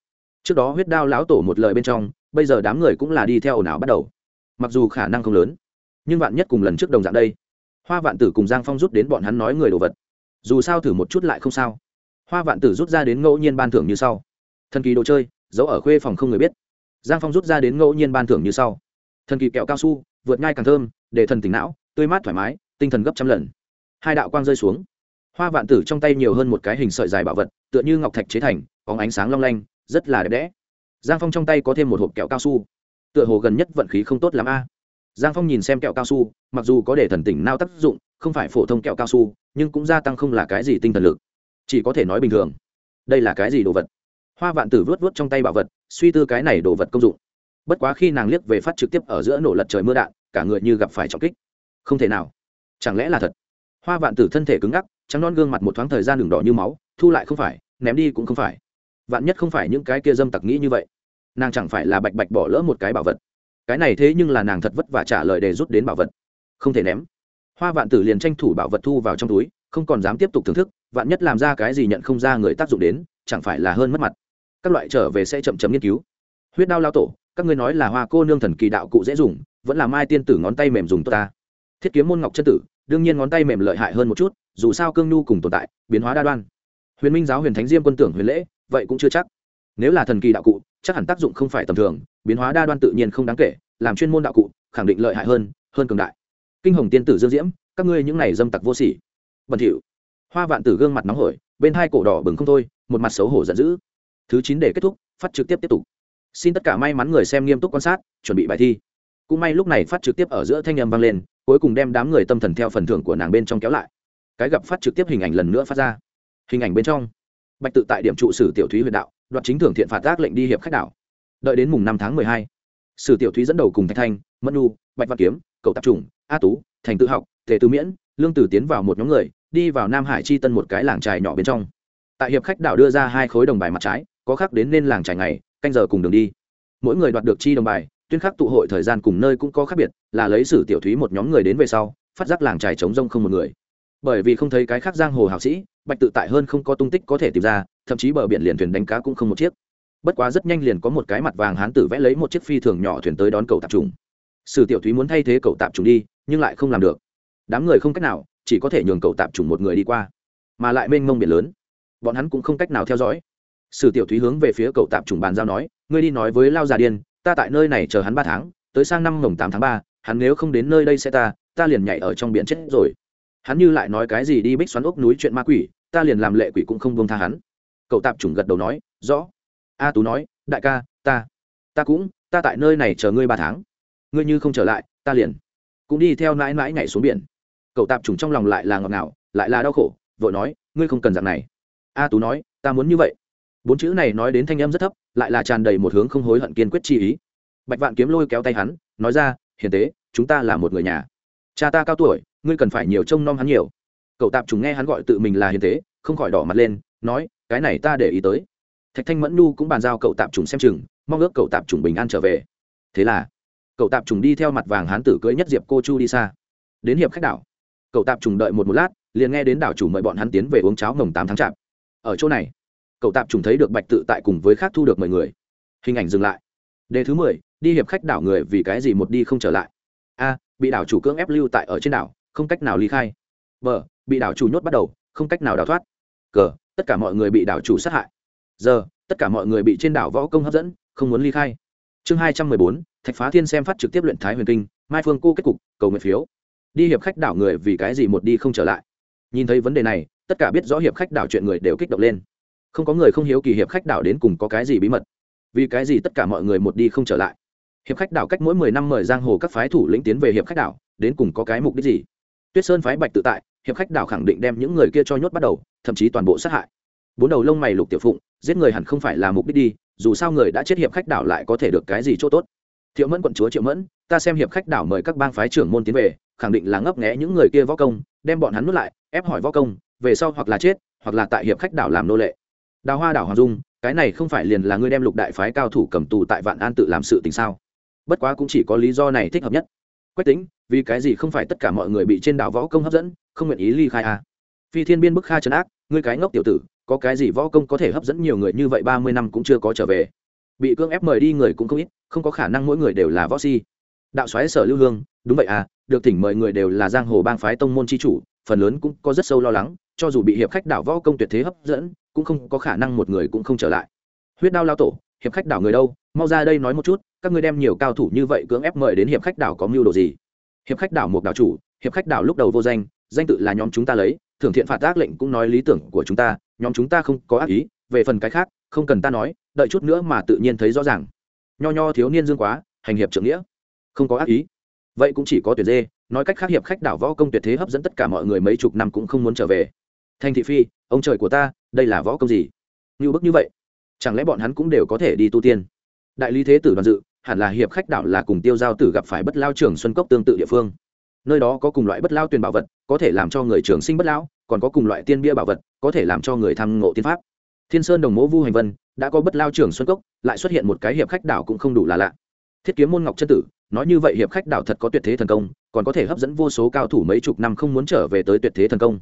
Speaker 1: Trước đó huyết đao lão tổ một lời bên trong, bây giờ đám người cũng là đi theo ồn ào bắt đầu. Mặc dù khả năng không lớn, nhưng vạn nhất cùng lần trước đồng dạng đây, hoa vạn tử cùng giang phong rút đến bọn hắn nói người đồ vật. Dù sao thử một chút lại không sao. Hoa vạn tử rút ra đến ngẫu nhiên ban thưởng như sau. Thần kỳ đồ chơi, giấu ở khuê phòng không người biết. Giang phong rút ra đến ngẫu nhiên ban thưởng như sau. Thần kỳ kẹo cao su vượt ngai càng thơm, để thần tỉnh não, tươi mát thoải mái, tinh thần gấp trăm lần. Hai đạo quang rơi xuống. Hoa vạn tử trong tay nhiều hơn một cái hình sợi dài bảo vật, tựa như ngọc thạch chế thành có ánh sáng long lanh, rất là đẹp đẽ. Giang phong trong tay có thêm một hộp kẹo cao su. Tựa hồ gần nhất vận khí không tốt l a. Giang phong nhìn xem kẹo cao su, mặc dù có để thần tỉnh nao tác dụng, không phải phổ thông kẹo cao su, nhưng cũng gia tăng không là cái gì tinh thần lực. Chỉ có thể nói bình thường. Đây là cái gì đồ vật? Hoa vạn tử vớt vớt trong tay bảo vật, suy tư cái này đồ vật công dụng bất quá khi nàng liếc về phát trực tiếp ở giữa nổ lật trời mưa đạn, cả người như gặp phải trọng kích. Không thể nào. Chẳng lẽ là thật? Hoa vạn tử thân thể cứng ngắc, trắng non gương mặt một thoáng thời gian đường đỏ như máu, thu lại không phải, ném đi cũng không phải. Vạn nhất không phải những cái kia dâm tặc nghĩ như vậy, nàng chẳng phải là bạch bạch bỏ lỡ một cái bảo vật. Cái này thế nhưng là nàng thật vất vả trả lời để rút đến bảo vật. Không thể ném. Hoa vạn tử liền tranh thủ bảo vật thu vào trong túi, không còn dám tiếp tục thưởng thức, vạn nhất làm ra cái gì nhận không ra người tác dụng đến, chẳng phải là hơn mất mặt. Các loại trở về sẽ chậm chậm nghiên cứu. Huyết đao lao tổ các ngươi nói là hoa cô nương thần kỳ đạo cụ dễ dùng, vẫn là mai tiên tử ngón tay mềm dùng tốt ta. Thiết kiếm môn ngọc chân tử, đương nhiên ngón tay mềm lợi hại hơn một chút, dù sao cương nhu cùng tồn tại, biến hóa đa đoan. Huyền minh giáo huyền thánh diêm quân tưởng huyền lễ, vậy cũng chưa chắc. Nếu là thần kỳ đạo cụ, chắc hẳn tác dụng không phải tầm thường, biến hóa đa đoan tự nhiên không đáng kể, làm chuyên môn đạo cụ, khẳng định lợi hại hơn hơn cường đại. Kinh hồng tiên tử dương diễm, các ngươi những này dâm tặc vô sỉ. Bẩn thỉu. Hoa vạn tử gương mặt nóng hổi, bên hai cổ đỏ bừng không thôi, một mặt xấu hổ giận dữ. Thứ chín để kết thúc, phát trực tiếp tiếp tục xin tất cả may mắn người xem nghiêm túc quan sát, chuẩn bị bài thi. Cũng may lúc này phát trực tiếp ở giữa thanh âm vang lên, cuối cùng đem đám người tâm thần theo phần thưởng của nàng bên trong kéo lại. Cái gặp phát trực tiếp hình ảnh lần nữa phát ra. Hình ảnh bên trong. Bạch tự tại điểm trụ sử tiểu thúy huyện đạo, đoạt chính thưởng thiện phạt tác lệnh đi hiệp khách đảo. Đợi đến mùng năm tháng mười hai, sử tiểu thúy dẫn đầu cùng thanh thanh, mẫn nu bạch văn kiếm, cậu tạp trùng, a tú, thành tự học, tề tư miễn, lương tử tiến vào một nhóm người, đi vào nam hải chi tân một cái làng trài nhỏ bên trong. Tại hiệp khách đảo đưa ra hai khối đồng bài mặt trái, có khác đến nên làng trài ngày canh giờ cùng đường đi. Mỗi người đoạt được chi đồng bài, tuyên khắc tụ hội thời gian cùng nơi cũng có khác biệt, là lấy sử tiểu thúy một nhóm người đến về sau, phát giác làng trài trống rông không một người. Bởi vì không thấy cái khác giang hồ hào sĩ, bạch tự tại hơn không có tung tích có thể tìm ra, thậm chí bờ biển liền thuyền đánh cá cũng không một chiếc. Bất quá rất nhanh liền có một cái mặt vàng hán tử vẽ lấy một chiếc phi thường nhỏ thuyền tới đón cầu tạp trùng. Sử tiểu thúy muốn thay thế cầu tạp trùng đi, nhưng lại không làm được. Đám người không cách nào, chỉ có thể nhường cầu tạp trùng một người đi qua, mà lại mênh mông biển lớn. Bọn hắn cũng không cách nào theo dõi sử tiểu thúy hướng về phía cậu tạp trùng bàn giao nói, ngươi đi nói với lao già điên, ta tại nơi này chờ hắn ba tháng, tới sang năm mồng tám tháng ba, hắn nếu không đến nơi đây sẽ ta ta liền nhảy ở trong biển chết rồi. Hắn như lại nói cái gì đi bích xoắn ốc núi chuyện ma quỷ, ta liền làm lệ quỷ cũng không buông tha hắn. Cậu tạp trùng gật đầu nói, rõ. A tú nói, đại ca, ta ta cũng, ta tại nơi này chờ ngươi ba tháng. Ngươi như không trở lại, ta liền cũng đi theo mãi mãi nhảy xuống biển. Cậu tạp trùng trong lòng lại là ngọt ngào, lại là đau khổ, vội nói, ngươi không cần dạng này. A tú nói, ta muốn như vậy bốn chữ này nói đến thanh em rất thấp, lại là tràn đầy một hướng không hối hận kiên quyết chi ý. Bạch vạn kiếm lôi kéo tay hắn, nói ra, hiền tế, chúng ta là một người nhà. Cha ta cao tuổi, ngươi cần phải nhiều trông nom hắn nhiều. Cậu tạp chúng nghe hắn gọi tự mình là hiền tế, không khỏi đỏ mặt lên, nói, cái này ta để ý tới. Thạch thanh mẫn nu cũng bàn giao cậu tạp trùng xem chừng, mong ước cậu tạp trùng bình an trở về. Thế là, cậu tạp trùng đi theo mặt vàng hán tử cưỡi nhất diệp cô chu đi xa. Đến hiệp khách đảo, cậu tạp trùng đợi một một lát, liền nghe đến đảo chủ mời bọn hắn tiến về uống cháo mồng tám tháng chạp. Ở chỗ này cậu tạp trùng thấy được bạch tự tại cùng với khác thu được mười người. Hình ảnh dừng lại. Đề thứ mười, đi hiệp khách đảo người vì cái gì một đi không trở lại? A, bị đảo chủ cưỡng ép lưu tại ở trên đảo, không cách nào ly khai. B, bị đảo chủ nhốt bắt đầu, không cách nào đào thoát. Cờ tất cả mọi người bị đảo chủ sát hại. Giờ tất cả mọi người bị trên đảo võ công hấp dẫn, không muốn ly khai. Chương hai trăm mười bốn, thạch phá thiên xem phát trực tiếp luyện thái huyền kinh, mai phương cô kết cục, cầu nguyện phiếu. Đi hiệp khách đảo người vì cái gì một đi không trở lại? Nhìn thấy vấn đề này, tất cả biết rõ hiệp khách đảo chuyện người đều kích động lên không có người không hiếu kỳ hiệp khách đảo đến cùng có cái gì bí mật. Vì cái gì tất cả mọi người một đi không trở lại? Hiệp khách đảo cách mỗi mười năm mời giang hồ các phái thủ lĩnh tiến về hiệp khách đảo, đến cùng có cái mục đích gì? Tuyết sơn phái bạch tự tại, hiệp khách đảo khẳng định đem những người kia cho nhốt bắt đầu, thậm chí toàn bộ sát hại. Bốn đầu lông mày lục tiểu phụng, giết người hẳn không phải là mục đích đi, dù sao người đã chết hiệp khách đảo lại có thể được cái gì chỗ tốt? Thiệu mẫn quận chúa triệu mẫn, ta xem hiệp khách đảo mời các bang phái trưởng môn tiến về, khẳng định là ngấp nghẽ những người kia võ công, đem bọn hắn nuốt lại, ép hỏi võ công, về sau hoặc là chết, hoặc là tại hiệp khách đảo làm nô lệ đào hoa đảo hoàng dung, cái này không phải liền là ngươi đem lục đại phái cao thủ cầm tù tại vạn an tự làm sự tình sao? Bất quá cũng chỉ có lý do này thích hợp nhất. Quách tính vì cái gì không phải tất cả mọi người bị trên đảo võ công hấp dẫn, không nguyện ý ly khai à. phi thiên biên bức kha trấn ác, ngươi cái ngốc tiểu tử, có cái gì võ công có thể hấp dẫn nhiều người như vậy ba mươi năm cũng chưa có trở về. Bị cưỡng ép mời đi người cũng không ít, không có khả năng mỗi người đều là võ si. Đạo xoáy sở lưu hương, đúng vậy à được thỉnh mời người đều là giang hồ bang phái tông môn c h i chủ, phần lớn cũng có rất sâu lo lắng cho dù bị hiệp khách đảo võ công tuyệt thế hấp dẫn, cũng không có khả năng một người cũng không trở lại. Huyết đao lao tổ, hiệp khách đảo người đâu? Mau ra đây nói một chút, các ngươi đem nhiều cao thủ như vậy cưỡng ép mời đến hiệp khách đảo có mưu đồ gì? Hiệp khách đảo một đảo chủ, hiệp khách đảo lúc đầu vô danh danh tự là nhóm chúng ta lấy thưởng thiện phạt ác lệnh cũng nói lý tưởng của chúng ta, nhóm chúng ta không có ác ý, về phần cái khác, không cần ta nói, đợi chút nữa mà tự nhiên thấy rõ ràng. Nho nho thiếu niên dương quá, hành hiệp trưởng nghĩa. Không có ác ý. Vậy cũng chỉ có tuyệt dê, nói cách khác hiệp khách đảo võ công tuyệt thế hấp dẫn tất cả mọi người mấy chục năm cũng không muốn trở về thanh thị phi, ông trời của ta, đây là võ công gì? Như bức như vậy, chẳng lẽ bọn hắn cũng đều có thể đi tu tiên? Đại lý thế tử đoàn dự, hẳn là hiệp khách đảo là cùng tiêu giao tử gặp phải bất lao trưởng xuân cốc tương tự địa phương. Nơi đó có cùng loại bất lao tuyền bảo vật, có thể làm cho người trường sinh bất lão, còn có cùng loại tiên bia bảo vật, có thể làm cho người tham ngộ tiên pháp. Thiên sơn đồng mẫu vu hành vân, đã có bất lao trưởng xuân cốc, lại xuất hiện một cái hiệp khách đảo cũng không đủ là lạ. Thiết kiếm môn ngọc chân tử, nói như vậy hiệp khách đảo thật có tuyệt thế thần công, còn có thể hấp dẫn vô số cao thủ mấy chục năm không muốn trở về tới tuyệt thế thần công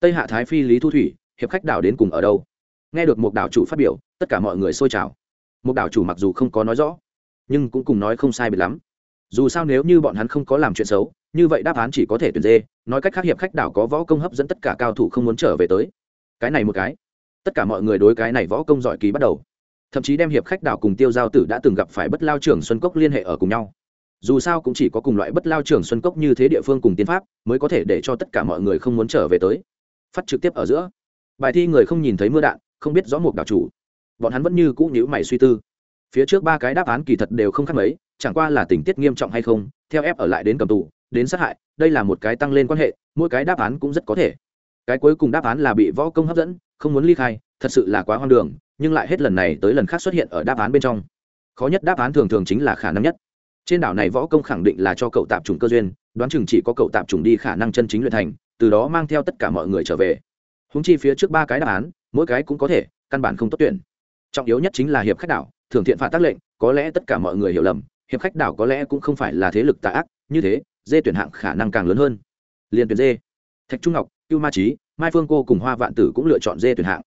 Speaker 1: tây hạ thái phi lý thu thủy, hiệp khách đảo đến cùng ở đâu? Nghe được một đảo chủ phát biểu, tất cả mọi người xôi trào. Một đảo chủ mặc dù không có nói rõ, nhưng cũng cùng nói không sai biệt lắm. Dù sao nếu như bọn hắn không có làm chuyện xấu, như vậy đáp án chỉ có thể tuyển dê. Nói cách khác hiệp khách đảo có võ công hấp dẫn tất cả cao thủ không muốn trở về tới. Cái này một cái. Tất cả mọi người đối cái này võ công giỏi ký bắt đầu. Thậm chí đem hiệp khách đảo cùng tiêu giao tử đã từng gặp phải bất lao trưởng xuân cốc liên hệ ở cùng nhau. Dù sao cũng chỉ có cùng loại bất lao trưởng xuân cốc như thế địa phương cùng tiến pháp, mới có thể để cho tất cả mọi người không muốn trở về tới phát trực tiếp ở giữa. Bài thi người không nhìn thấy mưa đạn, không biết rõ một đảo chủ. Bọn hắn vẫn như cũ nhữ mày suy tư. Phía trước ba cái đáp án kỳ thật đều không khác mấy, chẳng qua là tình tiết nghiêm trọng hay không, theo ép ở lại đến cầm tù, đến sát hại, đây là một cái tăng lên quan hệ, mỗi cái đáp án cũng rất có thể. Cái cuối cùng đáp án là bị võ công hấp dẫn, không muốn ly khai, thật sự là quá hoang đường, nhưng lại hết lần này tới lần khác xuất hiện ở đáp án bên trong. Khó nhất đáp án thường thường chính là khả năng nhất. Trên đảo này võ công khẳng định là cho cậu tạp chủng cơ duyên, đoán chừng chỉ có cậu tạp chủng đi khả năng chân chính luyện thành từ đó mang theo tất cả mọi người trở về. Húng chi phía trước ba cái đáp án, mỗi cái cũng có thể, căn bản không tốt tuyển. Trọng yếu nhất chính là hiệp khách đảo thường thiện phạt tác lệnh, có lẽ tất cả mọi người hiểu lầm, hiệp khách đảo có lẽ cũng không phải là thế lực tà ác, như thế, dê tuyển hạng khả năng càng lớn hơn. Liền tuyển dê. Thạch trung ngọc, cưu ma trí mai phương cô cùng hoa vạn tử cũng lựa chọn dê tuyển hạng.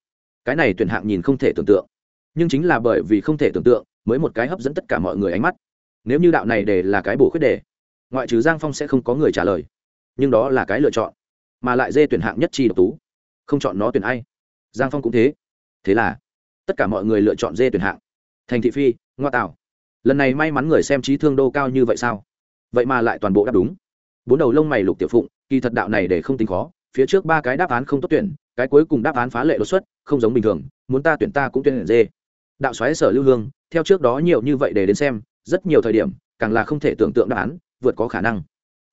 Speaker 1: Cái này tuyển hạng nhìn không thể tưởng tượng. Nhưng chính là bởi vì không thể tưởng tượng, mới một cái hấp dẫn tất cả mọi người ánh mắt. Nếu như đạo này để là cái bổ khuyết đề, ngoại trừ giang phong sẽ không có người trả lời. Nhưng đó là cái lựa chọn mà lại dê tuyển hạng nhất chi độc tú. Không chọn nó tuyển ai? Giang phong cũng thế. Thế là, tất cả mọi người lựa chọn dê tuyển hạng. Thành thị phi, ngoa tạo. Lần này may mắn người xem trí thương đô cao như vậy sao? Vậy mà lại toàn bộ đáp đúng. Bốn đầu lông mày lục tiểu phụng, kỳ thật đạo này để không tính khó. Phía trước ba cái đáp án không tốt tuyển, cái cuối cùng đáp án phá lệ đột xuất, không giống bình thường. Muốn ta tuyển ta cũng tuyển dê. Đạo xoáy sở lưu hương, theo trước đó nhiều như vậy để đến xem, rất nhiều thời điểm, càng là không thể tưởng tượng đáp án, vượt có khả năng.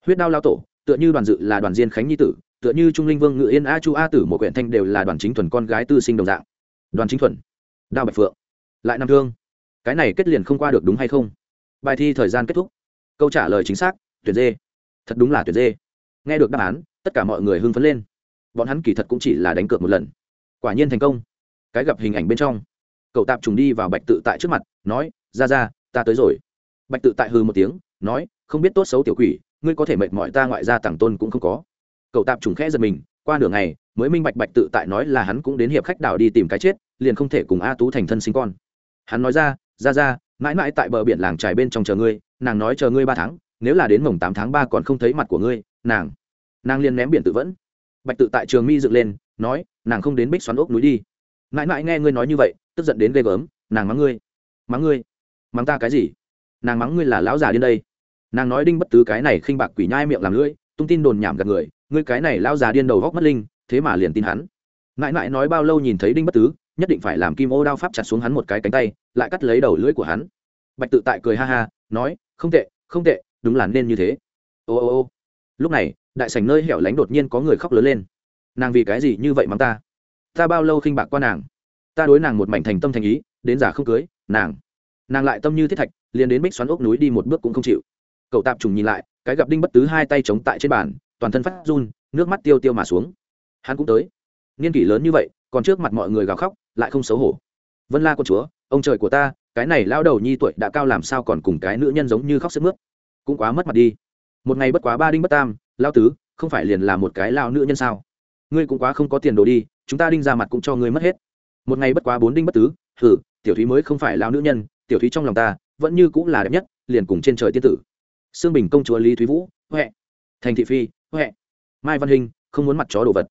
Speaker 1: Huyết đao lao tổ, tựa như đoàn dự là đoàn diên khánh nhi tử tựa như trung linh vương ngự yên a chu a tử một quyển thanh đều là đoàn chính thuần con gái tư sinh đồng dạng. Đoàn chính thuần. Đao bạch phượng. Lại năm thương. Cái này kết liền không qua được đúng hay không? Bài thi thời gian kết thúc. Câu trả lời chính xác tuyệt dê. Thật đúng là tuyệt dê. Nghe được đáp án, tất cả mọi người hưng phấn lên. Bọn hắn kỳ thật cũng chỉ là đánh cược một lần. Quả nhiên thành công. Cái gặp hình ảnh bên trong. Cậu tạp trùng đi vào bạch tự tại trước mặt, nói, ra ra, ta tới rồi. Bạch tự tại hư một tiếng, nói, không biết tốt xấu tiểu quỷ, ngươi có thể mệt mỏi ta ngoại ra tàng tôn cũng không có cậu tạp trùng khẽ giật mình, qua nửa ngày, mới minh bạch bạch tự tại nói là hắn cũng đến hiệp khách đảo đi tìm cái chết, liền không thể cùng a tú thành thân sinh con. Hắn nói ra ra ra, mãi mãi tại bờ biển làng trài bên trong chờ ngươi, nàng nói chờ ngươi ba tháng, nếu là đến mồng tám tháng ba còn không thấy mặt của ngươi, nàng nàng liền ném biển tự vẫn. Bạch tự tại trường mi dựng lên, nói, nàng không đến bích xoắn ốc núi đi. Mãi mãi nghe ngươi nói như vậy, tức giận đến ghê gớm, nàng mắng ngươi mắng ngươi, mắng ta cái gì? Nàng mắng ngươi là lão già điên đây. Nàng nói đinh bất tứ cái này khinh bạc quỷ nhai miệng làm lưỡi tung tin đồn nhảm gạt người, ngươi cái này lao già điên đầu góc mất linh, thế mà liền tin hắn. Mãi mãi nói bao lâu nhìn thấy đinh bất tứ, nhất định phải làm kim ô đao pháp chặt xuống hắn một cái cánh tay, lại cắt lấy đầu lưỡi của hắn. Bạch tự tại cười ha ha, nói, không tệ không tệ, đúng là nên như thế. Ô ô ô. Lúc này, đại sảnh nơi hẻo lánh đột nhiên có người khóc lớn lên. Nàng vì cái gì như vậy mắng ta? Ta bao lâu khinh bạc qua nàng? Ta đối nàng một mảnh thành tâm thành ý, đến giả không cưới, nàng nàng lại tâm như thiết thạch, liền đến bích xoắn ốc núi đi một bước cũng không chịu cậu tạp trùng nhìn lại, cái gặp đinh bất tứ hai tay chống tại trên bàn, toàn thân phát run, nước mắt tiêu tiêu mà xuống. Hắn cũng tới. Niên kỷ lớn như vậy, còn trước mặt mọi người gào khóc, lại không xấu hổ. Vân la con chúa, ông trời của ta, cái này lao đầu nhi tuổi đã cao làm sao còn cùng cái nữ nhân giống như khóc sức mướt. Cũng quá mất mặt đi. Một ngày bất quá ba đinh bất tam lao tứ, không phải liền là một cái lao nữ nhân sao? Ngươi cũng quá không có tiền đồ đi, chúng ta đinh ra mặt cũng cho ngươi mất hết. Một ngày bất quá bốn đinh bất tứ hử tiểu thúy mới không phải lao nữ nhân, tiểu thúy trong lòng ta, vẫn như cũng là đẹp nhất, liền cùng trên trời tiên tử sương bình công chúa lý thúy vũ, huệ. Thành thị phi, huệ. Mai văn hình, không muốn mặt chó đồ vật.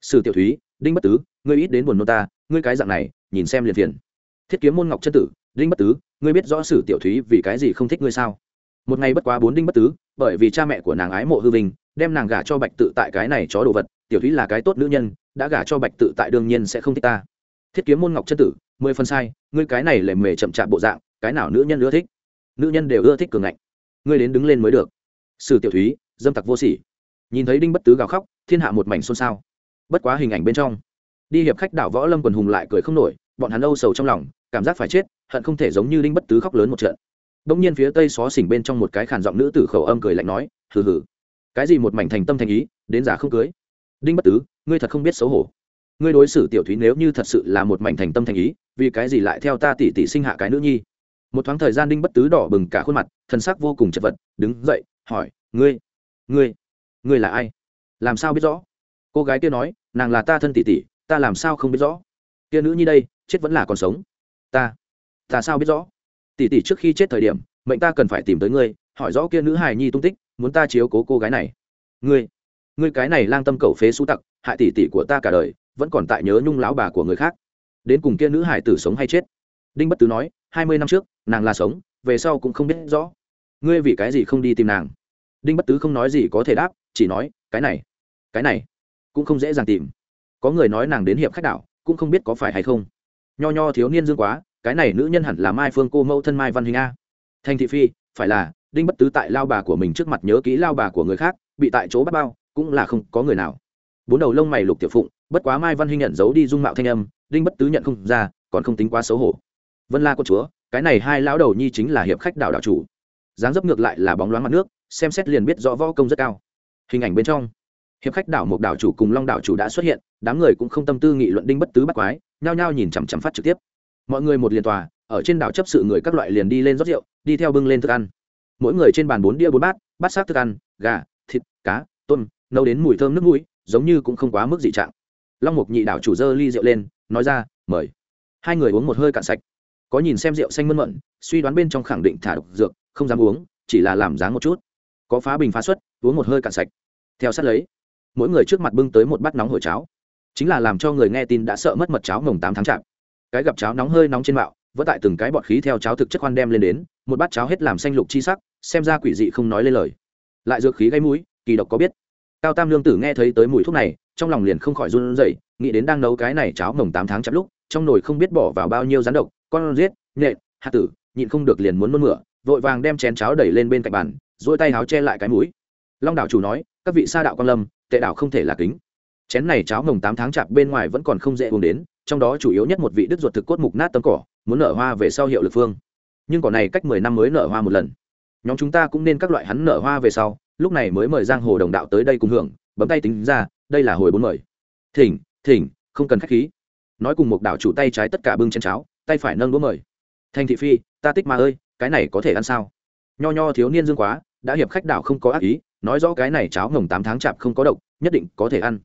Speaker 1: Sử tiểu thúy, đinh bất tứ, ngươi ít đến buồn nô ta, ngươi cái dạng này, nhìn xem liền phiền. Thiết kiếm môn ngọc chân tử, đinh bất tứ, ngươi biết rõ sử tiểu thúy vì cái gì không thích ngươi sao? Một ngày bất quá bốn đinh bất tứ, bởi vì cha mẹ của nàng ái mộ hư vinh, đem nàng gả cho bạch tự tại cái này chó đồ vật, tiểu thúy là cái tốt nữ nhân, đã gả cho bạch tự tại đương nhiên sẽ không thích ta. Thiết kiếm môn ngọc chân tử, mười phần sai, ngươi cái này lề mề chậm chạp bộ dạng, cái nào nữ nhân ưa thích? Nữ nhân đều ưa thích cường ngạnh ngươi đến đứng lên mới được. Sử tiểu thúy, dâm tặc vô sỉ. Nhìn thấy đinh bất tứ gào khóc, thiên hạ một mảnh xôn xao. Bất quá hình ảnh bên trong, đi hiệp khách đảo võ lâm quần hùng lại cười không nổi, bọn hắn âu sầu trong lòng, cảm giác phải chết, hận không thể giống như đinh bất tứ khóc lớn một trận. Đông nhiên phía tây xó xỉnh bên trong một cái khàn giọng nữ tử khẩu âm cười lạnh nói, hừ hừ, cái gì một mảnh thành tâm thành ý, đến giả không cưới. Đinh bất tứ, ngươi thật không biết xấu hổ. Ngươi đối xử tiểu thúy nếu như thật sự là một mảnh thành tâm thành ý, vì cái gì lại theo ta tỷ tỷ sinh hạ cái nữ nhi? Một thoáng thời gian đinh bất tứ đỏ bừng cả khuôn mặt thân xác vô cùng chật vật, đứng dậy, hỏi, ngươi ngươi ngươi là ai? Làm sao biết rõ? Cô gái kia nói, nàng là ta thân tỷ tỷ, ta làm sao không biết rõ? Kia nữ nhi đây, chết vẫn là còn sống. Ta ta sao biết rõ? Tỷ tỷ trước khi chết thời điểm, mệnh ta cần phải tìm tới ngươi, hỏi rõ kia nữ hài nhi tung tích, muốn ta chiếu cố cô gái này. Ngươi ngươi cái này lang tâm cầu phế xú tặc, hại tỷ tỷ của ta cả đời, vẫn còn tại nhớ nhung lão bà của người khác. Đến cùng kia nữ hải tử sống hay chết? Đinh bất tứ nói, hai mươi năm trước nàng là sống, về sau cũng không biết rõ. Ngươi vì cái gì không đi tìm nàng? Đinh bất tứ không nói gì có thể đáp, chỉ nói, cái này cái này, cũng không dễ dàng tìm. Có người nói nàng đến hiệp khách đảo, cũng không biết có phải hay không. Nho nho thiếu niên dương quá, cái này nữ nhân hẳn là mai phương cô mẫu thân mai văn hình a. Thanh thị phi, phải là, đinh bất tứ tại lao bà của mình trước mặt nhớ kỹ lao bà của người khác, bị tại chỗ bắt bao, cũng là không có người nào. Bốn đầu lông mày lục tiểu phụng, bất quá mai văn hình nhận giấu đi dung mạo thanh âm, đinh bất tứ nhận không ra, còn không tính quá xấu hổ. Vân la cô chúa cái này hai lão đầu nhi chính là hiệp khách đảo đảo chủ. Dáng dấp ngược lại là bóng loáng mặt nước, xem xét liền biết rõ võ công rất cao. Hình ảnh bên trong, hiệp khách đảo một đảo chủ cùng long đảo chủ đã xuất hiện, đám người cũng không tâm tư nghị luận đinh bất tứ bắt quái, nhao nhao nhìn chằm chằm phát trực tiếp. Mọi người một liền tòa, ở trên đảo chấp sự người các loại liền đi lên rót rượu, đi theo bưng lên thức ăn. Mỗi người trên bàn bốn đĩa bốn bát bát xác thức ăn, gà, thịt, cá, tôm, nấu đến mùi thơm nước mũi, giống như cũng không quá mức dị trạng. Long mục nhị đảo chủ dơ ly rượu lên, nói ra, mời. Hai người uống một hơi cạn sạch có nhìn xem rượu xanh mơn mận, suy đoán bên trong khẳng định thả độc dược, không dám uống, chỉ là làm dáng một chút. Có phá bình phá xuất, uống một hơi cạn sạch. Theo sát lấy, mỗi người trước mặt bưng tới một bát nóng hổi cháo. Chính là làm cho người nghe tin đã sợ mất mật cháo mồng tám tháng chạp. Cái gặp cháo nóng hơi nóng trên mạo vẫn tại từng cái bọt khí theo cháo thực chất khoan đem lên đến, một bát cháo hết làm xanh lục chi sắc, xem ra quỷ dị không nói lên lời. Lại dược khí gây mũi, kỳ độc có biết. Cao tam lương tử nghe thấy tới mùi thuốc này, trong lòng liền không khỏi run rẩy, nghĩ đến đang nấu cái này cháo mồng tám tháng chạp lúc, trong nồi không biết bỏ vào bao nhiêu rắn độc con giết, nhện hạt tử, nhịn không được liền muốn nôn mửa, vội vàng đem chén cháo đẩy lên bên cạnh bàn dỗi tay háo che lại cái mũi. Long đảo chủ nói, các vị sa đạo quan lâm, tệ đạo không thể là kính. Chén này cháo mồng tám tháng chạp bên ngoài vẫn còn không dễ uống đến, trong đó chủ yếu nhất một vị đứt ruột thực cốt mục nát tấm cỏ, muốn nở hoa về sau hiệu lực phương. Nhưng cỏ này cách mười năm mới nở hoa một lần. Nhóm chúng ta cũng nên các loại hắn nở hoa về sau, lúc này mới mời giang hồ đồng đạo tới đây cùng hưởng, bấm tay tính ra, đây là hồi bốn mời. Thỉnh thỉnh, không cần khách khí. Nói cùng một đảo chủ tay trái tất cả bưng chén cháo tay phải nâng đũa mời. Thanh thị phi, ta tích mà ơi, cái này có thể ăn sao? Nho nho thiếu niên dương quá, đã hiệp khách đảo không có ác ý, nói rõ cái này cháo ngồng tám tháng chạp không có độc, nhất định có thể ăn.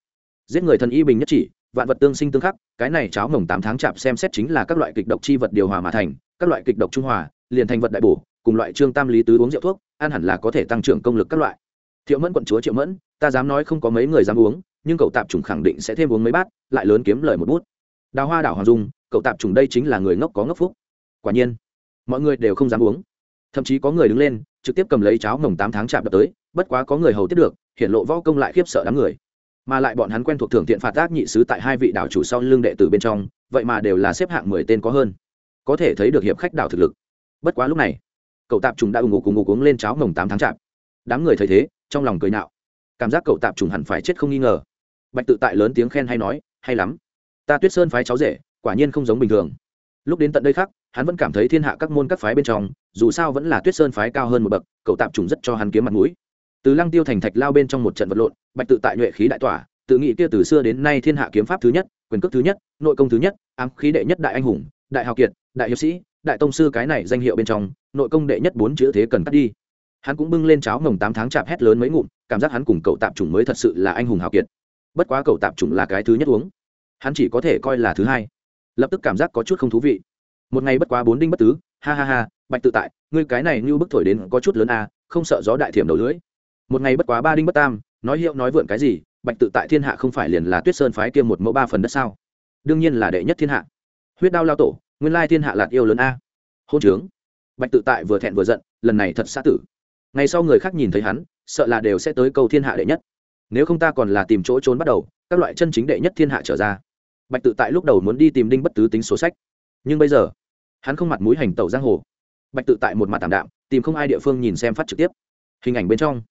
Speaker 1: Giết người thần y bình nhất chỉ, vạn vật tương sinh tương khắc, cái này cháo ngồng tám tháng chạp xem xét chính là các loại kịch độc chi vật điều hòa mà thành, các loại kịch độc trung hòa, liền thành vật đại bổ, cùng loại trương tam lý tứ uống rượu thuốc, ăn hẳn là có thể tăng trưởng công lực các loại. Thiệu mẫn quận chúa triệu mẫn, ta dám nói không có mấy người dám uống, nhưng cậu tạp chủng khẳng định sẽ thêm uống mấy bát, lại lớn kiếm lời một bút. Đào hoa đảo hoàng dung cậu tạp trùng đây chính là người ngốc có ngốc phúc. Quả nhiên, mọi người đều không dám uống. Thậm chí có người đứng lên, trực tiếp cầm lấy cháo mồng tám tháng chạm đập tới, bất quá có người hầu tiếp được hiện lộ võ công lại khiếp sợ đám người. Mà lại bọn hắn quen thuộc thưởng thiện phạt tác nhị sứ tại hai vị đảo chủ sau lưng đệ tử bên trong, vậy mà đều là xếp hạng mười tên có hơn. Có thể thấy được hiệp khách đảo thực lực. Bất quá lúc này, cậu tạp trùng đã ủng ngủ cùng ngủ uống lên cháo mồng tám tháng chạm đám người thấy thế, trong lòng cười nạo. Cảm giác cậu tạp trùng hẳn phải chết không nghi ngờ. Bạch tự tại lớn tiếng khen hay nói, hay lắm. Ta tuyết sơn phái cháu rể quả nhiên không giống bình thường. Lúc đến tận đây khác, hắn vẫn cảm thấy thiên hạ các môn các phái bên trong, dù sao vẫn là tuyết sơn phái cao hơn một bậc cậu tạp trùng rất cho hắn kiếm mặt mũi. Từ lăng tiêu thành thạch lao bên trong một trận vật lộn, bạch tự tại nhuệ khí đại tỏa, tự nghĩ kia từ xưa đến nay thiên hạ kiếm pháp thứ nhất, quyền cước thứ nhất, nội công thứ nhất, ám khí đệ nhất đại anh hùng, đại hào kiệt, đại hiệp sĩ, đại tông sư cái này danh hiệu bên trong, nội công đệ nhất bốn chữ thế cần cắt đi. Hắn cũng bưng lên cháo mồng tám tháng chạp hét lớn mấy ngụm, cảm giác hắn cùng cậu tạp chủng mới thật sự là anh hùng hào kiệt. Bất quá cậu tạp chủng là cái thứ nhất uống. Hắn chỉ có thể coi là thứ hai lập tức cảm giác có chút không thú vị. Một ngày bất quá bốn đinh bất tứ ha ha ha bạch tự tại ngươi cái này như bức thổi đến có chút lớn à, không sợ gió đại thiểm đầu lưới một ngày bất quá ba đinh bất tam nói hiệu nói vượn cái gì bạch tự tại thiên hạ không phải liền là tuyết sơn phái kia một mẫu ba phần đất sao? Đương nhiên là đệ nhất thiên hạ. Huyết đao lao tổ nguyên lai thiên hạ lạt yêu lớn a. Hôn trướng. Bạch tự tại vừa thẹn vừa giận lần này thật xã tử. Ngày sau người khác nhìn thấy hắn sợ là đều sẽ tới câu thiên hạ đệ nhất. Nếu không ta còn là tìm chỗ trốn bắt đầu các loại chân chính đệ nhất thiên hạ trở ra bạch tự tại lúc đầu muốn đi tìm đinh bất tứ tính số sách. Nhưng bây giờ, hắn không mặt mũi hành tẩu giang hồ. Bạch tự tại một mặt tảm đạm, tìm không ai địa phương nhìn xem phát trực tiếp. Hình ảnh bên trong.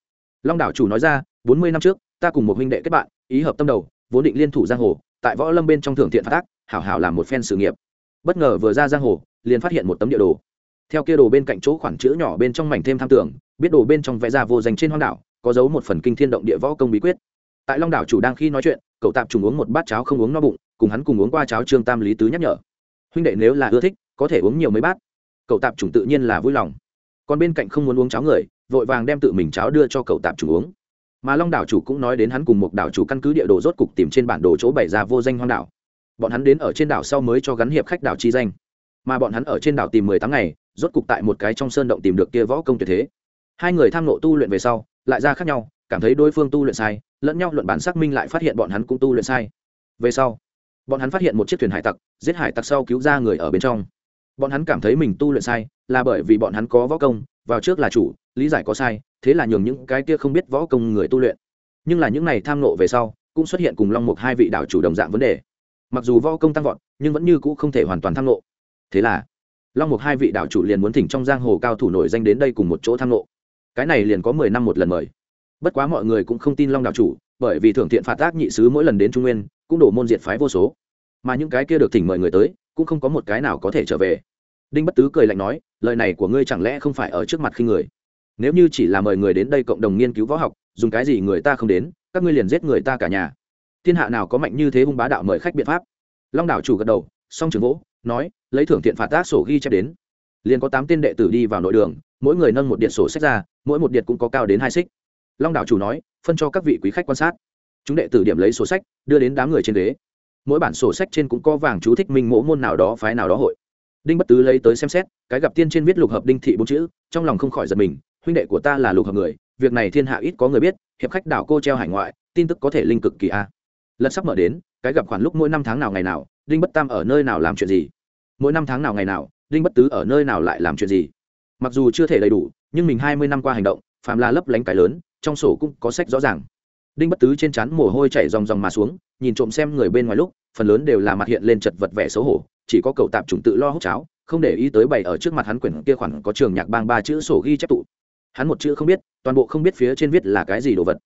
Speaker 1: Long đảo chủ nói ra, bốn mươi năm trước, ta cùng một huynh đệ kết bạn, ý hợp tâm đầu, vốn định liên thủ giang hồ, tại võ lâm bên trong thượng thiện phát tác hảo hảo làm một phen sự nghiệp. Bất ngờ vừa ra giang hồ, liền phát hiện một tấm địa đồ. Theo kia đồ bên cạnh chỗ khoảng chữ nhỏ bên trong mảnh thêm tham tưởng, biết đồ bên trong vẽ ra vô danh trên hoang đảo, có dấu một phần kinh thiên động địa võ công bí quyết. Tại long đảo chủ đang khi nói chuyện, cậu tạp trùng uống một bát cháo không uống no bụng cùng hắn cùng uống qua cháo trương tam lý tứ nhắc nhở. Huynh đệ nếu là ưa thích, có thể uống nhiều mấy bát. Cậu tạp chủng tự nhiên là vui lòng. Còn bên cạnh không muốn uống cháo người, vội vàng đem tự mình cháo đưa cho cậu tạp chủng uống. Mà long đảo chủ cũng nói đến hắn cùng một đảo chủ căn cứ địa đồ rốt cục tìm trên bản đồ chỗ bày ra vô danh hoang đảo. Bọn hắn đến ở trên đảo sau mới cho gắn hiệp khách đảo chi danh. Mà bọn hắn ở trên đảo tìm mười tám ngày, rốt cục tại một cái trong sơn động tìm được kia võ công tuyệt thế. Hai người tham nộ tu luyện về sau, lại ra khác nhau, cảm thấy đối phương tu luyện sai, lẫn nhau luận bản xác minh lại phát hiện bọn hắn cũng tu luyện sai. Về sau bọn hắn phát hiện một chiếc thuyền hải tặc, giết hải tặc sau cứu ra người ở bên trong. Bọn hắn cảm thấy mình tu luyện sai, là bởi vì bọn hắn có võ công, vào trước là chủ, lý giải có sai, thế là nhường những cái kia không biết võ công người tu luyện. Nhưng là những này tham nộ về sau, cũng xuất hiện cùng long mục hai vị đạo chủ đồng dạng vấn đề. Mặc dù võ công tăng vọt, nhưng vẫn như cũ không thể hoàn toàn tham nộ thế là, long mục hai vị đạo chủ liền muốn thỉnh trong giang hồ cao thủ nổi danh đến đây cùng một chỗ tham nộ cái này liền có mười năm một lần mời. Bất quá mọi người cũng không tin long đạo chủ, bởi vì thưởng thiện phạt tác nhị sứ mỗi lần đến trung nguyên cũng đổ môn diệt phái vô số. Mà những cái kia được thỉnh mời người tới, cũng không có một cái nào có thể trở về. Đinh bất tứ cười lạnh nói, lời này của ngươi chẳng lẽ không phải ở trước mặt khi người? Nếu như chỉ là mời người đến đây cộng đồng nghiên cứu võ học, dùng cái gì người ta không đến, các ngươi liền giết người ta cả nhà. Thiên hạ nào có mạnh như thế hung bá đạo mời khách biện pháp? Long đảo chủ gật đầu, song trường vỗ, nói, lấy thưởng thiện phạt tác sổ ghi chép đến. Liền có tám tên đệ tử đi vào nội đường, mỗi người nâng một điện sổ sách ra, mỗi một điện cũng có cao đến hai xích. Long đảo chủ nói, phân cho các vị quý khách quan sát chúng đệ tử điểm lấy sổ sách, đưa đến đám người trên ghế. Mỗi bản sổ sách trên cũng có vàng chú thích minh mỗ môn nào đó, phái nào đó hội. Đinh bất tứ lấy tới xem xét, cái gặp tiên trên viết lục hợp đinh thị bốn chữ, trong lòng không khỏi giật mình, huynh đệ của ta là lục hợp người, việc này thiên hạ ít có người biết, hiệp khách đảo cô treo hải ngoại, tin tức có thể linh cực kỳ a. Lật sắp mở đến, cái gặp khoản lúc mỗi năm tháng nào ngày nào, đinh bất tam ở nơi nào làm chuyện gì? Mỗi năm tháng nào ngày nào, đinh bất tứ ở nơi nào lại làm chuyện gì? Mặc dù chưa thể đầy đủ, nhưng mình hai mươi năm qua hành động, phàm là lấp lánh cái lớn, trong sổ cũng có sách rõ ràng đinh bất tứ trên chắn mồ hôi chảy ròng ròng mà xuống, nhìn trộm xem người bên ngoài lúc, phần lớn đều là mặt hiện lên chật vật vẻ xấu hổ, chỉ có cậu tạp chủng tự lo hốc cháo, không để ý tới bày ở trước mặt hắn quyển kia khoản có trường nhạc bang ba chữ sổ ghi chép tụ. Hắn một chữ không biết, toàn bộ không biết phía trên viết là cái gì đồ vật.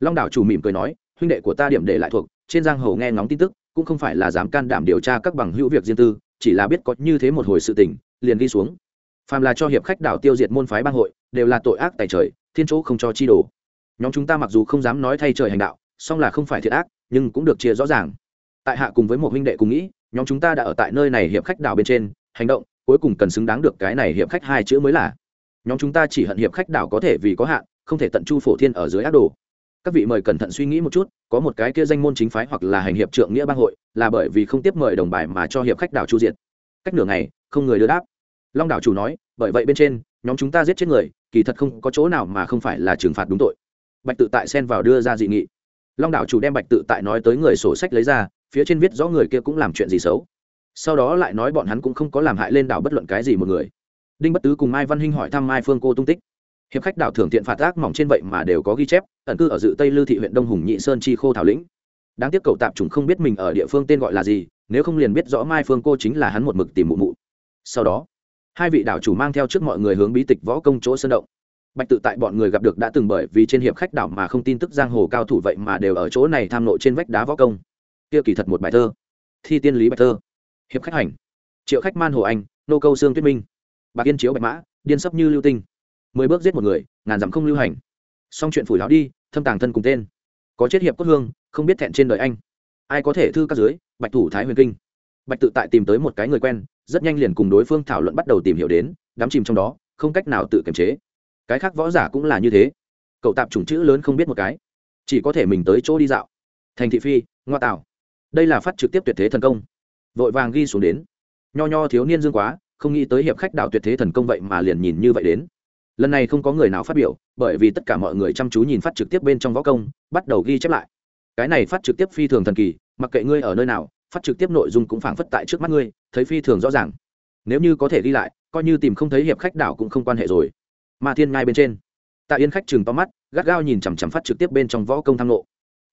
Speaker 1: Long đảo chủ mỉm cười nói, huynh đệ của ta điểm để lại thuộc, trên giang hồ nghe ngóng tin tức, cũng không phải là dám can đảm điều tra các bằng hữu việc riêng tư, chỉ là biết có như thế một hồi sự tình, liền ghi xuống. Phàm là cho hiệp khách đảo tiêu diệt môn phái bang hội, đều là tội ác tại trời, thiên chỗ không cho chi đồ nhóm chúng ta mặc dù không dám nói thay trời hành đạo, song là không phải thiệt ác, nhưng cũng được chia rõ ràng. Tại hạ cùng với một huynh đệ cùng nghĩ, nhóm chúng ta đã ở tại nơi này hiệp khách đảo bên trên, hành động, cuối cùng cần xứng đáng được cái này hiệp khách hai chữ mới là. Nhóm chúng ta chỉ hận hiệp khách đảo có thể vì có hạn, không thể tận chu phổ thiên ở dưới ác đồ. Các vị mời cẩn thận suy nghĩ một chút, có một cái kia danh môn chính phái hoặc là hành hiệp trượng nghĩa bang hội, là bởi vì không tiếp mời đồng bài mà cho hiệp khách đảo chu diệt. Cách nửa ngày, không người đưa đáp. Long đảo chủ nói, bởi vậy bên trên, nhóm chúng ta giết chết người, kỳ thật không có chỗ nào mà không phải là trừng phạt đúng tội bạch tự tại xen vào đưa ra dị nghị. Long đạo chủ đem bạch tự tại nói tới người sổ sách lấy ra, phía trên viết rõ người kia cũng làm chuyện gì xấu. Sau đó lại nói bọn hắn cũng không có làm hại lên đảo bất luận cái gì một người. Đinh bất tứ cùng mai văn hinh hỏi thăm mai phương cô tung tích. Hiệp khách đảo thưởng tiện phạt ác mỏng trên vậy mà đều có ghi chép, ẩn cư ở dự tây lư thị huyện đông hùng nhị sơn chi khô thảo lĩnh. Đáng tiếc cậu tạp chúng không biết mình ở địa phương tên gọi là gì, nếu không liền biết rõ mai phương cô chính là hắn một mực tìm mụ mụ. Sau đó, hai vị đảo chủ mang theo trước mọi người hướng bí tịch võ công chỗ sơn động bạch tự tại bọn người gặp được đã từng bởi vì trên hiệp khách đảo mà không tin tức giang hồ cao thủ vậy mà đều ở chỗ này tham nộ trên vách đá võ công. Kia kỳ thật một bài thơ. Thi tiên lý bạch thơ. Hiệp khách hành. Triệu khách man hồ anh, nô câu xương tuyết minh. Bạc yên chiếu bạch mã, điên sấp như lưu tinh. Mười bước giết một người, ngàn dặm không lưu hành. Xong chuyện phủi láo đi, thâm tàng thân cùng tên. Có chết hiệp cốt hương, không biết thẹn trên đời anh. Ai có thể thư các dưới, bạch thủ thái huyền kinh. Bạch tự tại tìm tới một cái người quen, rất nhanh liền cùng đối phương thảo luận bắt đầu tìm hiểu đến, đắm chìm trong đó, không cách nào tự kiềm chế cái khác võ giả cũng là như thế. Cậu tạp chủng chữ lớn không biết một cái. Chỉ có thể mình tới chỗ đi dạo. Thành thị phi, ngoa tạo. Đây là phát trực tiếp tuyệt thế thần công. Vội vàng ghi xuống đến. Nho nho thiếu niên dương quá, không nghĩ tới hiệp khách đạo tuyệt thế thần công vậy mà liền nhìn như vậy đến. Lần này không có người nào phát biểu, bởi vì tất cả mọi người chăm chú nhìn phát trực tiếp bên trong võ công, bắt đầu ghi chép lại. Cái này phát trực tiếp phi thường thần kỳ, mặc kệ ngươi ở nơi nào, phát trực tiếp nội dung cũng phảng phất tại trước mắt ngươi, thấy phi thường rõ ràng. Nếu như có thể ghi lại, coi như tìm không thấy hiệp khách đảo cũng không quan hệ rồi. Ma thiên ngai bên trên. Tạ yên khách chừng to mắt, gắt gao nhìn chằm chằm phát trực tiếp bên trong võ công thăng lộ.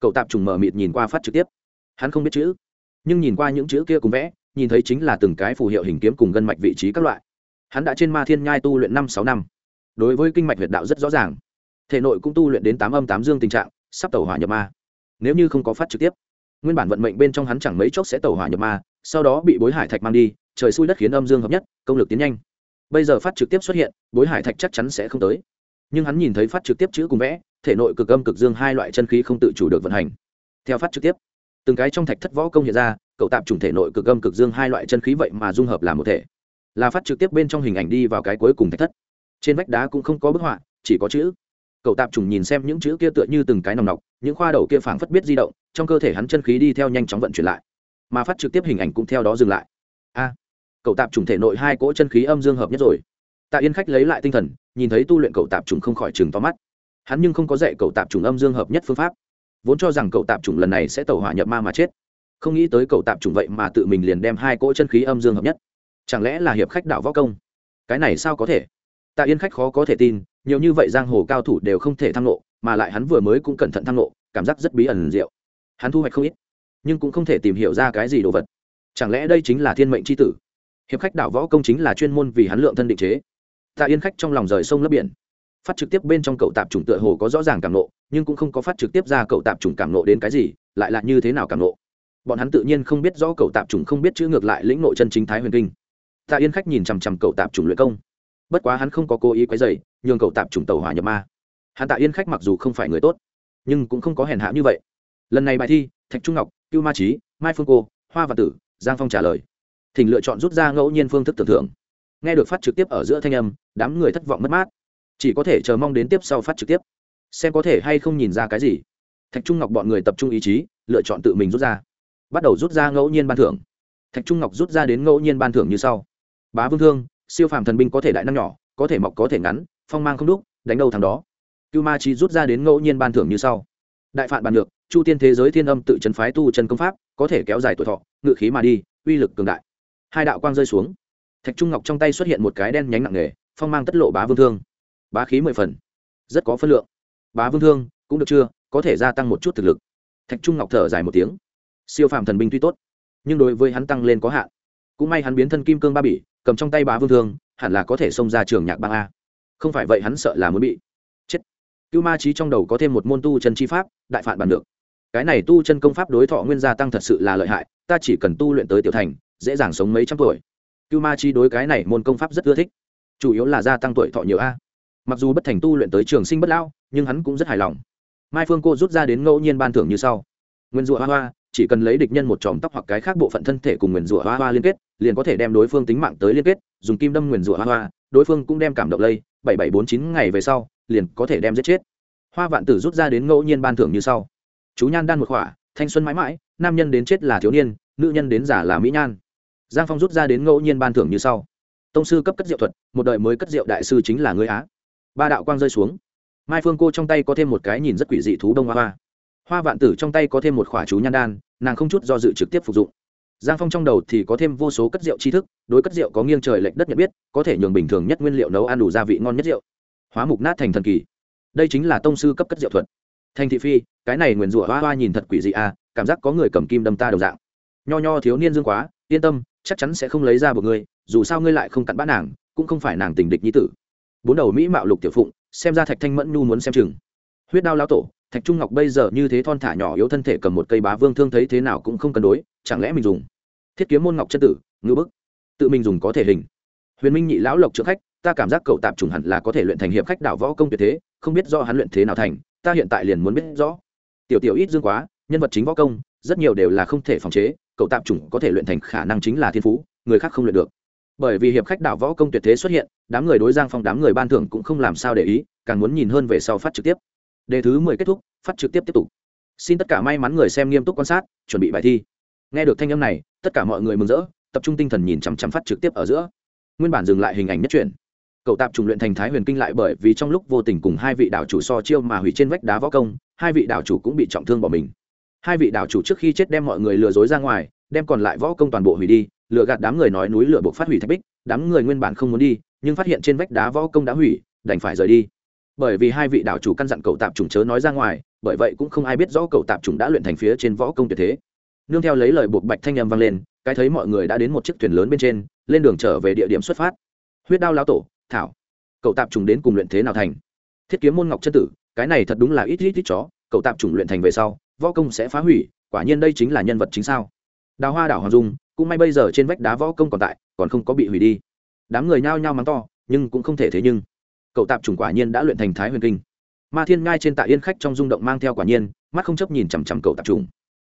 Speaker 1: Cậu tạp trùng mở mịt nhìn qua phát trực tiếp. Hắn không biết chữ, nhưng nhìn qua những chữ kia cùng vẽ, nhìn thấy chính là từng cái phù hiệu hình kiếm cùng gân mạch vị trí các loại. Hắn đã trên ma thiên nhai tu luyện năm sáu năm. Đối với kinh mạch huyệt đạo rất rõ ràng. Thể nội cũng tu luyện đến tám âm tám dương tình trạng, sắp tàu hỏa nhập ma. Nếu như không có phát trực tiếp, nguyên bản vận mệnh bên trong hắn chẳng mấy chốc sẽ tàu hỏa nhập ma, sau đó bị bối hải thạch mang đi, trời xui đất khiến âm dương hợp nhất, công lực tiến nhanh bây giờ phát trực tiếp xuất hiện, bối hải thạch chắc chắn sẽ không tới. Nhưng hắn nhìn thấy phát trực tiếp chữ cùng vẽ, thể nội cực âm cực dương hai loại chân khí không tự chủ được vận hành. Theo phát trực tiếp, từng cái trong thạch thất võ công hiện ra, cậu tạp trùng thể nội cực âm cực dương hai loại chân khí vậy mà dung hợp làm một thể. Là phát trực tiếp bên trong hình ảnh đi vào cái cuối cùng thạch thất. Trên vách đá cũng không có bức họa, chỉ có chữ. Cậu tạp trùng nhìn xem những chữ kia tựa như từng cái nòng nọc, những khoa đầu kia phảng phất biết di động, trong cơ thể hắn chân khí đi theo nhanh chóng vận chuyển lại. Mà phát trực tiếp hình ảnh cũng theo đó dừng lại. A! Cậu tạp trùng thể nội hai cỗ chân khí âm dương hợp nhất rồi. Tạ yên khách lấy lại tinh thần, nhìn thấy tu luyện cậu tạp trùng không khỏi chừng to mắt. Hắn nhưng không có dạy cậu tạp trùng âm dương hợp nhất phương pháp. Vốn cho rằng cậu tạp trùng lần này sẽ tẩu hỏa nhập ma mà chết. Không nghĩ tới cậu tạp trùng vậy mà tự mình liền đem hai cỗ chân khí âm dương hợp nhất. Chẳng lẽ là hiệp khách đạo võ công? Cái này sao có thể? Tạ yên khách khó có thể tin, nhiều như vậy giang hồ cao thủ đều không thể thăng lộ mà lại hắn vừa mới cũng cẩn thận thăng lộ cảm giác rất bí ẩn diệu. Hắn thu hoạch không ít, nhưng cũng không thể tìm hiểu ra cái gì đồ vật. Chẳng lẽ đây chính là thiên mệnh c h i tử? Hiệp khách đảo võ công chính là chuyên môn vì hắn lượng thân định chế. Tạ yên khách trong lòng rời sông lấp biển. Phát trực tiếp bên trong cậu tạp chủng tựa hồ có rõ ràng cảm nộ, nhưng cũng không có phát trực tiếp ra cậu tạp chủng cảm nộ đến cái gì, lại là như thế nào cảm nộ. Bọn hắn tự nhiên không biết rõ cậu tạp chủng không biết chữ ngược lại lĩnh nội chân chính thái huyền kinh. Tạ yên khách nhìn chằm chằm cậu tạp chủng luyện công. Bất quá hắn không có cố ý quấy dày nhường cậu tạp chủng tàu hỏa nhập ma. Hắn tạ yên khách mặc dù không phải người tốt, nhưng cũng không có hèn hạ như vậy. Lần này bài thi, thạch trung ngọc, cưu ma trí mai phương cô, hoa và tử, giang phong trả lời thỉnh lựa chọn rút ra ngẫu nhiên phương thức tưởng thưởng nghe được phát trực tiếp ở giữa thanh âm, đám người thất vọng mất mát. Chỉ có thể chờ mong đến tiếp sau phát trực tiếp. Xem có thể hay không nhìn ra cái gì. Thạch trung ngọc bọn người tập trung ý chí, lựa chọn tự mình rút ra. Bắt đầu rút ra ngẫu nhiên ban thưởng. Thạch trung ngọc rút ra đến ngẫu nhiên ban thưởng như sau. Bá vương thương, siêu phàm thần binh có thể đại năng nhỏ, có thể mọc có thể ngắn, phong mang không đúc, đánh đâu thằng đó. Cưu ma chi rút ra đến ngẫu nhiên ban thưởng như sau. Đại phạn bàn được chu tiên thế giới thiên âm tự trấn phái tu chân công pháp, có thể kéo dài tuổi thọ, ngự khí mà đi, uy lực cường đại hai đạo quang rơi xuống. Thạch trung ngọc trong tay xuất hiện một cái đen nhánh nặng nề phong mang tất lộ bá vương thương. Bá khí mười phần. Rất có phân lượng. Bá vương thương, cũng được chưa? Có thể gia tăng một chút thực lực. Thạch trung ngọc thở dài một tiếng. Siêu phàm thần binh tuy tốt, nhưng đối với hắn tăng lên có hạn. Cũng may hắn biến thân kim cương ba bỉ, cầm trong tay bá vương thương, hẳn là có thể xông ra trường nhạc bang a. Không phải vậy hắn sợ là muốn bị chết. Cưu ma trí trong đầu có thêm một môn tu chân chi pháp, đại phản bản được. Cái này tu chân công pháp đối thọ nguyên gia tăng thật sự là lợi hại, ta chỉ cần tu luyện tới tiểu thành dễ dàng sống mấy trăm tuổi. Cưu ma chi đối cái này môn công pháp rất ưa thích. Chủ yếu là gia tăng tuổi thọ nhiều a. Mặc dù bất thành tu luyện tới trường sinh bất lao nhưng hắn cũng rất hài lòng. Mai phương cô rút ra đến ngẫu nhiên ban thưởng như sau. Nguyên rủa hoa hoa, chỉ cần lấy địch nhân một chòm tóc hoặc cái khác bộ phận thân thể cùng nguyền rủa hoa hoa liên kết, liền có thể đem đối phương tính mạng tới liên kết, dùng kim đâm nguyền rủa hoa hoa, đối phương cũng đem cảm động lây, bảy bảy bốn chín ngày về sau, liền có thể đem giết chết. Hoa vạn tử rút ra đến ngẫu nhiên ban thưởng như sau. Chú nhan đan một khỏa, thanh xuân mãi mãi, nam nhân đến chết là thiếu niên, nữ nhân đến giả là mỹ nhan giang phong rút ra đến ngẫu nhiên ban thưởng như sau. Tông sư cấp cất diệu thuật, một đời mới cất diệu đại sư chính là người á. Ba đạo quang rơi xuống. Mai phương cô trong tay có thêm một cái nhìn rất quỷ dị thú đông hoa hoa. Hoa vạn tử trong tay có thêm một khỏa chú nhan đan, nàng không chút do dự trực tiếp phục dụng. Giang phong trong đầu thì có thêm vô số cất rượu tri thức, đối cất rượu có nghiêng trời lệch đất nhận biết, có thể nhường bình thường nhất nguyên liệu nấu ăn đủ gia vị ngon nhất rượu. Hóa mục nát thành thần kỳ. Đây chính là tông sư cấp cất rượu thuật. Thành thị phi, cái này nguyền rủa hoa hoa nhìn thật quỷ dị à cảm giác có người cầm kim đâm ta đồng dạng. Nho nho thiếu niên dương quá, yên tâm chắc chắn sẽ không lấy ra một ngươi, dù sao ngươi lại không cặn bã nàng, cũng không phải nàng tình địch nhi tử. Bốn đầu mỹ mạo lục tiểu phụng, xem ra thạch thanh mẫn nhu muốn xem chừng. Huyết đao lão tổ, thạch trung ngọc bây giờ như thế thon thả nhỏ yếu thân thể cầm một cây bá vương thương thấy thế nào cũng không cân đối, chẳng lẽ mình dùng thiết kiếm môn ngọc chân tử, ngư bức, tự mình dùng có thể hình. Huyền minh nhị lão lộc trưởng khách, ta cảm giác cậu tạp trùng hẳn là có thể luyện thành hiệp khách đảo võ công tuyệt thế, không biết do hắn luyện thế nào thành, ta hiện tại liền muốn biết rõ. Tiểu tiểu ít dương quá, nhân vật chính võ công, rất nhiều đều là không thể phòng chế cậu tạp chủng có thể luyện thành khả năng chính là thiên phú, người khác không luyện được. Bởi vì hiệp khách đảo võ công tuyệt thế xuất hiện, đám người đối giang phong, đám người ban thưởng cũng không làm sao để ý, càng muốn nhìn hơn về sau phát trực tiếp. Đề thứ mười kết thúc, phát trực tiếp tiếp tục. Xin tất cả may mắn người xem nghiêm túc quan sát, chuẩn bị bài thi. Nghe được thanh âm này, tất cả mọi người mừng rỡ, tập trung tinh thần nhìn chằm chằm phát trực tiếp ở giữa. Nguyên bản dừng lại hình ảnh nhất truyện. Cậu tạp trùng luyện thành thái huyền kinh lại bởi vì trong lúc vô tình cùng hai vị đảo chủ so chiêu mà hủy trên vách đá võ công, hai vị đảo chủ cũng bị trọng thương bỏ mình hai vị đảo chủ trước khi chết đem mọi người lừa dối ra ngoài, đem còn lại võ công toàn bộ hủy đi, lừa gạt đám người nói núi lửa buộc phát hủy thạch bích, đám người nguyên bản không muốn đi, nhưng phát hiện trên vách đá võ công đã hủy, đành phải rời đi. Bởi vì hai vị đảo chủ căn dặn cậu tạp trùng chớ nói ra ngoài, bởi vậy cũng không ai biết rõ cậu tạp trùng đã luyện thành phía trên võ công tuyệt thế. Nương theo lấy lời buộc bạch thanh âm vang lên, cái thấy mọi người đã đến một chiếc thuyền lớn bên trên, lên đường trở về địa điểm xuất phát. Huyết đao lão tổ, thảo. Cậu tạp trùng đến cùng luyện thế nào thành? Thiết kiếm môn ngọc chân tử, cái này thật đúng là ít ít ít chó, cậu tạp trùng luyện thành về sau võ công sẽ phá hủy, quả nhiên đây chính là nhân vật chính sao? Đào hoa đảo hoàng dung, cũng may bây giờ trên vách đá võ công còn tại, còn không có bị hủy đi. Đám người nhao nhao mắng to, nhưng cũng không thể thế nhưng. Cậu tạp trùng quả nhiên đã luyện thành thái huyền kinh. Ma thiên ngai trên tạ yên khách trong rung động mang theo quả nhiên, mắt không chấp nhìn chằm chằm cậu tạp trùng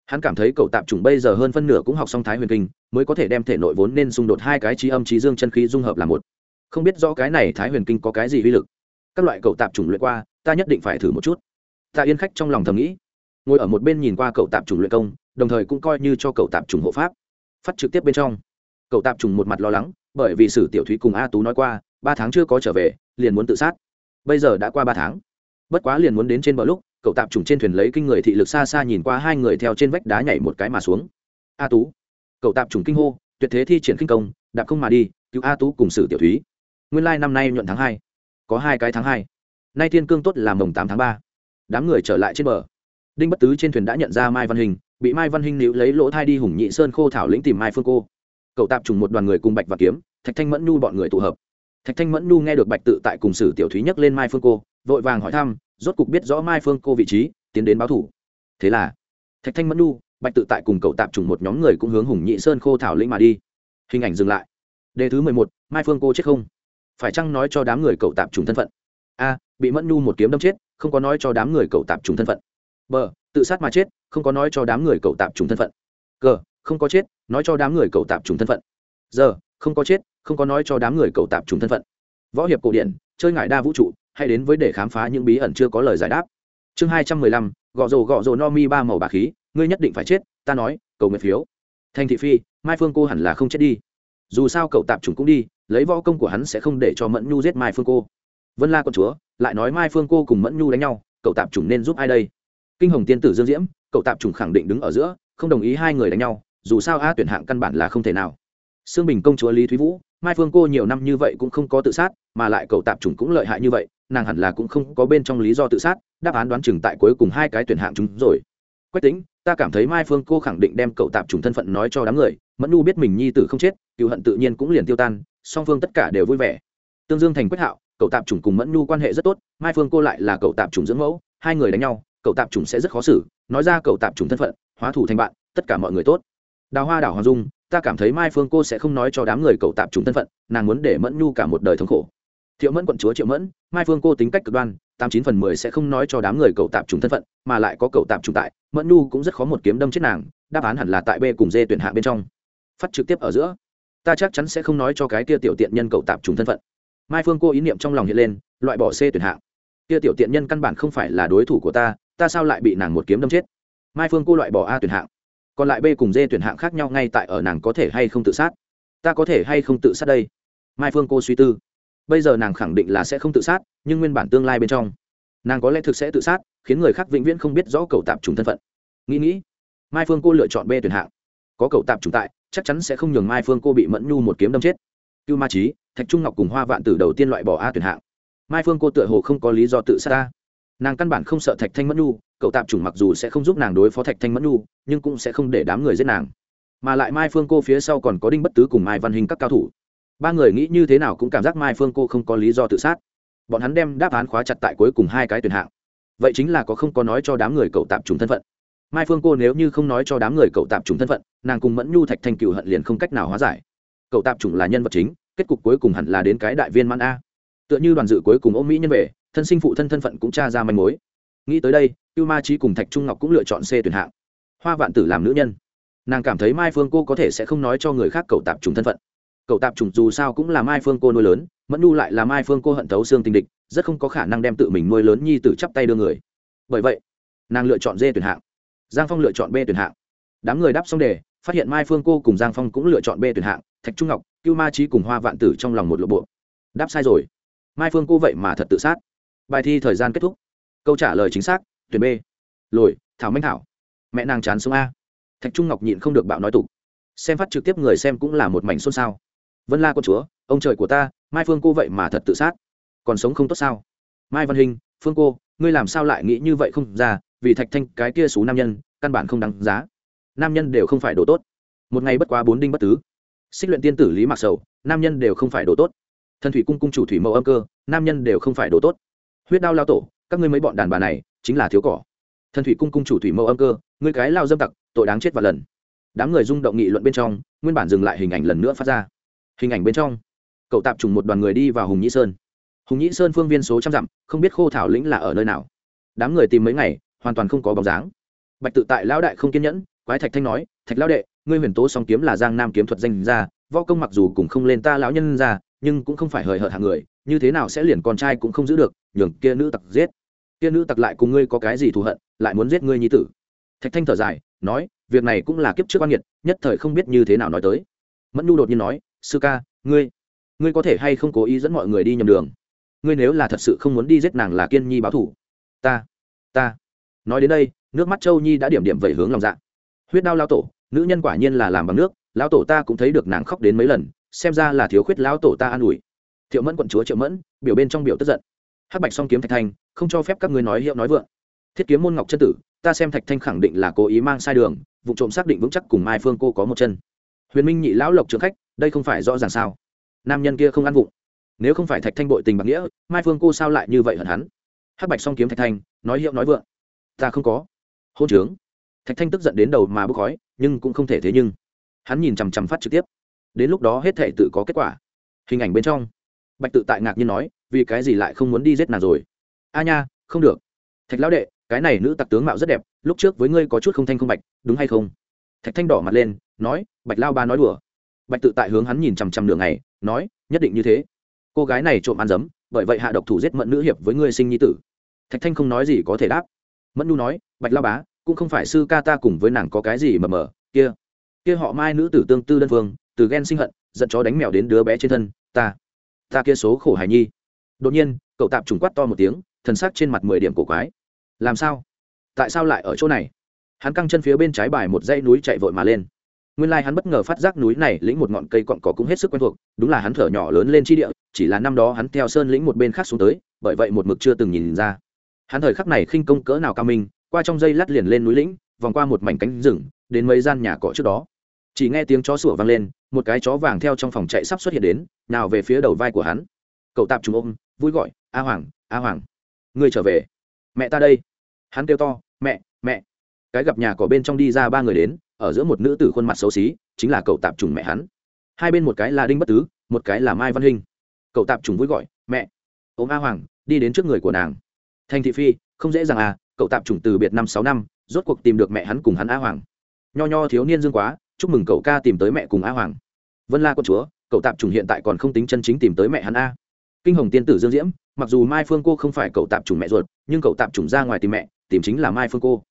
Speaker 1: hắn cảm thấy cậu tạp trùng bây giờ hơn phân nửa cũng học xong thái huyền kinh, mới có thể đem thể nội vốn nên xung đột hai cái trí âm trí dương chân khí dung hợp là một. Không biết rõ cái này thái huyền kinh có cái gì uy lực. Các loại cậu tạp trùng luyện qua, ta nhất định phải thử một chút. Tạ yên khách trong lòng thầm nghĩ ngồi ở một bên nhìn qua cậu tạp trùng luyện công, đồng thời cũng coi như cho cậu tạp trùng hộ pháp. Phát trực tiếp bên trong, cậu tạp trùng một mặt lo lắng, bởi vì sử tiểu thúy cùng a tú nói qua, ba tháng chưa có trở về, liền muốn tự sát. Bây giờ đã qua ba tháng. Bất quá liền muốn đến trên bờ lúc, cậu tạp trùng trên thuyền lấy kinh người thị lực xa xa nhìn qua hai người theo trên vách đá nhảy một cái mà xuống. A tú, cậu tạp trùng kinh hô, tuyệt thế thi triển kinh công, đạp không mà đi, cứu a tú cùng sử tiểu thúy. Nguyên lai năm nay nhuận tháng hai, có hai cái tháng hai. Nay thiên cương tốt là mồng tám tháng ba. Đám người trở lại trên bờ đinh bất tứ trên thuyền đã nhận ra mai văn hình, bị mai văn hình níu lấy lỗ thai đi hùng nhị sơn khô thảo lĩnh tìm mai phương cô. Cậu tạp trùng một đoàn người cùng bạch và kiếm, thạch thanh mẫn nhu bọn người tụ hợp. Thạch thanh mẫn nhu nghe được bạch tự tại cùng sử tiểu thúy nhắc lên mai phương cô, vội vàng hỏi thăm, rốt cục biết rõ mai phương cô vị trí, tiến đến báo thủ. Thế là, thạch thanh mẫn nhu, bạch tự tại cùng cậu tạp trùng một nhóm người cũng hướng hùng nhị sơn khô thảo lĩnh mà đi. Hình ảnh dừng lại. Đề thứ mười một, mai phương cô chết không? Phải chăng nói cho đám người cậu tạp trùng thân phận? A, bị mẫn nhu một kiếm đâm chết, không có nói cho đám người cậu tạp trùng thân phận b tự sát mà chết, không có nói cho đám người cậu tạp trùng thân phận. C không có chết, nói cho đám người cậu tạp trùng thân phận. Giờ không có chết, không có nói cho đám người cậu tạp trùng thân phận. Võ hiệp cổ điển, chơi ngại đa vũ trụ hay đến với để khám phá những bí ẩn chưa có lời giải đáp. Chương hai trăm mười lăm gõ rồ gõ rồ no mi ba màu bà khí, ngươi nhất định phải chết, ta nói, cầu nguyện phiếu. Thành thị phi, mai phương cô hẳn là không chết đi. Dù sao cậu tạp trùng cũng đi, lấy võ công của hắn sẽ không để cho mẫn nhu giết mai phương cô. Vân la con chúa, lại nói mai phương cô cùng mẫn nhu đánh nhau, cậu tạp trùng nên giúp ai đây? Kinh hồng tiên tử dương diễm, cậu tạp trùng khẳng định đứng ở giữa, không đồng ý hai người đánh nhau, dù sao a tuyển hạng căn bản là không thể nào. Sương bình công chúa lý thúy vũ, mai phương cô nhiều năm như vậy cũng không có tự sát, mà lại cậu tạp trùng cũng lợi hại như vậy, nàng hẳn là cũng không có bên trong lý do tự sát, đáp án đoán chừng tại cuối cùng hai cái tuyển hạng chúng rồi. Quách tính ta cảm thấy mai phương cô khẳng định đem cậu tạp trùng thân phận nói cho đám người, mẫn nu biết mình nhi tử không chết cựu hận tự nhiên cũng liền tiêu tan, song phương tất cả đều vui vẻ. Tương dương thành quyết hạo, cậu tạp trùng cùng mẫn nu quan hệ rất tốt, mai phương cô lại là cậu tạp trùng dưỡng mẫu, hai người đánh nhau cậu tạp trùng sẽ rất khó xử nói ra cậu tạp trùng thân phận hóa thủ thành bạn tất cả mọi người tốt. Đào hoa đảo hoàng dung ta cảm thấy mai phương cô sẽ không nói cho đám người cậu tạp trùng thân phận nàng muốn để mẫn nhu cả một đời thống khổ. Thiệu mẫn quận chúa triệu mẫn mai phương cô tính cách cực đoan tám chín phần mười sẽ không nói cho đám người cậu tạp trùng thân phận mà lại có cậu tạp trùng tại mẫn nhu cũng rất khó một kiếm đâm chết nàng đáp án hẳn là tại b cùng d tuyển hạ bên trong. Phát trực tiếp ở giữa ta chắc chắn sẽ không nói cho cái kia tiểu tiện nhân cậu tạp trùng thân phận. Mai phương cô ý niệm trong lòng hiện lên loại bỏ c tuyển hạ, kia tiểu tiện nhân căn bản không phải là đối thủ của ta ta sao lại bị nàng một kiếm đâm chết? Mai phương cô loại bỏ a tuyển hạng. Còn lại b cùng d tuyển hạng khác nhau ngay tại ở nàng có thể hay không tự sát? Ta có thể hay không tự sát đây? Mai phương cô suy tư. Bây giờ nàng khẳng định là sẽ không tự sát, nhưng nguyên bản tương lai bên trong, nàng có lẽ thực sẽ tự sát, khiến người khác vĩnh viễn không biết rõ cầu tạp trùng thân phận. Nghĩ nghĩ, mai phương cô lựa chọn b tuyển hạng. Có cầu tạp trùng tại, chắc chắn sẽ không nhường mai phương cô bị mẫn nhu một kiếm đâm chết. Cưu ma trí thạch trung ngọc cùng hoa vạn tử đầu tiên loại bỏ a tuyển hạng. Mai phương cô tựa hồ không có lý do tự sát ta nàng căn bản không sợ thạch thanh mẫn nhu, cậu tạp chủng mặc dù sẽ không giúp nàng đối phó thạch thanh mẫn nhu, nhưng cũng sẽ không để đám người giết nàng. Mà lại mai phương cô phía sau còn có đinh bất tứ cùng mai văn hình các cao thủ. Ba người nghĩ như thế nào cũng cảm giác mai phương cô không có lý do tự sát. Bọn hắn đem đáp án khóa chặt tại cuối cùng hai cái tuyển hạng. Vậy chính là có không có nói cho đám người cậu tạp chủng thân phận. Mai phương cô nếu như không nói cho đám người cậu tạp chủng thân phận, nàng cùng mẫn nhu, thạch thanh cựu hận liền không cách nào hóa giải. Cậu tạp chủng là nhân vật chính, kết cục cuối cùng hẳn là đến cái đại viên mãn a. Tựa như đoàn dự cuối cùng ôm mỹ nhân về thân sinh phụ thân thân phận cũng tra ra manh mối. Nghĩ tới đây cưu ma trí cùng thạch trung ngọc cũng lựa chọn c tuyển hạng. Hoa vạn tử làm nữ nhân. Nàng cảm thấy mai phương cô có thể sẽ không nói cho người khác cậu tạp trùng thân phận. Cậu tạp trùng dù sao cũng là mai phương cô nuôi lớn, mẫn nu lại là mai phương cô hận thấu xương tình địch, rất không có khả năng đem tự mình nuôi lớn nhi tử chắp tay đưa người. Bởi vậy, nàng lựa chọn d tuyển hạng. Giang phong lựa chọn b tuyển hạng. Đám người đáp xong đề, phát hiện mai phương cô cùng giang phong cũng lựa chọn b tuyển hạng, thạch trung ngọc cưu ma trí cùng hoa vạn tử trong lòng một lộ bộ. Đáp sai rồi. Mai phương cô vậy mà thật tự sát bài thi thời gian kết thúc. Câu trả lời chính xác, tuyển b. Lồi, thảo minh thảo. Mẹ nàng chán sống a. Thạch trung ngọc nhịn không được bạo nói tục. Xem phát trực tiếp người xem cũng là một mảnh xôn xao. Vân la con chúa, ông trời của ta, mai phương cô vậy mà thật tự sát. Còn sống không tốt sao? Mai văn hình, phương cô, ngươi làm sao lại nghĩ như vậy không ra? Vì thạch thanh, cái kia xú nam nhân, căn bản không đáng giá. Nam nhân đều không phải đồ tốt. Một ngày bất quá bốn đinh bất tứ. Xích luyện tiên tử lý mạc sầu, nam nhân đều không phải đồ tốt. Thần thủy cung cung chủ thủy mẫu âm cơ, nam nhân đều không phải đồ tốt huyết đao lao tổ, các ngươi mấy bọn đàn bà này, chính là thiếu cỏ. Thần thủy cung cung chủ thủy mẫu âm cơ, ngươi cái lao dâm tặc, tội đáng chết và lần. Đám người rung động nghị luận bên trong, nguyên bản dừng lại hình ảnh lần nữa phát ra. Hình ảnh bên trong, cậu tạp trùng một đoàn người đi vào hùng nhĩ sơn. Hùng nhĩ sơn phương viên số trăm dặm, không biết khô thảo lĩnh là ở nơi nào. Đám người tìm mấy ngày, hoàn toàn không có bóng dáng. Bạch tự tại lão đại không kiên nhẫn, quái thạch thanh nói, thạch lão đệ, ngươi huyền tố song kiếm là giang nam kiếm thuật danh ra võ công mặc dù cùng không lên ta lão nhân ra, nhưng cũng không phải hời hợt hàng người như thế nào sẽ liền con trai cũng không giữ được, nhường kia nữ tặc giết. Kia nữ tặc lại cùng ngươi có cái gì thù hận, lại muốn giết ngươi nhi tử. Thạch thanh thở dài, nói, việc này cũng là kiếp trước quan nghiệt, nhất thời không biết như thế nào nói tới. Mẫn nhu đột nhiên nói, sư ca, ngươi ngươi có thể hay không cố ý dẫn mọi người đi nhầm đường? Ngươi nếu là thật sự không muốn đi giết nàng là kiên nhi báo thủ ta ta. Nói đến đây, nước mắt châu nhi đã điểm điểm vẩy hướng lòng dạ. Huyết đao lao tổ, nữ nhân quả nhiên là làm bằng nước, lão tổ ta cũng thấy được nàng khóc đến mấy lần, xem ra là thiếu khuyết lão tổ ta an ủi thiệu mẫn quận chúa triệu mẫn, biểu bên trong biểu tức giận. Hắc bạch song kiếm thạch thanh, không cho phép các ngươi nói hiệu nói vượng. Thiết kiếm môn ngọc chân tử, ta xem thạch thanh khẳng định là cố ý mang sai đường, vụ trộm xác định vững chắc cùng mai phương cô có một chân. Huyền minh nhị lão lộc trưởng khách, đây không phải rõ ràng sao? Nam nhân kia không ăn vụng. Nếu không phải thạch thanh bội tình bằng nghĩa, mai phương cô sao lại như vậy hận hắn? Hắc bạch song kiếm thạch thanh, nói hiệu nói vượng. Ta không có. Hôn trướng. Thạch thanh tức giận đến đầu mà bốc khói, nhưng cũng không thể thế nhưng. Hắn nhìn chằm chằm phát trực tiếp. Đến lúc đó hết thể tự có kết quả. Hình ảnh bên trong bạch tự tại ngạc nhiên nói, vì cái gì lại không muốn đi giết nàng rồi? A nha, không được. Thạch lão đệ, cái này nữ tặc tướng mạo rất đẹp, lúc trước với ngươi có chút không thanh không bạch, đúng hay không? Thạch thanh đỏ mặt lên, nói, bạch lao ba nói đùa. Bạch tự tại hướng hắn nhìn chằm chằm đường này nói, nhất định như thế. Cô gái này trộm ăn dấm, bởi vậy hạ độc thủ giết mận nữ hiệp với ngươi sinh nhi tử. Thạch thanh không nói gì có thể đáp. Mẫn nu nói, bạch lao bá, cũng không phải sư ca ta cùng với nàng có cái gì mờ mờ kia. Kia họ mai nữ tử tương tư đơn phương, từ ghen sinh hận, giận chó đánh mèo đến đứa bé trên thân, ta ta kia số khổ hài nhi. Đột nhiên, cậu tạp trùng quát to một tiếng, thần sắc trên mặt mười điểm cổ quái. Làm sao? Tại sao lại ở chỗ này? Hắn căng chân phía bên trái bài một dãy núi chạy vội mà lên. Nguyên lai hắn bất ngờ phát giác núi này lĩnh một ngọn cây cọn cỏ cũng hết sức quen thuộc, đúng là hắn thở nhỏ lớn lên chi địa, chỉ là năm đó hắn theo sơn lĩnh một bên khác xuống tới, bởi vậy một mực chưa từng nhìn ra. Hắn thời khắc này khinh công cỡ nào cao minh, qua trong dây lát liền lên núi lĩnh, vòng qua một mảnh cánh rừng, đến mấy gian nhà cọ trước đó chỉ nghe tiếng chó sủa vang lên, một cái chó vàng theo trong phòng chạy sắp xuất hiện đến, nào về phía đầu vai của hắn. Cậu tạp trùng ôm, vui gọi, a hoàng a hoàng, ngươi trở về. Mẹ ta đây. Hắn kêu to, mẹ mẹ. Cái gặp nhà cỏ bên trong đi ra ba người đến, ở giữa một nữ tử khuôn mặt xấu xí, chính là cậu tạp trùng mẹ hắn. Hai bên một cái là đinh bất tứ, một cái là mai văn hinh. Cậu tạp trùng vui gọi, mẹ. Ôm a hoàng, đi đến trước người của nàng. Thành thị phi, không dễ dàng à cậu tạp trùng từ biệt năm sáu năm, rốt cuộc tìm được mẹ hắn cùng hắn a hoàng. Nho nho thiếu niên dương quá chúc mừng cậu ca tìm tới mẹ cùng a hoàng. Vân la con chúa, cậu tạp trùng hiện tại còn không tính chân chính tìm tới mẹ hắn a. Kinh hồng tiên tử dương diễm, mặc dù mai phương cô không phải cậu tạp trùng mẹ ruột, nhưng cậu tạp trùng ra ngoài tìm mẹ, tìm chính là mai phương cô.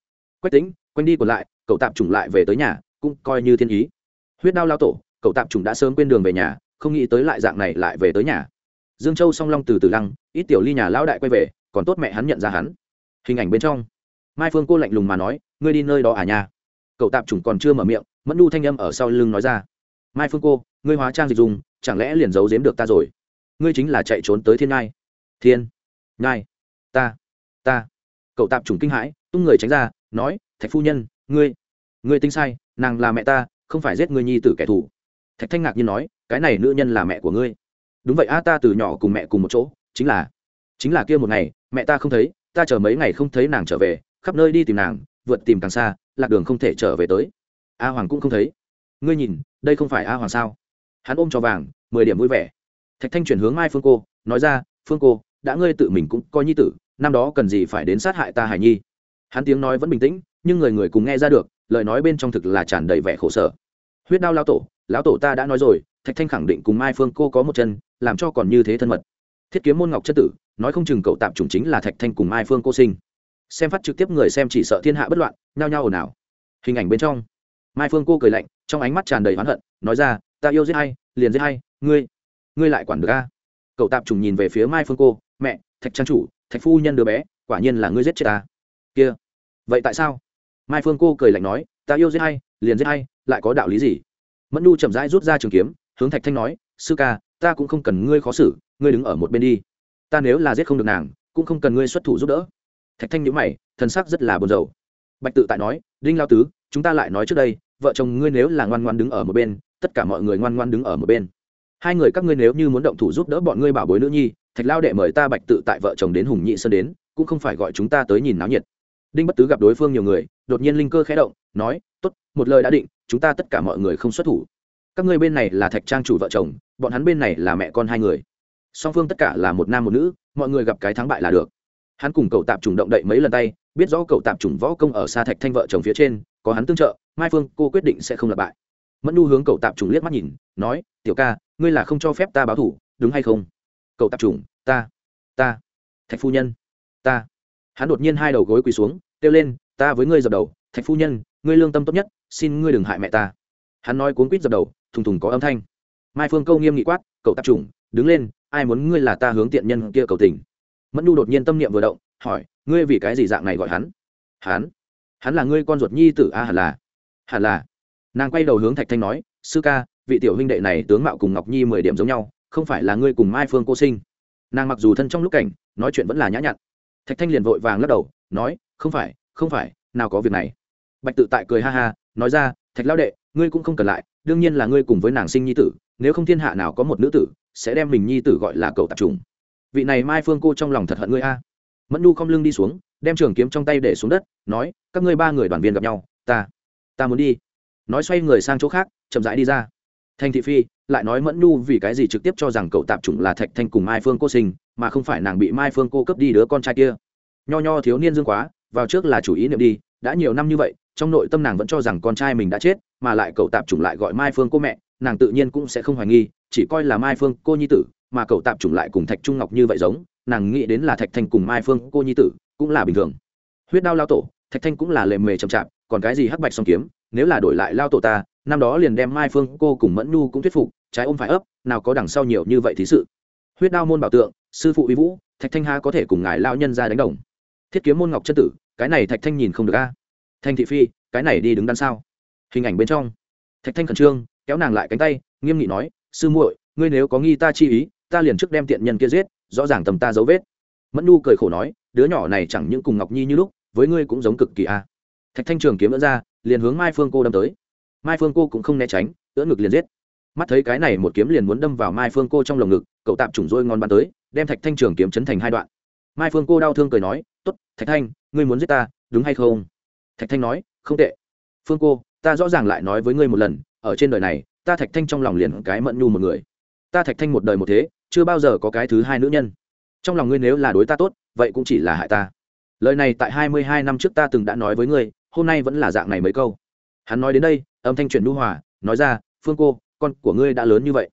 Speaker 1: Quách tính quanh đi còn lại, cậu tạp trùng lại về tới nhà, cũng coi như thiên ý. Huyết đao lao tổ, cậu tạp trùng đã sớm quên đường về nhà, không nghĩ tới lại dạng này lại về tới nhà. Dương châu song long từ từ lăng, ít tiểu ly nhà lão đại quay về, còn tốt mẹ hắn nhận ra hắn. Hình ảnh bên trong. Mai phương cô lạnh lùng mà nói, ngươi đi nơi đó à nha? Cậu tạp chủng còn chưa mở miệng mẫn nu thanh âm ở sau lưng nói ra. Mai phương cô, ngươi hóa trang dịch dùng, chẳng lẽ liền giấu giếm được ta rồi? Ngươi chính là chạy trốn tới thiên ngai. Thiên ngai. Ta ta. Cậu tạp chủng kinh hãi, tung người tránh ra, nói, thạch phu nhân, ngươi ngươi tính sai, nàng là mẹ ta, không phải giết ngươi nhi tử kẻ thù. Thạch thanh ngạc nhiên nói, cái này nữ nhân là mẹ của ngươi. Đúng vậy a, ta từ nhỏ cùng mẹ cùng một chỗ, chính là chính là kia một ngày, mẹ ta không thấy, ta chờ mấy ngày không thấy nàng trở về, khắp nơi đi tìm nàng, vượt tìm càng xa, lạc đường không thể trở về tới a hoàng cũng không thấy. Ngươi nhìn, đây không phải a hoàng sao? Hắn ôm cho vàng, mười điểm vui vẻ. Thạch thanh chuyển hướng mai phương cô, nói ra, phương cô, đã ngươi tự mình cũng coi nhi tử, năm đó cần gì phải đến sát hại ta hải nhi? Hắn tiếng nói vẫn bình tĩnh, nhưng người người cùng nghe ra được, lời nói bên trong thực là tràn đầy vẻ khổ sở. Huyết đao lao tổ, lão tổ ta đã nói rồi, thạch thanh khẳng định cùng mai phương cô có một chân, làm cho còn như thế thân mật. Thiết kiếm môn ngọc chất tử, nói không chừng cậu tạm chủng chính là thạch thanh cùng mai phương cô sinh. Xem phát trực tiếp người xem chỉ sợ thiên hạ bất loạn, nhao nhao ồn ào. Hình ảnh bên trong mai phương cô cười lạnh, trong ánh mắt tràn đầy oán hận, nói ra, ta yêu giết hay liền giết hay ngươi ngươi lại quản được a? Cậu tạm trùng nhìn về phía mai phương cô, mẹ, thạch trang chủ, thạch phu nhân đứa bé, quả nhiên là ngươi giết chết ta. Kia, vậy tại sao? Mai phương cô cười lạnh nói, ta yêu giết hay liền giết hay lại có đạo lý gì? Mẫn nu chậm rãi rút ra trường kiếm, hướng thạch thanh nói, sư ca, ta cũng không cần ngươi khó xử, ngươi đứng ở một bên đi. Ta nếu là giết không được nàng, cũng không cần ngươi xuất thủ giúp đỡ. Thạch thanh nhữ mày thân sắc rất là buồn rầu bạch tự tại nói, đinh lao tứ, chúng ta lại nói trước đây, vợ chồng ngươi nếu là ngoan ngoan đứng ở một bên, tất cả mọi người ngoan ngoan đứng ở một bên. Hai người các ngươi nếu như muốn động thủ giúp đỡ bọn ngươi bảo bối nữ nhi, thạch lao đệ mời ta bạch tự tại vợ chồng đến hùng nhị sơn đến, cũng không phải gọi chúng ta tới nhìn náo nhiệt. Đinh bất tứ gặp đối phương nhiều người, đột nhiên linh cơ khẽ động, nói t ố t một lời đã định, chúng ta tất cả mọi người không xuất thủ. Các ngươi bên này là thạch trang chủ vợ chồng, bọn hắn bên này là mẹ con hai người. Song phương tất cả là một nam một nữ, mọi người gặp cái thắng bại là được. Hắn cùng cậu tạp trùng động đậy mấy lần tay biết rõ cậu tạm trùng võ công ở xa thạch thanh vợ chồng phía trên, có hắn tương trợ, mai phương, cô quyết định sẽ không lặp bại mẫn nu hướng cậu tạm trùng liếc mắt nhìn, nói, tiểu ca, ngươi là không cho phép ta báo thủ, đúng hay không? Cậu tạm trùng ta ta, thạch phu nhân, ta. Hắn đột nhiên hai đầu gối quỳ xuống, kêu lên, ta với ngươi dập đầu, thạch phu nhân, ngươi lương tâm tốt nhất, xin ngươi đừng hại mẹ ta. Hắn nói cuốn quýt dập đầu, thùng thùng có âm thanh. Mai phương câu nghiêm nghị quát, cậu tạp trùng đứng lên, ai muốn ngươi là ta hướng tiện nhân kia cầu tình? Mẫn nu đột nhiên tâm niệm vừa động, hỏi ngươi vì cái gì dạng này gọi hắn? Hắn? Hắn là ngươi con ruột nhi tử a, hẳn là. Hẳn là. Nàng quay đầu hướng thạch thanh nói, sư ca, vị tiểu huynh đệ này tướng mạo cùng ngọc nhi mười điểm giống nhau, không phải là ngươi cùng mai phương cô sinh. Nàng mặc dù thân trong lúc cảnh, nói chuyện vẫn là nhã nhặn. Thạch thanh liền vội vàng lắc đầu, nói, không phải không phải, nào có việc này. Bạch tự tại cười ha ha, nói ra, thạch lao đệ, ngươi cũng không cần lại, đương nhiên là ngươi cùng với nàng sinh nhi tử, nếu không thiên hạ nào có một nữ tử sẽ đem mình nhi tử gọi là cậu tạp trùng. Vị này mai phương cô trong lòng thật hận ngươi a mẫn nu không lưng đi xuống, đem trường kiếm trong tay để xuống đất, nói, các ngươi ba người đoàn viên gặp nhau, ta ta muốn đi. Nói xoay người sang chỗ khác, chậm rãi đi ra. Thanh thị phi lại nói mẫn nu vì cái gì trực tiếp cho rằng cậu tạp chủng là thạch thanh cùng mai phương cô sinh, mà không phải nàng bị mai phương cô cướp đi đứa con trai kia. Nho nho thiếu niên dương quá, vào trước là chủ ý niệm đi, đã nhiều năm như vậy, trong nội tâm nàng vẫn cho rằng con trai mình đã chết, mà lại cậu tạp chủng lại gọi mai phương cô mẹ, nàng tự nhiên cũng sẽ không hoài nghi, chỉ coi là mai phương cô nhi tử, mà cậu tạm chủng lại cùng thạch trung ngọc như vậy giống nàng nghĩ đến là thạch thanh cùng mai phương cô nhi tử, cũng là bình thường. Huyết đao lao tổ, thạch thanh cũng là lề mề chậm chạp, còn cái gì hắc bạch song kiếm, nếu là đổi lại lao tổ ta, năm đó liền đem mai phương cô cùng mẫn nhu cũng thuyết phục, trái ôm phải ấp, nào có đằng sau nhiều như vậy thí sự. Huyết đao môn bảo tượng, sư phụ uy vũ, thạch thanh ha có thể cùng ngài lao nhân ra đánh đồng. Thiết kiếm môn ngọc chân tử, cái này thạch thanh nhìn không được a. Thanh thị phi, cái này đi đứng đằng sau hình ảnh bên trong. Thạch thanh khẩn trương, kéo nàng lại cánh tay, nghiêm nghị nói, sư muội, ngươi nếu có nghi ta chi ý, ta liền trước đem tiện nhân kia giết rõ ràng tầm ta dấu vết. Mẫn nu cười khổ nói, đứa nhỏ này chẳng những cùng ngọc nhi như lúc, với ngươi cũng giống cực kỳ a. Thạch thanh trường kiếm ưỡn ra, liền hướng mai phương cô đâm tới. Mai phương cô cũng không né tránh, ưỡn ngực liền giết. Mắt thấy cái này một kiếm liền muốn đâm vào mai phương cô trong lồng ngực, cậu tạm trùng rôi ngon bắn tới, đem thạch thanh trường kiếm chấn thành hai đoạn. Mai phương cô đau thương cười nói t ố t thạch thanh, ngươi muốn giết ta, đúng hay không? Thạch thanh nói, không tệ. Phương cô, ta rõ ràng lại nói với ngươi một lần, ở trên đời này, ta thạch thanh trong lòng liền cái mẫn nhu một người. Ta thạch thanh một đời một thế chưa bao giờ có cái thứ hai nữ nhân. Trong lòng ngươi nếu là đối ta tốt, vậy cũng chỉ là hại ta. Lời này tại hai mươi hai năm trước ta từng đã nói với ngươi, hôm nay vẫn là dạng này mấy câu. Hắn nói đến đây, âm thanh chuyển nu hòa, nói ra, phương cô, con của ngươi đã lớn như vậy.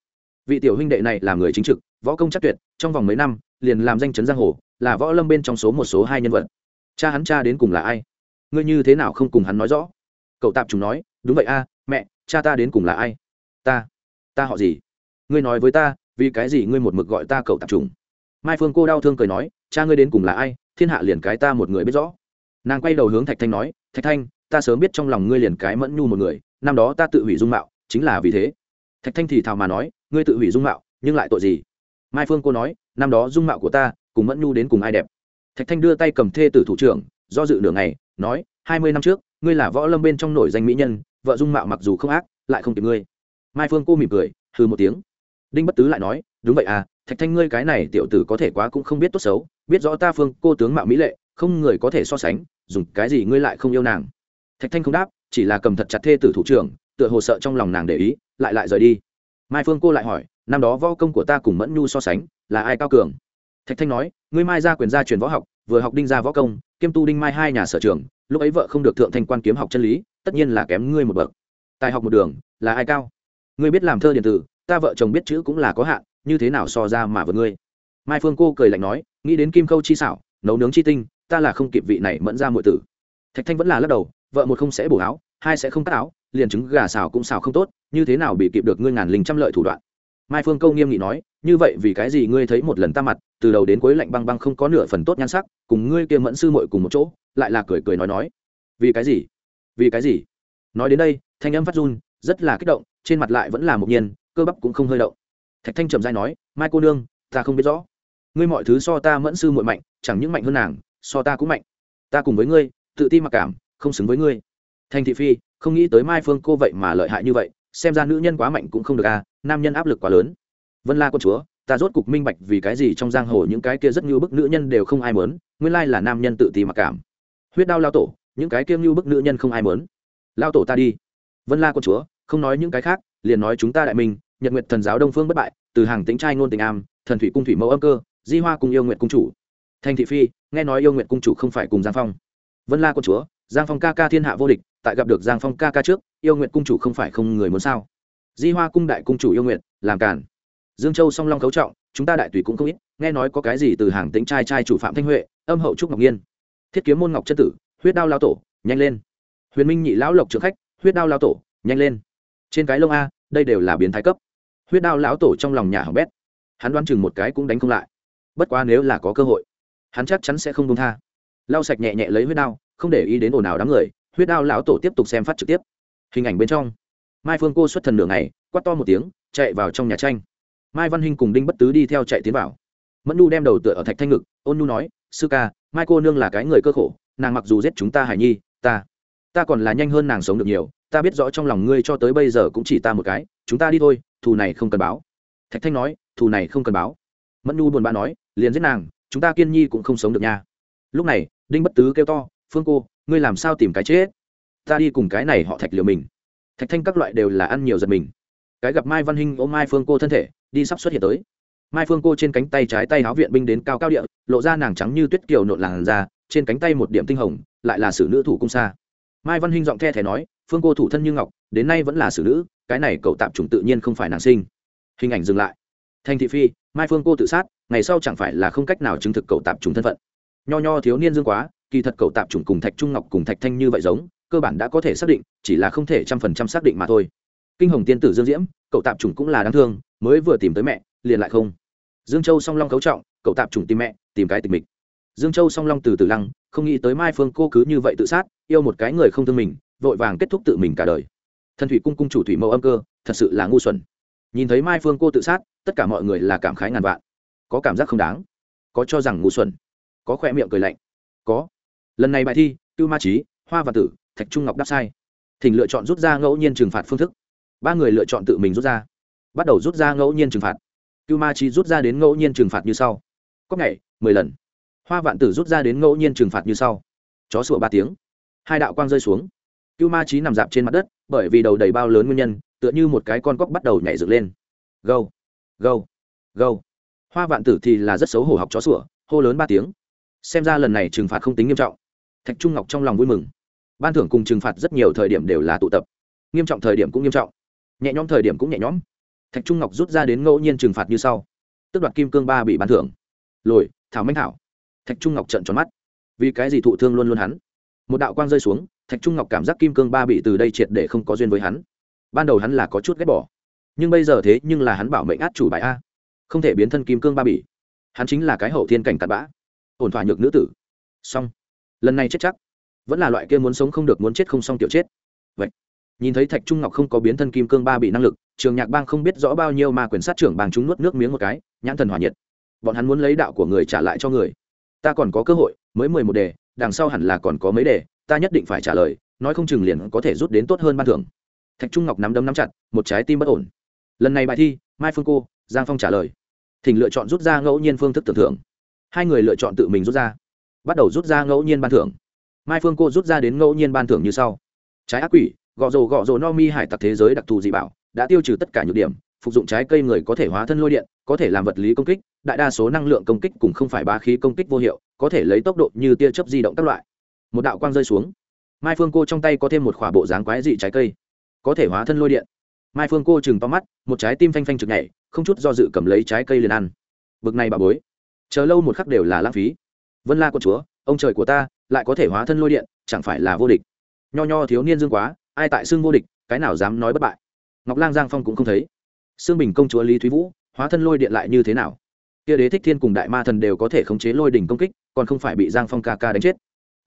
Speaker 1: Vị tiểu huynh đệ này là người chính trực, võ công chắc tuyệt, trong vòng mấy năm, liền làm danh chấn giang hồ, là võ lâm bên trong số một số hai nhân vật. Cha hắn cha đến cùng là ai? Ngươi như thế nào không cùng hắn nói rõ? Cậu tạp chúng nói, đúng vậy a, mẹ, cha ta đến cùng là ai? Ta ta họ gì? Ngươi nói với ta vì cái gì ngươi một mực gọi ta cậu tạp trùng? Mai phương cô đau thương cười nói, cha ngươi đến cùng là ai? Thiên hạ liền cái ta một người biết rõ. Nàng quay đầu hướng thạch thanh nói, thạch thanh, ta sớm biết trong lòng ngươi liền cái mẫn nhu một người, năm đó ta tự hủy dung mạo, chính là vì thế. Thạch thanh thì thào mà nói, ngươi tự hủy dung mạo, nhưng lại tội gì? Mai phương cô nói, năm đó dung mạo của ta, cùng mẫn nhu đến cùng ai đẹp? Thạch thanh đưa tay cầm thê tử thủ trưởng, do dự nửa ngày, nói, hai mươi năm trước, ngươi là võ lâm bên trong nổi danh mỹ nhân, vợ dung mạo mặc dù không ác, lại không kịp ngươi. Mai phương cô mỉm cười, hừ một tiếng đinh bất tứ lại nói, đúng vậy à thạch thanh ngươi cái này tiểu tử có thể quá cũng không biết tốt xấu, biết rõ ta phương cô tướng mạo mỹ lệ, không người có thể so sánh, dùng cái gì ngươi lại không yêu nàng? Thạch thanh không đáp, chỉ là cầm thật chặt thê tử thủ trưởng, tựa hồ sợ trong lòng nàng để ý, lại lại rời đi. Mai phương cô lại hỏi, năm đó võ công của ta cùng mẫn nhu so sánh, là ai cao cường? Thạch thanh nói, ngươi mai ra quyền gia truyền võ học, vừa học đinh gia võ công, kiêm tu đinh mai hai nhà sở trường, lúc ấy vợ không được thượng thanh quan kiếm học chân lý, tất nhiên là kém ngươi một bậc. Tài học một đường, là ai cao? Ngươi biết làm thơ điện tử ta vợ chồng biết chữ cũng là có hạn, như thế nào so ra mà vợ ngươi? Mai phương cô cười lạnh nói, nghĩ đến kim khâu chi xảo, nấu nướng chi tinh, ta là không kịp vị này mẫn ra mọi tử. Thạch thanh vẫn là lắc đầu, vợ một không sẽ bổ áo, hai sẽ không cắt áo, liền trứng gà xào cũng xào không tốt, như thế nào bị kịp được ngươi ngàn linh trăm lợi thủ đoạn? Mai phương câu nghiêm nghị nói, như vậy vì cái gì ngươi thấy một lần ta mặt, từ đầu đến cuối lạnh băng băng không có nửa phần tốt nhan sắc, cùng ngươi kia mẫn sư mội cùng một chỗ, lại là cười cười nói nói. Vì cái gì? Vì cái gì? Nói đến đây, thanh âm phát run, rất là kích động, trên mặt lại vẫn là một nhiên cơ bắp cũng không hơi động. Thạch thanh trầm dai nói, mai cô nương, ta không biết rõ. Ngươi mọi thứ so ta mẫn sư muội mạnh, chẳng những mạnh hơn nàng, so ta cũng mạnh. Ta cùng với ngươi, tự ti mặc cảm, không xứng với ngươi. Thành thị phi, không nghĩ tới mai phương cô vậy mà lợi hại như vậy, xem ra nữ nhân quá mạnh cũng không được à nam nhân áp lực quá lớn. Vân la con chúa, ta rốt cục minh bạch vì cái gì trong giang hồ những cái kia rất như bức nữ nhân đều không ai mớn nguyên lai là nam nhân tự ti mặc cảm. Huyết đao lao tổ, những cái kia như bức nữ nhân không ai mớn lao tổ ta đi. Vân la con chúa, không nói những cái khác, liền nói chúng ta đại minh nhật nguyệt thần giáo đông phương bất bại, từ hàng tính trai ngôn tình am, thần thủy cung thủy mẫu âm cơ, di hoa cùng yêu nguyện cung chủ. Thành thị phi, nghe nói yêu nguyện cung chủ không phải cùng giang phong. Vân la con chúa, giang phong ca ca thiên hạ vô địch, tại gặp được giang phong ca ca trước, yêu nguyện cung chủ không phải không người muốn sao? Di hoa cung đại cung chủ yêu nguyện, làm cản dương châu song long cấu trọng, chúng ta đại tùy cũng không ít, nghe nói có cái gì từ hàng tính trai trai chủ phạm thanh huệ, âm hậu trúc ngọc nhiên. Thiết kiếm môn ngọc chân tử, huyết đao lao tổ, nhanh lên. Huyền minh nhị lão lộc trượng khách, huyết đao lao tổ, nhanh lên. Trên cái lông a, đây đều là biến thái cấp huyết đao lão tổ trong lòng nhà hỏng bét. Hắn đoán chừng một cái cũng đánh không lại. Bất quá nếu là có cơ hội, hắn chắc chắn sẽ không công tha. Lau sạch nhẹ nhẹ lấy huyết đao, không để ý đến ồn ào đám người, huyết đao lão tổ tiếp tục xem phát trực tiếp. Hình ảnh bên trong, mai phương cô xuất thần nửa ngày quắt to một tiếng, chạy vào trong nhà tranh. Mai văn hinh cùng đinh bất tứ đi theo chạy tiến vào. Mẫn nu đem đầu tựa ở thạch thanh ngực, ôn nu nói, sư ca, mai cô nương là cái người cơ khổ, nàng mặc dù giết chúng ta hải nhi, ta ta còn là nhanh hơn nàng sống được nhiều, ta biết rõ trong lòng ngươi cho tới bây giờ cũng chỉ ta một cái, chúng ta đi thôi thù này không cần báo. Thạch thanh nói, thù này không cần báo. Mẫn nhu buồn bã nói, liền giết nàng, chúng ta kiên nhi cũng không sống được nha. Lúc này, đinh bất tứ kêu to, phương cô, ngươi làm sao tìm cái chết? Ta đi cùng cái này họ thạch liều mình. Thạch thanh các loại đều là ăn nhiều giật mình. Cái gặp mai văn hinh ôm mai phương cô thân thể, đi sắp xuất hiện tới. Mai phương cô trên cánh tay trái tay áo viện binh đến cao cao địa, lộ ra nàng trắng như tuyết kiều nộn làn ra trên cánh tay một điểm tinh hồng, lại là xử nữ thủ cung xa. Mai văn hinh giọng the thẻ nói, phương cô thủ thân như ngọc, đến nay vẫn là xử nữ cái này cậu tạm chủng tự nhiên không phải nàng sinh. Hình ảnh dừng lại. Thành thị phi, mai phương cô tự sát, ngày sau chẳng phải là không cách nào chứng thực cậu tạm trùng thân phận. Nho nho thiếu niên dương quá, kỳ thật cậu tạm trùng cùng thạch trung ngọc cùng thạch thanh như vậy giống, cơ bản đã có thể xác định, chỉ là không thể trăm phần trăm xác định mà thôi. Kinh hồng tiên tử dương diễm, cậu tạm trùng cũng là đáng thương, mới vừa tìm tới mẹ, liền lại không. Dương châu song long cấu trọng, cậu tạm trùng tìm mẹ, tìm cái tình mình dương châu song long từ từ lăng, không nghĩ tới mai phương cô cứ như vậy tự sát, yêu một cái người không thương mình, vội vàng kết thúc tự mình cả đời thần thủy cung cung chủ thủy mẫu âm cơ, thật sự là ngu xuẩn. Nhìn thấy mai phương cô tự sát, tất cả mọi người là cảm khái ngàn vạn. Có cảm giác không đáng, có cho rằng ngu xuẩn, có khoe miệng cười lạnh. Có. Lần này bài thi, cưu ma trí hoa và tử, thạch trung ngọc đáp sai. Thỉnh lựa chọn rút ra ngẫu nhiên trừng phạt phương thức. Ba người lựa chọn tự mình rút ra. Bắt đầu rút ra ngẫu nhiên trừng phạt. Cưu ma trí rút ra đến ngẫu nhiên trừng phạt như sau. Có ngày, mười lần. Hoa vạn tử rút ra đến ngẫu nhiên trừng phạt như sau. Chó sủa ba tiếng. Hai đạo quang rơi xuống cưu ma trí nằm dạp trên mặt đất, bởi vì đầu đầy bao lớn nguyên nhân, tựa như một cái con cóc bắt đầu nhảy dựng lên. Gâu gâu gâu. Hoa vạn tử thì là rất xấu hổ học chó sủa, hô lớn ba tiếng. Xem ra lần này trừng phạt không tính nghiêm trọng. Thạch trung ngọc trong lòng vui mừng. Ban thưởng cùng trừng phạt rất nhiều thời điểm đều là tụ tập. Nghiêm trọng thời điểm cũng nghiêm trọng. Nhẹ nhõm thời điểm cũng nhẹ nhõm. Thạch trung ngọc rút ra đến ngẫu nhiên trừng phạt như sau. Tức đoạt kim cương ba bị ban thưởng. Lồi, thảo manh thảo. Thạch trung ngọc trận tròn mắt. Vì cái gì thụ thương luôn luôn hắn? Một đạo quang rơi xuống thạch trung ngọc cảm giác kim cương ba bị từ đây triệt để không có duyên với hắn. Ban đầu hắn là có chút ghét bỏ, nhưng bây giờ thế nhưng là hắn bảo mệnh át chủ bài a. Không thể biến thân kim cương ba bỉ hắn chính là cái hậu thiên cảnh cặn bã. Ổn thỏa nhược nữ tử. Xong. Lần này chết chắc. Vẫn là loại kia muốn sống không được muốn chết không xong tiểu chết. Vậy, nhìn thấy thạch trung ngọc không có biến thân kim cương ba bị năng lực, trường nhạc bang không biết rõ bao nhiêu mà quyền sát trưởng bang chúng nuốt nước miếng một cái, nhãn thần hỏa nhiệt. Bọn hắn muốn lấy đạo của người trả lại cho người. Ta còn có cơ hội, mới mười một đề, đằng sau hẳn là còn có mấy đề ta nhất định phải trả lời, nói không chừng liền có thể rút đến tốt hơn ban thưởng. Thạch trung ngọc nắm đấm nắm chặt, một trái tim bất ổn. Lần này bài thi, mai phương cô, giang phong trả lời. Thỉnh lựa chọn rút ra ngẫu nhiên phương thức tưởng thưởng. Hai người lựa chọn tự mình rút ra. Bắt đầu rút ra ngẫu nhiên ban thưởng. Mai phương cô rút ra đến ngẫu nhiên ban thưởng như sau. Trái ác quỷ, gọ rồ gọ rồ no mi hải tặc thế giới đặc thù dị bảo, đã tiêu trừ tất cả nhược điểm, phục dụng trái cây người có thể hóa thân lôi điện, có thể làm vật lý công kích, đại đa số năng lượng công kích cũng không phải bá khí công kích vô hiệu, có thể lấy tốc độ như tia chớp di động các loại một đạo quang rơi xuống. Mai phương cô trong tay có thêm một khỏa bộ dáng quái dị trái cây, có thể hóa thân lôi điện. Mai phương cô chừng to mắt, một trái tim phanh phanh trực nhảy, không chút do dự cầm lấy trái cây liền ăn. Bực này bà bối. Chờ lâu một khắc đều là lãng phí. Vân la con chúa, ông trời của ta, lại có thể hóa thân lôi điện, chẳng phải là vô địch. Nho nho thiếu niên dương quá, ai tại xưng vô địch, cái nào dám nói bất bại. Ngọc lang giang phong cũng không thấy. Xương bình công chúa lý thúy vũ, hóa thân lôi điện lại như thế nào? Kia đế thích thiên cùng đại ma thần đều có thể khống chế lôi đỉnh công kích, còn không phải bị giang phong ca ca đánh chết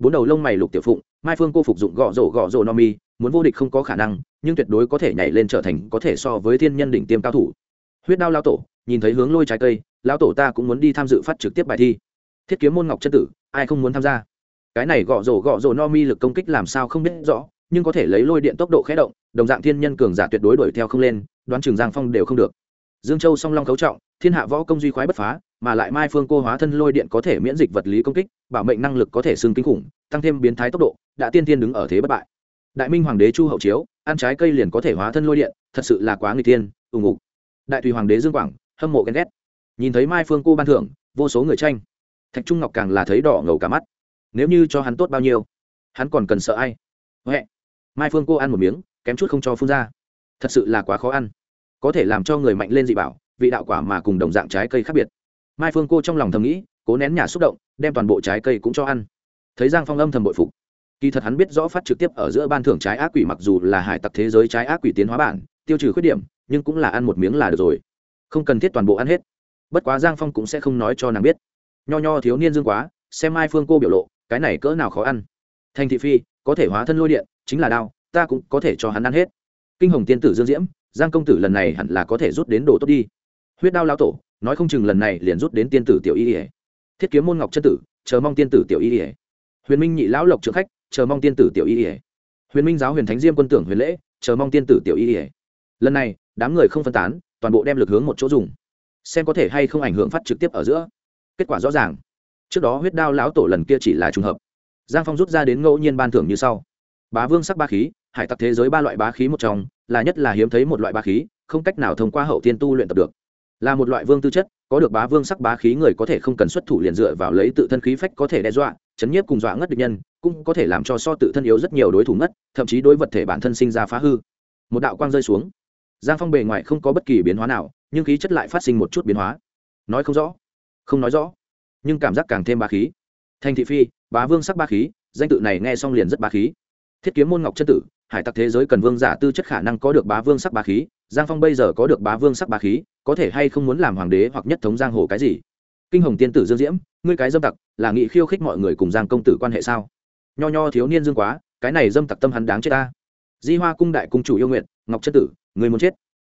Speaker 1: bốn đầu lông mày lục tiểu phụng, mai phương cô phục dụng gõ rổ gõ rổ no mi, muốn vô địch không có khả năng, nhưng tuyệt đối có thể nhảy lên trở thành có thể so với thiên nhân đỉnh tiêm cao thủ. Huyết đao lao tổ, nhìn thấy hướng lôi trái cây lao tổ ta cũng muốn đi tham dự phát trực tiếp bài thi. Thiết kiếm môn ngọc chân tử, ai không muốn tham gia? Cái này gõ rổ gõ rổ no mi lực công kích làm sao không biết rõ, nhưng có thể lấy lôi điện tốc độ khé động, đồng dạng thiên nhân cường giả tuyệt đối đuổi theo không lên, đoán trường giang phong đều không được. Dương châu song long cấu trọng, thiên hạ võ công duy khoái bất phá mà lại mai phương cô hóa thân lôi điện có thể miễn dịch vật lý công kích, bảo mệnh năng lực có thể xương kinh khủng, tăng thêm biến thái tốc độ, đã tiên tiên đứng ở thế bất bại. Đại minh hoàng đế chu hậu chiếu, ăn trái cây liền có thể hóa thân lôi điện, thật sự là quá người tiên ủng ục đại tùy hoàng đế dương quảng, hâm mộ ghen ghét. Nhìn thấy mai phương cô ban thưởng, vô số người tranh. Thạch trung ngọc càng là thấy đỏ ngầu cả mắt. Nếu như cho hắn tốt bao nhiêu, hắn còn cần sợ ai? Huệ. Mai phương cô ăn một miếng, kém chút không cho phun ra. Thật sự là quá khó ăn. Có thể làm cho người mạnh lên dị bảo, vị đạo quả mà cùng đồng dạng trái cây khác biệt mai phương cô trong lòng thầm nghĩ, cố nén nhà xúc động, đem toàn bộ trái cây cũng cho ăn. Thấy giang phong âm thầm bội phục. Kỳ thật hắn biết rõ phát trực tiếp ở giữa ban thưởng trái ác quỷ mặc dù là hải tặc thế giới trái ác quỷ tiến hóa bản, tiêu trừ khuyết điểm, nhưng cũng là ăn một miếng là được rồi. Không cần thiết toàn bộ ăn hết. Bất quá giang phong cũng sẽ không nói cho nàng biết. Nho nho thiếu niên dương quá, xem mai phương cô biểu lộ, cái này cỡ nào khó ăn. Thành thị phi, có thể hóa thân lôi điện, chính là đao, ta cũng có thể cho hắn ăn hết. Kinh hồng tiên tử dương diễm, giang công tử lần này hẳn là có thể rút đến đồ tốt đi. Huyết đao lao tổ nói không chừng lần này liền rút đến tiên tử tiểu y ỉa. Thiết kiếm môn ngọc chân tử, chờ mong tiên tử tiểu y ỉa. Huyền minh nhị lão lộc trượng khách, chờ mong tiên tử tiểu y ỉa. Huyền minh giáo huyền thánh diêm quân tưởng huyền lễ, chờ mong tiên tử tiểu y ỉa. Lần này, đám người không phân tán, toàn bộ đem lực hướng một chỗ dùng. Xem có thể hay không ảnh hưởng phát trực tiếp ở giữa. Kết quả rõ ràng. Trước đó huyết đao lão tổ lần kia chỉ là trùng hợp. Giang phong rút ra đến ngẫu nhiên ban thưởng như sau. Bá vương sắc ba khí, hải tặc thế giới ba loại bá khí một trong, là nhất là hiếm thấy một loại bá khí, không cách nào thông qua hậu tiên tu luyện tập được là một loại vương tư chất, có được bá vương sắc bá khí người có thể không cần xuất thủ liền dựa vào lấy tự thân khí phách có thể đe dọa, chấn nhiếp cùng dọa ngất địch nhân, cũng có thể làm cho so tự thân yếu rất nhiều đối thủ ngất, thậm chí đối vật thể bản thân sinh ra phá hư. Một đạo quang rơi xuống. Giang phong bề ngoài không có bất kỳ biến hóa nào, nhưng khí chất lại phát sinh một chút biến hóa. Nói không rõ. Không nói rõ. Nhưng cảm giác càng thêm bá khí. Thành thị phi, bá vương sắc bá khí, danh tự này nghe xong liền rất bá khí. Thiết kiếm môn ngọc chân tử, hải tặc thế giới cần vương giả tư chất khả năng có được bá vương sắc bá khí giang phong bây giờ có được bá vương sắc bá khí, có thể hay không muốn làm hoàng đế hoặc nhất thống giang hồ cái gì? Kinh hồng tiên tử dương diễm, ngươi cái dâm tặc, là nghị khiêu khích mọi người cùng giang công tử quan hệ sao? Nho nho thiếu niên dương quá, cái này dâm tặc tâm hắn đáng chết ta. Di hoa cung đại cung chủ yêu nguyện ngọc chân tử người muốn chết.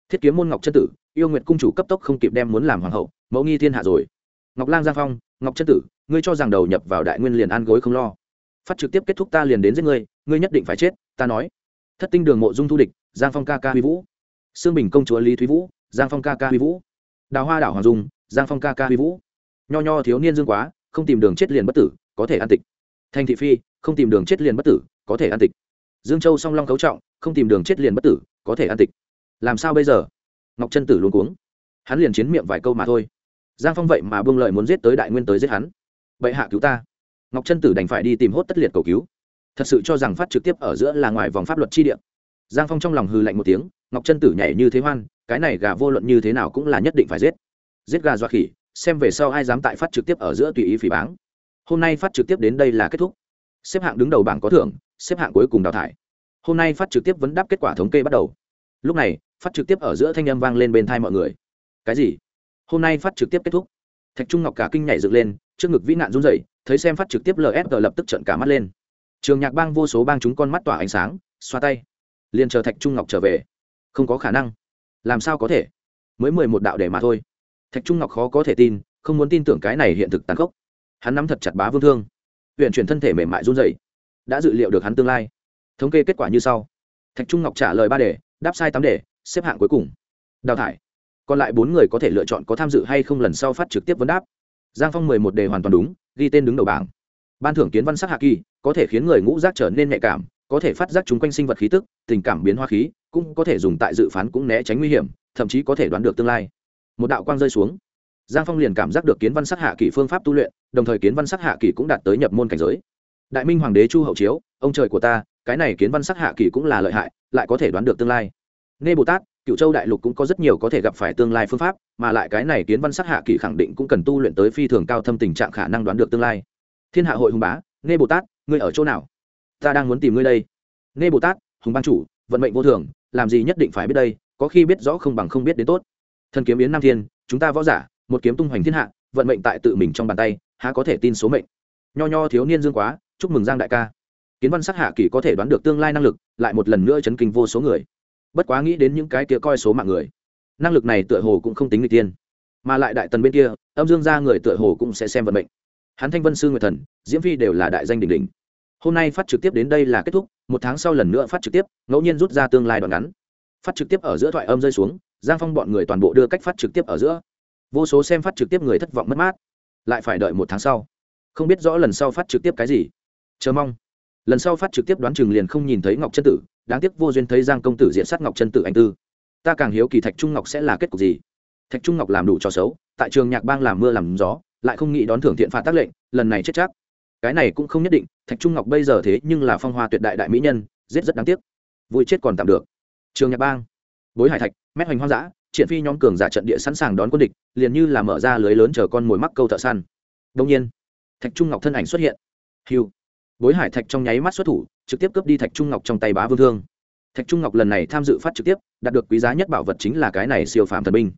Speaker 1: Thiết kiếm môn ngọc chân tử, yêu nguyện cung chủ cấp tốc không kịp đem muốn làm hoàng hậu, mẫu nghi thiên hạ rồi. Ngọc lang giang phong, ngọc chân tử, ngươi cho rằng đầu nhập vào đại nguyên liền ăn gối không lo. Phát trực tiếp kết thúc ta liền đến giết ngươi ngươi nhất định phải chết, ta nói. Thất tinh đường mộ dung thu địch, giang phong ca ca huy vũ sương bình công chúa lý thúy vũ, giang phong ca ca huy vũ. Đào hoa đảo hoàng dung, giang phong ca ca huy vũ. Nho nho thiếu niên dương quá, không tìm đường chết liền bất tử, có thể an tịch. Thành thị phi, không tìm đường chết liền bất tử, có thể an tịch. Dương châu song long cấu trọng, không tìm đường chết liền bất tử, có thể an tịch. Làm sao bây giờ? Ngọc Trân tử luôn cuống. Hắn liền chiến miệng vài câu mà thôi. Giang phong vậy mà buông lợi muốn giết tới đại nguyên tới giết hắn. Bệ hạ cứu ta. Ngọc Trân tử đành phải đi tìm hốt tất liệt cầu cứu. Thật sự cho rằng phát trực tiếp ở giữa là ngoài vòng pháp luật chi địa giang phong trong lòng hư lạnh một tiếng, ngọc chân tử nhảy như thế hoan, cái này gà vô luận như thế nào cũng là nhất định phải giết. Giết gà dọa khỉ, xem về sau ai dám tại phát trực tiếp ở giữa tùy ý phỉ báng. Hôm nay phát trực tiếp đến đây là kết thúc. Xếp hạng đứng đầu bảng có thưởng, xếp hạng cuối cùng đào thải. Hôm nay phát trực tiếp vấn đáp kết quả thống kê bắt đầu. Lúc này, phát trực tiếp ở giữa thanh âm vang lên bên thai mọi người. Cái gì? Hôm nay phát trực tiếp kết thúc. Thạch trung ngọc cả kinh nhảy dựng lên, trước ngực vĩ nạn run dậy thấy xem phát trực tiếp lsg lập tức trận cả mắt lên. Trường nhạc bang vô số bang chúng con mắt tỏa ánh sáng, xoa tay liền chờ thạch trung ngọc trở về. Không có khả năng. Làm sao có thể? Mới mười một đạo để mà thôi. Thạch trung ngọc khó có thể tin, không muốn tin tưởng cái này hiện thực tàn khốc. Hắn nắm thật chặt bá vương thương. Huyện chuyển thân thể mềm mại run dày đã dự liệu được hắn tương lai. Thống kê kết quả như sau. Thạch trung ngọc trả lời ba đề, đáp sai tám đề, xếp hạng cuối cùng. Đào thải. Còn lại bốn người có thể lựa chọn có tham dự hay không lần sau phát trực tiếp vấn đáp. Giang phong mười một đề hoàn toàn đúng, ghi tên đứng đầu bảng. Ban thưởng kiến văn sắc hạ kỳ, có thể khiến người ngũ giác trở nên nhạy cảm có thể phát giác chúng quanh sinh vật khí tức, tình cảm biến hoa khí, cũng có thể dùng tại dự phán cũng né tránh nguy hiểm, thậm chí có thể đoán được tương lai. Một đạo quang rơi xuống. Giang phong liền cảm giác được kiến văn sắc hạ kỳ phương pháp tu luyện, đồng thời kiến văn sắc hạ kỳ cũng đạt tới nhập môn cảnh giới. Đại minh hoàng đế chu hậu chiếu, ông trời của ta, cái này kiến văn sắc hạ kỳ cũng là lợi hại, lại có thể đoán được tương lai. Nê bồ tát, cựu châu đại lục cũng có rất nhiều có thể gặp phải tương lai phương pháp, mà lại cái này kiến văn sắc hạ kỳ khẳng định cũng cần tu luyện tới phi thường cao thâm tình trạng khả năng đoán được tương lai. Thiên hạ hội hùng bá, Nê bồ tát, ngươi ở chỗ nào? Ta đang muốn tìm ngươi đây. Nghe bồ tát, hùng ban chủ, vận mệnh vô thường, làm gì nhất định phải biết đây, có khi biết rõ không bằng không biết đến tốt. Thần kiếm yến nam thiên, chúng ta võ giả, một kiếm tung hoành thiên hạ, vận mệnh tại tự mình trong bàn tay, há có thể tin số mệnh. Nho nho thiếu niên dương quá, chúc mừng giang đại ca. Kiến văn sắc hạ kỳ có thể đoán được tương lai năng lực, lại một lần nữa chấn kinh vô số người. Bất quá nghĩ đến những cái kia coi số mạng người, năng lực này tựa hồ cũng không tính người tiên mà lại đại tần bên kia, âm dương gia người tựa hồ cũng sẽ xem vận mệnh. Hắn thanh vân sư người thần, diễm phi đều là đại danh đỉnh đỉnh hôm nay phát trực tiếp đến đây là kết thúc, một tháng sau lần nữa phát trực tiếp, ngẫu nhiên rút ra tương lai đoạn ngắn. Phát trực tiếp ở giữa thoại âm rơi xuống, giang phong bọn người toàn bộ đưa cách phát trực tiếp ở giữa. Vô số xem phát trực tiếp người thất vọng mất mát. Lại phải đợi một tháng sau. Không biết rõ lần sau phát trực tiếp cái gì. Chờ mong. Lần sau phát trực tiếp đoán chừng liền không nhìn thấy ngọc chân tử, đáng tiếc vô duyên thấy giang công tử diện sát ngọc chân tử anh tư. Ta càng hiếu kỳ thạch trung ngọc sẽ là kết cục gì. Thạch trung ngọc làm đủ trò xấu, tại trường nhạc bang làm mưa làm gió, lại không nghĩ đón thưởng thiện phạt tác lệnh, lần này chết chắc cái này cũng không nhất định, thạch trung ngọc bây giờ thế nhưng là phong hoa tuyệt đại đại mỹ nhân, giết rất đáng tiếc. Vui chết còn tạm được. Trường nhạc bang. Bối hải thạch, mét hoành hoang dã, triển phi nhóm cường giả trận địa sẵn sàng đón quân địch, liền như là mở ra lưới lớn chờ con mồi mắc câu thợ săn. Đông nhiên, thạch trung ngọc thân ảnh xuất hiện. Hiu bối hải thạch trong nháy mắt xuất thủ, trực tiếp cướp đi thạch trung ngọc trong tay bá vương thương. Thạch trung ngọc lần này tham dự phát trực tiếp, đạt được quý giá nhất bảo vật chính là cái này siêu phàm thần binh.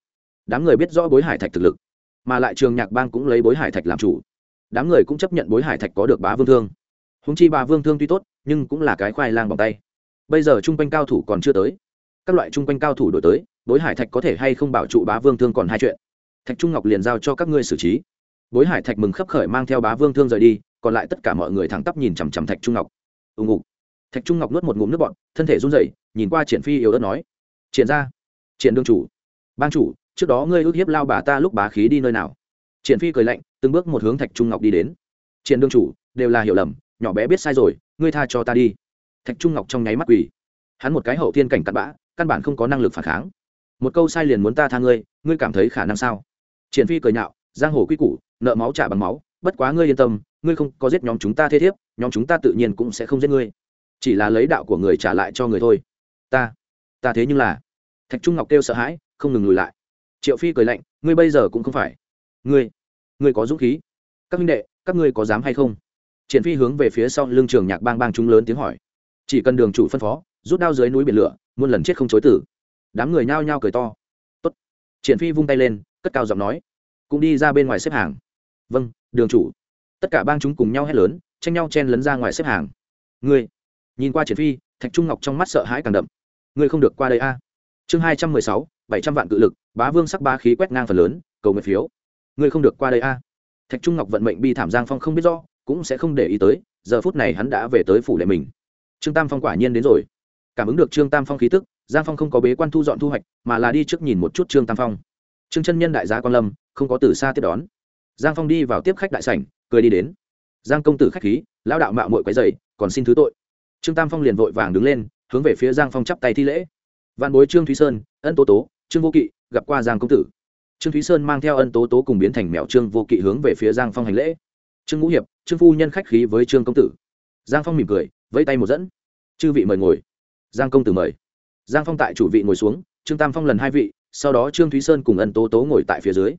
Speaker 1: Đám người biết rõ bối hải thạch thực lực, mà lại trường nhạc bang cũng lấy bối hải thạch làm chủ đám người cũng chấp nhận bối hải thạch có được bá vương thương. Húng chi bá vương thương tuy tốt, nhưng cũng là cái khoai lang bằng tay. Bây giờ chung quanh cao thủ còn chưa tới. Các loại chung quanh cao thủ đổi tới, bối hải thạch có thể hay không bảo trụ bá vương thương còn hai chuyện. Thạch trung ngọc liền giao cho các ngươi xử trí. Bối hải thạch mừng khấp khởi mang theo bá vương thương rời đi, còn lại tất cả mọi người thẳng tắp nhìn chằm chằm thạch trung ngọc. Ù ngục. Thạch trung ngọc nuốt một ngụm nước bọn thân thể run rẩy, nhìn qua triển phi yếu đất nói. Triển ra triển đương chủ ban chủ, trước đó ngươi ước hiếp lao bà ta lúc bá khí đi nơi nào? Triển phi cười lạnh, từng bước một hướng thạch trung ngọc đi đến. Triển đương chủ, đều là hiểu lầm, nhỏ bé biết sai rồi, ngươi tha cho ta đi. Thạch trung ngọc trong nháy mắt quỳ. Hắn một cái hậu thiên cảnh cặn bã, căn bản không có năng lực phản kháng. Một câu sai liền muốn ta tha ngươi ngươi cảm thấy khả năng sao? Triển phi cười nhạo, giang hồ quy củ, nợ máu trả bằng máu, bất quá ngươi yên tâm, ngươi không có giết nhóm chúng ta thế thiếp, nhóm chúng ta tự nhiên cũng sẽ không giết ngươi. Chỉ là lấy đạo của người trả lại cho người thôi. Ta ta thế nhưng là. Thạch trung ngọc kêu sợ hãi, không ngừng lùi lại. Triệu phi cười lạnh, ngươi bây giờ cũng không phải ngươi ngươi có dũng khí. Các minh đệ, các ngươi có dám hay không? Triển phi hướng về phía sau lưng trường nhạc bang bang chúng lớn tiếng hỏi. Chỉ cần đường chủ phân phó, rút đao dưới núi biển lửa, muôn lần chết không chối tử. Đám người nhao nhao cười to. Tốt. triển phi vung tay lên, cất cao giọng nói. Cũng đi ra bên ngoài xếp hàng. Vâng đường chủ. Tất cả bang chúng cùng nhau hét lớn, tranh nhau chen lấn ra ngoài xếp hàng. Ngươi. Nhìn qua triển phi, thạch trung ngọc trong mắt sợ hãi càng đậm. Ngươi không được qua đây a. Chương hai trăm mười sáu, bảy trăm vạn cự lực, bá vương sắc ba khí quét ngang phần lớn, cầu nguyện phiếu ngươi không được qua đây a. Thạch trung ngọc vận mệnh bi thảm giang phong không biết do cũng sẽ không để ý tới, giờ phút này hắn đã về tới phủ đệ mình. Trương tam phong quả nhiên đến rồi. Cảm ứng được trương tam phong khí tức, giang phong không có bế quan thu dọn thu hoạch, mà là đi trước nhìn một chút trương tam phong. Trương chân nhân đại gia quan lâm, không có từ xa tiếp đón. Giang phong đi vào tiếp khách đại sảnh, cười đi đến. Giang công tử khách khí, lão đạo mạo mội quấy dày còn xin thứ tội. Trương tam phong liền vội vàng đứng lên, hướng về phía giang phong chắp tay thi lễ. Văn bối trương thúy sơn, ân tố tố, trương vô kỵ, gặp qua giang công tử trương thúy sơn mang theo ân tố tố cùng biến thành mẹo trương vô kỵ hướng về phía giang phong hành lễ. Trương ngũ hiệp, trương phu nhân khách khí với trương công tử. Giang phong mỉm cười, vẫy tay một dẫn. Chư vị mời ngồi. Giang công tử mời. Giang phong tại chủ vị ngồi xuống, trương tam phong lần hai vị, sau đó trương thúy sơn cùng ân tố tố ngồi tại phía dưới.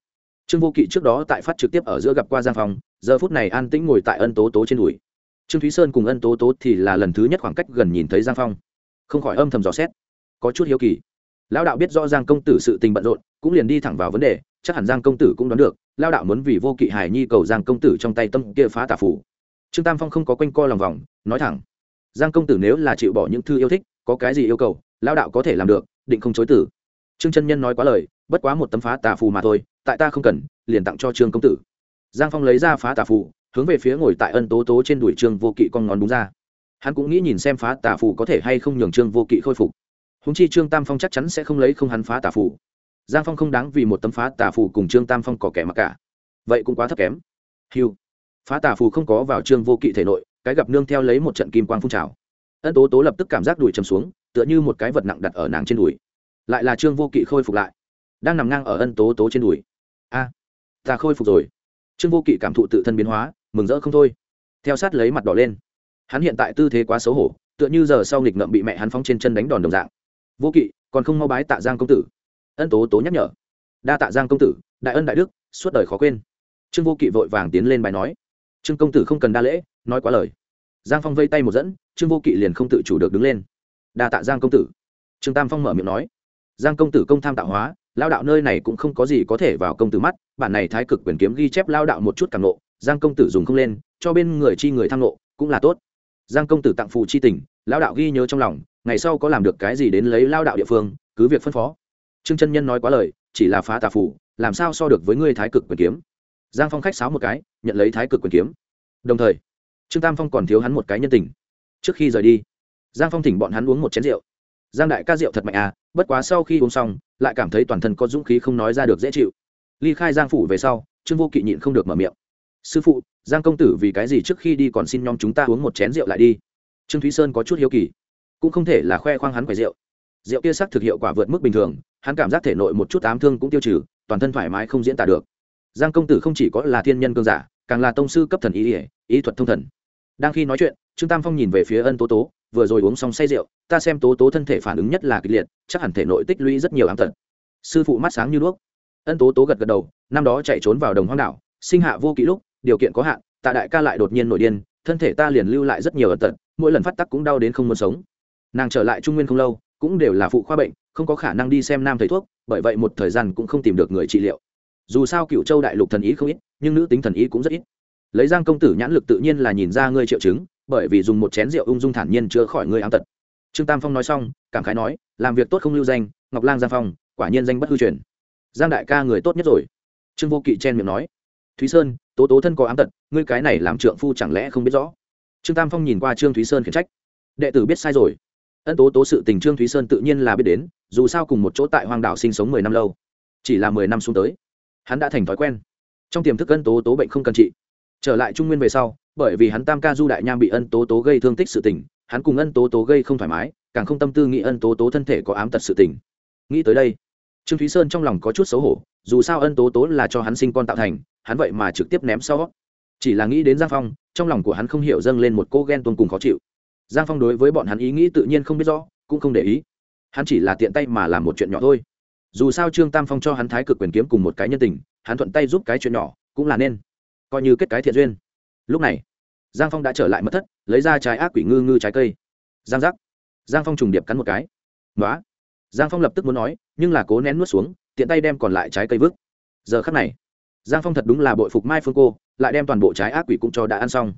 Speaker 1: Trương vô kỵ trước đó tại phát trực tiếp ở giữa gặp qua giang phong, giờ phút này an tĩnh ngồi tại ân tố tố trên đùi. Trương thúy sơn cùng ân tố tố thì là lần thứ nhất khoảng cách gần nhìn thấy giang phong. Không khỏi âm thầm dò xét. Có chút hiếu kỳ lão đạo biết rõ giang công tử sự tình bận rộn, cũng liền đi thẳng vào vấn đề, chắc hẳn giang công tử cũng đoán được lao đạo muốn vì vô kỵ hải nhi cầu giang công tử trong tay tâm kia phá tà phủ trương tam phong không có quanh co lòng vòng, nói thẳng, giang công tử nếu là chịu bỏ những thư yêu thích, có cái gì yêu cầu lao đạo có thể làm được, định không chối tử trương chân nhân nói quá lời, bất quá một tấm phá tà phù mà thôi, tại ta không cần, liền tặng cho trương công tử. Giang phong lấy ra phá tà phù, hướng về phía ngồi tại ân tố tố trên đuổi trương vô kỵ con ngón đúng ra. Hắn cũng nghĩ nhìn xem phá tà phù có thể hay không nhường trương vô kỵ khôi phục húng chi trương tam phong chắc chắn sẽ không lấy không hắn phá tà phủ. giang phong không đáng vì một tấm phá tà phủ cùng trương tam phong có kẻ mặc cả. Vậy cũng quá thấp kém. Hiu phá tà phù không có vào trương vô kỵ thể nội, cái gặp nương theo lấy một trận kim quang phun trào. Ân tố tố lập tức cảm giác đùi chầm xuống, tựa như một cái vật nặng đặt ở nàng trên đùi. Lại là trương vô kỵ khôi phục lại. Đang nằm ngang ở ân tố tố trên đùi. A, ta khôi phục rồi. Trương vô kỵ cảm thụ tự thân biến hóa, mừng rỡ không thôi. Theo sát lấy mặt đỏ lên. Hắn hiện tại tư thế quá xấu hổ, tựa như giờ sau nghịch ngợm bị mẹ hắn phóng trên chân đánh đòn đồng dạng vô kỵ, còn không mau bái tạ giang công tử. Ân tố tố nhắc nhở. Đa tạ giang công tử, đại ân đại đức, suốt đời khó quên. Trương vô kỵ vội vàng tiến lên bài nói. Trương công tử không cần đa lễ, nói quá lời. Giang phong vây tay một dẫn, trương vô kỵ liền không tự chủ được đứng lên. Đa tạ giang công tử. Trương tam phong mở miệng nói. Giang công tử công tham tạo hóa lao đạo nơi này cũng không có gì có thể vào công tử mắt, bản này thái cực quyền kiếm ghi chép lao đạo một chút càng nộ giang công tử dùng không lên, cho bên người chi người thăng nộ cũng là tốt. Giang công tử tặng phù chi tình lao đạo ghi nhớ trong lòng ngày sau có làm được cái gì đến lấy lao đạo địa phương, cứ việc phân phó. Trương chân nhân nói quá lời, chỉ là phá tà phủ làm sao so được với ngươi thái cực quyền kiếm? Giang phong khách sáo một cái, nhận lấy thái cực quyền kiếm. Đồng thời, trương tam phong còn thiếu hắn một cái nhân tình. Trước khi rời đi, giang phong thỉnh bọn hắn uống một chén rượu. Giang đại ca rượu thật mạnh à bất quá sau khi uống xong, lại cảm thấy toàn thân có dũng khí không nói ra được dễ chịu. Ly khai giang phủ về sau, trương vô kỵ nhịn không được mở miệng. Sư phụ, giang công tử vì cái gì trước khi đi còn xin nhóm chúng ta uống một chén rượu lại đi? Trương thúy sơn có chút hiếu kỳ cũng không thể là khoe khoang hắn quầy rượu. Rượu kia sắc thực hiệu quả vượt mức bình thường, hắn cảm giác thể nội một chút ám thương cũng tiêu trừ, toàn thân thoải mái không diễn tả được. Giang công tử không chỉ có là thiên nhân cương giả, càng là tông sư cấp thần ý ỉa ý thuật thông thần. Đang khi nói chuyện, trương tam phong nhìn về phía ân tố tố, vừa rồi uống xong say rượu, ta xem tố tố thân thể phản ứng nhất là kịch liệt, chắc hẳn thể nội tích lũy rất nhiều ám tật. Sư phụ mắt sáng như đuốc. Ân tố tố gật gật đầu, năm đó chạy trốn vào đồng hoang đảo, sinh hạ vô kỷ lúc, điều kiện có hạn, tạ đại ca lại đột nhiên nổi điên, thân thể ta liền lưu lại rất nhiều ẩn tật, mỗi lần phát tắc cũng đau đến không muốn sống nàng trở lại trung nguyên không lâu, cũng đều là phụ khoa bệnh, không có khả năng đi xem nam thầy thuốc, bởi vậy một thời gian cũng không tìm được người trị liệu. Dù sao cựu châu đại lục thần ý không ít, nhưng nữ tính thần ý cũng rất ít. Lấy giang công tử nhãn lực tự nhiên là nhìn ra ngươi triệu chứng, bởi vì dùng một chén rượu ung dung thản nhiên chữa khỏi ngươi ám tật. Trương tam phong nói xong, cảm khái nói, làm việc tốt không lưu danh, ngọc lang giang phong, quả nhiên danh bất hư truyền. Giang đại ca người tốt nhất rồi. Trương vô kỵ chen miệng nói, thúy sơn, tố tố thân có ám tật, ngươi cái này làm trượng phu chẳng lẽ không biết rõ? Trương tam phong nhìn qua trương thúy sơn khiển trách, đệ tử biết sai rồi ân tố tố sự tình trương thúy sơn tự nhiên là biết đến dù sao cùng một chỗ tại hoang đảo sinh sống mười năm lâu chỉ là mười năm xuống tới hắn đã thành thói quen trong tiềm thức ân tố tố bệnh không cần trị trở lại trung nguyên về sau bởi vì hắn tam ca du đại nham bị ân tố tố gây thương tích sự tình hắn cùng ân tố tố gây không thoải mái càng không tâm tư nghĩ ân tố tố thân thể có ám tật sự tình nghĩ tới đây trương thúy sơn trong lòng có chút xấu hổ dù sao ân tố tố là cho hắn sinh con tạo thành hắn vậy mà trực tiếp ném sau chỉ là nghĩ đến giang phong trong lòng của hắn không hiểu dâng lên một cô ghen tuông cùng khó chịu giang phong đối với bọn hắn ý nghĩ tự nhiên không biết rõ, cũng không để ý. Hắn chỉ là tiện tay mà làm một chuyện nhỏ thôi. Dù sao trương tam phong cho hắn thái cực quyền kiếm cùng một cái nhân tình, hắn thuận tay giúp cái chuyện nhỏ, cũng là nên. Coi như kết cái thiện duyên. Lúc này, giang phong đã trở lại mất thất, lấy ra trái ác quỷ ngư ngư trái cây. Giang giác. Giang phong trùng điệp cắn một cái. Nói giang phong lập tức muốn nói, nhưng là cố nén nuốt xuống, tiện tay đem còn lại trái cây vứt. Giờ khắc này, giang phong thật đúng là bội phục mai phương cô, lại đem toàn bộ trái ác quỷ cũng cho đã ăn xong.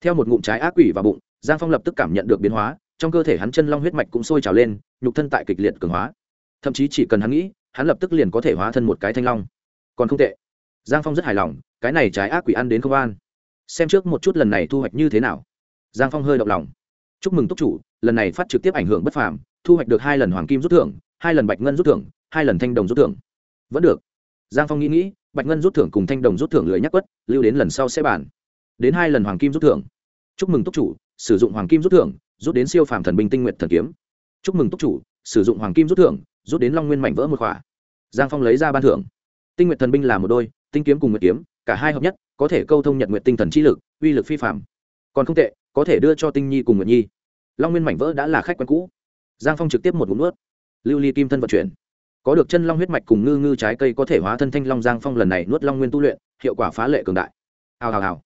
Speaker 1: Theo một ngụm trái ác quỷ vào bụng giang phong lập tức cảm nhận được biến hóa, trong cơ thể hắn chân long huyết mạch cũng sôi trào lên, nhục thân tại kịch liệt cường hóa. Thậm chí chỉ cần hắn nghĩ, hắn lập tức liền có thể hóa thân một cái thanh long. Còn không tệ. Giang phong rất hài lòng, cái này trái ác quỷ ăn đến không an. Xem trước một chút lần này thu hoạch như thế nào. Giang phong hơi động lòng. Chúc mừng túc chủ, lần này phát trực tiếp ảnh hưởng bất phàm, thu hoạch được hai lần hoàng kim rút thưởng, hai lần bạch ngân rút thưởng, hai lần thanh đồng rút thưởng. Vẫn được. Giang phong nghĩ nghĩ, bạch ngân rút thưởng cùng thanh đồng rút thưởng lưới nhắc quất, lưu đến lần sau sẽ bàn. Đến hai lần hoàng kim rút thưởng. Chúc mừng túc chủ sử dụng hoàng kim rút thưởng, rút đến siêu phàm thần binh tinh nguyện thần kiếm. Chúc mừng túc chủ, sử dụng hoàng kim rút thưởng, rút đến long nguyên mảnh vỡ một khỏa. Giang phong lấy ra ban thưởng. Tinh nguyện thần binh là một đôi, tinh kiếm cùng nguyệt kiếm, cả hai hợp nhất, có thể câu thông nhật nguyện tinh thần trí lực, uy lực phi phạm còn không tệ, có thể đưa cho tinh nhi cùng nguyệt nhi. Long nguyên mảnh vỡ đã là khách quen cũ. Giang phong trực tiếp một ngụm nuốt. Lưu ly kim thân vận chuyển. Có được chân long huyết mạch cùng ngư ngư trái cây có thể hóa thân thanh long, giang phong lần này nuốt long nguyên tu luyện, hiệu quả phá lệ cường đại. Hào hào hào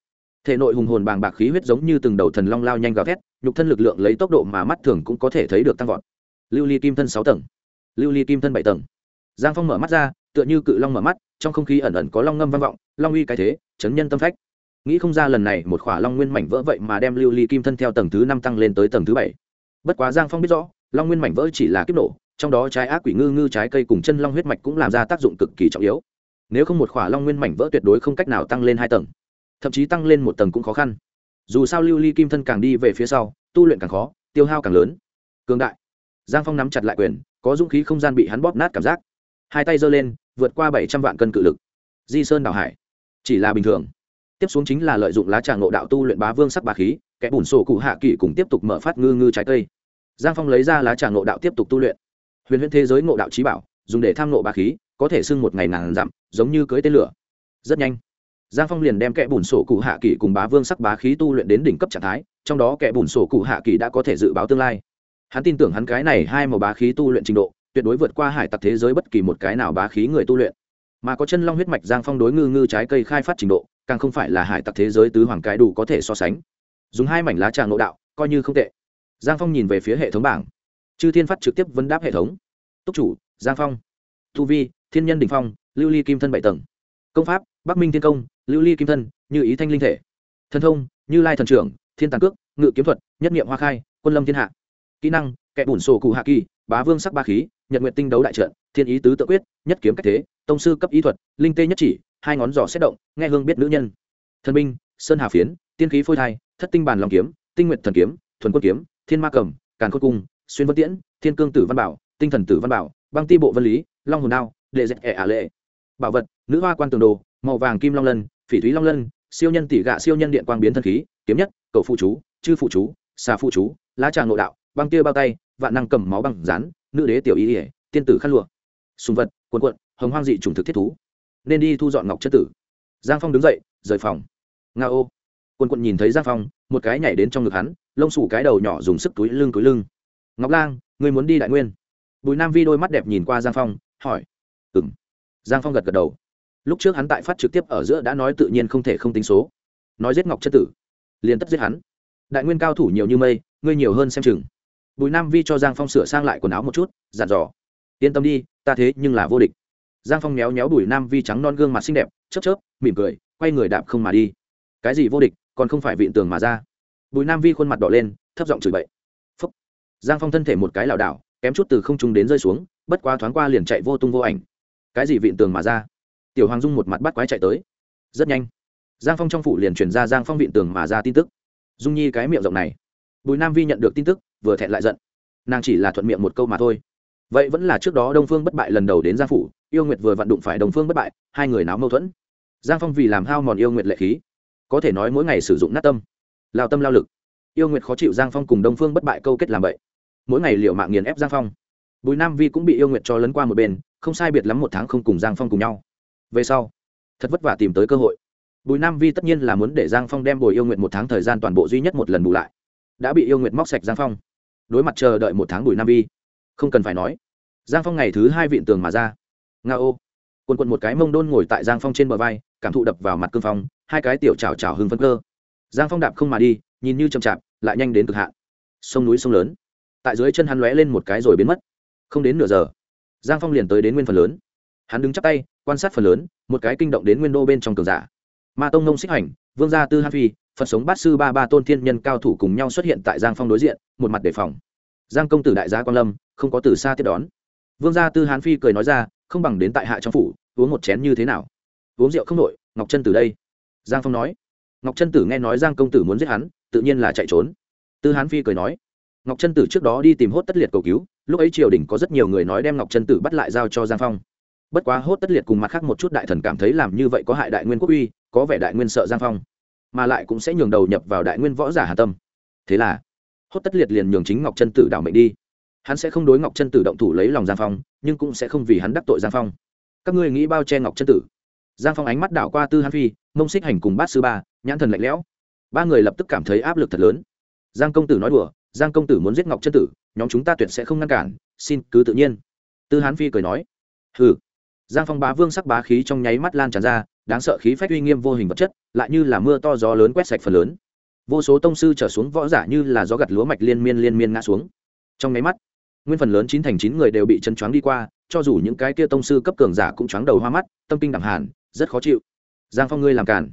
Speaker 1: thể nội hùng hồn bàng bạc khí huyết giống như từng đầu thần long lao nhanh gào thét, nhục thân lực lượng lấy tốc độ mà mắt thường cũng có thể thấy được tăng vọt. Lưu ly kim thân sáu tầng. Lưu ly kim thân bảy tầng. Giang phong mở mắt ra, tựa như cự long mở mắt, trong không khí ẩn ẩn có long ngâm vang vọng, long uy cái thế, chấn nhân tâm phách. Nghĩ không ra lần này một khỏa long nguyên mảnh vỡ vậy mà đem lưu ly kim thân theo tầng thứ năm tăng lên tới tầng thứ bảy. Bất quá giang phong biết rõ, long nguyên mảnh vỡ chỉ là kiếp nổ, trong đó trái ác quỷ ngư ngư trái cây cùng chân long huyết mạch cũng làm ra tác dụng cực kỳ trọng yếu. Nếu không một khỏa long nguyên mảnh vỡ tuyệt đối không cách nào tăng lên hai tầng thậm chí tăng lên một tầng cũng khó khăn. Dù sao lưu ly kim thân càng đi về phía sau, tu luyện càng khó, tiêu hao càng lớn. Cường đại. Giang phong nắm chặt lại quyền, có dũng khí không gian bị hắn bóp nát cảm giác. Hai tay giơ lên, vượt qua bảy trăm vạn cân cự lực. Di sơn đảo hải. Chỉ là bình thường. Tiếp xuống chính là lợi dụng lá trà ngộ đạo tu luyện bá vương sắc bá khí, kẻ bùn sổ cụ hạ kỷ cùng tiếp tục mở phát ngư ngư trái cây. Giang phong lấy ra lá trà ngộ đạo tiếp tục tu luyện. Huyền huyễn thế giới ngộ đạo trí bảo, dùng để tham ngộ bá khí, có thể sưng một ngày ngàn dặm, giống như cưới tên lửa. Rất nhanh giang phong liền đem kẻ bùn sổ cụ hạ kỳ cùng bá vương sắc bá khí tu luyện đến đỉnh cấp trạng thái, trong đó kẻ bùn sổ cụ hạ kỳ đã có thể dự báo tương lai. Hắn tin tưởng hắn cái này hai màu bá khí tu luyện trình độ, tuyệt đối vượt qua hải tặc thế giới bất kỳ một cái nào bá khí người tu luyện. Mà có chân long huyết mạch giang phong đối ngư ngư trái cây khai phát trình độ, càng không phải là hải tặc thế giới tứ hoàng cái đủ có thể so sánh. Dùng hai mảnh lá trà ngộ đạo, coi như không tệ. Giang phong nhìn về phía hệ thống bảng. Chư thiên phát trực tiếp vấn đáp hệ thống. Túc chủ, giang phong. Tu vi, thiên nhân đình phong, lưu ly kim thân bảy tầng. Công pháp, bắc minh thiên công lưu ly kim thân, như ý thanh linh thể. Thân thông, như lai thần trưởng, thiên tàn cước, ngự kiếm thuật, nhất nghiệm hoa khai, quân lâm thiên hạ. Kỹ năng, kẻ bùn sổ cụ hạ kỳ, bá vương sắc ba khí, nhật nguyện tinh đấu đại trận, thiên ý tứ tự quyết, nhất kiếm cách thế, tông sư cấp ý thuật, linh tê nhất chỉ, hai ngón giỏ xét động, nghe hương biết nữ nhân. Thần binh sơn hà phiến, tiên khí phôi thai, thất tinh bàn lòng kiếm, tinh nguyện thần kiếm, thuần quân kiếm, thiên ma cầm, càn khôn cung, xuyên vân tiễn, thiên cương tử văn bảo, tinh thần tử văn bảo, băng ti bộ vân lý, long hồn đao đệ dẹp ẻ ả lệ. Bảo vật, nữ hoa quan tường đồ, màu vàng kim long lân phỉ thúy long lân, siêu nhân tỷ gạ siêu nhân điện quang biến thân khí, kiếm nhất, cầu phụ chú, chư phụ chú, xà phụ chú, lá trà ngộ đạo, băng tia bao tay, vạn năng cầm máu băng rán, nữ đế tiểu y ỉa tiên tử khăn lụa. Sùng vật quần quận hồng hoang dị trùng thực thiết thú. Nên đi thu dọn ngọc chất tử. Giang phong đứng dậy, rời phòng. Nga ô. Quần quận nhìn thấy giang phong, một cái nhảy đến trong ngực hắn, lông sủ cái đầu nhỏ dùng sức túi lưng túi lưng. Ngọc lang người muốn đi đại nguyên. Bùi nam vi đôi mắt đẹp nhìn qua giang phong, hỏi. Ừ m giang phong gật gật đầu lúc trước hắn tại phát trực tiếp ở giữa đã nói tự nhiên không thể không tính số. Nói giết ngọc chất tử, liền tất giết hắn. Đại nguyên cao thủ nhiều như mây, ngươi nhiều hơn xem chừng. Bùi nam vi cho giang phong sửa sang lại quần áo một chút, dặn dò. Yên tâm đi, ta thế nhưng là vô địch. Giang phong méo méo bùi nam vi trắng non gương mặt xinh đẹp, chớp chớp, mỉm cười, quay người đạp không mà đi. Cái gì vô địch, còn không phải vịn tường mà ra. Bùi nam vi khuôn mặt đỏ lên, thấp giọng chửi bậy. Phúc. Giang phong thân thể một cái lảo đảo, kém chút từ không trung đến rơi xuống, bất quá thoáng qua liền chạy vô tung vô ảnh. Cái gì vịn tường mà ra? Tiểu hoàng dung một mặt bắt quái chạy tới. Rất nhanh, giang phong trong phủ liền truyền ra giang phong vịn tường mà ra tin tức. Dung nhi cái miệng rộng này, bùi nam vi nhận được tin tức, vừa thẹn lại giận. Nàng chỉ là thuận miệng một câu mà thôi. Vậy vẫn là trước đó đông phương bất bại lần đầu đến giang phủ, yêu nguyệt vừa vặn đụng phải đồng phương bất bại, hai người náo mâu thuẫn. Giang phong vì làm hao mòn yêu nguyệt lệ khí, có thể nói mỗi ngày sử dụng nát tâm, lao tâm lao lực. Yêu nguyệt khó chịu giang phong cùng đông phương bất bại câu kết làm vậy mỗi ngày liệu mạng nghiền ép giang phong. Bùi nam vi cũng bị yêu nguyệt cho lấn qua một bên, không sai biệt lắm một tháng không cùng giang phong cùng nhau về sau, thật vất vả tìm tới cơ hội. Bùi nam vi tất nhiên là muốn để giang phong đem bồi yêu nguyện một tháng thời gian toàn bộ duy nhất một lần bù lại. Đã bị yêu nguyện móc sạch giang phong. Đối mặt chờ đợi một tháng bùi nam vi, không cần phải nói. Giang phong ngày thứ hai vịn tường mà ra. Nga ô. Quần quần một cái mông đôn ngồi tại giang phong trên bờ vai, cảm thụ đập vào mặt cương phong, hai cái tiểu chào chào hưng phân cơ. Giang phong đạp không mà đi, nhìn như chậm chạp, lại nhanh đến cực hạn. Sông núi sông lớn. Tại dưới chân hắn lóe lên một cái rồi biến mất. Không đến nửa giờ, giang phong liền tới đến nguyên phần lớn hắn đứng chắp tay, quan sát phần lớn, một cái kinh động đến nguyên đô bên trong cường giả. Ma tông nông xích hành, vương gia tư han phi, phật sống bát sư ba ba tôn thiên nhân cao thủ cùng nhau xuất hiện tại giang phong đối diện, một mặt đề phòng. Giang công tử đại gia quan lâm, không có từ xa tiếp đón. Vương gia tư hán phi cười nói ra, không bằng đến tại hạ trong phủ, uống một chén như thế nào? Uống rượu không nội ngọc chân tử đây. Giang phong nói. Ngọc chân tử nghe nói giang công tử muốn giết hắn, tự nhiên là chạy trốn. Tư hán phi cười nói. Ngọc chân tử trước đó đi tìm hốt tất liệt cầu cứu, lúc ấy triều đình có rất nhiều người nói đem ngọc chân tử bắt lại giao cho giang phong bất quá hốt tất liệt cùng mặt khác một chút đại thần cảm thấy làm như vậy có hại đại nguyên quốc uy, có vẻ đại nguyên sợ giang phong. Mà lại cũng sẽ nhường đầu nhập vào đại nguyên võ giả hà tâm. Thế là, hốt tất liệt liền nhường chính ngọc chân tử đảo mệnh đi. Hắn sẽ không đối ngọc chân tử động thủ lấy lòng giang phong, nhưng cũng sẽ không vì hắn đắc tội giang phong. Các ngươi nghĩ bao che ngọc chân tử? Giang phong ánh mắt đảo qua tư hắn phi, mông xích hành cùng bát sư ba, nhãn thần lạnh lẽo. Ba người lập tức cảm thấy áp lực thật lớn. Giang công tử nói đùa, giang công tử muốn giết ngọc chân tử, nhóm chúng ta tuyệt sẽ không ngăn cản, xin cứ tự nhiên. Tư hán phi cười nói, hừ giang phong bá vương sắc bá khí trong nháy mắt lan tràn ra, đáng sợ khí phách uy nghiêm vô hình vật chất, lại như là mưa to gió lớn quét sạch phần lớn. Vô số tông sư trở xuống võ giả như là gió gặt lúa mạch liên miên liên miên ngã xuống. Trong nháy mắt, nguyên phần lớn chín thành chín người đều bị chân choáng đi qua, cho dù những cái kia tông sư cấp cường giả cũng choáng đầu hoa mắt, tâm kinh đẳng hàn, rất khó chịu. Giang phong ngươi làm cản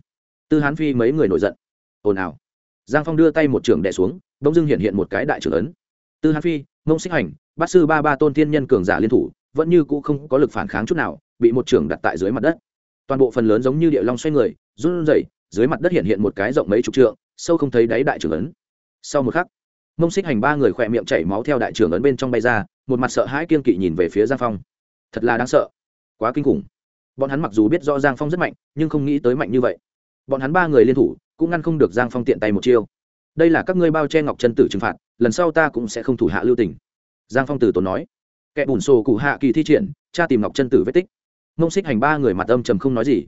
Speaker 1: tư hán phi mấy người nổi giận. Ồn ào. Giang phong đưa tay một trường đẻ xuống, bỗng dưng hiện hiện một cái đại trưởng ấn tư hán phi, mông xích hành, bát sư ba ba tôn thiên nhân cường giả liên thủ, vẫn như cũ không có lực phản kháng chút nào bị một trưởng đặt tại dưới mặt đất. Toàn bộ phần lớn giống như địa long xoay người, run rẩy, dưới mặt đất hiện hiện một cái rộng mấy chục trượng, sâu không thấy đáy đại trưởng ấn. Sau một khắc, mông xích hành ba người khỏe miệng chảy máu theo đại trưởng ấn bên trong bay ra, một mặt sợ hãi kiên kỵ nhìn về phía giang phong. Thật là đáng sợ. Quá kinh khủng. Bọn hắn mặc dù biết rõ giang phong rất mạnh, nhưng không nghĩ tới mạnh như vậy. Bọn hắn ba người liên thủ, cũng ngăn không được giang phong tiện tay một chiêu. Đây là các ngươi bao che ngọc chân tử trừng phạt, lần sau ta cũng sẽ không thủ hạ lưu tình. Giang phong tử tốn nói. Kẻ bùn sổ cụ hạ kỳ thi triển cha tìm ngọc chân tử vết tích mông xích hành ba người mặt âm trầm không nói gì.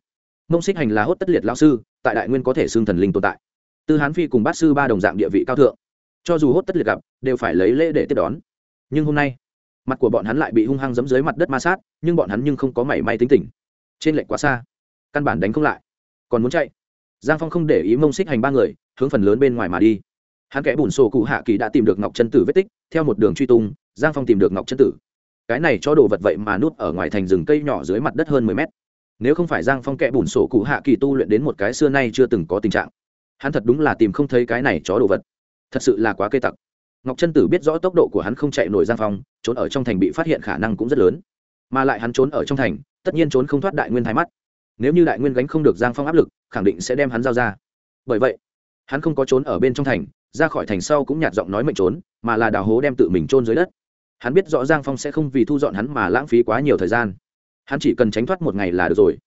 Speaker 1: Mông xích hành là hốt tất liệt lao sư, tại đại nguyên có thể xưng thần linh tồn tại. Tư hán phi cùng bát sư ba đồng dạng địa vị cao thượng. Cho dù hốt tất liệt gặp, đều phải lấy lễ để tiếp đón. Nhưng hôm nay, mặt của bọn hắn lại bị hung hăng giấm dưới mặt đất ma sát, nhưng bọn hắn nhưng không có mảy may tính tình. Trên lệnh quá xa, căn bản đánh không lại. Còn muốn chạy? Giang phong không để ý mông xích hành ba người, hướng phần lớn bên ngoài mà đi. Hắn kẽ bùn sổ cụ hạ kỳ đã tìm được ngọc chân tử vết tích, theo một đường truy tung, giang phong tìm được ngọc chân tử cái này cho đồ vật vậy mà núp ở ngoài thành rừng cây nhỏ dưới mặt đất hơn mười mét. Nếu không phải giang phong kẽ bùn sổ cụ hạ kỳ tu luyện đến một cái xưa nay chưa từng có tình trạng. Hắn thật đúng là tìm không thấy cái này chó đồ vật. Thật sự là quá cây tặc. Ngọc chân tử biết rõ tốc độ của hắn không chạy nổi giang phong, trốn ở trong thành bị phát hiện khả năng cũng rất lớn. Mà lại hắn trốn ở trong thành, tất nhiên trốn không thoát đại nguyên thái mắt. Nếu như đại nguyên gánh không được giang phong áp lực, khẳng định sẽ đem hắn giao ra. Bởi vậy, hắn không có trốn ở bên trong thành, ra khỏi thành sau cũng nhạt giọng nói mệnh trốn, mà là đào hố đem tự mình trôn dưới đất hắn biết rõ giang phong sẽ không vì thu dọn hắn mà lãng phí quá nhiều thời gian. Hắn chỉ cần tránh thoát một ngày là được rồi.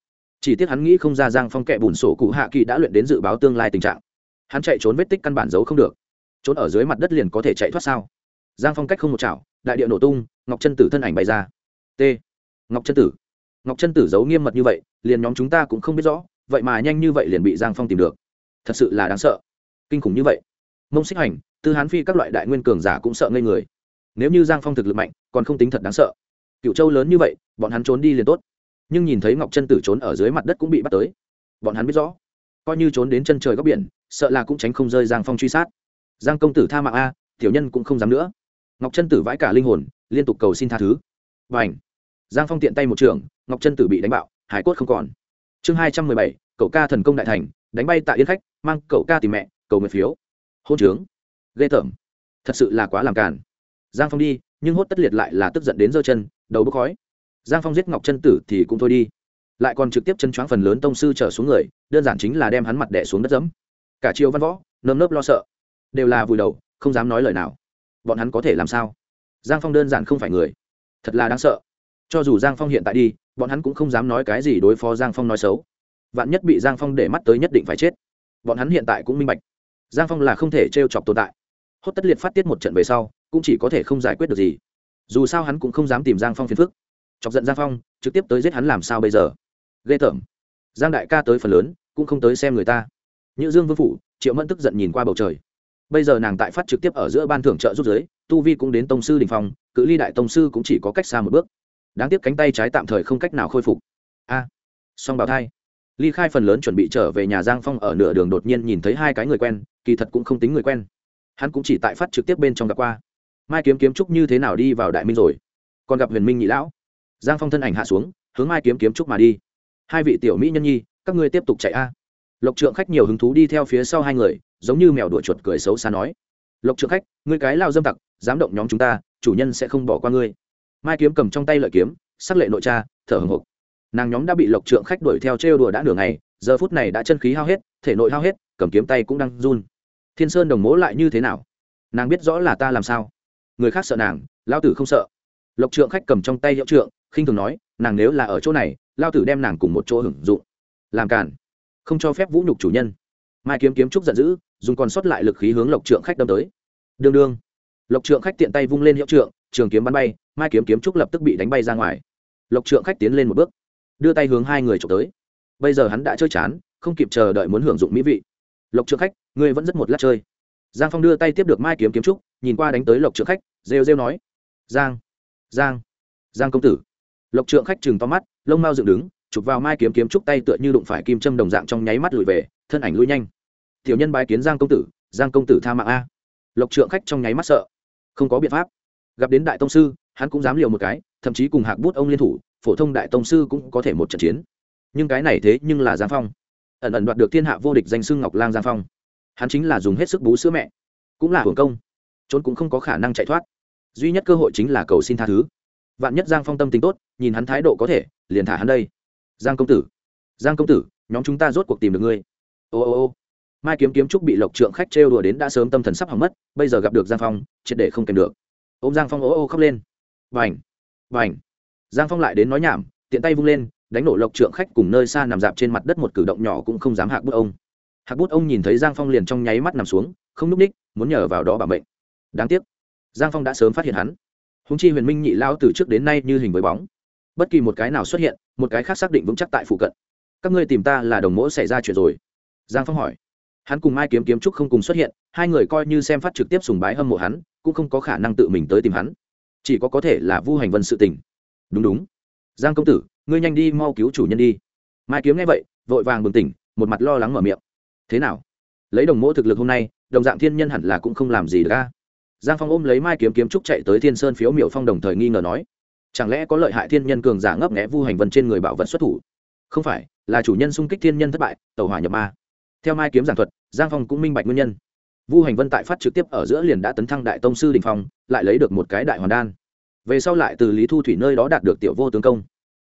Speaker 1: Chỉ tiếc hắn nghĩ không ra giang phong kẹ bùn sổ cụ hạ kỳ đã luyện đến dự báo tương lai tình trạng. Hắn chạy trốn vết tích căn bản giấu không được. Trốn ở dưới mặt đất liền có thể chạy thoát sao? Giang phong cách không một chảo, đại địa nổ tung, ngọc chân tử thân ảnh bày ra. T. Ngọc chân tử. Ngọc chân tử giấu nghiêm mật như vậy, liền nhóm chúng ta cũng không biết rõ, vậy mà nhanh như vậy liền bị giang phong tìm được. Thật sự là đáng sợ. Kinh khủng như vậy. Mông xích hành, tư hán phi các loại đại nguyên cường giả cũng sợ ngây người nếu như giang phong thực lực mạnh, còn không tính thật đáng sợ. Cựu châu lớn như vậy, bọn hắn trốn đi liền tốt. Nhưng nhìn thấy ngọc chân tử trốn ở dưới mặt đất cũng bị bắt tới. Bọn hắn biết rõ, coi như trốn đến chân trời góc biển, sợ là cũng tránh không rơi giang phong truy sát. Giang công tử tha mạng a, tiểu nhân cũng không dám nữa. Ngọc chân tử vãi cả linh hồn, liên tục cầu xin tha thứ. Và ảnh giang phong tiện tay một trường, ngọc chân tử bị đánh bạo, hải cốt không còn. Chương hai trăm mười bảy, cậu ca thần công đại thành, đánh bay tại yên khách, mang cậu ca tìm mẹ, cầu nguyện phiếu. Hôn trướng. Ghê tởm. Thật sự là quá làm càn giang phong đi, nhưng hốt tất liệt lại là tức giận đến giơ chân, đầu bốc khói. Giang phong giết ngọc chân tử thì cũng thôi đi. Lại còn trực tiếp chân choáng phần lớn tông sư trở xuống người, đơn giản chính là đem hắn mặt đẻ xuống đất dẫm. Cả triều văn võ, nơm nớp lo sợ. Đều là vùi đầu, không dám nói lời nào. Bọn hắn có thể làm sao? Giang phong đơn giản không phải người. Thật là đáng sợ. Cho dù giang phong hiện tại đi, bọn hắn cũng không dám nói cái gì đối phó giang phong nói xấu. Vạn nhất bị giang phong để mắt tới nhất định phải chết. Bọn hắn hiện tại cũng minh bạch. Giang phong là không thể t r e o chọc tồn tại. Hốt tất liệt phát tiết một trận về sau cũng chỉ có thể không giải quyết được gì. Dù sao hắn cũng không dám tìm giang phong phiền phức. Chọc giận giang phong, trực tiếp tới giết hắn làm sao bây giờ? Ghê tởm. Giang đại ca tới phần lớn, cũng không tới xem người ta. Như dương vương phủ, triệu mẫn tức giận nhìn qua bầu trời. Bây giờ nàng tại phát trực tiếp ở giữa ban thưởng trợ rút giới, tu vi cũng đến tông sư đình phong, cự ly đại tông sư cũng chỉ có cách xa một bước. Đáng tiếc cánh tay trái tạm thời không cách nào khôi phục. A. Song Bảo thai. Ly khai phần lớn chuẩn bị trở về nhà giang phong ở nửa đường đột nhiên nhìn thấy hai cái người quen, kỳ thật cũng không tính người quen. Hắn cũng chỉ tại phát trực tiếp bên trong gặp qua mai kiếm kiếm trúc như thế nào đi vào đại minh rồi? Còn gặp huyền minh nhị lão. Giang phong thân ảnh hạ xuống, hướng mai kiếm kiếm trúc mà đi. Hai vị tiểu mỹ nhân nhi, các ngươi tiếp tục chạy a. Lộc trượng khách nhiều hứng thú đi theo phía sau hai người, giống như mèo đuổi chuột cười xấu xa nói. Lộc trượng khách, ngươi cái lao dâm tặc, dám động nhóm chúng ta, chủ nhân sẽ không bỏ qua ngươi. Mai kiếm cầm trong tay lợi kiếm, sắc lệ nội cha, thở hồng hộc. Nàng nhóm đã bị lộc trượng khách đuổi theo trêu đùa đã nửa ngày, giờ phút này đã chân khí hao hết, thể nội hao hết, cầm kiếm tay cũng đang run. Thiên sơn đồng mố lại như thế nào? Nàng biết rõ là ta làm sao người khác sợ nàng, lao tử không sợ. Lộc trượng khách cầm trong tay hiệu trượng, khinh thường nói, nàng nếu là ở chỗ này, lao tử đem nàng cùng một chỗ hưởng dụng. Làm cản không cho phép vũ nhục chủ nhân. Mai kiếm kiếm trúc giận dữ, dùng còn sót lại lực khí hướng lộc trượng khách đâm tới. Đương đương. Lộc trượng khách tiện tay vung lên hiệu trượng, trường kiếm bắn bay, mai kiếm kiếm trúc lập tức bị đánh bay ra ngoài. Lộc trượng khách tiến lên một bước, đưa tay hướng hai người trộm tới. Bây giờ hắn đã chơi chán, không kịp chờ đợi muốn hưởng dụng mỹ vị. Lộc trượng khách, ngươi vẫn rất một lát chơi. Giang phong đưa tay tiếp được mai kiếm kiếm trúc, nhìn qua đánh tới lộc trượng khách rêu rêu nói, giang giang giang công tử. Lộc trượng khách chừng to mắt, lông mau dựng đứng, chụp vào mai kiếm kiếm trúc tay tựa như đụng phải kim châm đồng dạng trong nháy mắt lùi về, thân ảnh lui nhanh. Tiểu nhân bái kiến giang công tử, giang công tử tha mạng a. Lộc trượng khách trong nháy mắt sợ, không có biện pháp. Gặp đến đại tông sư, hắn cũng dám liều một cái, thậm chí cùng hạc bút ông liên thủ, phổ thông đại tông sư cũng có thể một trận chiến. Nhưng cái này thế nhưng là giang phong. Ẩn ẩn đoạt được thiên hạ vô địch danh xưng ngọc lang giang phong. Hắn chính là dùng hết sức bú sữa mẹ, cũng là hưởng công trốn cũng không có khả năng chạy thoát. Duy nhất cơ hội chính là cầu xin tha thứ. Vạn nhất giang phong tâm tính tốt, nhìn hắn thái độ có thể, liền thả hắn đây. Giang công tử. Giang công tử, nhóm chúng ta rốt cuộc tìm được ngươi. Ô ô ô. Mai kiếm kiếm trúc bị lộc trượng khách trêu đùa đến đã sớm tâm thần sắp hỏng mất, bây giờ gặp được giang phong, triệt để không kèm được. Ô m giang phong ô ô khóc lên. Vành vành. Giang phong lại đến nói nhảm, tiện tay vung lên, đánh nổ lộc trượng khách cùng nơi xa nằm dạp trên mặt đất một cử động nhỏ cũng không dám hạc bút ông. Hạc bút ông nhìn thấy giang phong liền trong nháy mắt nằm xuống, không n ú c ních, muốn nhờ vào đó bảo mệnh đáng tiếc, giang phong đã sớm phát hiện hắn. Húng chi huyền minh nhị lao từ trước đến nay như hình với bóng. Bất kỳ một cái nào xuất hiện, một cái khác xác định vững chắc tại phụ cận. Các ngươi tìm ta là đồng mỗ xảy ra chuyện rồi. Giang phong hỏi. Hắn cùng mai kiếm kiếm trúc không cùng xuất hiện, hai người coi như xem phát trực tiếp sùng bái hâm mộ hắn, cũng không có khả năng tự mình tới tìm hắn. Chỉ có có thể là vu hành vân sự tình. Đúng đúng. Giang công tử, ngươi nhanh đi mau cứu chủ nhân đi. Mai kiếm nghe vậy, vội vàng bừng tỉnh, một mặt lo lắng mở miệng. Thế nào? Lấy đồng mỗ thực lực hôm nay, đồng dạng thiên nhân hẳn là cũng không làm gì được ca giang phong ôm lấy mai kiếm kiếm trúc chạy tới thiên sơn phiếu miểu phong đồng thời nghi ngờ nói, chẳng lẽ có lợi hại thiên nhân cường giả ngấp nghẽ vu hành vân trên người bảo vật xuất thủ? Không phải, là chủ nhân xung kích thiên nhân thất bại, tàu hỏa nhập ma. Theo mai kiếm giảng thuật, giang phong cũng minh bạch nguyên nhân. Vu hành vân tại phát trực tiếp ở giữa liền đã tấn thăng đại tông sư đình phong, lại lấy được một cái đại hoàn đan. Về sau lại từ lý thu thủy nơi đó đạt được tiểu vô tướng công.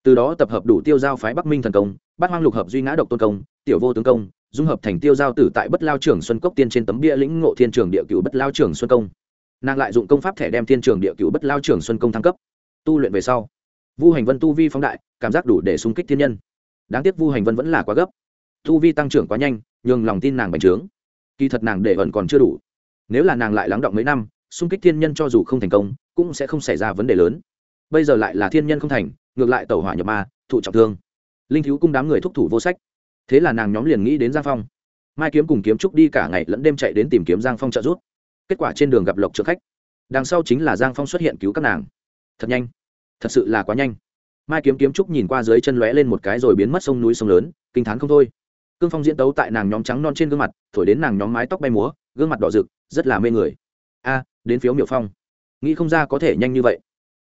Speaker 1: Từ đó tập hợp đủ tiêu giao phái bắc minh thần công, bát hoang lục hợp duy ngã độc tôn công, tiểu vô tướng công, dung hợp thành tiêu giao tử tại bất lao trưởng xuân cốc tiên trên tấm bia lĩnh ngộ thiên trường địa cựu bất lao trưởng xuân công nàng lại dụng công pháp thẻ đem thiên trường địa cựu bất lao trưởng xuân công thăng cấp. Tu luyện về sau, vu hành vân tu vi phóng đại, cảm giác đủ để xung kích thiên nhân. Đáng tiếc vu hành vân vẫn là quá gấp. Tu vi tăng trưởng quá nhanh, nhường lòng tin nàng bành trướng. Kỳ thật nàng để vẫn còn chưa đủ. Nếu là nàng lại lắng động mấy năm, xung kích thiên nhân cho dù không thành công, cũng sẽ không xảy ra vấn đề lớn. Bây giờ lại là thiên nhân không thành, ngược lại tẩu hỏa nhập ma, thụ trọng thương. Linh thiếu cung đám người thúc thủ vô sách. Thế là nàng nhóm liền nghĩ đến giang phong. Mai kiếm cùng kiếm trúc đi cả ngày lẫn đêm chạy đến tìm kiếm giang phong trợ giúp kết quả trên đường gặp lộc trượng khách. Đằng sau chính là giang phong xuất hiện cứu các nàng. Thật nhanh. Thật sự là quá nhanh. Mai kiếm kiếm trúc nhìn qua dưới chân lóe lên một cái rồi biến mất sông núi sông lớn, kinh t h á n không thôi. Cương phong diễn tấu tại nàng nhóm trắng non trên gương mặt, thổi đến nàng nhóm mái tóc bay múa, gương mặt đỏ rực, rất là mê người. A, đến phiếu miểu phong. Nghĩ không ra có thể nhanh như vậy.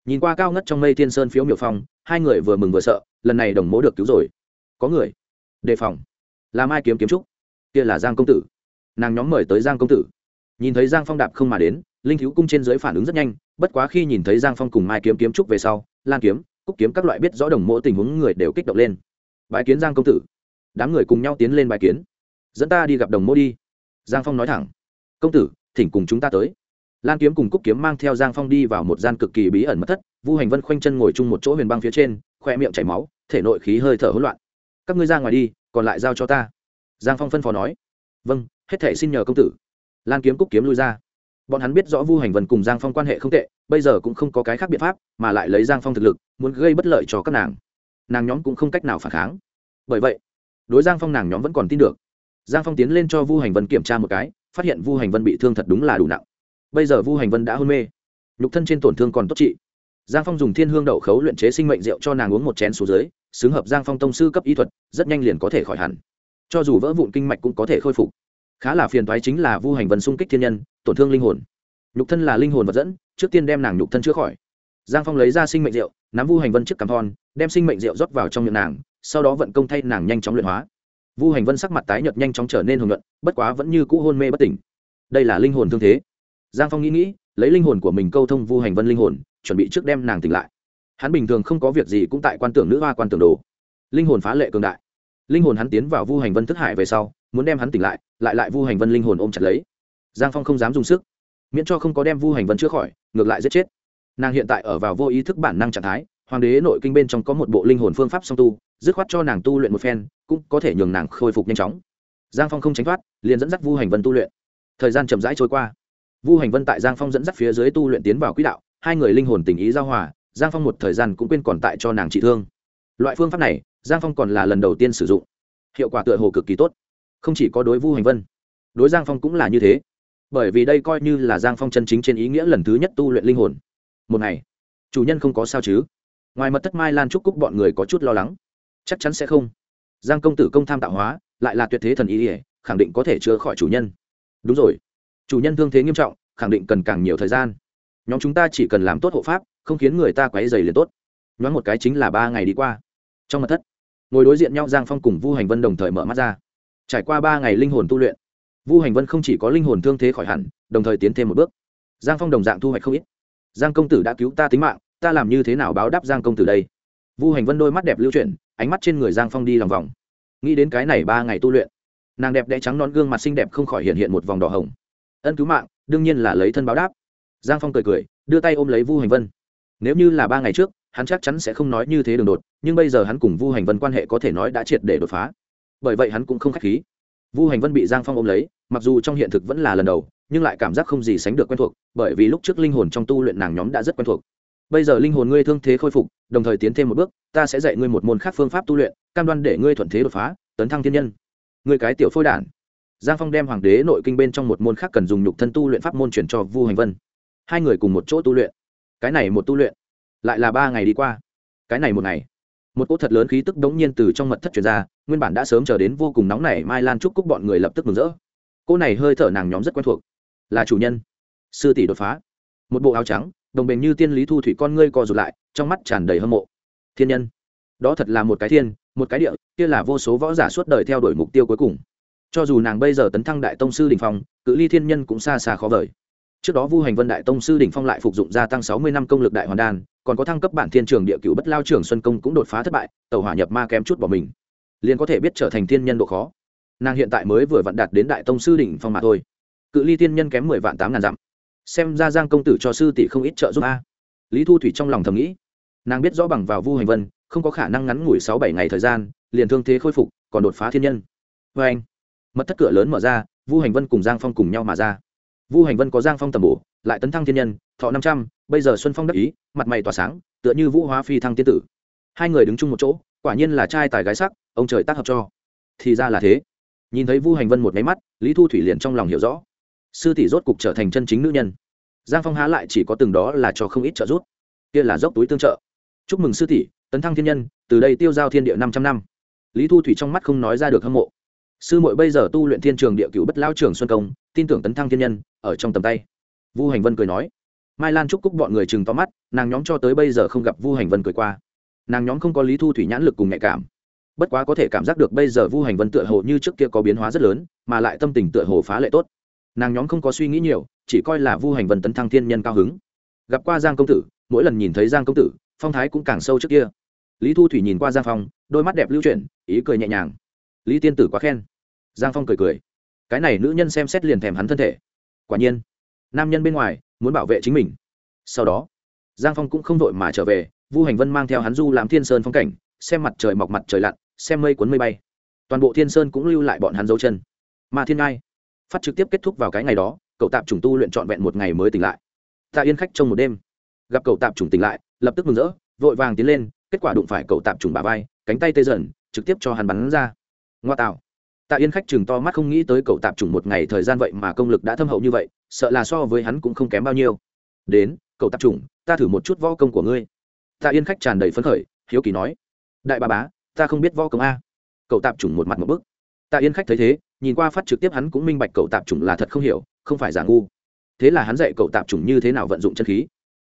Speaker 1: Nhìn qua cao ngất trong mây thiên sơn phiếu miểu phong, hai người vừa mừng vừa sợ, lần này đồng mố được cứu rồi. Có người. Đề phòng. Là mai kiếm kiếm trúc. Kia là giang công tử. Nàng nhóm mời tới giang công tử nhìn thấy giang phong đạp không mà đến, linh thiếu cung trên dưới phản ứng rất nhanh, bất quá khi nhìn thấy giang phong cùng mai kiếm kiếm trúc về sau lan kiếm, cúc kiếm các loại biết rõ đồng mộ tình huống người đều kích động lên. Bái kiến giang công tử. Đám người cùng nhau tiến lên bãi kiến. Dẫn ta đi gặp đồng mô đi. Giang phong nói thẳng. Công tử, thỉnh cùng chúng ta tới. Lan kiếm cùng cúc kiếm mang theo giang phong đi vào một gian cực kỳ bí ẩn mất thất, vu hành vân khoanh chân ngồi chung một chỗ huyền băng phía trên, khoe miệng chảy máu, thể nội khí hơi thở hỗn loạn. Các ngươi ra ngoài đi, còn lại giao cho ta. Giang phong phân phó nói. Vâng hết thể xin nhờ công tử lan kiếm cúc kiếm lui ra. Bọn hắn biết rõ vu hành vân cùng giang phong quan hệ không tệ, bây giờ cũng không có cái khác biện pháp, mà lại lấy giang phong thực lực, muốn gây bất lợi cho các nàng. Nàng nhóm cũng không cách nào phản kháng. Bởi vậy, đối giang phong nàng nhóm vẫn còn tin được. Giang phong tiến lên cho vu hành vân kiểm tra một cái, phát hiện vu hành vân bị thương thật đúng là đủ nặng. Bây giờ vu hành vân đã hôn mê. Nhục thân trên tổn thương còn tốt trị. Giang phong dùng thiên hương đậu khấu luyện chế sinh mệnh rượu cho nàng uống một chén xuống dưới, xứng hợp giang phong tông sư cấp y thuật, rất nhanh liền có thể khỏi hẳn. Cho dù vỡ vụn kinh mạch cũng có thể khôi phục khá là phiền toái chính là vu hành vân xung kích thiên nhân, tổn thương linh hồn. Nhục thân là linh hồn vật dẫn, trước tiên đem nàng nhục thân chữa khỏi. Giang phong lấy ra sinh mệnh rượu, nắm vu hành vân trước cằm thon, đem sinh mệnh rượu rót vào trong miệng nàng, sau đó vận công thay nàng nhanh chóng luyện hóa. Vu hành vân sắc mặt tái nhợt nhanh chóng trở nên hồng nhuận, bất quá vẫn như cũ hôn mê bất tỉnh. Đây là linh hồn thương thế. Giang phong nghĩ nghĩ, lấy linh hồn của mình câu thông vu hành vân linh hồn, chuẩn bị trước đem nàng tỉnh lại. Hắn bình thường không có việc gì cũng tại quan tưởng nữ hoa quan tưởng đồ. Linh hồn phá lệ cường đại linh hồn hắn tiến vào vu hành vân thức hải về sau, muốn đem hắn tỉnh lại lại lại vu hành vân linh hồn ôm chặt lấy. Giang phong không dám dùng sức, miễn cho không có đem vu hành vân chữa khỏi, ngược lại giết chết. Nàng hiện tại ở vào vô ý thức bản năng trạng thái, hoàng đế nội kinh bên trong có một bộ linh hồn phương pháp song tu, dứt khoát cho nàng tu luyện một phen, cũng có thể nhường nàng khôi phục nhanh chóng. Giang phong không tránh thoát, liền dẫn dắt vu hành vân tu luyện. Thời gian chậm rãi trôi qua. Vu hành vân tại giang phong dẫn dắt phía dưới tu luyện tiến vào quỹ đạo, hai người linh hồn tình ý giao hòa, giang phong một thời gian cũng quên còn tại cho nàng trị thương. Loại phương pháp này giang phong còn là lần đầu tiên sử dụng. Hiệu quả tựa hồ cực kỳ tốt. Không chỉ có đối vu hành vân, đối giang phong cũng là như thế. Bởi vì đây coi như là giang phong chân chính trên ý nghĩa lần thứ nhất tu luyện linh hồn. Một ngày, chủ nhân không có sao chứ? Ngoài mật thất mai lan trúc cúc bọn người có chút lo lắng. Chắc chắn sẽ không. Giang công tử công tham tạo hóa, lại là tuyệt thế thần ý ỉa khẳng định có thể chữa khỏi chủ nhân. Đúng rồi. Chủ nhân thương thế nghiêm trọng, khẳng định cần càng nhiều thời gian. Nhóm chúng ta chỉ cần làm tốt hộ pháp, không khiến người ta quấy dày liền tốt. Nhoáng một cái chính là ba ngày đi qua. Trong mật thất ngồi đối diện nhau giang phong cùng vu hành vân đồng thời mở mắt ra. Trải qua ba ngày linh hồn tu luyện, vu hành vân không chỉ có linh hồn thương thế khỏi hẳn, đồng thời tiến thêm một bước. Giang phong đồng dạng thu hoạch không ít. Giang công tử đã cứu ta tính mạng, ta làm như thế nào báo đáp giang công tử đây? Vu hành vân đôi mắt đẹp lưu chuyển, ánh mắt trên người giang phong đi lòng vòng. Nghĩ đến cái này ba ngày tu luyện, nàng đẹp đẽ trắng non gương mặt xinh đẹp không khỏi hiện hiện một vòng đỏ hồng. Ân cứu mạng, đương nhiên là lấy thân báo đáp. Giang phong cười cười, đưa tay ôm lấy vu hành vân. Nếu như là ba ngày trước hắn chắc chắn sẽ không nói như thế đường đột, nhưng bây giờ hắn cùng vu hành vân quan hệ có thể nói đã triệt để đột phá. Bởi vậy hắn cũng không k h á c h khí. Vu hành vân bị giang phong ôm lấy, mặc dù trong hiện thực vẫn là lần đầu, nhưng lại cảm giác không gì sánh được quen thuộc, bởi vì lúc trước linh hồn trong tu luyện nàng nhóm đã rất quen thuộc. Bây giờ linh hồn ngươi thương thế khôi phục, đồng thời tiến thêm một bước, ta sẽ dạy ngươi một môn khác phương pháp tu luyện, cam đoan để ngươi thuận thế đột phá, tấn thăng thiên nhân. Ngươi cái tiểu phôi đản. Giang phong đem hoàng đế nội kinh bên trong một môn khác cần dùng nhục thân tu luyện pháp môn chuyển cho vu hành vân. Hai người cùng một chỗ tu luyện. Cái này một tu luyện lại là ba ngày đi qua. Cái này một ngày, một cỗ thật lớn khí tức đống nhiên từ trong mật thất truyền ra, nguyên bản đã sớm chờ đến vô cùng nóng nảy, mai lan trúc cúc bọn người lập tức mừng rỡ. Cô này hơi thở nàng nhóm rất quen thuộc, là chủ nhân, sư tỷ đột phá. Một bộ áo trắng, đồng bền như tiên lý thu thủy con ngươi co rụt lại, trong mắt tràn đầy hâm mộ. Thiên nhân, đó thật là một cái thiên, một cái địa, kia là vô số võ giả suốt đời theo đuổi mục tiêu cuối cùng. Cho dù nàng bây giờ tấn thăng đại tông sư đình phong, cự ly thiên nhân cũng xa xa khó vời. Trước đó vu hành vân đại tông sư đỉnh phong lại phục dụng gia tăng sáu mươi năm công lực đại hoàn đan còn có thăng cấp bản thiên trường địa cựu bất lao trường xuân công cũng đột phá thất bại, tàu hỏa nhập ma kém chút bỏ mình. Liền có thể biết trở thành thiên nhân độ khó. Nàng hiện tại mới vừa vặn đạt đến đại tông sư đỉnh phong mà thôi. Cự ly thiên nhân kém mười vạn tám ngàn dặm. Xem ra giang công tử cho sư tỷ không ít trợ giúp a. Lý thu thủy trong lòng thầm nghĩ. Nàng biết rõ bằng vào vu hành vân, không có khả năng ngắn ngủi sáu bảy ngày thời gian, liền thương thế khôi phục, còn đột phá thiên nhân. Vâng. Vê anh mất thất cửa lớn mở ra, vu hành vân cùng giang phong cùng nhau mà ra. Vu hành vân có giang phong tầm bổ lại tấn thăng thiên nhân, thọ năm trăm, bây giờ xuân phong đắc ý, mặt mày tỏa sáng, tựa như vũ hóa phi thăng tiên tử. Hai người đứng chung một chỗ, quả nhiên là trai tài gái sắc, ông trời tác hợp cho. Thì ra là thế. Nhìn thấy vu hành vân một máy mắt, lý thu thủy liền trong lòng hiểu rõ. Sư tỷ rốt cục trở thành chân chính nữ nhân. Giang phong há lại chỉ có từng đó là cho không ít trợ giúp. Kia là dốc túi tương trợ. Chúc mừng sư tỷ, tấn thăng thiên nhân, từ đây tiêu giao thiên địa năm trăm năm. Lý thu thủy trong mắt không nói ra được hâm mộ. Sư muội bây giờ tu luyện thiên trường địa cửu bất lao trường xuân công, tin tưởng tấn thăng thiên nhân, ở trong tầm tay vu hành vân cười nói. Mai lan trúc cúc bọn người chừng to mắt, nàng nhóm cho tới bây giờ không gặp vu hành vân cười qua. Nàng nhóm không có lý thu thủy nhãn lực cùng nhạy cảm. Bất quá có thể cảm giác được bây giờ vu hành vân tựa hồ như trước kia có biến hóa rất lớn, mà lại tâm tình tựa hồ phá lệ tốt. Nàng nhóm không có suy nghĩ nhiều, chỉ coi là vu hành vân tấn thăng thiên nhân cao hứng. Gặp qua giang công tử, mỗi lần nhìn thấy giang công tử, phong thái cũng càng sâu trước kia. Lý thu thủy nhìn qua giang phong, đôi mắt đẹp lưu chuyển, ý cười nhẹ nhàng. Lý tiên tử quá khen. Giang phong cười cười. Cái này nữ nhân xem xét liền thèm hắn thân thể. Quả nhiên nam nhân bên ngoài, muốn bảo vệ chính mình. Sau đó, giang phong cũng không vội mà trở về, vu hành vân mang theo hắn du làm thiên sơn phong cảnh, xem mặt trời mọc mặt trời lặn, xem mây cuốn mây bay. Toàn bộ thiên sơn cũng lưu lại bọn hắn dấu chân. Mà thiên ngai, phát trực tiếp kết thúc vào cái ngày đó, cậu tạp chủng tu luyện trọn vẹn một ngày mới tỉnh lại. Tạ yên khách trong một đêm. Gặp cậu tạp chủng tỉnh lại, lập tức mừng rỡ, vội vàng tiến lên, kết quả đụng phải cậu tạp chủng bà vai, cánh tay tê dần, trực tiếp cho hắn bắn ra. Ngoa tạo tạ yên khách chừng to mắt không nghĩ tới cậu tạp chủng một ngày thời gian vậy mà công lực đã thâm hậu như vậy, sợ là so với hắn cũng không kém bao nhiêu. Đến, cậu tạp chủng, ta thử một chút võ công của ngươi. Tạ yên khách tràn đầy phấn khởi, hiếu kỳ nói. Đại bà bá, ta không biết võ công a. Cậu tạp chủng một mặt một bức. Tạ yên khách thấy thế, nhìn qua phát trực tiếp hắn cũng minh bạch cậu tạp chủng là thật không hiểu, không phải giả ngu. Thế là hắn dạy cậu tạp chủng như thế nào vận dụng chân khí.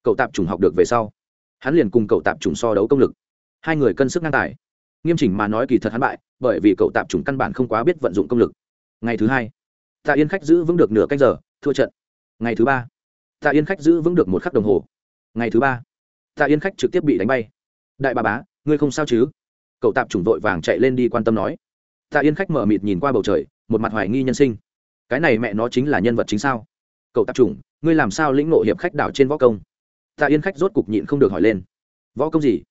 Speaker 1: Cậu tạp chủng học được về sau, hắn liền cùng cậu tạp chủng so đấu công lực. Hai người cân sức ngang tài nghiêm chỉnh mà nói kỳ thật hắn bại, bởi vì cậu tạp chủng căn bản không quá biết vận dụng công lực. Ngày thứ hai, tạ yên khách giữ vững được nửa canh giờ, thua trận. Ngày thứ ba, tạ yên khách giữ vững được một khắc đồng hồ. Ngày thứ ba, tạ yên khách trực tiếp bị đánh bay. Đại bà bá, ngươi không sao chứ? Cậu tạp chủng vội vàng chạy lên đi quan tâm nói. Tạ yên khách mở mịt nhìn qua bầu trời, một mặt hoài nghi nhân sinh. Cái này mẹ nó chính là nhân vật chính sao? Cậu tạp chủng, ngươi làm sao lĩnh ngộ hiệp khách đảo trên võ công? Tạ yên khách rốt cục nhịn không được hỏi lên. Võ công gì?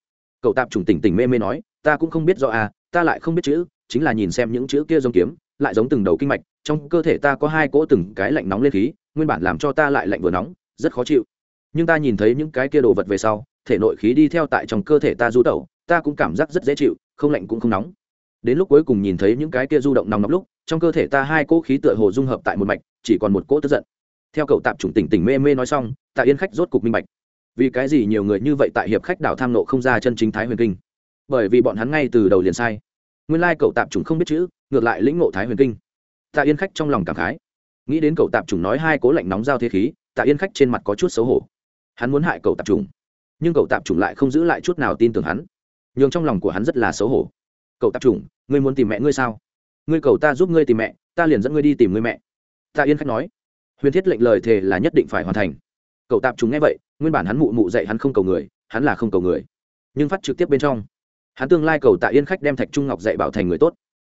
Speaker 1: Cậu tạp trùng tỉnh tỉnh mê mê nói, ta cũng không biết rõ à ta lại không biết chữ, chính là nhìn xem những chữ kia giống kiếm, lại giống từng đầu kinh mạch, trong cơ thể ta có hai cỗ từng cái lạnh nóng lên khí, nguyên bản làm cho ta lại lạnh vừa nóng, rất khó chịu. Nhưng ta nhìn thấy những cái kia đồ vật về sau, thể nội khí đi theo tại trong cơ thể ta du tẩu, ta cũng cảm giác rất dễ chịu, không lạnh cũng không nóng. Đến lúc cuối cùng nhìn thấy những cái kia du động nóng nóng lúc, trong cơ thể ta hai cỗ khí tựa hồ dung hợp tại một mạch, chỉ còn một cỗ tức giận. Theo cậu tạp chủng tỉnh tỉnh mê mê nói xong, tạ yên khách rốt cục minh bạch vì cái gì nhiều người như vậy tại hiệp khách đảo tham nộ không ra chân chính thái huyền kinh? Bởi vì bọn hắn ngay từ đầu liền sai. Nguyên lai cậu tạp chủng không biết chữ, ngược lại lĩnh ngộ thái huyền kinh. Tạ yên khách trong lòng cảm khái. Nghĩ đến cậu tạp chủng nói hai cố lạnh nóng giao thế khí, tạ yên khách trên mặt có chút xấu hổ. Hắn muốn hại cậu tạp chủng, nhưng cậu tạp chủng lại không giữ lại chút nào tin tưởng hắn. Nhường trong lòng của hắn rất là xấu hổ. Cậu tạp chủng, ngươi muốn tìm mẹ ngươi sao? Ngươi cầu ta giúp ngươi tìm mẹ, ta liền dẫn ngươi đi tìm ngươi mẹ. Tạ yên khách nói. Huyền thiết lệnh lời thề là nhất định phải hoàn thành cậu tạp chúng nghe vậy, nguyên bản hắn mụ mụ dạy hắn không cầu người, hắn là không cầu người. Nhưng phát trực tiếp bên trong, hắn tương lai cầu tạ yên khách đem thạch trung ngọc dạy bảo thành người tốt.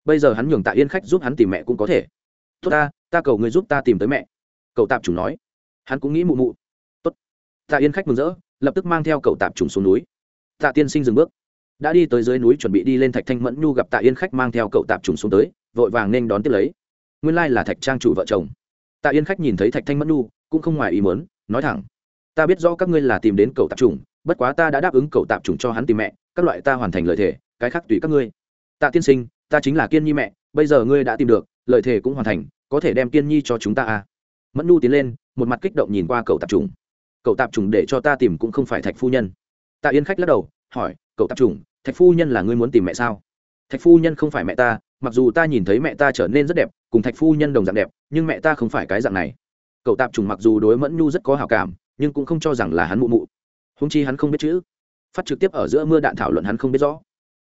Speaker 1: Bây giờ hắn nhường tạ yên khách giúp hắn tìm mẹ cũng có thể. Tốt ta ta cầu người giúp ta tìm tới mẹ. Cậu tạp chủng nói. Hắn cũng nghĩ mụ mụ. Tốt. Tạ yên khách mừng rỡ, lập tức mang theo cậu tạp chủng xuống núi. Tạ tiên sinh dừng bước. Đã đi tới dưới núi chuẩn bị đi lên thạch thanh mẫn nhu gặp tạ yên khách mang theo cậu tạp trùng xuống tới, vội vàng nên đón tiếp lấy. Nguyên lai là thạch trang chủ vợ chồng. Tạ yên khách nhìn thấy thạch thanh mẫn nhu, cũng không ngoài ý mớn nói thẳng, ta biết rõ các ngươi là tìm đến cậu tạp trùng bất quá ta đã đáp ứng cậu tạp trùng cho hắn tìm mẹ, các loại ta hoàn thành lời thề, cái khác tùy các ngươi. Tạ tiên sinh, ta chính là kiên nhi mẹ, bây giờ ngươi đã tìm được, lời thề cũng hoàn thành, có thể đem kiên nhi cho chúng ta à? Mẫn nhu tiến lên, một mặt kích động nhìn qua cậu tạp trùng cậu tạp trùng để cho ta tìm cũng không phải thạch phu nhân. Tạ yên khách lắc đầu, hỏi, cậu tạp trùng thạch phu nhân là ngươi muốn tìm mẹ sao? Thạch phu nhân không phải mẹ ta, mặc dù ta nhìn thấy mẹ ta trở nên rất đẹp, cùng thạch phu nhân đồng dạng đẹp, nhưng mẹ ta không phải cái dạng này cậu tạp trùng mặc dù đối mẫn nhu rất có hào cảm, nhưng cũng không cho rằng là hắn mụ mụ. Húng chi hắn không biết chữ. Phát trực tiếp ở giữa mưa đạn thảo luận hắn không biết rõ.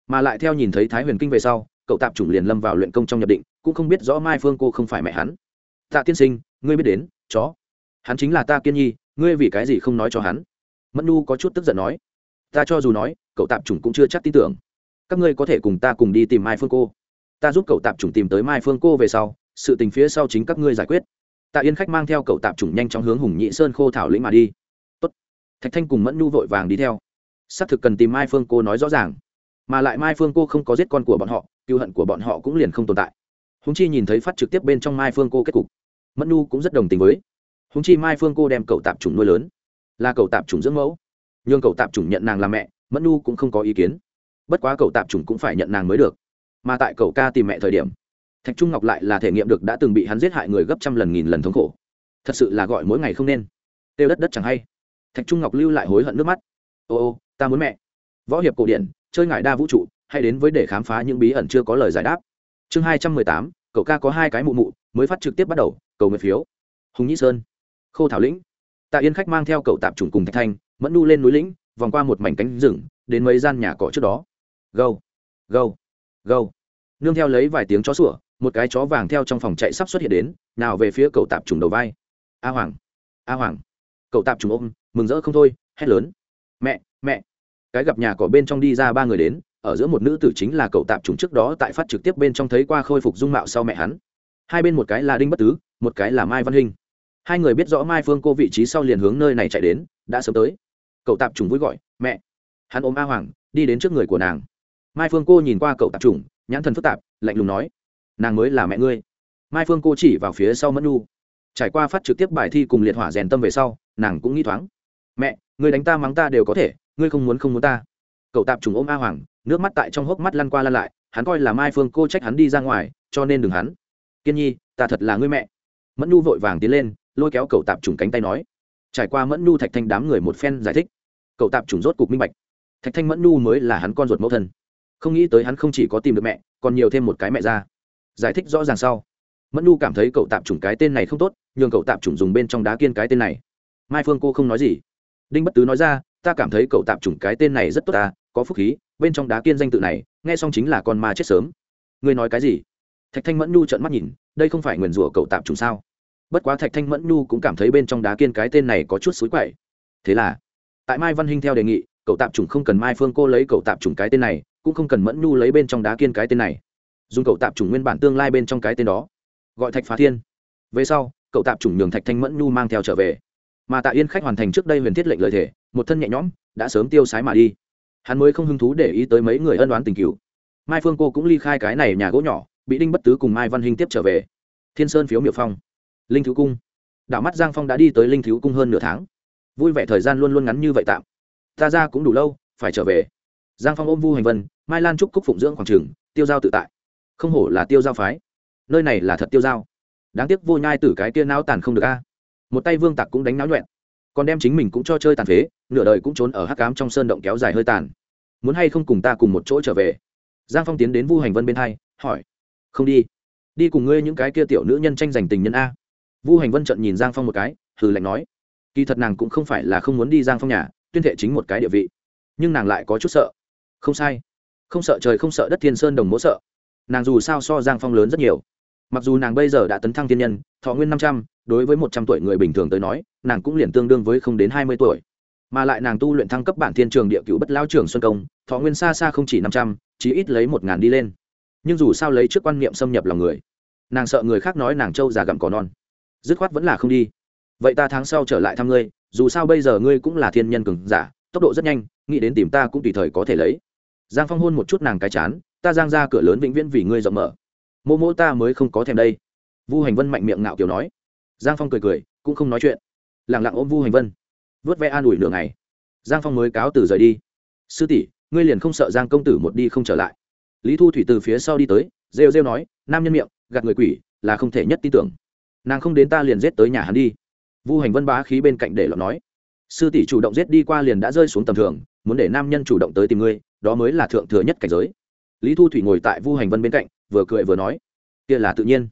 Speaker 1: Mà lại theo nhìn thấy thái huyền kinh về sau, cậu tạp trùng liền lâm vào luyện công trong nhập định, cũng không biết rõ mai phương cô không phải mẹ hắn. Tạ tiên sinh, ngươi biết đến, chó. Hắn chính là ta kiên nhi, ngươi vì cái gì không nói cho hắn? Mẫn nu có chút tức giận nói. Ta cho dù nói, cậu tạp trùng cũng chưa chắc tin tưởng. Các ngươi có thể cùng ta cùng đi tìm mai phương cô. Ta giúp cậu tạp trùng tìm tới mai phương cô về sau, sự tình phía sau chính các ngươi giải quyết tạ yên khách mang theo cậu tạp chủng nhanh chóng hướng hùng nhị sơn khô thảo lĩnh mà đi. Tốt. thạch thanh cùng mẫn nhu vội vàng đi theo. Xác thực cần tìm mai phương cô nói rõ ràng. Mà lại mai phương cô không có giết con của bọn họ cựu hận của bọn họ cũng liền không tồn tại. Húng chi nhìn thấy phát trực tiếp bên trong mai phương cô kết cục, mẫn nhu cũng rất đồng tình với. Húng chi mai phương cô đem cậu tạp chủng nuôi lớn, là cậu tạp chủng dưỡng mẫu. Nhưng cậu tạp chủng nhận nàng làm mẹ, mẫn nhu cũng không có ý kiến. Bất quá cậu tạp chủng cũng phải nhận nàng mới được. Mà tại cậu ca tìm mẹ thời điểm thạch trung ngọc lại là thể nghiệm được đã từng bị hắn giết hại người gấp trăm lần nghìn lần thống khổ. Thật sự là gọi mỗi ngày không nên. Têu đất đất chẳng hay. Thạch trung ngọc lưu lại hối hận nước mắt. Ô ô, ta muốn mẹ. Võ hiệp cổ điển, chơi ngải đa vũ trụ hay đến với để khám phá những bí ẩn chưa có lời giải đáp. Chương hai trăm mười tám, cậu ca có hai cái mụ mụ, mới phát trực tiếp bắt đầu, cầu nguyện phiếu. Hùng nhĩ sơn, khô thảo lĩnh. Tạ yên khách mang theo cậu tạp trùng cùng thạch thanh, mẫn nu lên núi lĩnh, vòng qua một mảnh cánh rừng, đến mấy gian nhà cỏ trước đó. Gâu gâu gâu. Nương theo lấy vài tiếng chó sủa một cái chó vàng theo trong phòng chạy sắp xuất hiện đến, nào về phía cậu tạp trùng đầu vai. A hoàng a hoàng. Cậu tạp trùng ôm, mừng rỡ không thôi, hét lớn. Mẹ mẹ. Cái gặp nhà cỏ bên trong đi ra ba người đến, ở giữa một nữ tử chính là cậu tạp trùng trước đó tại phát trực tiếp bên trong thấy qua khôi phục dung mạo sau mẹ hắn. Hai bên một cái là đinh bất tứ, một cái là mai văn hinh hai người biết rõ mai phương cô vị trí sau liền hướng nơi này chạy đến, đã sớm tới. Cậu tạp trùng vui gọi, mẹ. Hắn ôm a hoàng, đi đến trước người của nàng. Mai phương cô nhìn qua cậu tạp trùng, nhãn thần phức tạp, lạnh lùng nói nàng mới là mẹ ngươi. Mai phương cô chỉ vào phía sau mẫn nu trải qua phát trực tiếp bài thi cùng liệt hỏa rèn tâm về sau, nàng cũng nghĩ thoáng. Mẹ, ngươi đánh ta mắng ta đều có thể, ngươi không muốn không muốn ta. Cậu tạp trùng ôm a hoàng, nước mắt tại trong hốc mắt lăn qua lăn lại, hắn coi là mai phương cô trách hắn đi ra ngoài, cho nên đừng hắn. Kiên nhi, ta thật là ngươi mẹ. Mẫn nu vội vàng tiến lên, lôi kéo cậu tạp trùng cánh tay nói. Trải qua mẫn nu thạch thanh đám người một phen giải thích, cậu tạp trùng rốt cục minh bạch. Thạch thanh mẫn nu mới là hắn con ruột mẫu thân. Không nghĩ tới hắn không chỉ có tìm được mẹ, còn nhiều thêm một cái mẹ ra giải thích rõ ràng sau. Mẫn nu cảm thấy cậu tạm chủng cái tên này không tốt, nhường cậu tạm chủng dùng bên trong đá kiên cái tên này. Mai phương cô không nói gì. Đinh bất tứ nói ra, ta cảm thấy cậu tạm chủng cái tên này rất tốt ta, có phúc khí, bên trong đá kiên danh tự này, nghe xong chính là con ma chết sớm. Ngươi nói cái gì? Thạch thanh mẫn nu trợn mắt nhìn, đây không phải nguyền rủa cậu tạm chủng sao? Bất quá thạch thanh mẫn nu cũng cảm thấy bên trong đá kiên cái tên này có chút xối quậy. Thế là, tại mai văn hinh theo đề nghị, cậu tạm chủng không cần mai phương cô lấy cậu tạm chủng cái tên này, cũng không cần mẫn nhu lấy bên trong đá kiên cái tên này dùng cậu tạp chủng nguyên bản tương lai bên trong cái tên đó, gọi thạch phá thiên. Về sau, cậu tạp chủng nhường thạch thanh mẫn nhu mang theo trở về. Mà tạ yên khách hoàn thành trước đây huyền thiết lệnh lợi thể một thân nhẹ nhõm, đã sớm tiêu sái mà đi. Hắn mới không hứng thú để ý tới mấy người ân đoán tình cựu mai phương cô cũng ly khai cái này nhà gỗ nhỏ, bị đinh bất tứ cùng mai văn hình tiếp trở về. Thiên sơn phiếu miệu phong. Linh thiếu cung. Đạo mắt giang phong đã đi tới linh thiếu cung hơn nửa tháng. Vui vẻ thời gian luôn luôn ngắn như vậy tạm. Ta ra cũng đủ lâu, phải trở về. Giang phong ôm vu hành vân, mai lan trúc cúc phụng dưỡng khoảng trường, tiêu giao tự tại không hổ là tiêu giao phái. Nơi này là thật tiêu giao. Đáng tiếc vô nhai tử cái tia não tàn không được a. À. Một tay vương tặc cũng đánh náo nhuẹn. Còn đem chính mình cũng cho chơi tàn phế, nửa đời cũng trốn ở hắc cám trong sơn động kéo dài hơi tàn. Muốn hay không cùng ta cùng một chỗ trở về? Giang phong tiến đến vu hành vân bên hai, hỏi. Không đi. Đi cùng ngươi những cái kia tiểu nữ nhân tranh giành tình nhân a. Vu hành vân trận nhìn giang phong một cái, hừ lạnh nói. Kỳ thật nàng cũng không phải là không muốn đi giang phong nhà, tuyên thệ chính một cái địa vị. Nhưng nàng lại có chút sợ. Không sai. Không sợ trời không sợ đất thiên sơn đồng mỗ sợ nàng dù sao so giang phong lớn rất nhiều. Mặc dù nàng bây giờ đã tấn thăng thiên nhân, thọ nguyên năm trăm, đối với một trăm tuổi người bình thường tới nói, nàng cũng liền tương đương với không đến hai mươi tuổi. Mà lại nàng tu luyện thăng cấp bản thiên trường địa cựu bất lao trường xuân công, thọ nguyên xa xa không chỉ năm trăm, chí ít lấy một ngàn đi lên. Nhưng dù sao lấy trước quan niệm xâm nhập lòng người, nàng sợ người khác nói nàng trâu già gặm cỏ non. Dứt khoát vẫn là không đi. Vậy ta tháng sau trở lại thăm ngươi, dù sao bây giờ ngươi cũng là thiên nhân cường giả, tốc độ rất nhanh, nghĩ đến tìm ta cũng tùy thời có thể lấy. Giang phong hôn một chút nàng cái chán ta giang ra cửa lớn vĩnh viễn vì ngươi rộng mở. Mô mô ta mới không có thèm đây. Vu hành vân mạnh miệng ngạo kiểu nói. Giang phong cười cười, cũng không nói chuyện. Lẳng lặng ôm vu hành vân. Vớt vẽ an ủi nửa ngày. Giang phong mới cáo từ rời đi. Sư tỷ, ngươi liền không sợ giang công tử một đi không trở lại. Lý thu thủy từ phía sau đi tới, rêu rêu nói, nam nhân miệng, gạt người quỷ, là không thể nhất tin tưởng. Nàng không đến ta liền giết tới nhà hắn đi. Vu hành vân bá khí bên cạnh để lọt nói. Sư tỷ chủ động giết đi qua liền đã rơi xuống tầm thường, muốn để nam nhân chủ động tới tìm ngươi, đó mới là thượng thừa nhất cảnh giới lý thu thủy ngồi tại vu hành vân bên cạnh, vừa cười vừa nói, kia là tự nhiên.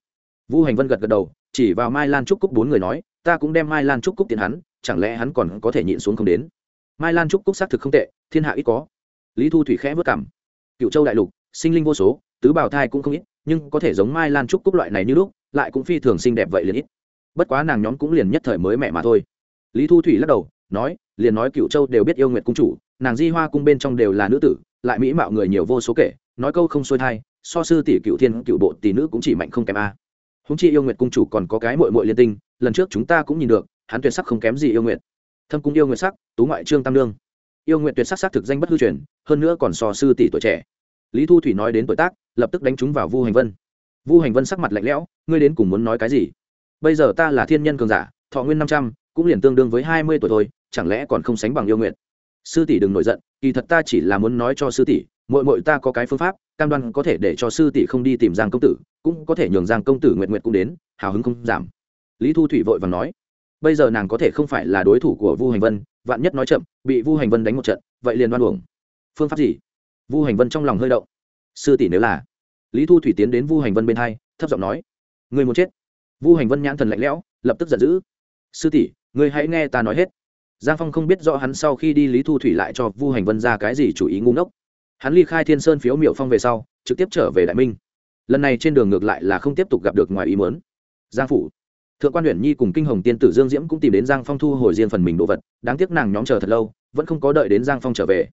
Speaker 1: Vu hành vân gật gật đầu, chỉ vào mai lan trúc cúc bốn người nói, ta cũng đem mai lan trúc cúc tiến hắn, chẳng lẽ hắn còn có thể nhịn xuống không đến? Mai lan trúc cúc xác thực không tệ, thiên hạ ít có. Lý thu thủy khẽ vất cảm cựu châu đại lục, sinh linh vô số, tứ bào thai cũng không ít, nhưng có thể giống mai lan trúc cúc loại này như lúc, lại cũng phi thường xinh đẹp vậy liền ít. Bất quá nàng nhóm cũng liền nhất thời mới mẹ mà thôi. Lý thu thủy lắc đầu, nói, liền nói cựu châu đều biết yêu nguyện cung chủ, nàng di hoa cung bên trong đều là nữ tử, lại mỹ mạo người nhiều vô số kể nói câu không xuôi thai, so sư tỷ cựu thiên, cựu bộ tỷ nữ cũng chỉ mạnh không kém a. Húng chi yêu nguyệt cung chủ còn có cái mội mội liên tinh, lần trước chúng ta cũng nhìn được, hắn tuyệt sắc không kém gì yêu nguyệt. Thâm cung yêu nguyệt sắc, tú ngoại trương tam lương yêu nguyệt tuyệt sắc sắc thực danh bất hư truyền, hơn nữa còn so sư tỷ tuổi trẻ. Lý thu thủy nói đến tuổi tác, lập tức đánh trúng vào vu hành vân. Vu hành vân sắc mặt lạnh lẽo, ngươi đến cùng muốn nói cái gì? Bây giờ ta là thiên nhân cường giả, thọ nguyên năm trăm, cũng liền tương đương với hai mươi tuổi thôi, chẳng lẽ còn không sánh bằng yêu nguyện sư tỷ đừng nổi giận, kỳ thật ta chỉ là muốn nói cho sư tỷ mội mội ta có cái phương pháp, cam đoan có thể để cho sư tỷ không đi tìm giang công tử, cũng có thể nhường giang công tử nguyện nguyện cũng đến, hào hứng không giảm. Lý thu thủy vội và nói, bây giờ nàng có thể không phải là đối thủ của vu hành vân, vạn nhất nói chậm, bị vu hành vân đánh một trận, vậy liền đoan uổng. Phương pháp gì? Vu hành vân trong lòng hơi động. Sư tỷ nếu là lý thu thủy tiến đến vu hành vân bên hai, thấp giọng nói người muốn chết. Vu hành vân nhãn thần lạnh lẽo, lập tức giận dữ, sư tỷ người hãy nghe ta nói hết. Giang phong không biết rõ hắn sau khi đi lý thu thủy lại cho vu hành vân ra cái gì chủ ý ngu ngốc hắn ly khai thiên sơn phiếu miệu phong về sau, trực tiếp trở về đại minh. Lần này trên đường ngược lại là không tiếp tục gặp được ngoài ý mớn giang phủ, thượng quan huyện nhi cùng kinh hồng tiên tử dương diễm cũng tìm đến giang phong thu hồi riêng phần mình đồ vật, đáng tiếc nàng nhóm chờ thật lâu, vẫn không có đợi đến giang phong trở về.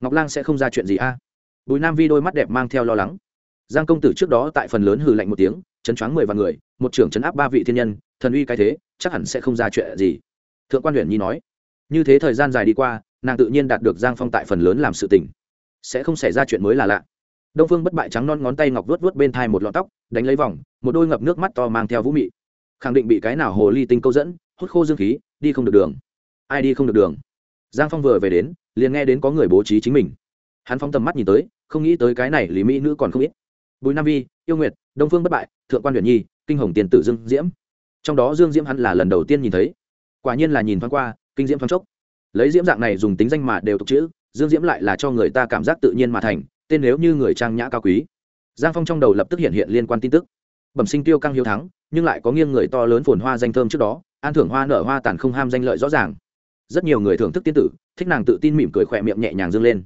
Speaker 1: Ngọc lang sẽ không ra chuyện gì a? Bùi nam vi đôi mắt đẹp mang theo lo lắng. Giang công tử trước đó tại phần lớn hừ lạnh một tiếng, chấn choáng mười vạn người, một trưởng chấn áp ba vị thiên nhân, thần uy cái thế, chắc hẳn sẽ không ra chuyện gì. Thượng quan huyện nhi nói. Như thế thời gian dài đi qua, nàng tự nhiên đạt được giang phong tại phần lớn làm sự tình sẽ không xảy ra chuyện mới là lạ. Đông phương bất bại trắng non ngón tay ngọc vuốt vuốt bên thai một lọn tóc, đánh lấy vòng, một đôi ngập nước mắt to mang theo vũ mị. Khẳng định bị cái nào hồ ly tinh câu dẫn, hút khô dương khí, đi không được đường. Ai đi không được đường. Giang phong vừa về đến, liền nghe đến có người bố trí chính mình. Hắn phóng tầm mắt nhìn tới, không nghĩ tới cái này lý mỹ nữ còn không ít. Bùi nam vi, yêu nguyệt, đông phương bất bại, thượng quan huyền nhi, kinh hồng tiền tử dương diễm. Trong đó dương diễm hắn là lần đầu tiên nhìn thấy. Quả nhiên là nhìn thoáng qua, kinh diễm thoáng chốc. Lấy diễm dạng này dùng tính danh mà đều tục chữ dương diễm lại là cho người ta cảm giác tự nhiên mà thành, tên nếu như người trang nhã cao quý. Giang phong trong đầu lập tức hiện hiện liên quan tin tức. Bẩm sinh tiêu căng hiếu thắng, nhưng lại có nghiêng người to lớn phồn hoa danh thơm trước đó, an thưởng hoa nở hoa tàn không ham danh lợi rõ ràng. Rất nhiều người thưởng thức tiên tử, thích nàng tự tin mỉm cười khỏe miệng nhẹ nhàng dâng lên.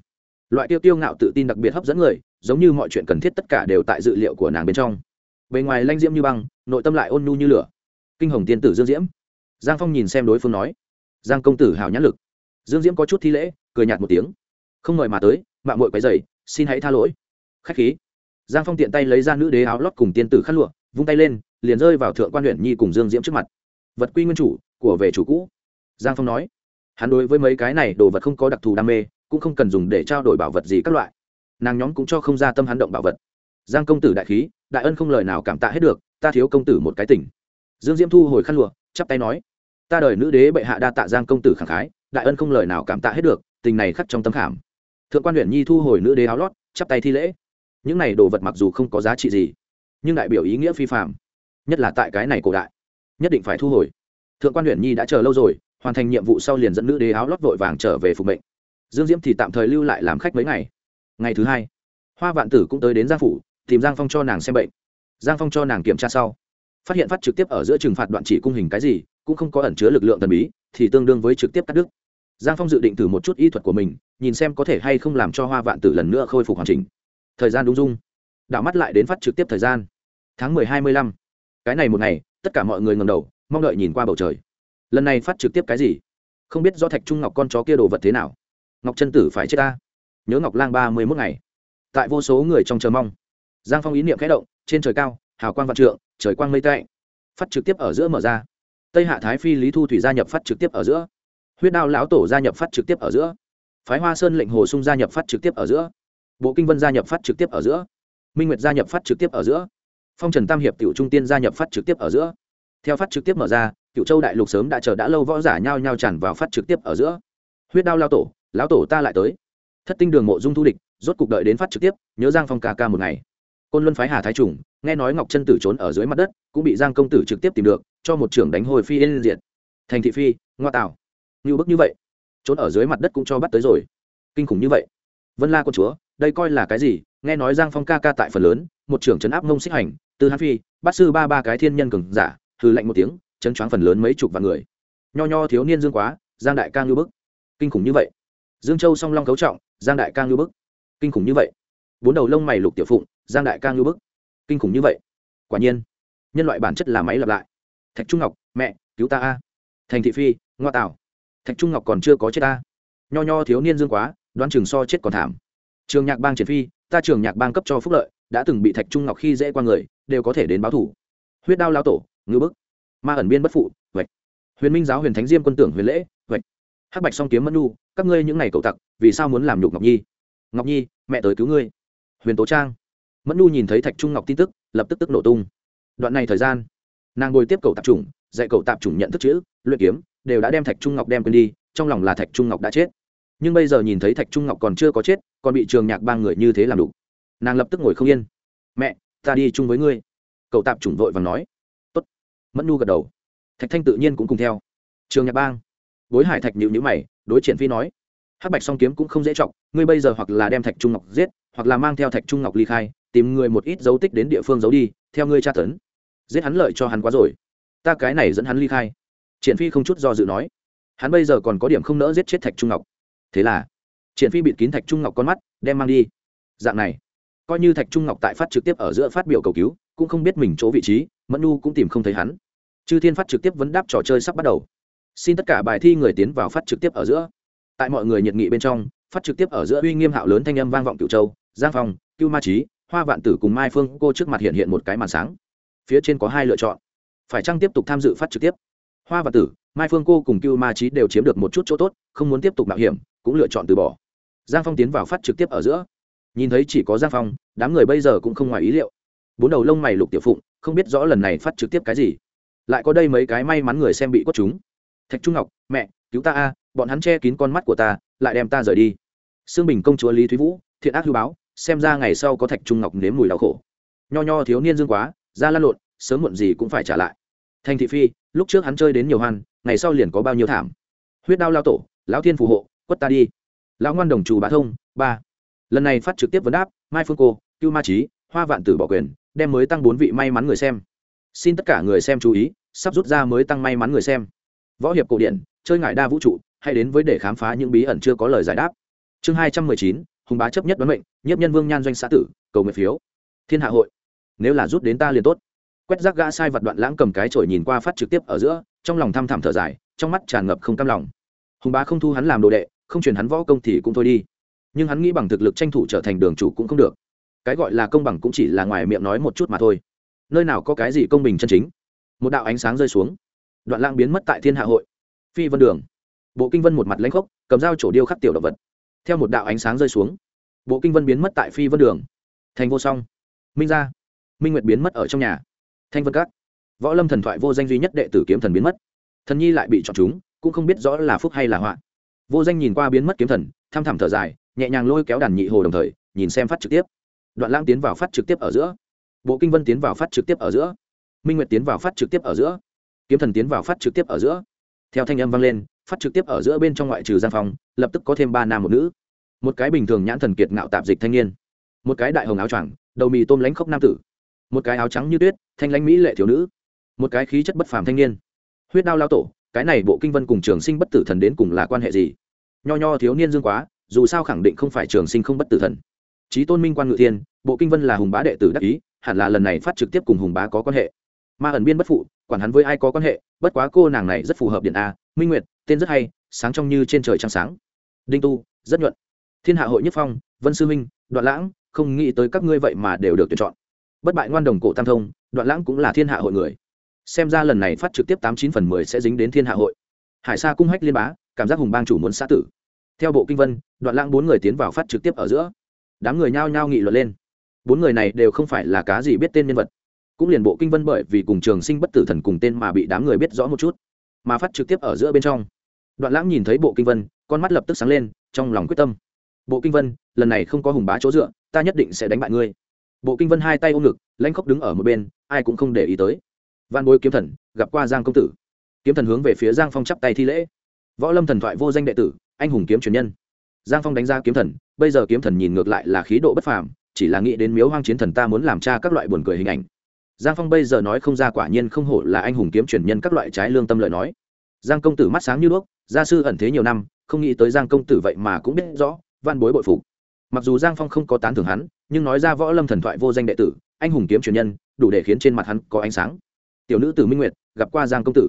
Speaker 1: Loại tiêu tiêu ngạo tự tin đặc biệt hấp dẫn người, giống như mọi chuyện cần thiết tất cả đều tại dự liệu của nàng bên trong. Bề ngoài lanh diễm như băng, nội tâm lại ôn nhu như lửa. Kinh hồng tiên tử dương diễm. Giang phong nhìn xem đối phương nói. Giang công tử hào nhã lực dương diễm có chút thi lễ, cười nhạt một tiếng. Không mời mà tới, mạng mội quấy dày xin hãy tha lỗi. Khách khí. Giang phong tiện tay lấy ra nữ đế áo lót cùng tiên tử khăn lụa, vung tay lên, liền rơi vào thượng quan huyện nhi cùng dương diễm trước mặt. Vật quy nguyên chủ, của về chủ cũ. Giang phong nói. Hắn đối với mấy cái này đồ vật không có đặc thù đam mê, cũng không cần dùng để trao đổi bảo vật gì các loại. Nàng nhóm cũng cho không ra tâm hắn động bảo vật. Giang công tử đại khí, đại ân không lời nào cảm tạ hết được, ta thiếu công tử một cái tỉnh. Dương diễm thu hồi khăn lụa, chắp tay nói. Ta đời nữ đế bệ hạ đa tạ giang công tử khẳng khái đại ân không lời nào cảm tạ hết được, tình này khắc trong tâm khảm. Thượng quan huyện nhi thu hồi nữ đế áo lót, chắp tay thi lễ. Những này đồ vật mặc dù không có giá trị gì, nhưng đại biểu ý nghĩa phi phạm nhất là tại cái này cổ đại, nhất định phải thu hồi. Thượng quan huyện nhi đã chờ lâu rồi, hoàn thành nhiệm vụ sau liền dẫn nữ đế áo lót vội vàng trở về phục mệnh. Dương diễm thì tạm thời lưu lại làm khách mấy ngày. Ngày thứ hai, hoa vạn tử cũng tới đến giang phủ, tìm giang phong cho nàng xem bệnh. Giang phong cho nàng kiểm tra sau. Phát hiện phát trực tiếp ở giữa trừng phạt đoạn chỉ cung hình cái gì, cũng không có ẩn chứa lực lượng thần bí, thì tương đương với trực tiếp cắt đứt giang phong dự định thử một chút y thuật của mình, nhìn xem có thể hay không làm cho hoa vạn tử lần nữa khôi phục hoàn chỉnh. Thời gian đúng dung đảo mắt lại đến phát trực tiếp thời gian. Tháng mười hai mươi lăm. Cái này một ngày, tất cả mọi người ngầm đầu, mong đợi nhìn qua bầu trời. Lần này phát trực tiếp cái gì? Không biết do thạch trung ngọc con chó kia đồ vật thế nào. Ngọc Trân tử phải chết ta. Nhớ ngọc lang ba mươi mốt ngày. Tại vô số người trong chờ mong. Giang phong ý niệm khẽ động, trên trời cao, hào quang vạn trượng, trời quang mây tệ. Phát trực tiếp ở giữa mở ra. Tây hạ thái phi lý thu thủy gia nhập phát trực tiếp ở giữa huyết đao lão tổ gia nhập phát trực tiếp ở giữa. Phái hoa sơn lệnh hồ sung gia nhập phát trực tiếp ở giữa. Bộ kinh vân gia nhập phát trực tiếp ở giữa. Minh nguyệt gia nhập phát trực tiếp ở giữa. Phong trần tam hiệp cựu trung tiên gia nhập phát trực tiếp ở giữa. Theo phát trực tiếp mở ra cựu châu đại lục sớm đã chờ đã lâu võ giả nhao nhao tràn vào phát trực tiếp ở giữa. Huyết đao lao tổ, lão tổ ta lại tới. Thất tinh đường mộ dung thu địch, rốt cuộc đợi đến phát trực tiếp, nhớ giang phong ca ca một ngày. Côn luân phái hà thái trùng, nghe nói ngọc chân tử trốn ở dưới mặt đất, cũng bị giang công tử trực tiếp tìm được, cho một trưởng đánh hồi phi yên diệt. thành thị phi, ngoa tạo như bức như vậy, trốn ở dưới mặt đất cũng cho bắt tới rồi. Kinh khủng như vậy. Vân la con chúa, đây coi là cái gì? Nghe nói giang phong ca ca tại phần lớn, một trưởng trấn áp mông xích hành, từ hán phi bát sư ba ba cái thiên nhân cường giả, hừ lạnh một tiếng, chấn choáng phần lớn mấy chục vạn người. Nho nho thiếu niên dương quá, giang đại ca ngư bức. Kinh khủng như vậy. Dương châu song long cấu trọng, giang đại ca ngư bức. Kinh khủng như vậy. Bốn đầu lông mày lục tiểu phụng, giang đại ca ngư bức. Kinh khủng như vậy. Quả nhiên, nhân loại bản chất là máy lặp lại. Thạch trung ngọc, mẹ, cứu ta a. Thành thị phi, ngoa tảo thạch trung ngọc còn chưa có chết ta. Nho nho thiếu niên dương quá, đoán chừng so chết còn thảm. Trường nhạc bang triển phi, ta trường nhạc bang cấp cho phúc lợi, đã từng bị thạch trung ngọc khi dễ qua người, đều có thể đến báo thủ. Huyết đao lao tổ, ngư bức. Ma ẩn biên bất phụ vạch huyền minh giáo huyền thánh diêm quân tưởng huyền lễ vạch hắc bạch song kiếm mẫn nu các ngươi những ngày cậu tặc, vì sao muốn làm nhục ngọc nhi? Ngọc nhi, mẹ tới cứu ngươi. Huyền tố trang. Mẫn nu nhìn thấy thạch trung ngọc tin tức, lập tức tức nổ tung. Đoạn này thời gian, nàng ngồi tiếp cầu tạp chủng, dạy cậu tạp chủng nhận thức chữ, luyện kiếm đều đã đem thạch trung ngọc đem quên đi, trong lòng là thạch trung ngọc đã chết. Nhưng bây giờ nhìn thấy thạch trung ngọc còn chưa có chết, còn bị trường nhạc ba người như thế làm đủ. Nàng lập tức ngồi không yên. Mẹ, ta đi chung với ngươi. Cậu tạp chủng vội và nói. Tốt. Mẫn nu gật đầu. Thạch thanh tự nhiên cũng cùng theo. Trường nhạc bang. Bối hải thạch nhịu nhữ mày, đối triển phi nói. Hắc bạch song kiếm cũng không dễ chọc, ngươi bây giờ hoặc là đem thạch trung ngọc giết, hoặc là mang theo thạch trung ngọc ly khai, tìm người một ít dấu tích đến địa phương giấu đi, theo ngươi tra tấn. Giết hắn lợi cho hắn quá rồi. Ta cái này dẫn hắn ly khai triển phi không chút do dự nói, hắn bây giờ còn có điểm không nỡ giết chết thạch trung ngọc. Thế là, triển phi bịt kín thạch trung ngọc con mắt, đem mang đi. Dạng này, coi như thạch trung ngọc tại phát trực tiếp ở giữa phát biểu cầu cứu, cũng không biết mình chỗ vị trí, mẫn nu cũng tìm không thấy hắn. Chư thiên phát trực tiếp vấn đáp trò chơi sắp bắt đầu. Xin tất cả bài thi người tiến vào phát trực tiếp ở giữa. Tại mọi người nhiệt nghị bên trong, phát trực tiếp ở giữa uy nghiêm hạo lớn thanh âm vang vọng cựu châu, giang phong, cưu ma trí hoa vạn tử cùng mai phương cô trước mặt hiện hiện một cái màn sáng. Phía trên có hai lựa chọn. Phải chăng tiếp tục tham dự phát trực tiếp? Hoa và tử, mai phương cô cùng cưu ma trí đều chiếm được một chút chỗ tốt, không muốn tiếp tục mạo hiểm, cũng lựa chọn từ bỏ. Giang phong tiến vào phát trực tiếp ở giữa. Nhìn thấy chỉ có giang phong, đám người bây giờ cũng không ngoài ý liệu. Bốn đầu lông mày lục tiểu phụng, không biết rõ lần này phát trực tiếp cái gì. Lại có đây mấy cái may mắn người xem bị quất chúng. Thạch trung ngọc, mẹ, cứu ta a, bọn hắn che kín con mắt của ta, lại đem ta rời đi. Sương bình công chúa lý thúy vũ, thiện ác hư báo, xem ra ngày sau có thạch trung ngọc nếm mùi đau khổ. Nho nho thiếu niên dương quá, ra lan lộn, sớm muộn gì cũng phải trả lại. Thành thị phi lúc trước hắn chơi đến nhiều hoan, ngày sau liền có bao nhiêu thảm. Huyết đao lao tổ, lão thiên phù hộ, quất ta đi. Lão ngoan đồng chủ bá thông, ba. Lần này phát trực tiếp vấn đáp, mai phương cô, cưu ma trí hoa vạn tử bỏ quyền, đem mới tăng bốn vị may mắn người xem. Xin tất cả người xem chú ý, sắp rút ra mới tăng may mắn người xem. Võ hiệp cổ điển, chơi ngại đa vũ trụ hay đến với để khám phá những bí ẩn chưa có lời giải đáp. Chương hai trăm mười chín, hùng bá chấp nhất đoán mệnh, nhiếp nhân vương nhan doanh xã tử, cầu nguyện phiếu. Thiên hạ hội, nếu là rút đến ta liền tốt quét rác gã sai vật đoạn lãng cầm cái chổi nhìn qua phát trực tiếp ở giữa, trong lòng thăm thẳm thở dài, trong mắt tràn ngập không cam lòng. Hùng bá không thu hắn làm đồ đệ, không truyền hắn võ công thì cũng thôi đi. Nhưng hắn nghĩ bằng thực lực tranh thủ trở thành đường chủ cũng không được. Cái gọi là công bằng cũng chỉ là ngoài miệng nói một chút mà thôi. Nơi nào có cái gì công bình chân chính? Một đạo ánh sáng rơi xuống. Đoạn lãng biến mất tại thiên hạ hội. Phi vân đường. Bộ kinh vân một mặt lãnh khốc, cầm dao chỗ điêu khắc tiểu động vật. Theo một đạo ánh sáng rơi xuống, bộ kinh vân biến mất tại phi vân đường. Thành vô song. Minh gia. Minh nguyệt biến mất ở trong nhà thanh vân các. Võ lâm thần thoại vô danh duy nhất đệ tử kiếm thần biến mất. Thần nhi lại bị chọn chúng, cũng không biết rõ là phúc hay là họa. Vô danh nhìn qua biến mất kiếm thần, thăm thẳm thở dài, nhẹ nhàng lôi kéo đàn nhị hồ đồng thời, nhìn xem phát trực tiếp. Đoạn lãng tiến vào phát trực tiếp ở giữa. Bộ kinh vân tiến vào phát trực tiếp ở giữa. Minh nguyệt tiến vào phát trực tiếp ở giữa. Kiếm thần tiến vào phát trực tiếp ở giữa. Theo thanh âm vang lên, phát trực tiếp ở giữa bên trong ngoại trừ gian phòng lập tức có thêm ba nam một nữ. Một cái bình thường nhãn thần kiệt ngạo tạp dịch thanh niên. Một cái đại hồng áo choàng, đầu mì tôm lánh khóc nam tử. Một cái áo trắng như tuyết thanh lãnh mỹ lệ thiếu nữ, một cái khí chất bất phàm thanh niên. Huyết đao lao tổ, cái này bộ kinh vân cùng trường sinh bất tử thần đến cùng là quan hệ gì? Nho nho thiếu niên dương quá, dù sao khẳng định không phải trường sinh không bất tử thần. Trí tôn minh quan ngự thiên, bộ kinh vân là hùng bá đệ tử đắc ý, hẳn là lần này phát trực tiếp cùng hùng bá có quan hệ. Ma ẩn biên bất phụ, quản hắn với ai có quan hệ, bất quá cô nàng này rất phù hợp điện a, minh nguyệt, tên rất hay, sáng trong như trên trời trăng sáng. Đinh tu, rất nhuận. Thiên hạ hội nhất phong, vân sư minh, đoạn lãng, không nghĩ tới các ngươi vậy mà đều được tuyển chọn bất bại ngoan đồng cổ tam thông, đoạn lãng cũng là thiên hạ hội người. Xem ra lần này phát trực tiếp tám chín phần mười sẽ dính đến thiên hạ hội. Hải sa cung hách liên bá, cảm giác hùng bang chủ muốn xã tử. Theo bộ kinh vân, đoạn lãng bốn người tiến vào phát trực tiếp ở giữa. Đám người nhao nhao nghị luận lên. Bốn người này đều không phải là cá gì biết tên nhân vật. Cũng liền bộ kinh vân bởi vì cùng trường sinh bất tử thần cùng tên mà bị đám người biết rõ một chút. Mà phát trực tiếp ở giữa bên trong, đoạn lãng nhìn thấy bộ kinh vân, con mắt lập tức sáng lên, trong lòng quyết tâm. Bộ kinh vân, lần này không có hùng bá chỗ dựa, ta nhất định sẽ đánh bại ngươi bộ kinh vân hai tay ôm ngực, lãnh khóc đứng ở một bên, ai cũng không để ý tới. Văn bối kiếm thần, gặp qua giang công tử. Kiếm thần hướng về phía giang phong chắp tay thi lễ. Võ lâm thần thoại vô danh đệ tử, anh hùng kiếm truyền nhân. Giang phong đánh ra kiếm thần, bây giờ kiếm thần nhìn ngược lại là khí độ bất phàm, chỉ là nghĩ đến miếu hoang chiến thần ta muốn làm cha các loại buồn cười hình ảnh. Giang phong bây giờ nói không ra quả nhiên không hổ là anh hùng kiếm truyền nhân các loại trái lương tâm lợi nói. Giang công tử mắt sáng như đuốc, gia sư ẩn thế nhiều năm, không nghĩ tới giang công tử vậy mà cũng biết rõ Văn bối bội phục mặc dù giang phong không có tán thưởng hắn, nhưng nói ra võ lâm thần thoại vô danh đệ tử, anh hùng kiếm truyền nhân, đủ để khiến trên mặt hắn có ánh sáng. Tiểu nữ tử minh nguyệt, gặp qua giang công tử.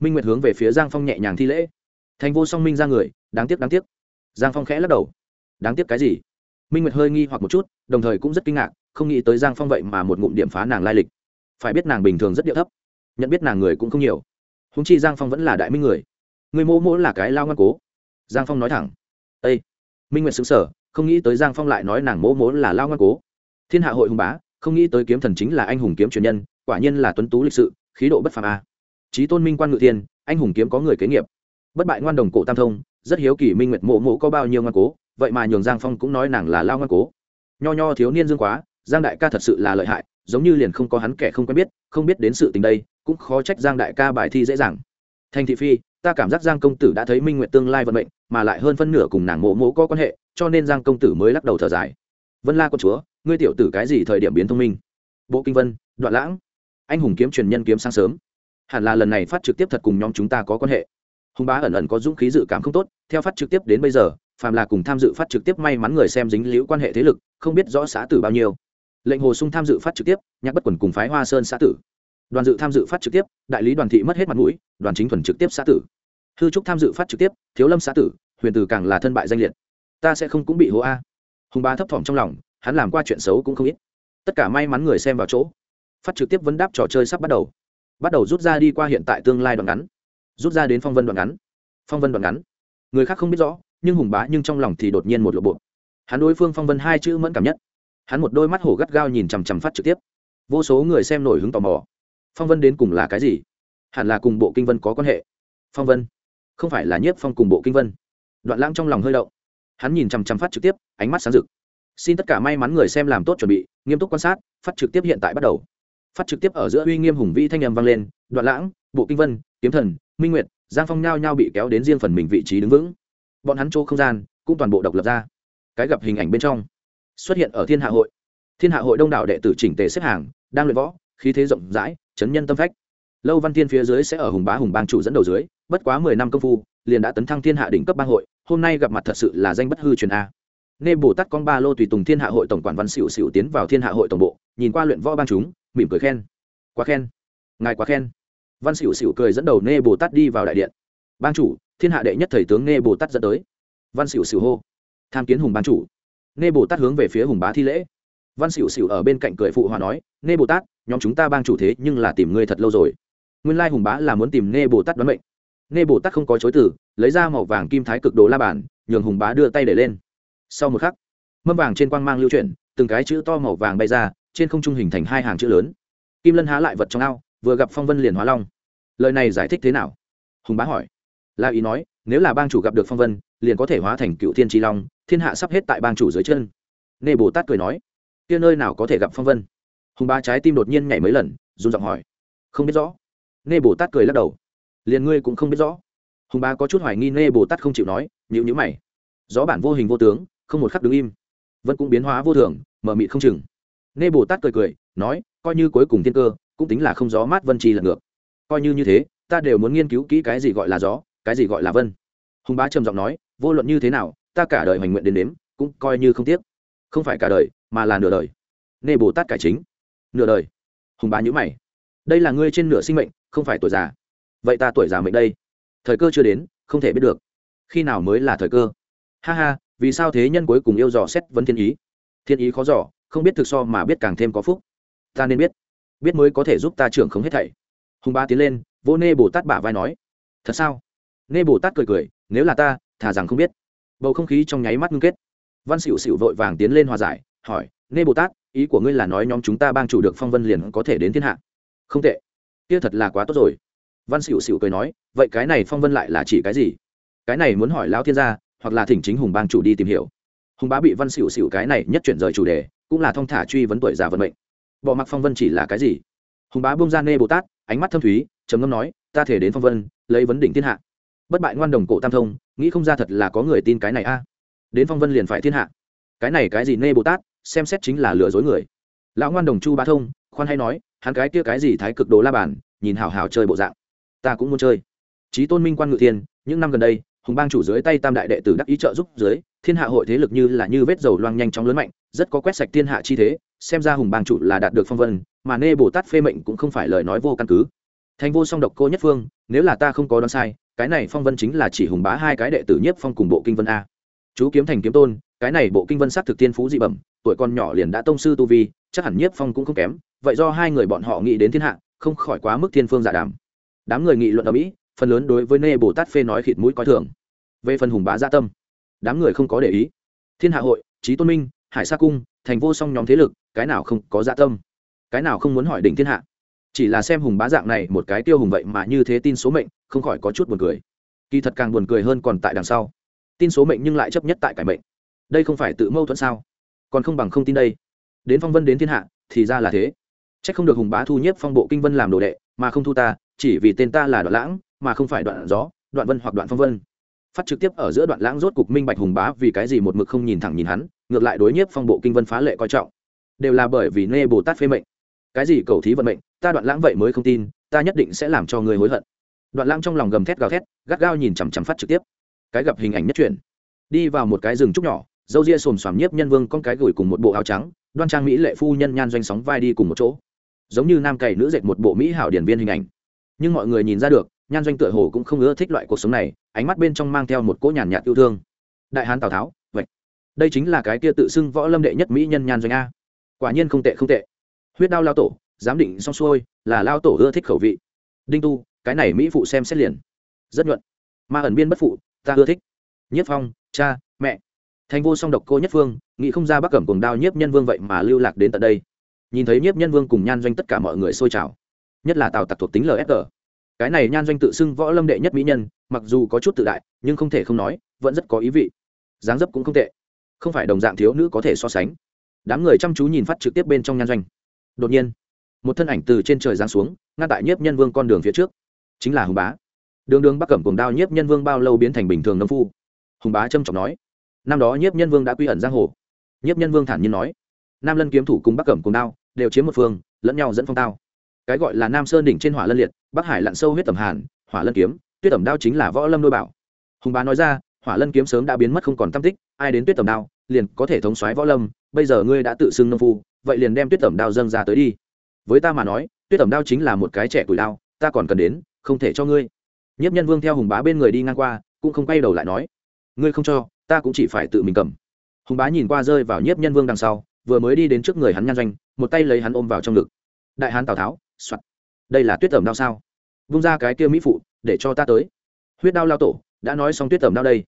Speaker 1: Minh nguyệt hướng về phía giang phong nhẹ nhàng thi lễ. Thành vô song minh ra người, đáng tiếc đáng tiếc. Giang phong khẽ lắc đầu. Đáng tiếc cái gì? Minh nguyệt hơi nghi hoặc một chút, đồng thời cũng rất kinh ngạc, không nghĩ tới giang phong vậy mà một ngụm điểm phá nàng lai lịch. Phải biết nàng bình thường rất điệu thấp, nhận biết nàng người cũng không nhiều. Húng chi giang phong vẫn là đại minh người. Người mô mỗ là cái lao ngoan cố. Giang phong nói thẳng. Ây minh nguyệt xứng sở không nghĩ tới giang phong lại nói nàng mỗ mỗ là lao ngoan cố. thiên hạ hội hùng bá, không nghĩ tới kiếm thần chính là anh hùng kiếm truyền nhân, quả nhiên là tuấn tú lịch sự, khí độ bất phàm a. Trí tôn minh quan ngự thiên, anh hùng kiếm có người kế nghiệp. Bất bại ngoan đồng cổ tam thông, rất hiếu kỳ minh nguyệt mộ mộ có bao nhiêu ngoan cố, vậy mà nhường giang phong cũng nói nàng là lao ngoan cố. Nho nho thiếu niên dương quá, giang đại ca thật sự là lợi hại, giống như liền không có hắn kẻ không quen biết, không biết đến sự tình đây, cũng khó trách giang đại ca bài thi dễ dàng. Thành thị phi, ta cảm giác giang công tử đã thấy minh Nguyệt tương lai vận mệnh, mà lại hơn phân nửa cùng nàng mộ mộ có quan hệ cho nên giang công tử mới lắc đầu thở dài. Vân la con chúa, ngươi tiểu tử cái gì thời điểm biến thông minh? Bộ kinh vân, đoạn lãng, anh hùng kiếm truyền nhân kiếm sáng sớm. Hẳn là lần này phát trực tiếp thật cùng nhóm chúng ta có quan hệ. Hùng bá ẩn ẩn có dũng khí dự cảm không tốt, theo phát trực tiếp đến bây giờ, phàm là cùng tham dự phát trực tiếp may mắn người xem dính liễu quan hệ thế lực, không biết rõ xã tử bao nhiêu. Lệnh hồ sung tham dự phát trực tiếp, nhạc bất quần cùng phái hoa sơn xã tử. Đoàn dự tham dự phát trực tiếp, đại lý đoàn thị mất hết mặt mũi, đoàn chính thuần trực tiếp xã tử. Hư trúc tham dự phát trực tiếp, thiếu lâm xã tử, huyền tử càng là thân bại danh liệt ta sẽ không cũng bị hố a. Hùng bá thấp thỏm trong lòng, hắn làm qua chuyện xấu cũng không ít. Tất cả may mắn người xem vào chỗ. Phát trực tiếp vấn đáp trò chơi sắp bắt đầu. Bắt đầu rút ra đi qua hiện tại tương lai đoạn ngắn. Rút ra đến phong vân đoạn ngắn. Phong vân đoạn ngắn. Người khác không biết rõ, nhưng hùng bá nhưng trong lòng thì đột nhiên một lộ bộ. Hắn đối phương phong vân hai chữ mẫn cảm nhất. Hắn một đôi mắt hổ gắt gao nhìn chằm chằm phát trực tiếp. Vô số người xem nổi hứng tò mò. Phong vân đến cùng là cái gì? Hẳn là cùng bộ kinh vân có quan hệ. Phong vân. Không phải là nhiếp phong cùng bộ kinh vân. Đoạn lãng trong lòng hơi động hắn nhìn chằm chằm phát trực tiếp, ánh mắt sáng rực. Xin tất cả may mắn người xem làm tốt chuẩn bị, nghiêm túc quan sát, phát trực tiếp hiện tại bắt đầu. Phát trực tiếp ở giữa uy nghiêm hùng vĩ thanh âm vang lên, đoạn lãng, bộ kinh vân, kiếm thần, minh nguyệt, giang phong nhao nhao bị kéo đến riêng phần mình vị trí đứng vững. Bọn hắn chỗ không gian cũng toàn bộ độc lập ra. Cái gặp hình ảnh bên trong xuất hiện ở thiên hạ hội. Thiên hạ hội đông đảo đệ tử chỉnh tề xếp hàng, đang luyện võ, khí thế rộng rãi, chấn nhân tâm phách. Lâu văn thiên phía dưới sẽ ở hùng bá hùng bang chủ dẫn đầu dưới, bất quá mười năm công phu liền đã tấn thăng thiên hạ đỉnh cấp bang hội, hôm nay gặp mặt thật sự là danh bất hư truyền a. Nên bồ tát con ba lô tùy tùng thiên hạ hội tổng quản văn xỉu xỉu tiến vào thiên hạ hội tổng bộ, nhìn qua luyện võ bang chúng, mỉm cười khen. Quá khen. Ngài quá khen. Văn xỉu xỉu cười dẫn đầu nê bồ tát đi vào đại điện. Bang chủ, thiên hạ đệ nhất thầy tướng nê bồ tát dẫn tới. Văn xỉu xỉu hô. Tham kiến hùng bang chủ. Nê bồ tát hướng về phía hùng bá thi lễ. Văn xỉu xỉu ở bên cạnh cười phụ hòa nói nê bồ tát, nhóm chúng ta bang chủ thế nhưng là tìm ngươi thật lâu rồi. Nguyên lai hùng bá là muốn tìm nê bồ tát đoán mệnh nghe bồ tát không có chối từ, lấy ra màu vàng kim thái cực đồ la bản nhường hùng bá đưa tay để lên. Sau một khắc, mâm vàng trên quang mang lưu chuyển, từng cái chữ to màu vàng bay ra, trên không trung hình thành hai hàng chữ lớn. Kim lân há lại vật trong ao, vừa gặp phong vân liền hóa long. Lời này giải thích thế nào? Hùng bá hỏi. La ý nói, nếu là bang chủ gặp được phong vân, liền có thể hóa thành cựu thiên tri long, thiên hạ sắp hết tại bang chủ dưới chân. Nê bồ tát cười nói, kia nơi nào có thể gặp phong vân? Hùng bá trái tim đột nhiên nhảy mấy lần, run giọng hỏi. Không biết rõ. Nê bồ tát cười lắc đầu liền ngươi cũng không biết rõ. Hùng bá có chút hoài nghi nê bồ tát không chịu nói nhịu nhữ mày. Gió bản vô hình vô tướng, không một khắc đứng im. Vẫn cũng biến hóa vô thường, mở mịt không chừng. Nê bồ tát cười cười, nói, coi như cuối cùng thiên cơ, cũng tính là không gió mát vân trì lật ngược. Coi như như thế, ta đều muốn nghiên cứu kỹ cái gì gọi là gió, cái gì gọi là vân. Hùng bá trầm giọng nói, vô luận như thế nào, ta cả đời hoành nguyện đến đếm cũng coi như không tiếc. Không phải cả đời, mà là nửa đời. Nê bồ tát cải chính. Nửa đời. Hùng bá nhữ mày. Đây là ngươi trên nửa sinh mệnh, không phải tuổi già vậy ta tuổi già mệnh đây. Thời cơ chưa đến, không thể biết được. Khi nào mới là thời cơ? Ha ha, vì sao thế nhân cuối cùng yêu dò xét vấn thiên ý? Thiên ý khó dò, không biết thực so mà biết càng thêm có phúc. Ta nên biết. Biết mới có thể giúp ta trưởng không hết thảy. Hùng ba tiến lên vô nê bồ tát bả vai nói. Thật sao? Nê bồ tát cười cười, nếu là ta, thà rằng không biết. Bầu không khí trong nháy mắt ngưng kết. Văn xịu xịu vội vàng tiến lên hòa giải, hỏi, nê bồ tát, ý của ngươi là nói nhóm chúng ta bang chủ được phong vân liền có thể đến thiên hạ? Không tệ. Kia thật là quá tốt rồi văn xỉu xỉu cười nói, vậy cái này phong vân lại là chỉ cái gì? Cái này muốn hỏi lão thiên gia, hoặc là thỉnh chính hùng bang chủ đi tìm hiểu. Hùng bá bị văn xỉu xỉu cái này nhất chuyển rời chủ đề, cũng là thong thả truy vấn tuổi già vận mệnh. Bỏ mặc phong vân chỉ là cái gì? Hùng bá bông ra nê bồ tát, ánh mắt thâm thúy, trầm ngâm nói, ta thể đến phong vân, lấy vấn đỉnh thiên hạ. Bất bại ngoan đồng cổ tam thông, nghĩ không ra thật là có người tin cái này a. Đến phong vân liền phải thiên hạ. Cái này cái gì nê bồ tát, xem xét chính là lừa dối người. Lão ngoan đồng chu bá thông, khoan hay nói, hắn cái kia cái gì thái cực đồ la bàn, nhìn hào hào chơi bộ dạng ta cũng muốn chơi. Trí tôn minh quan ngự thiên, những năm gần đây, hùng bang chủ dưới tay tam đại đệ tử đắc ý trợ giúp dưới, thiên hạ hội thế lực như là như vết dầu loang nhanh chóng lớn mạnh, rất có quét sạch thiên hạ chi thế, xem ra hùng bang chủ là đạt được phong vân, mà nê bồ tát phê mệnh cũng không phải lời nói vô căn cứ. Thành vô song độc cô nhất phương, nếu là ta không có đoán sai, cái này phong vân chính là chỉ hùng bá hai cái đệ tử nhất phong cùng bộ kinh vân a. Chú kiếm thành kiếm tôn, cái này bộ kinh vân sắc thực tiên phú dị bẩm, tuổi con nhỏ liền đã tông sư tu vi, chắc hẳn nhất phong cũng không kém, vậy do hai người bọn họ nghĩ đến thiên hạ, không khỏi quá mức thiên phương giả đàm đám người nghị luận ở mỹ, phần lớn đối với nê bồ tát phê nói khịt mũi coi thường. Về phần hùng bá gia tâm, đám người không có để ý. Thiên hạ hội trí tôn minh, hải sa cung, thành vô song nhóm thế lực, cái nào không có gia tâm? Cái nào không muốn hỏi đỉnh thiên hạ? Chỉ là xem hùng bá dạng này một cái tiêu hùng vậy mà như thế tin số mệnh, không khỏi có chút buồn cười. Kỳ thật càng buồn cười hơn còn tại đằng sau. Tin số mệnh nhưng lại chấp nhất tại cải mệnh. Đây không phải tự mâu thuẫn sao? Còn không bằng không tin đây. Đến phong vân đến thiên hạ, thì ra là thế. C h ắ c không được hùng bá thu nhiếp phong bộ kinh vân làm đồ đệ, mà không thu ta chỉ vì tên ta là đoạn lãng mà không phải đoạn gió đoạn vân hoặc đoạn phong vân. Phát trực tiếp ở giữa đoạn lãng rốt cục minh bạch hùng bá vì cái gì một mực không nhìn thẳng nhìn hắn ngược lại đối nhiếp phong bộ kinh vân phá lệ coi trọng. Đều là bởi vì nê bồ tát phê mệnh. Cái gì cầu thí vận mệnh ta đoạn lãng vậy mới không tin ta nhất định sẽ làm cho người hối hận. Đoạn lãng trong lòng gầm thét gào thét gắt gao nhìn chằm chằm phát trực tiếp. Cái gặp hình ảnh nhất truyền, đi vào một cái rừng trúc nhỏ dâu ria xồm xoàm nhiếp nhân vương con cái gửi cùng một bộ áo trắng đoan trang mỹ lệ phu nhân nhan doanh sóng vai đi cùng một chỗ. Giống như nam cày nữ dệt một bộ mỹ hảo điển viên hình ảnh nhưng mọi người nhìn ra được, nhan doanh tựa hồ cũng không ưa thích loại cuộc sống này, ánh mắt bên trong mang theo một cỗ nhàn nhạt yêu thương. Đại hán tào tháo, vậy, đây chính là cái kia tự xưng võ lâm đệ nhất mỹ nhân nhan doanh a. Quả nhiên không tệ không tệ. Huyết đao lao tổ, giám định xong xuôi, là lao tổ ưa thích khẩu vị. Đinh tu, cái này mỹ phụ xem xét liền. Rất nhuận. Ma ẩn biên bất phụ, ta ưa thích. Nhất phong, cha, mẹ. Thành vô song độc cô nhất phương, nghĩ không ra bắc cẩm cùng đao nhiếp nhân vương vậy mà lưu lạc đến tận đây. Nhìn thấy nhiếp nhân vương cùng nhan doanh tất cả mọi người xôi trào nhất là tào tặc thuộc tính lsg cái này nhan doanh tự xưng võ lâm đệ nhất mỹ nhân, mặc dù có chút tự đại, nhưng không thể không nói, vẫn rất có ý vị. Dáng dấp cũng không tệ. Không phải đồng dạng thiếu nữ có thể so sánh. Đám người chăm chú nhìn phát trực tiếp bên trong nhan doanh. Đột nhiên, một thân ảnh từ trên trời giáng xuống, ngăn tại nhiếp nhân vương con đường phía trước. Chính là hùng bá. Đường đường bắc cẩm cùng đao nhiếp nhân vương bao lâu biến thành bình thường nông phu? Hùng bá trâm trọng nói. Năm đó nhiếp nhân vương đã quy ẩn giang hồ. Nhiếp nhân vương thản nhiên nói. Nam lân kiếm thủ cùng bắc cẩm cùng đao, đều chiếm một phương, lẫn nhau dẫn phong tao cái gọi là nam sơn đỉnh trên hỏa lân liệt, bắc hải lặn sâu huyết tầm hàn, hỏa lân kiếm, tuyết tẩm đao chính là võ lâm đôi bảo. Hùng bá nói ra, hỏa lân kiếm sớm đã biến mất không còn tam tích, ai đến tuyết tẩm đao, liền có thể thống soái võ lâm, bây giờ ngươi đã tự xưng nông phu, vậy liền đem tuyết tẩm đao dâng ra tới đi. Với ta mà nói, tuyết tẩm đao chính là một cái trẻ tuổi đao, ta còn cần đến, không thể cho ngươi. Nhất nhân vương theo hùng bá bên người đi ngang qua, cũng không quay đầu lại nói, ngươi không cho, ta cũng chỉ phải tự mình cầm. Hùng bá nhìn qua rơi vào nhiếp nhân vương đằng sau, vừa mới đi đến trước người hắn nhan doanh, một tay lấy hắn ôm vào trong ngực. Đại hán tào tháo soạt. Đây là tuyết tẩm đao sao? Vung ra cái kia mỹ phụ, để cho ta tới. Huyết đao lao tổ, đã nói xong tuyết tẩm đao đây.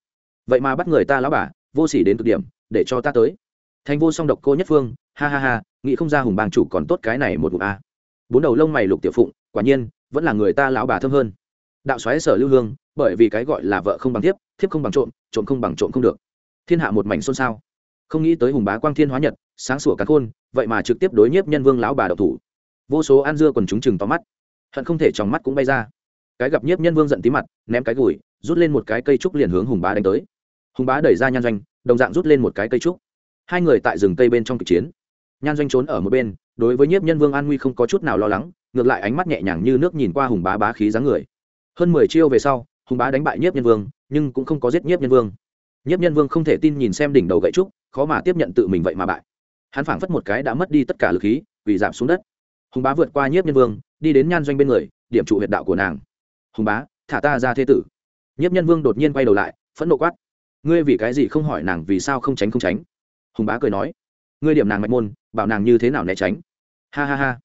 Speaker 1: Vậy mà bắt người ta lão bà, vô s ỉ đến cực điểm, để cho ta tới. Thành vô song độc cô nhất phương, ha ha ha, nghĩ không ra hùng bang chủ còn tốt cái này một ngụm a. Bốn đầu lông mày lục tiểu phụng, quả nhiên, vẫn là người ta lão bà thơm hơn. Đạo xoáy sở lưu hương, bởi vì cái gọi là vợ không bằng thiếp thiếp không bằng trộm trộm không bằng trộm không được. Thiên hạ một mảnh xôn xao. Không nghĩ tới hùng bá quang thiên hóa nhật, sáng sủa cắn khôn, vậy mà trực tiếp đối nhiếp nhân vương lão bà độc thủ vô số ăn dưa còn chúng chừng tóm mắt. Hận không thể trong mắt cũng bay ra. Cái gặp nhiếp nhân vương giận tí mặt, ném cái gùi, rút lên một cái cây trúc liền hướng hùng bá đánh tới. Hùng bá đẩy ra nhan doanh, đồng dạng rút lên một cái cây trúc. Hai người tại rừng cây bên trong kịch chiến. Nhan doanh trốn ở một bên, đối với nhiếp nhân vương an nguy không có chút nào lo lắng, ngược lại ánh mắt nhẹ nhàng như nước nhìn qua hùng bá bá khí dáng người. Hơn mười chiêu về sau, hùng bá đánh bại nhiếp nhân vương, nhưng cũng không có giết nhiếp nhân vương. Nhiếp nhân vương không thể tin nhìn xem đỉnh đầu gậy trúc, khó mà tiếp nhận tự mình vậy mà bại. Hắn phảng phất một cái đã mất đi tất cả lực khí vì giảm xuống đất hùng bá vượt qua nhiếp nhân vương, đi đến nhan doanh bên người, điểm trụ huyệt đạo của nàng. Hùng bá, thả ta ra thế tử. Nhiếp nhân vương đột nhiên quay đầu lại, phẫn nộ quát. Ngươi vì cái gì không hỏi nàng vì sao không tránh không tránh? Hùng bá cười nói. Ngươi điểm nàng mạch môn, bảo nàng như thế nào né tránh? Ha ha ha.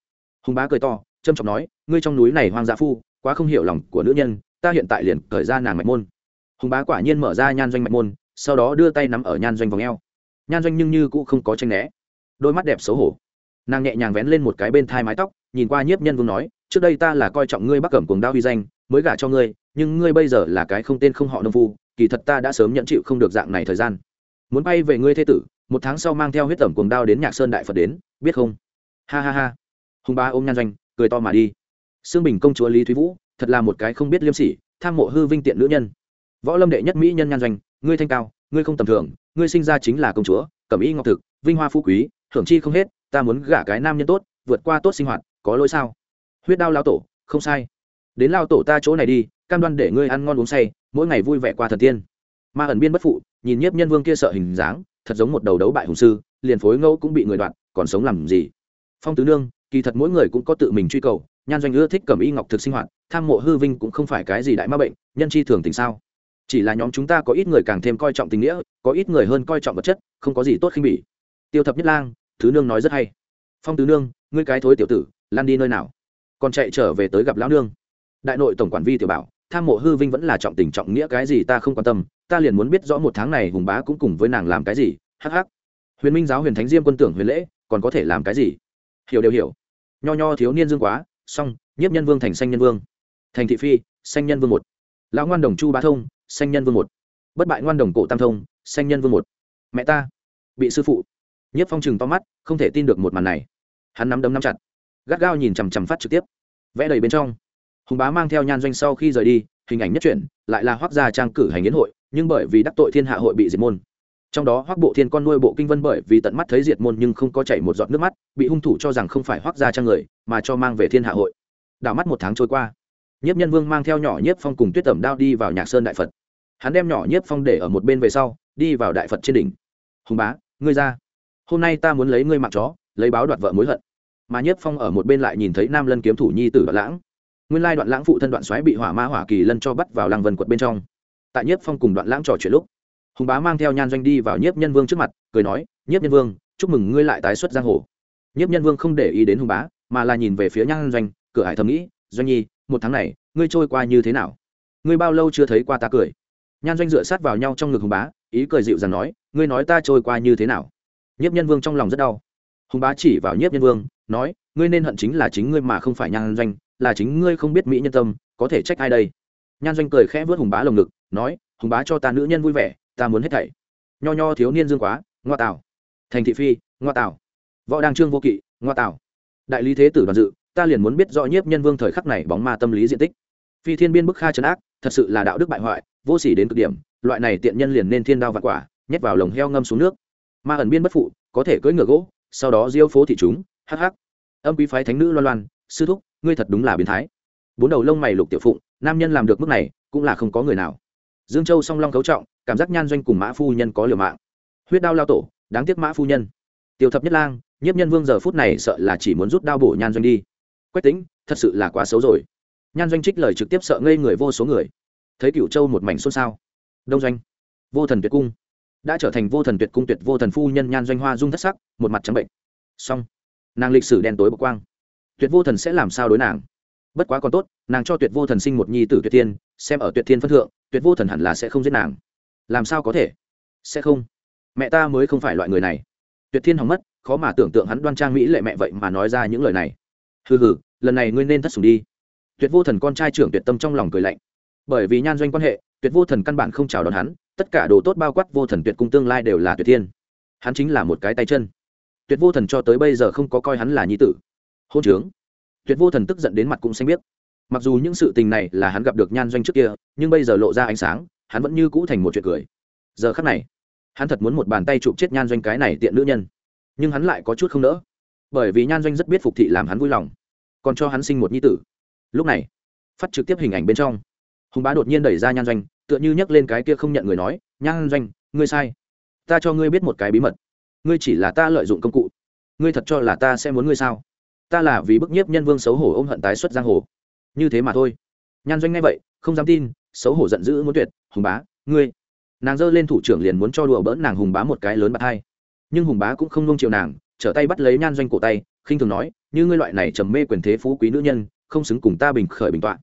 Speaker 1: Hùng bá cười to, trâm trọng nói. Ngươi trong núi này hoang dã phu, quá không hiểu lòng của nữ nhân, ta hiện tại liền cởi ra nàng mạch môn. Hùng bá quả nhiên mở ra nhan doanh mạch môn, sau đó đưa tay nắm ở nhan doanh vòng eo. Nhan doanh nhưng như cũng không có tranh né. Đôi mắt đẹp xấu hổ nàng nhẹ nhàng vén lên một cái bên thai mái tóc, nhìn qua nhiếp nhân vương nói, trước đây ta là coi trọng ngươi bắc cẩm cuồng đao huy danh, mới gả cho ngươi, nhưng ngươi bây giờ là cái không tên không họ nông phu, kỳ thật ta đã sớm nhận chịu không được dạng này thời gian. Muốn bay về ngươi thế tử, một tháng sau mang theo huyết tẩm cuồng đao đến nhạc sơn đại phật đến, biết không? Ha ha ha. Hùng ba ôm nhan doanh, cười to mà đi. Xương bình công chúa lý thúy vũ, thật là một cái không biết liêm sỉ, tham mộ hư vinh tiện nữ nhân. Võ lâm đệ nhất mỹ nhân nhan doanh, ngươi thanh cao, ngươi không tầm thường, ngươi sinh ra chính là công chúa, cẩm y ngọc thực, vinh hoa phú quý, hưởng chi không hết ta muốn gả cái nam nhân tốt, vượt qua tốt sinh hoạt, có lỗi sao? Huyết đao lao tổ, không sai. Đến lao tổ ta chỗ này đi, cam đoan để ngươi ăn ngon uống say, mỗi ngày vui vẻ qua thần tiên. Ma ẩn biên bất phụ, nhìn nhiếp nhân vương kia sợ hình dáng, thật giống một đầu đấu bại hùng sư, liền phối ngẫu cũng bị người đoạt, còn sống làm gì? Phong tứ nương, kỳ thật mỗi người cũng có tự mình truy cầu, nhan doanh ưa thích cầm y ngọc thực sinh hoạt, tham mộ hư vinh cũng không phải cái gì đại ma bệnh, nhân chi thường tình sao? Chỉ là nhóm chúng ta có ít người càng thêm coi trọng tình nghĩa, có ít người hơn coi trọng vật chất, không có gì tốt khinh bỉ. Tiêu thập nhất lang thứ nương nói rất hay. Phong tứ nương, ngươi cái thối tiểu tử lan đi nơi nào? Còn chạy trở về tới gặp lão nương. Đại nội tổng quản vi tiểu bảo, tham mộ hư vinh vẫn là trọng tình trọng nghĩa cái gì ta không quan tâm, ta liền muốn biết rõ một tháng này hùng bá cũng cùng với nàng làm cái gì, hắc hắc. Huyền minh giáo huyền thánh diêm quân tưởng huyền lễ, còn có thể làm cái gì? Hiểu đều hiểu. Nho nho thiếu niên dương quá song nhiếp nhân vương thành sanh nhân vương. Thành thị phi, sanh nhân vương một. Lão ngoan đồng chu bá thông, sanh nhân vương một. Bất bại ngoan đồng cổ tam thông, sanh nhân vương một. Mẹ ta, bị sư phụ nhiếp phong trừng to mắt, không thể tin được một màn này. Hắn nắm đấm nắm chặt, gắt gao nhìn chằm chằm phát trực tiếp. Vẽ đầy bên trong. Hùng bá mang theo nhan doanh sau khi rời đi, hình ảnh nhất chuyển, lại là hoác gia trang cử hành yến hội, nhưng bởi vì đắc tội thiên hạ hội bị diệt môn. Trong đó hoác bộ thiên con nuôi bộ kinh vân bởi vì tận mắt thấy diệt môn nhưng không có chảy một giọt nước mắt, bị hung thủ cho rằng không phải hoác gia trang người, mà cho mang về thiên hạ hội. Đảo mắt một tháng trôi qua. Nhiếp nhân vương mang theo nhỏ nhiếp phong cùng tuyết tẩm đao đi vào nhạc sơn đại phật. Hắn đem nhỏ nhiếp phong để ở một bên về sau, đi vào đại phật trên đỉnh. Hùng bá, ngươi ra hôm nay ta muốn lấy ngươi mạng chó, lấy báo đoạt vợ mối hận. Mà Nhất phong ở một bên lại nhìn thấy nam lân kiếm thủ nhi tử đoạn lãng. Nguyên lai đoạn lãng phụ thân đoạn xoáy bị hỏa ma hỏa kỳ lân cho bắt vào lăng vân quật bên trong. Tại Nhất phong cùng đoạn lãng trò chuyện lúc, hùng bá mang theo nhan doanh đi vào nhiếp nhân vương trước mặt, cười nói, nhiếp nhân vương, chúc mừng ngươi lại tái xuất giang hồ. Nhiếp nhân vương không để ý đến hùng bá, mà là nhìn về phía nhan doanh, cửa hải thầm nghĩ, doanh nhi, một tháng này, ngươi trôi qua như thế nào? Ngươi bao lâu chưa thấy qua ta cười? Nhan doanh dựa sát vào nhau trong ngực hùng bá, ý cười dịu dàng nói, ngươi nói ta trôi qua như thế nào? Nhiếp nhân vương trong lòng rất đau. Hùng bá chỉ vào nhiếp nhân vương, nói, ngươi nên hận chính là chính ngươi mà không phải nhan doanh, là chính ngươi không biết mỹ nhân tâm, có thể trách ai đây? Nhan doanh cười khẽ vớt hùng bá lồng ngực, nói, hùng bá cho ta nữ nhân vui vẻ, ta muốn hết thảy. Nho nho thiếu niên dương quá, ngoa tào thành thị phi, ngoa tào võ đăng trương vô kỵ, ngoa tào đại lý thế tử đoàn dự, ta liền muốn biết rõ nhiếp nhân vương thời khắc này bóng ma tâm lý diện tích. Phi thiên biên bức kha trấn ác, thật sự là đạo đức bại hoại, vô sỉ đến cực điểm, loại này tiện nhân liền nên thiên đao vạn quả, nhét vào lồng heo ngâm xuống nước ma ẩn biên bất phụ, có thể cưỡi ngựa gỗ, sau đó diêu phố thị chúng, hắc hắc. Âm quý phái thánh nữ loan loan, sư thúc, ngươi thật đúng là biến thái. Bốn đầu lông mày lục tiểu phụng, nam nhân làm được mức này, cũng là không có người nào. Dương châu song long cấu trọng, cảm giác nhan doanh cùng mã phu nhân có liều mạng. Huyết đao lao tổ, đáng tiếc mã phu nhân. Tiêu thập nhất lang, nhiếp nhân vương giờ phút này sợ là chỉ muốn rút đao bổ nhan doanh đi. Quách tính thật sự là quá xấu rồi. Nhan doanh trích lời trực tiếp sợ ngây người vô số người. Thấy cựu châu một mảnh xôn xao. Đông doanh. Vô thần tuyệt cung đã trở thành vô thần tuyệt cung tuyệt vô thần phu nhân nhan doanh hoa dung thất sắc, một mặt trắng bệnh. Song nàng lịch sử đen tối bậc quang. Tuyệt vô thần sẽ làm sao đối nàng? Bất quá còn tốt, nàng cho tuyệt vô thần sinh một nhi tử tuyệt thiên xem ở tuyệt thiên phân thượng, tuyệt vô thần hẳn là sẽ không giết nàng. Làm sao có thể? Sẽ không. Mẹ ta mới không phải loại người này. Tuyệt thiên hỏng mất, khó mà tưởng tượng hắn đoan trang mỹ lệ mẹ vậy mà nói ra những lời này. Hừ hừ, lần này ngươi nên thất sủng đi. Tuyệt vô thần con trai trưởng tuyệt tâm trong lòng cười lạnh. Bởi vì nhan doanh quan hệ, tuyệt vô thần căn bản không chào đón hắn tất cả đồ tốt bao quát vô thần tuyệt cung tương lai đều là tuyệt thiên. Hắn chính là một cái tay chân. Tuyệt vô thần cho tới bây giờ không có coi hắn là nhi tử. Hôn trướng. Tuyệt vô thần tức giận đến mặt cũng xanh biết mặc dù những sự tình này là hắn gặp được nhan doanh trước kia, nhưng bây giờ lộ ra ánh sáng, hắn vẫn như cũ thành một chuyện cười. Giờ khắc này, hắn thật muốn một bàn tay chụp chết nhan doanh cái này tiện nữ nhân. Nhưng hắn lại có chút không nỡ. Bởi vì nhan doanh rất biết phục thị làm hắn vui lòng. Còn cho hắn sinh một nhi tử. Lúc này, phát trực tiếp hình ảnh bên trong, hùng bá đột nhiên đẩy ra nhan doanh tựa như nhắc lên cái kia không nhận người nói, nhan doanh, ngươi sai. Ta cho ngươi biết một cái bí mật. Ngươi chỉ là ta lợi dụng công cụ. Ngươi thật cho là ta sẽ muốn ngươi sao? Ta là vì bức nhiếp nhân vương xấu hổ ôm hận tái xuất giang hồ. Như thế mà thôi. Nhan doanh nghe vậy, không dám tin, xấu hổ giận dữ muốn tuyệt, hùng bá, ngươi. Nàng giơ lên thủ trưởng liền muốn cho đùa bỡn nàng hùng bá một cái lớn bạc hai. Nhưng hùng bá cũng không nông chiều nàng, trở tay bắt lấy nhan doanh cổ tay, khinh thường nói, như ngươi loại này trầm mê quyền thế phú quý nữ nhân, không xứng cùng ta bình khởi bình tọa.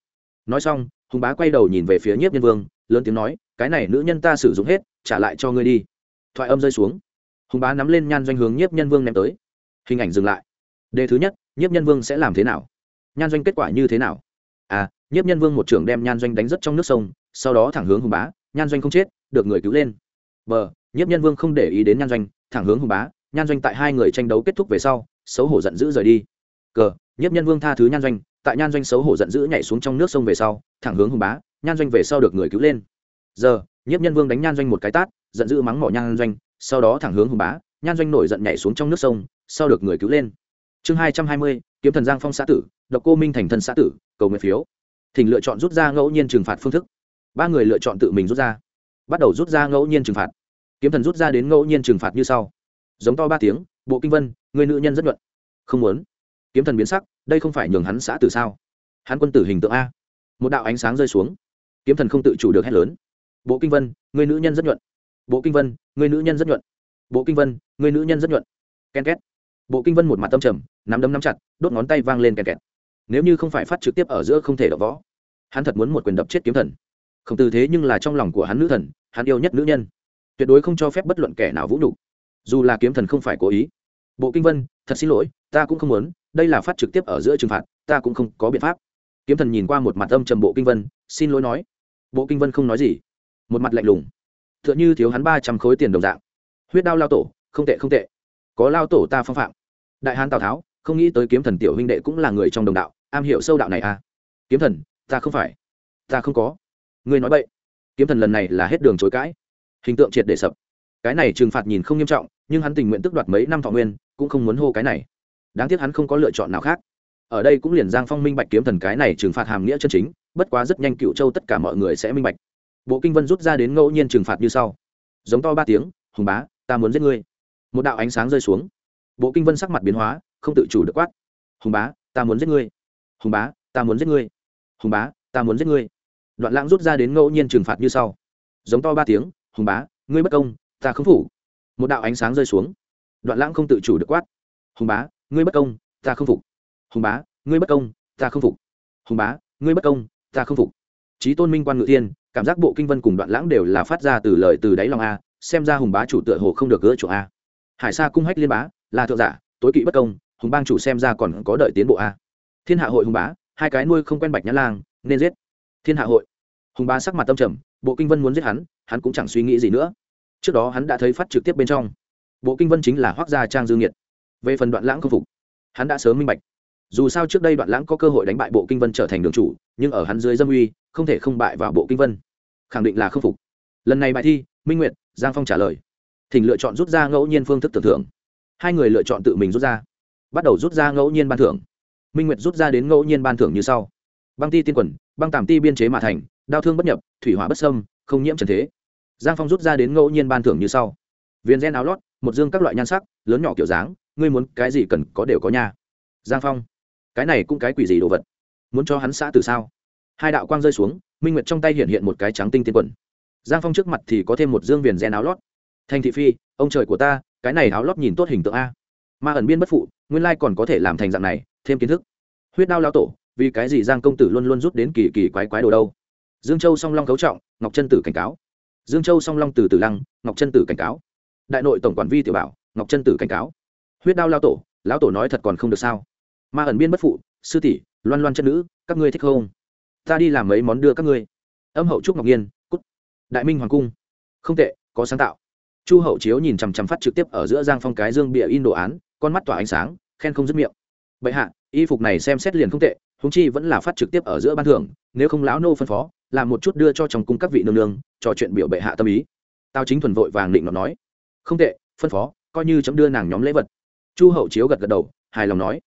Speaker 1: Nói xong, hùng bá quay đầu nhìn về phía nhiếp nhân vương lớn tiếng nói, cái này nữ nhân ta sử dụng hết, trả lại cho ngươi đi. Thoại âm rơi xuống. Hùng bá nắm lên nhan doanh hướng nhiếp nhân vương ném tới. Hình ảnh dừng lại. Đề thứ nhất, nhiếp nhân vương sẽ làm thế nào? Nhan doanh kết quả như thế nào? À nhiếp nhân vương một trưởng đem nhan doanh đánh rất trong nước sông, sau đó thẳng hướng hùng bá, nhan doanh không chết, được người cứu lên. B nhiếp nhân vương không để ý đến nhan doanh, thẳng hướng hùng bá, nhan doanh tại hai người tranh đấu kết thúc về sau, xấu hổ giận dữ rời đi. Cờ, nhiếp nhân vương tha thứ nhan doanh, tại nhan doanh xấu hổ giận dữ nhảy xuống trong nước sông về sau, thẳng hướng hùng bá nhan doanh về sau được người cứu lên. Giờ, nhiếp nhân vương đánh nhan doanh một cái tát, giận dữ mắng mỏ nhan doanh, sau đó thẳng hướng hùng bá, nhan doanh nổi giận nhảy xuống trong nước sông, sau được người cứu lên. Chương hai trăm hai mươi, kiếm thần giang phong xã tử, độc cô minh thành thần xã tử, cầu nguyện phiếu. Thỉnh lựa chọn rút ra ngẫu nhiên trừng phạt phương thức. Ba người lựa chọn tự mình rút ra. Bắt đầu rút ra ngẫu nhiên trừng phạt. Kiếm thần rút ra đến ngẫu nhiên trừng phạt như sau. Giống to ba tiếng, bộ kinh vân, người nữ nhân rất nhuận. Không muốn. Kiếm thần biến sắc, đây không phải nhường hắn xã tử sao? Hắn quân tử hình tượng a. Một đạo ánh sáng rơi xuống kiếm thần không tự chủ được hét lớn. Bộ kinh vân, người nữ nhân rất nhuận. Bộ kinh vân, người nữ nhân rất nhuận. Bộ kinh vân, người nữ nhân rất nhuận. Ken két. Bộ kinh vân một mặt tâm trầm, nắm đấm nắm chặt, đốt ngón tay vang lên ken kẹt nếu như không phải phát trực tiếp ở giữa không thể đập võ, hắn thật muốn một quyền đập chết kiếm thần. Không từ thế nhưng là trong lòng của hắn nữ thần, hắn yêu nhất nữ nhân. Tuyệt đối không cho phép bất luận kẻ nào vũ nhục. Dù là kiếm thần không phải cố ý. Bộ kinh vân, thật xin lỗi, ta cũng không muốn, đây là phát trực tiếp ở giữa trừng phạt, ta cũng không có biện pháp. Kiếm thần nhìn qua một mặt âm trầm bộ kinh vân, xin lỗi nói bộ kinh vân không nói gì. Một mặt lạnh lùng. T h ư ợ n h ư thiếu hắn ba trăm khối tiền đồng dạng. Huyết đao lao tổ, không tệ không tệ. Có lao tổ ta phong phạm. Đại hán tào tháo, không nghĩ tới kiếm thần tiểu huynh đệ cũng là người trong đồng đạo, am hiểu sâu đạo này à. Kiếm thần, ta không phải. Ta không có. Ngươi nói vậy kiếm thần lần này là hết đường chối cãi. Hình tượng triệt để sập. Cái này trừng phạt nhìn không nghiêm trọng, nhưng hắn tình nguyện tức đoạt mấy năm thọ nguyên, cũng không muốn hô cái này. Đáng tiếc hắn không có lựa chọn nào khác. Ở đây cũng liền giang phong minh bạch kiếm thần cái này trừng phạt hàm nghĩa chân chính bất quá rất nhanh cựu châu tất cả mọi người sẽ minh bạch. Bộ kinh vân rút ra đến ngẫu nhiên trừng phạt như sau. Giống to ba tiếng, hùng bá, ta muốn giết ngươi. Một đạo ánh sáng rơi xuống. Bộ kinh vân sắc mặt biến hóa, không tự chủ được quát, hùng bá, ta muốn giết ngươi. Hùng bá, ta muốn giết ngươi. Hùng bá, ta muốn giết ngươi. Đoạn lãng rút ra đến ngẫu nhiên trừng phạt như sau. Giống to ba tiếng, hùng bá, ngươi bất công, ta không phủ một đạo ánh sáng rơi xuống. Đoạn lãng không tự chủ được quát, hùng bá, ngươi bất công, ta không phục. Hùng bá, ngươi bất công, ta không phục. Hùng bá, ngươi bất công ta không phục. Trí tôn minh quan ngự thiên, cảm giác bộ kinh vân cùng đoạn lãng đều là phát ra từ lời từ đáy lòng a, xem ra hùng bá chủ tựa hồ không được gỡ chỗ a. Hải sa cung hách liên bá, là thượng giả, tối kỵ bất công, hùng bang chủ xem ra còn có đợi tiến bộ a. Thiên hạ hội hùng bá, hai cái nuôi không quen bạch nhã lang, nên giết. Thiên hạ hội. Hùng bá sắc mặt tâm trầm, bộ kinh vân muốn giết hắn hắn cũng chẳng suy nghĩ gì nữa. Trước đó hắn đã thấy phát trực tiếp bên trong. Bộ kinh vân chính là hoác gia trang dương nhiệt. Về phần đoạn lãng không phục, hắn đã sớm minh bạch dù sao trước đây đoạn lãng có cơ hội đánh bại bộ kinh vân trở thành đường chủ, nhưng ở hắn dưới dâm uy, không thể không bại vào bộ kinh vân. Khẳng định là không phục. Lần này bài thi, minh nguyệt, giang phong trả lời. Thỉnh lựa chọn rút ra ngẫu nhiên phương thức tưởng thưởng. Hai người lựa chọn tự mình rút ra. Bắt đầu rút ra ngẫu nhiên ban thưởng. Minh nguyệt rút ra đến ngẫu nhiên ban thưởng như sau. Băng ti tiên quần, băng tàm ti biên chế mà thành, đao thương bất nhập, thủy hỏa bất sâm không nhiễm trần thế. Giang phong rút ra đến ngẫu nhiên ban thưởng như sau. Viên gen áo lót, một dương các loại nhan sắc, lớn nhỏ kiểu dáng, ngươi muốn cái gì cần có đều có nhà. giang phong cái này cũng cái quỷ gì đồ vật? Muốn cho hắn xã từ sao? Hai đạo quang rơi xuống, minh nguyệt trong tay hiện hiện một cái trắng tinh tiên quần. Giang phong trước mặt thì có thêm một dương viền gen áo lót. Thành thị phi, ông trời của ta, cái này áo lót nhìn tốt hình tượng a. Ma ẩn biên bất phụ, nguyên lai còn có thể làm thành dạng này, thêm kiến thức. Huyết đao lao tổ, vì cái gì giang công tử luôn luôn rút đến kỳ kỳ quái quái đồ đâu? Dương châu song long cấu trọng, ngọc chân tử cảnh cáo. Dương châu song long từ từ lăng, ngọc chân tử cảnh cáo. Đại nội tổng quản vi tiểu bảo, ngọc chân tử cảnh cáo. Huyết đao lao tổ, lão tổ nói thật còn không được sao? Ma ẩn biên bất phụ, sư tỷ, loan loan chân nữ, các ngươi thích không? Ta đi làm mấy món đưa các ngươi. Âm hậu trúc ngọc nhiên, cút. Đại minh hoàng cung. Không tệ, có sáng tạo. Chu hậu chiếu nhìn chằm chằm phát trực tiếp ở giữa giang phong cái dương bịa in đồ án, con mắt tỏa ánh sáng, khen không dứt miệng. Bệ hạ, y phục này xem xét liền không tệ húng chi vẫn là phát trực tiếp ở giữa ban thưởng, nếu không lão nô phân phó, làm một chút đưa cho trong cung các vị nương nương, trò chuyện biểu bệ hạ tâm ý. Tao chính thuần vội vàng định nó nói. Không tệ, phân phó, coi như chấm đưa nàng nhóm lễ vật. Chu hậu chiếu gật gật đầu, hài lòng nói.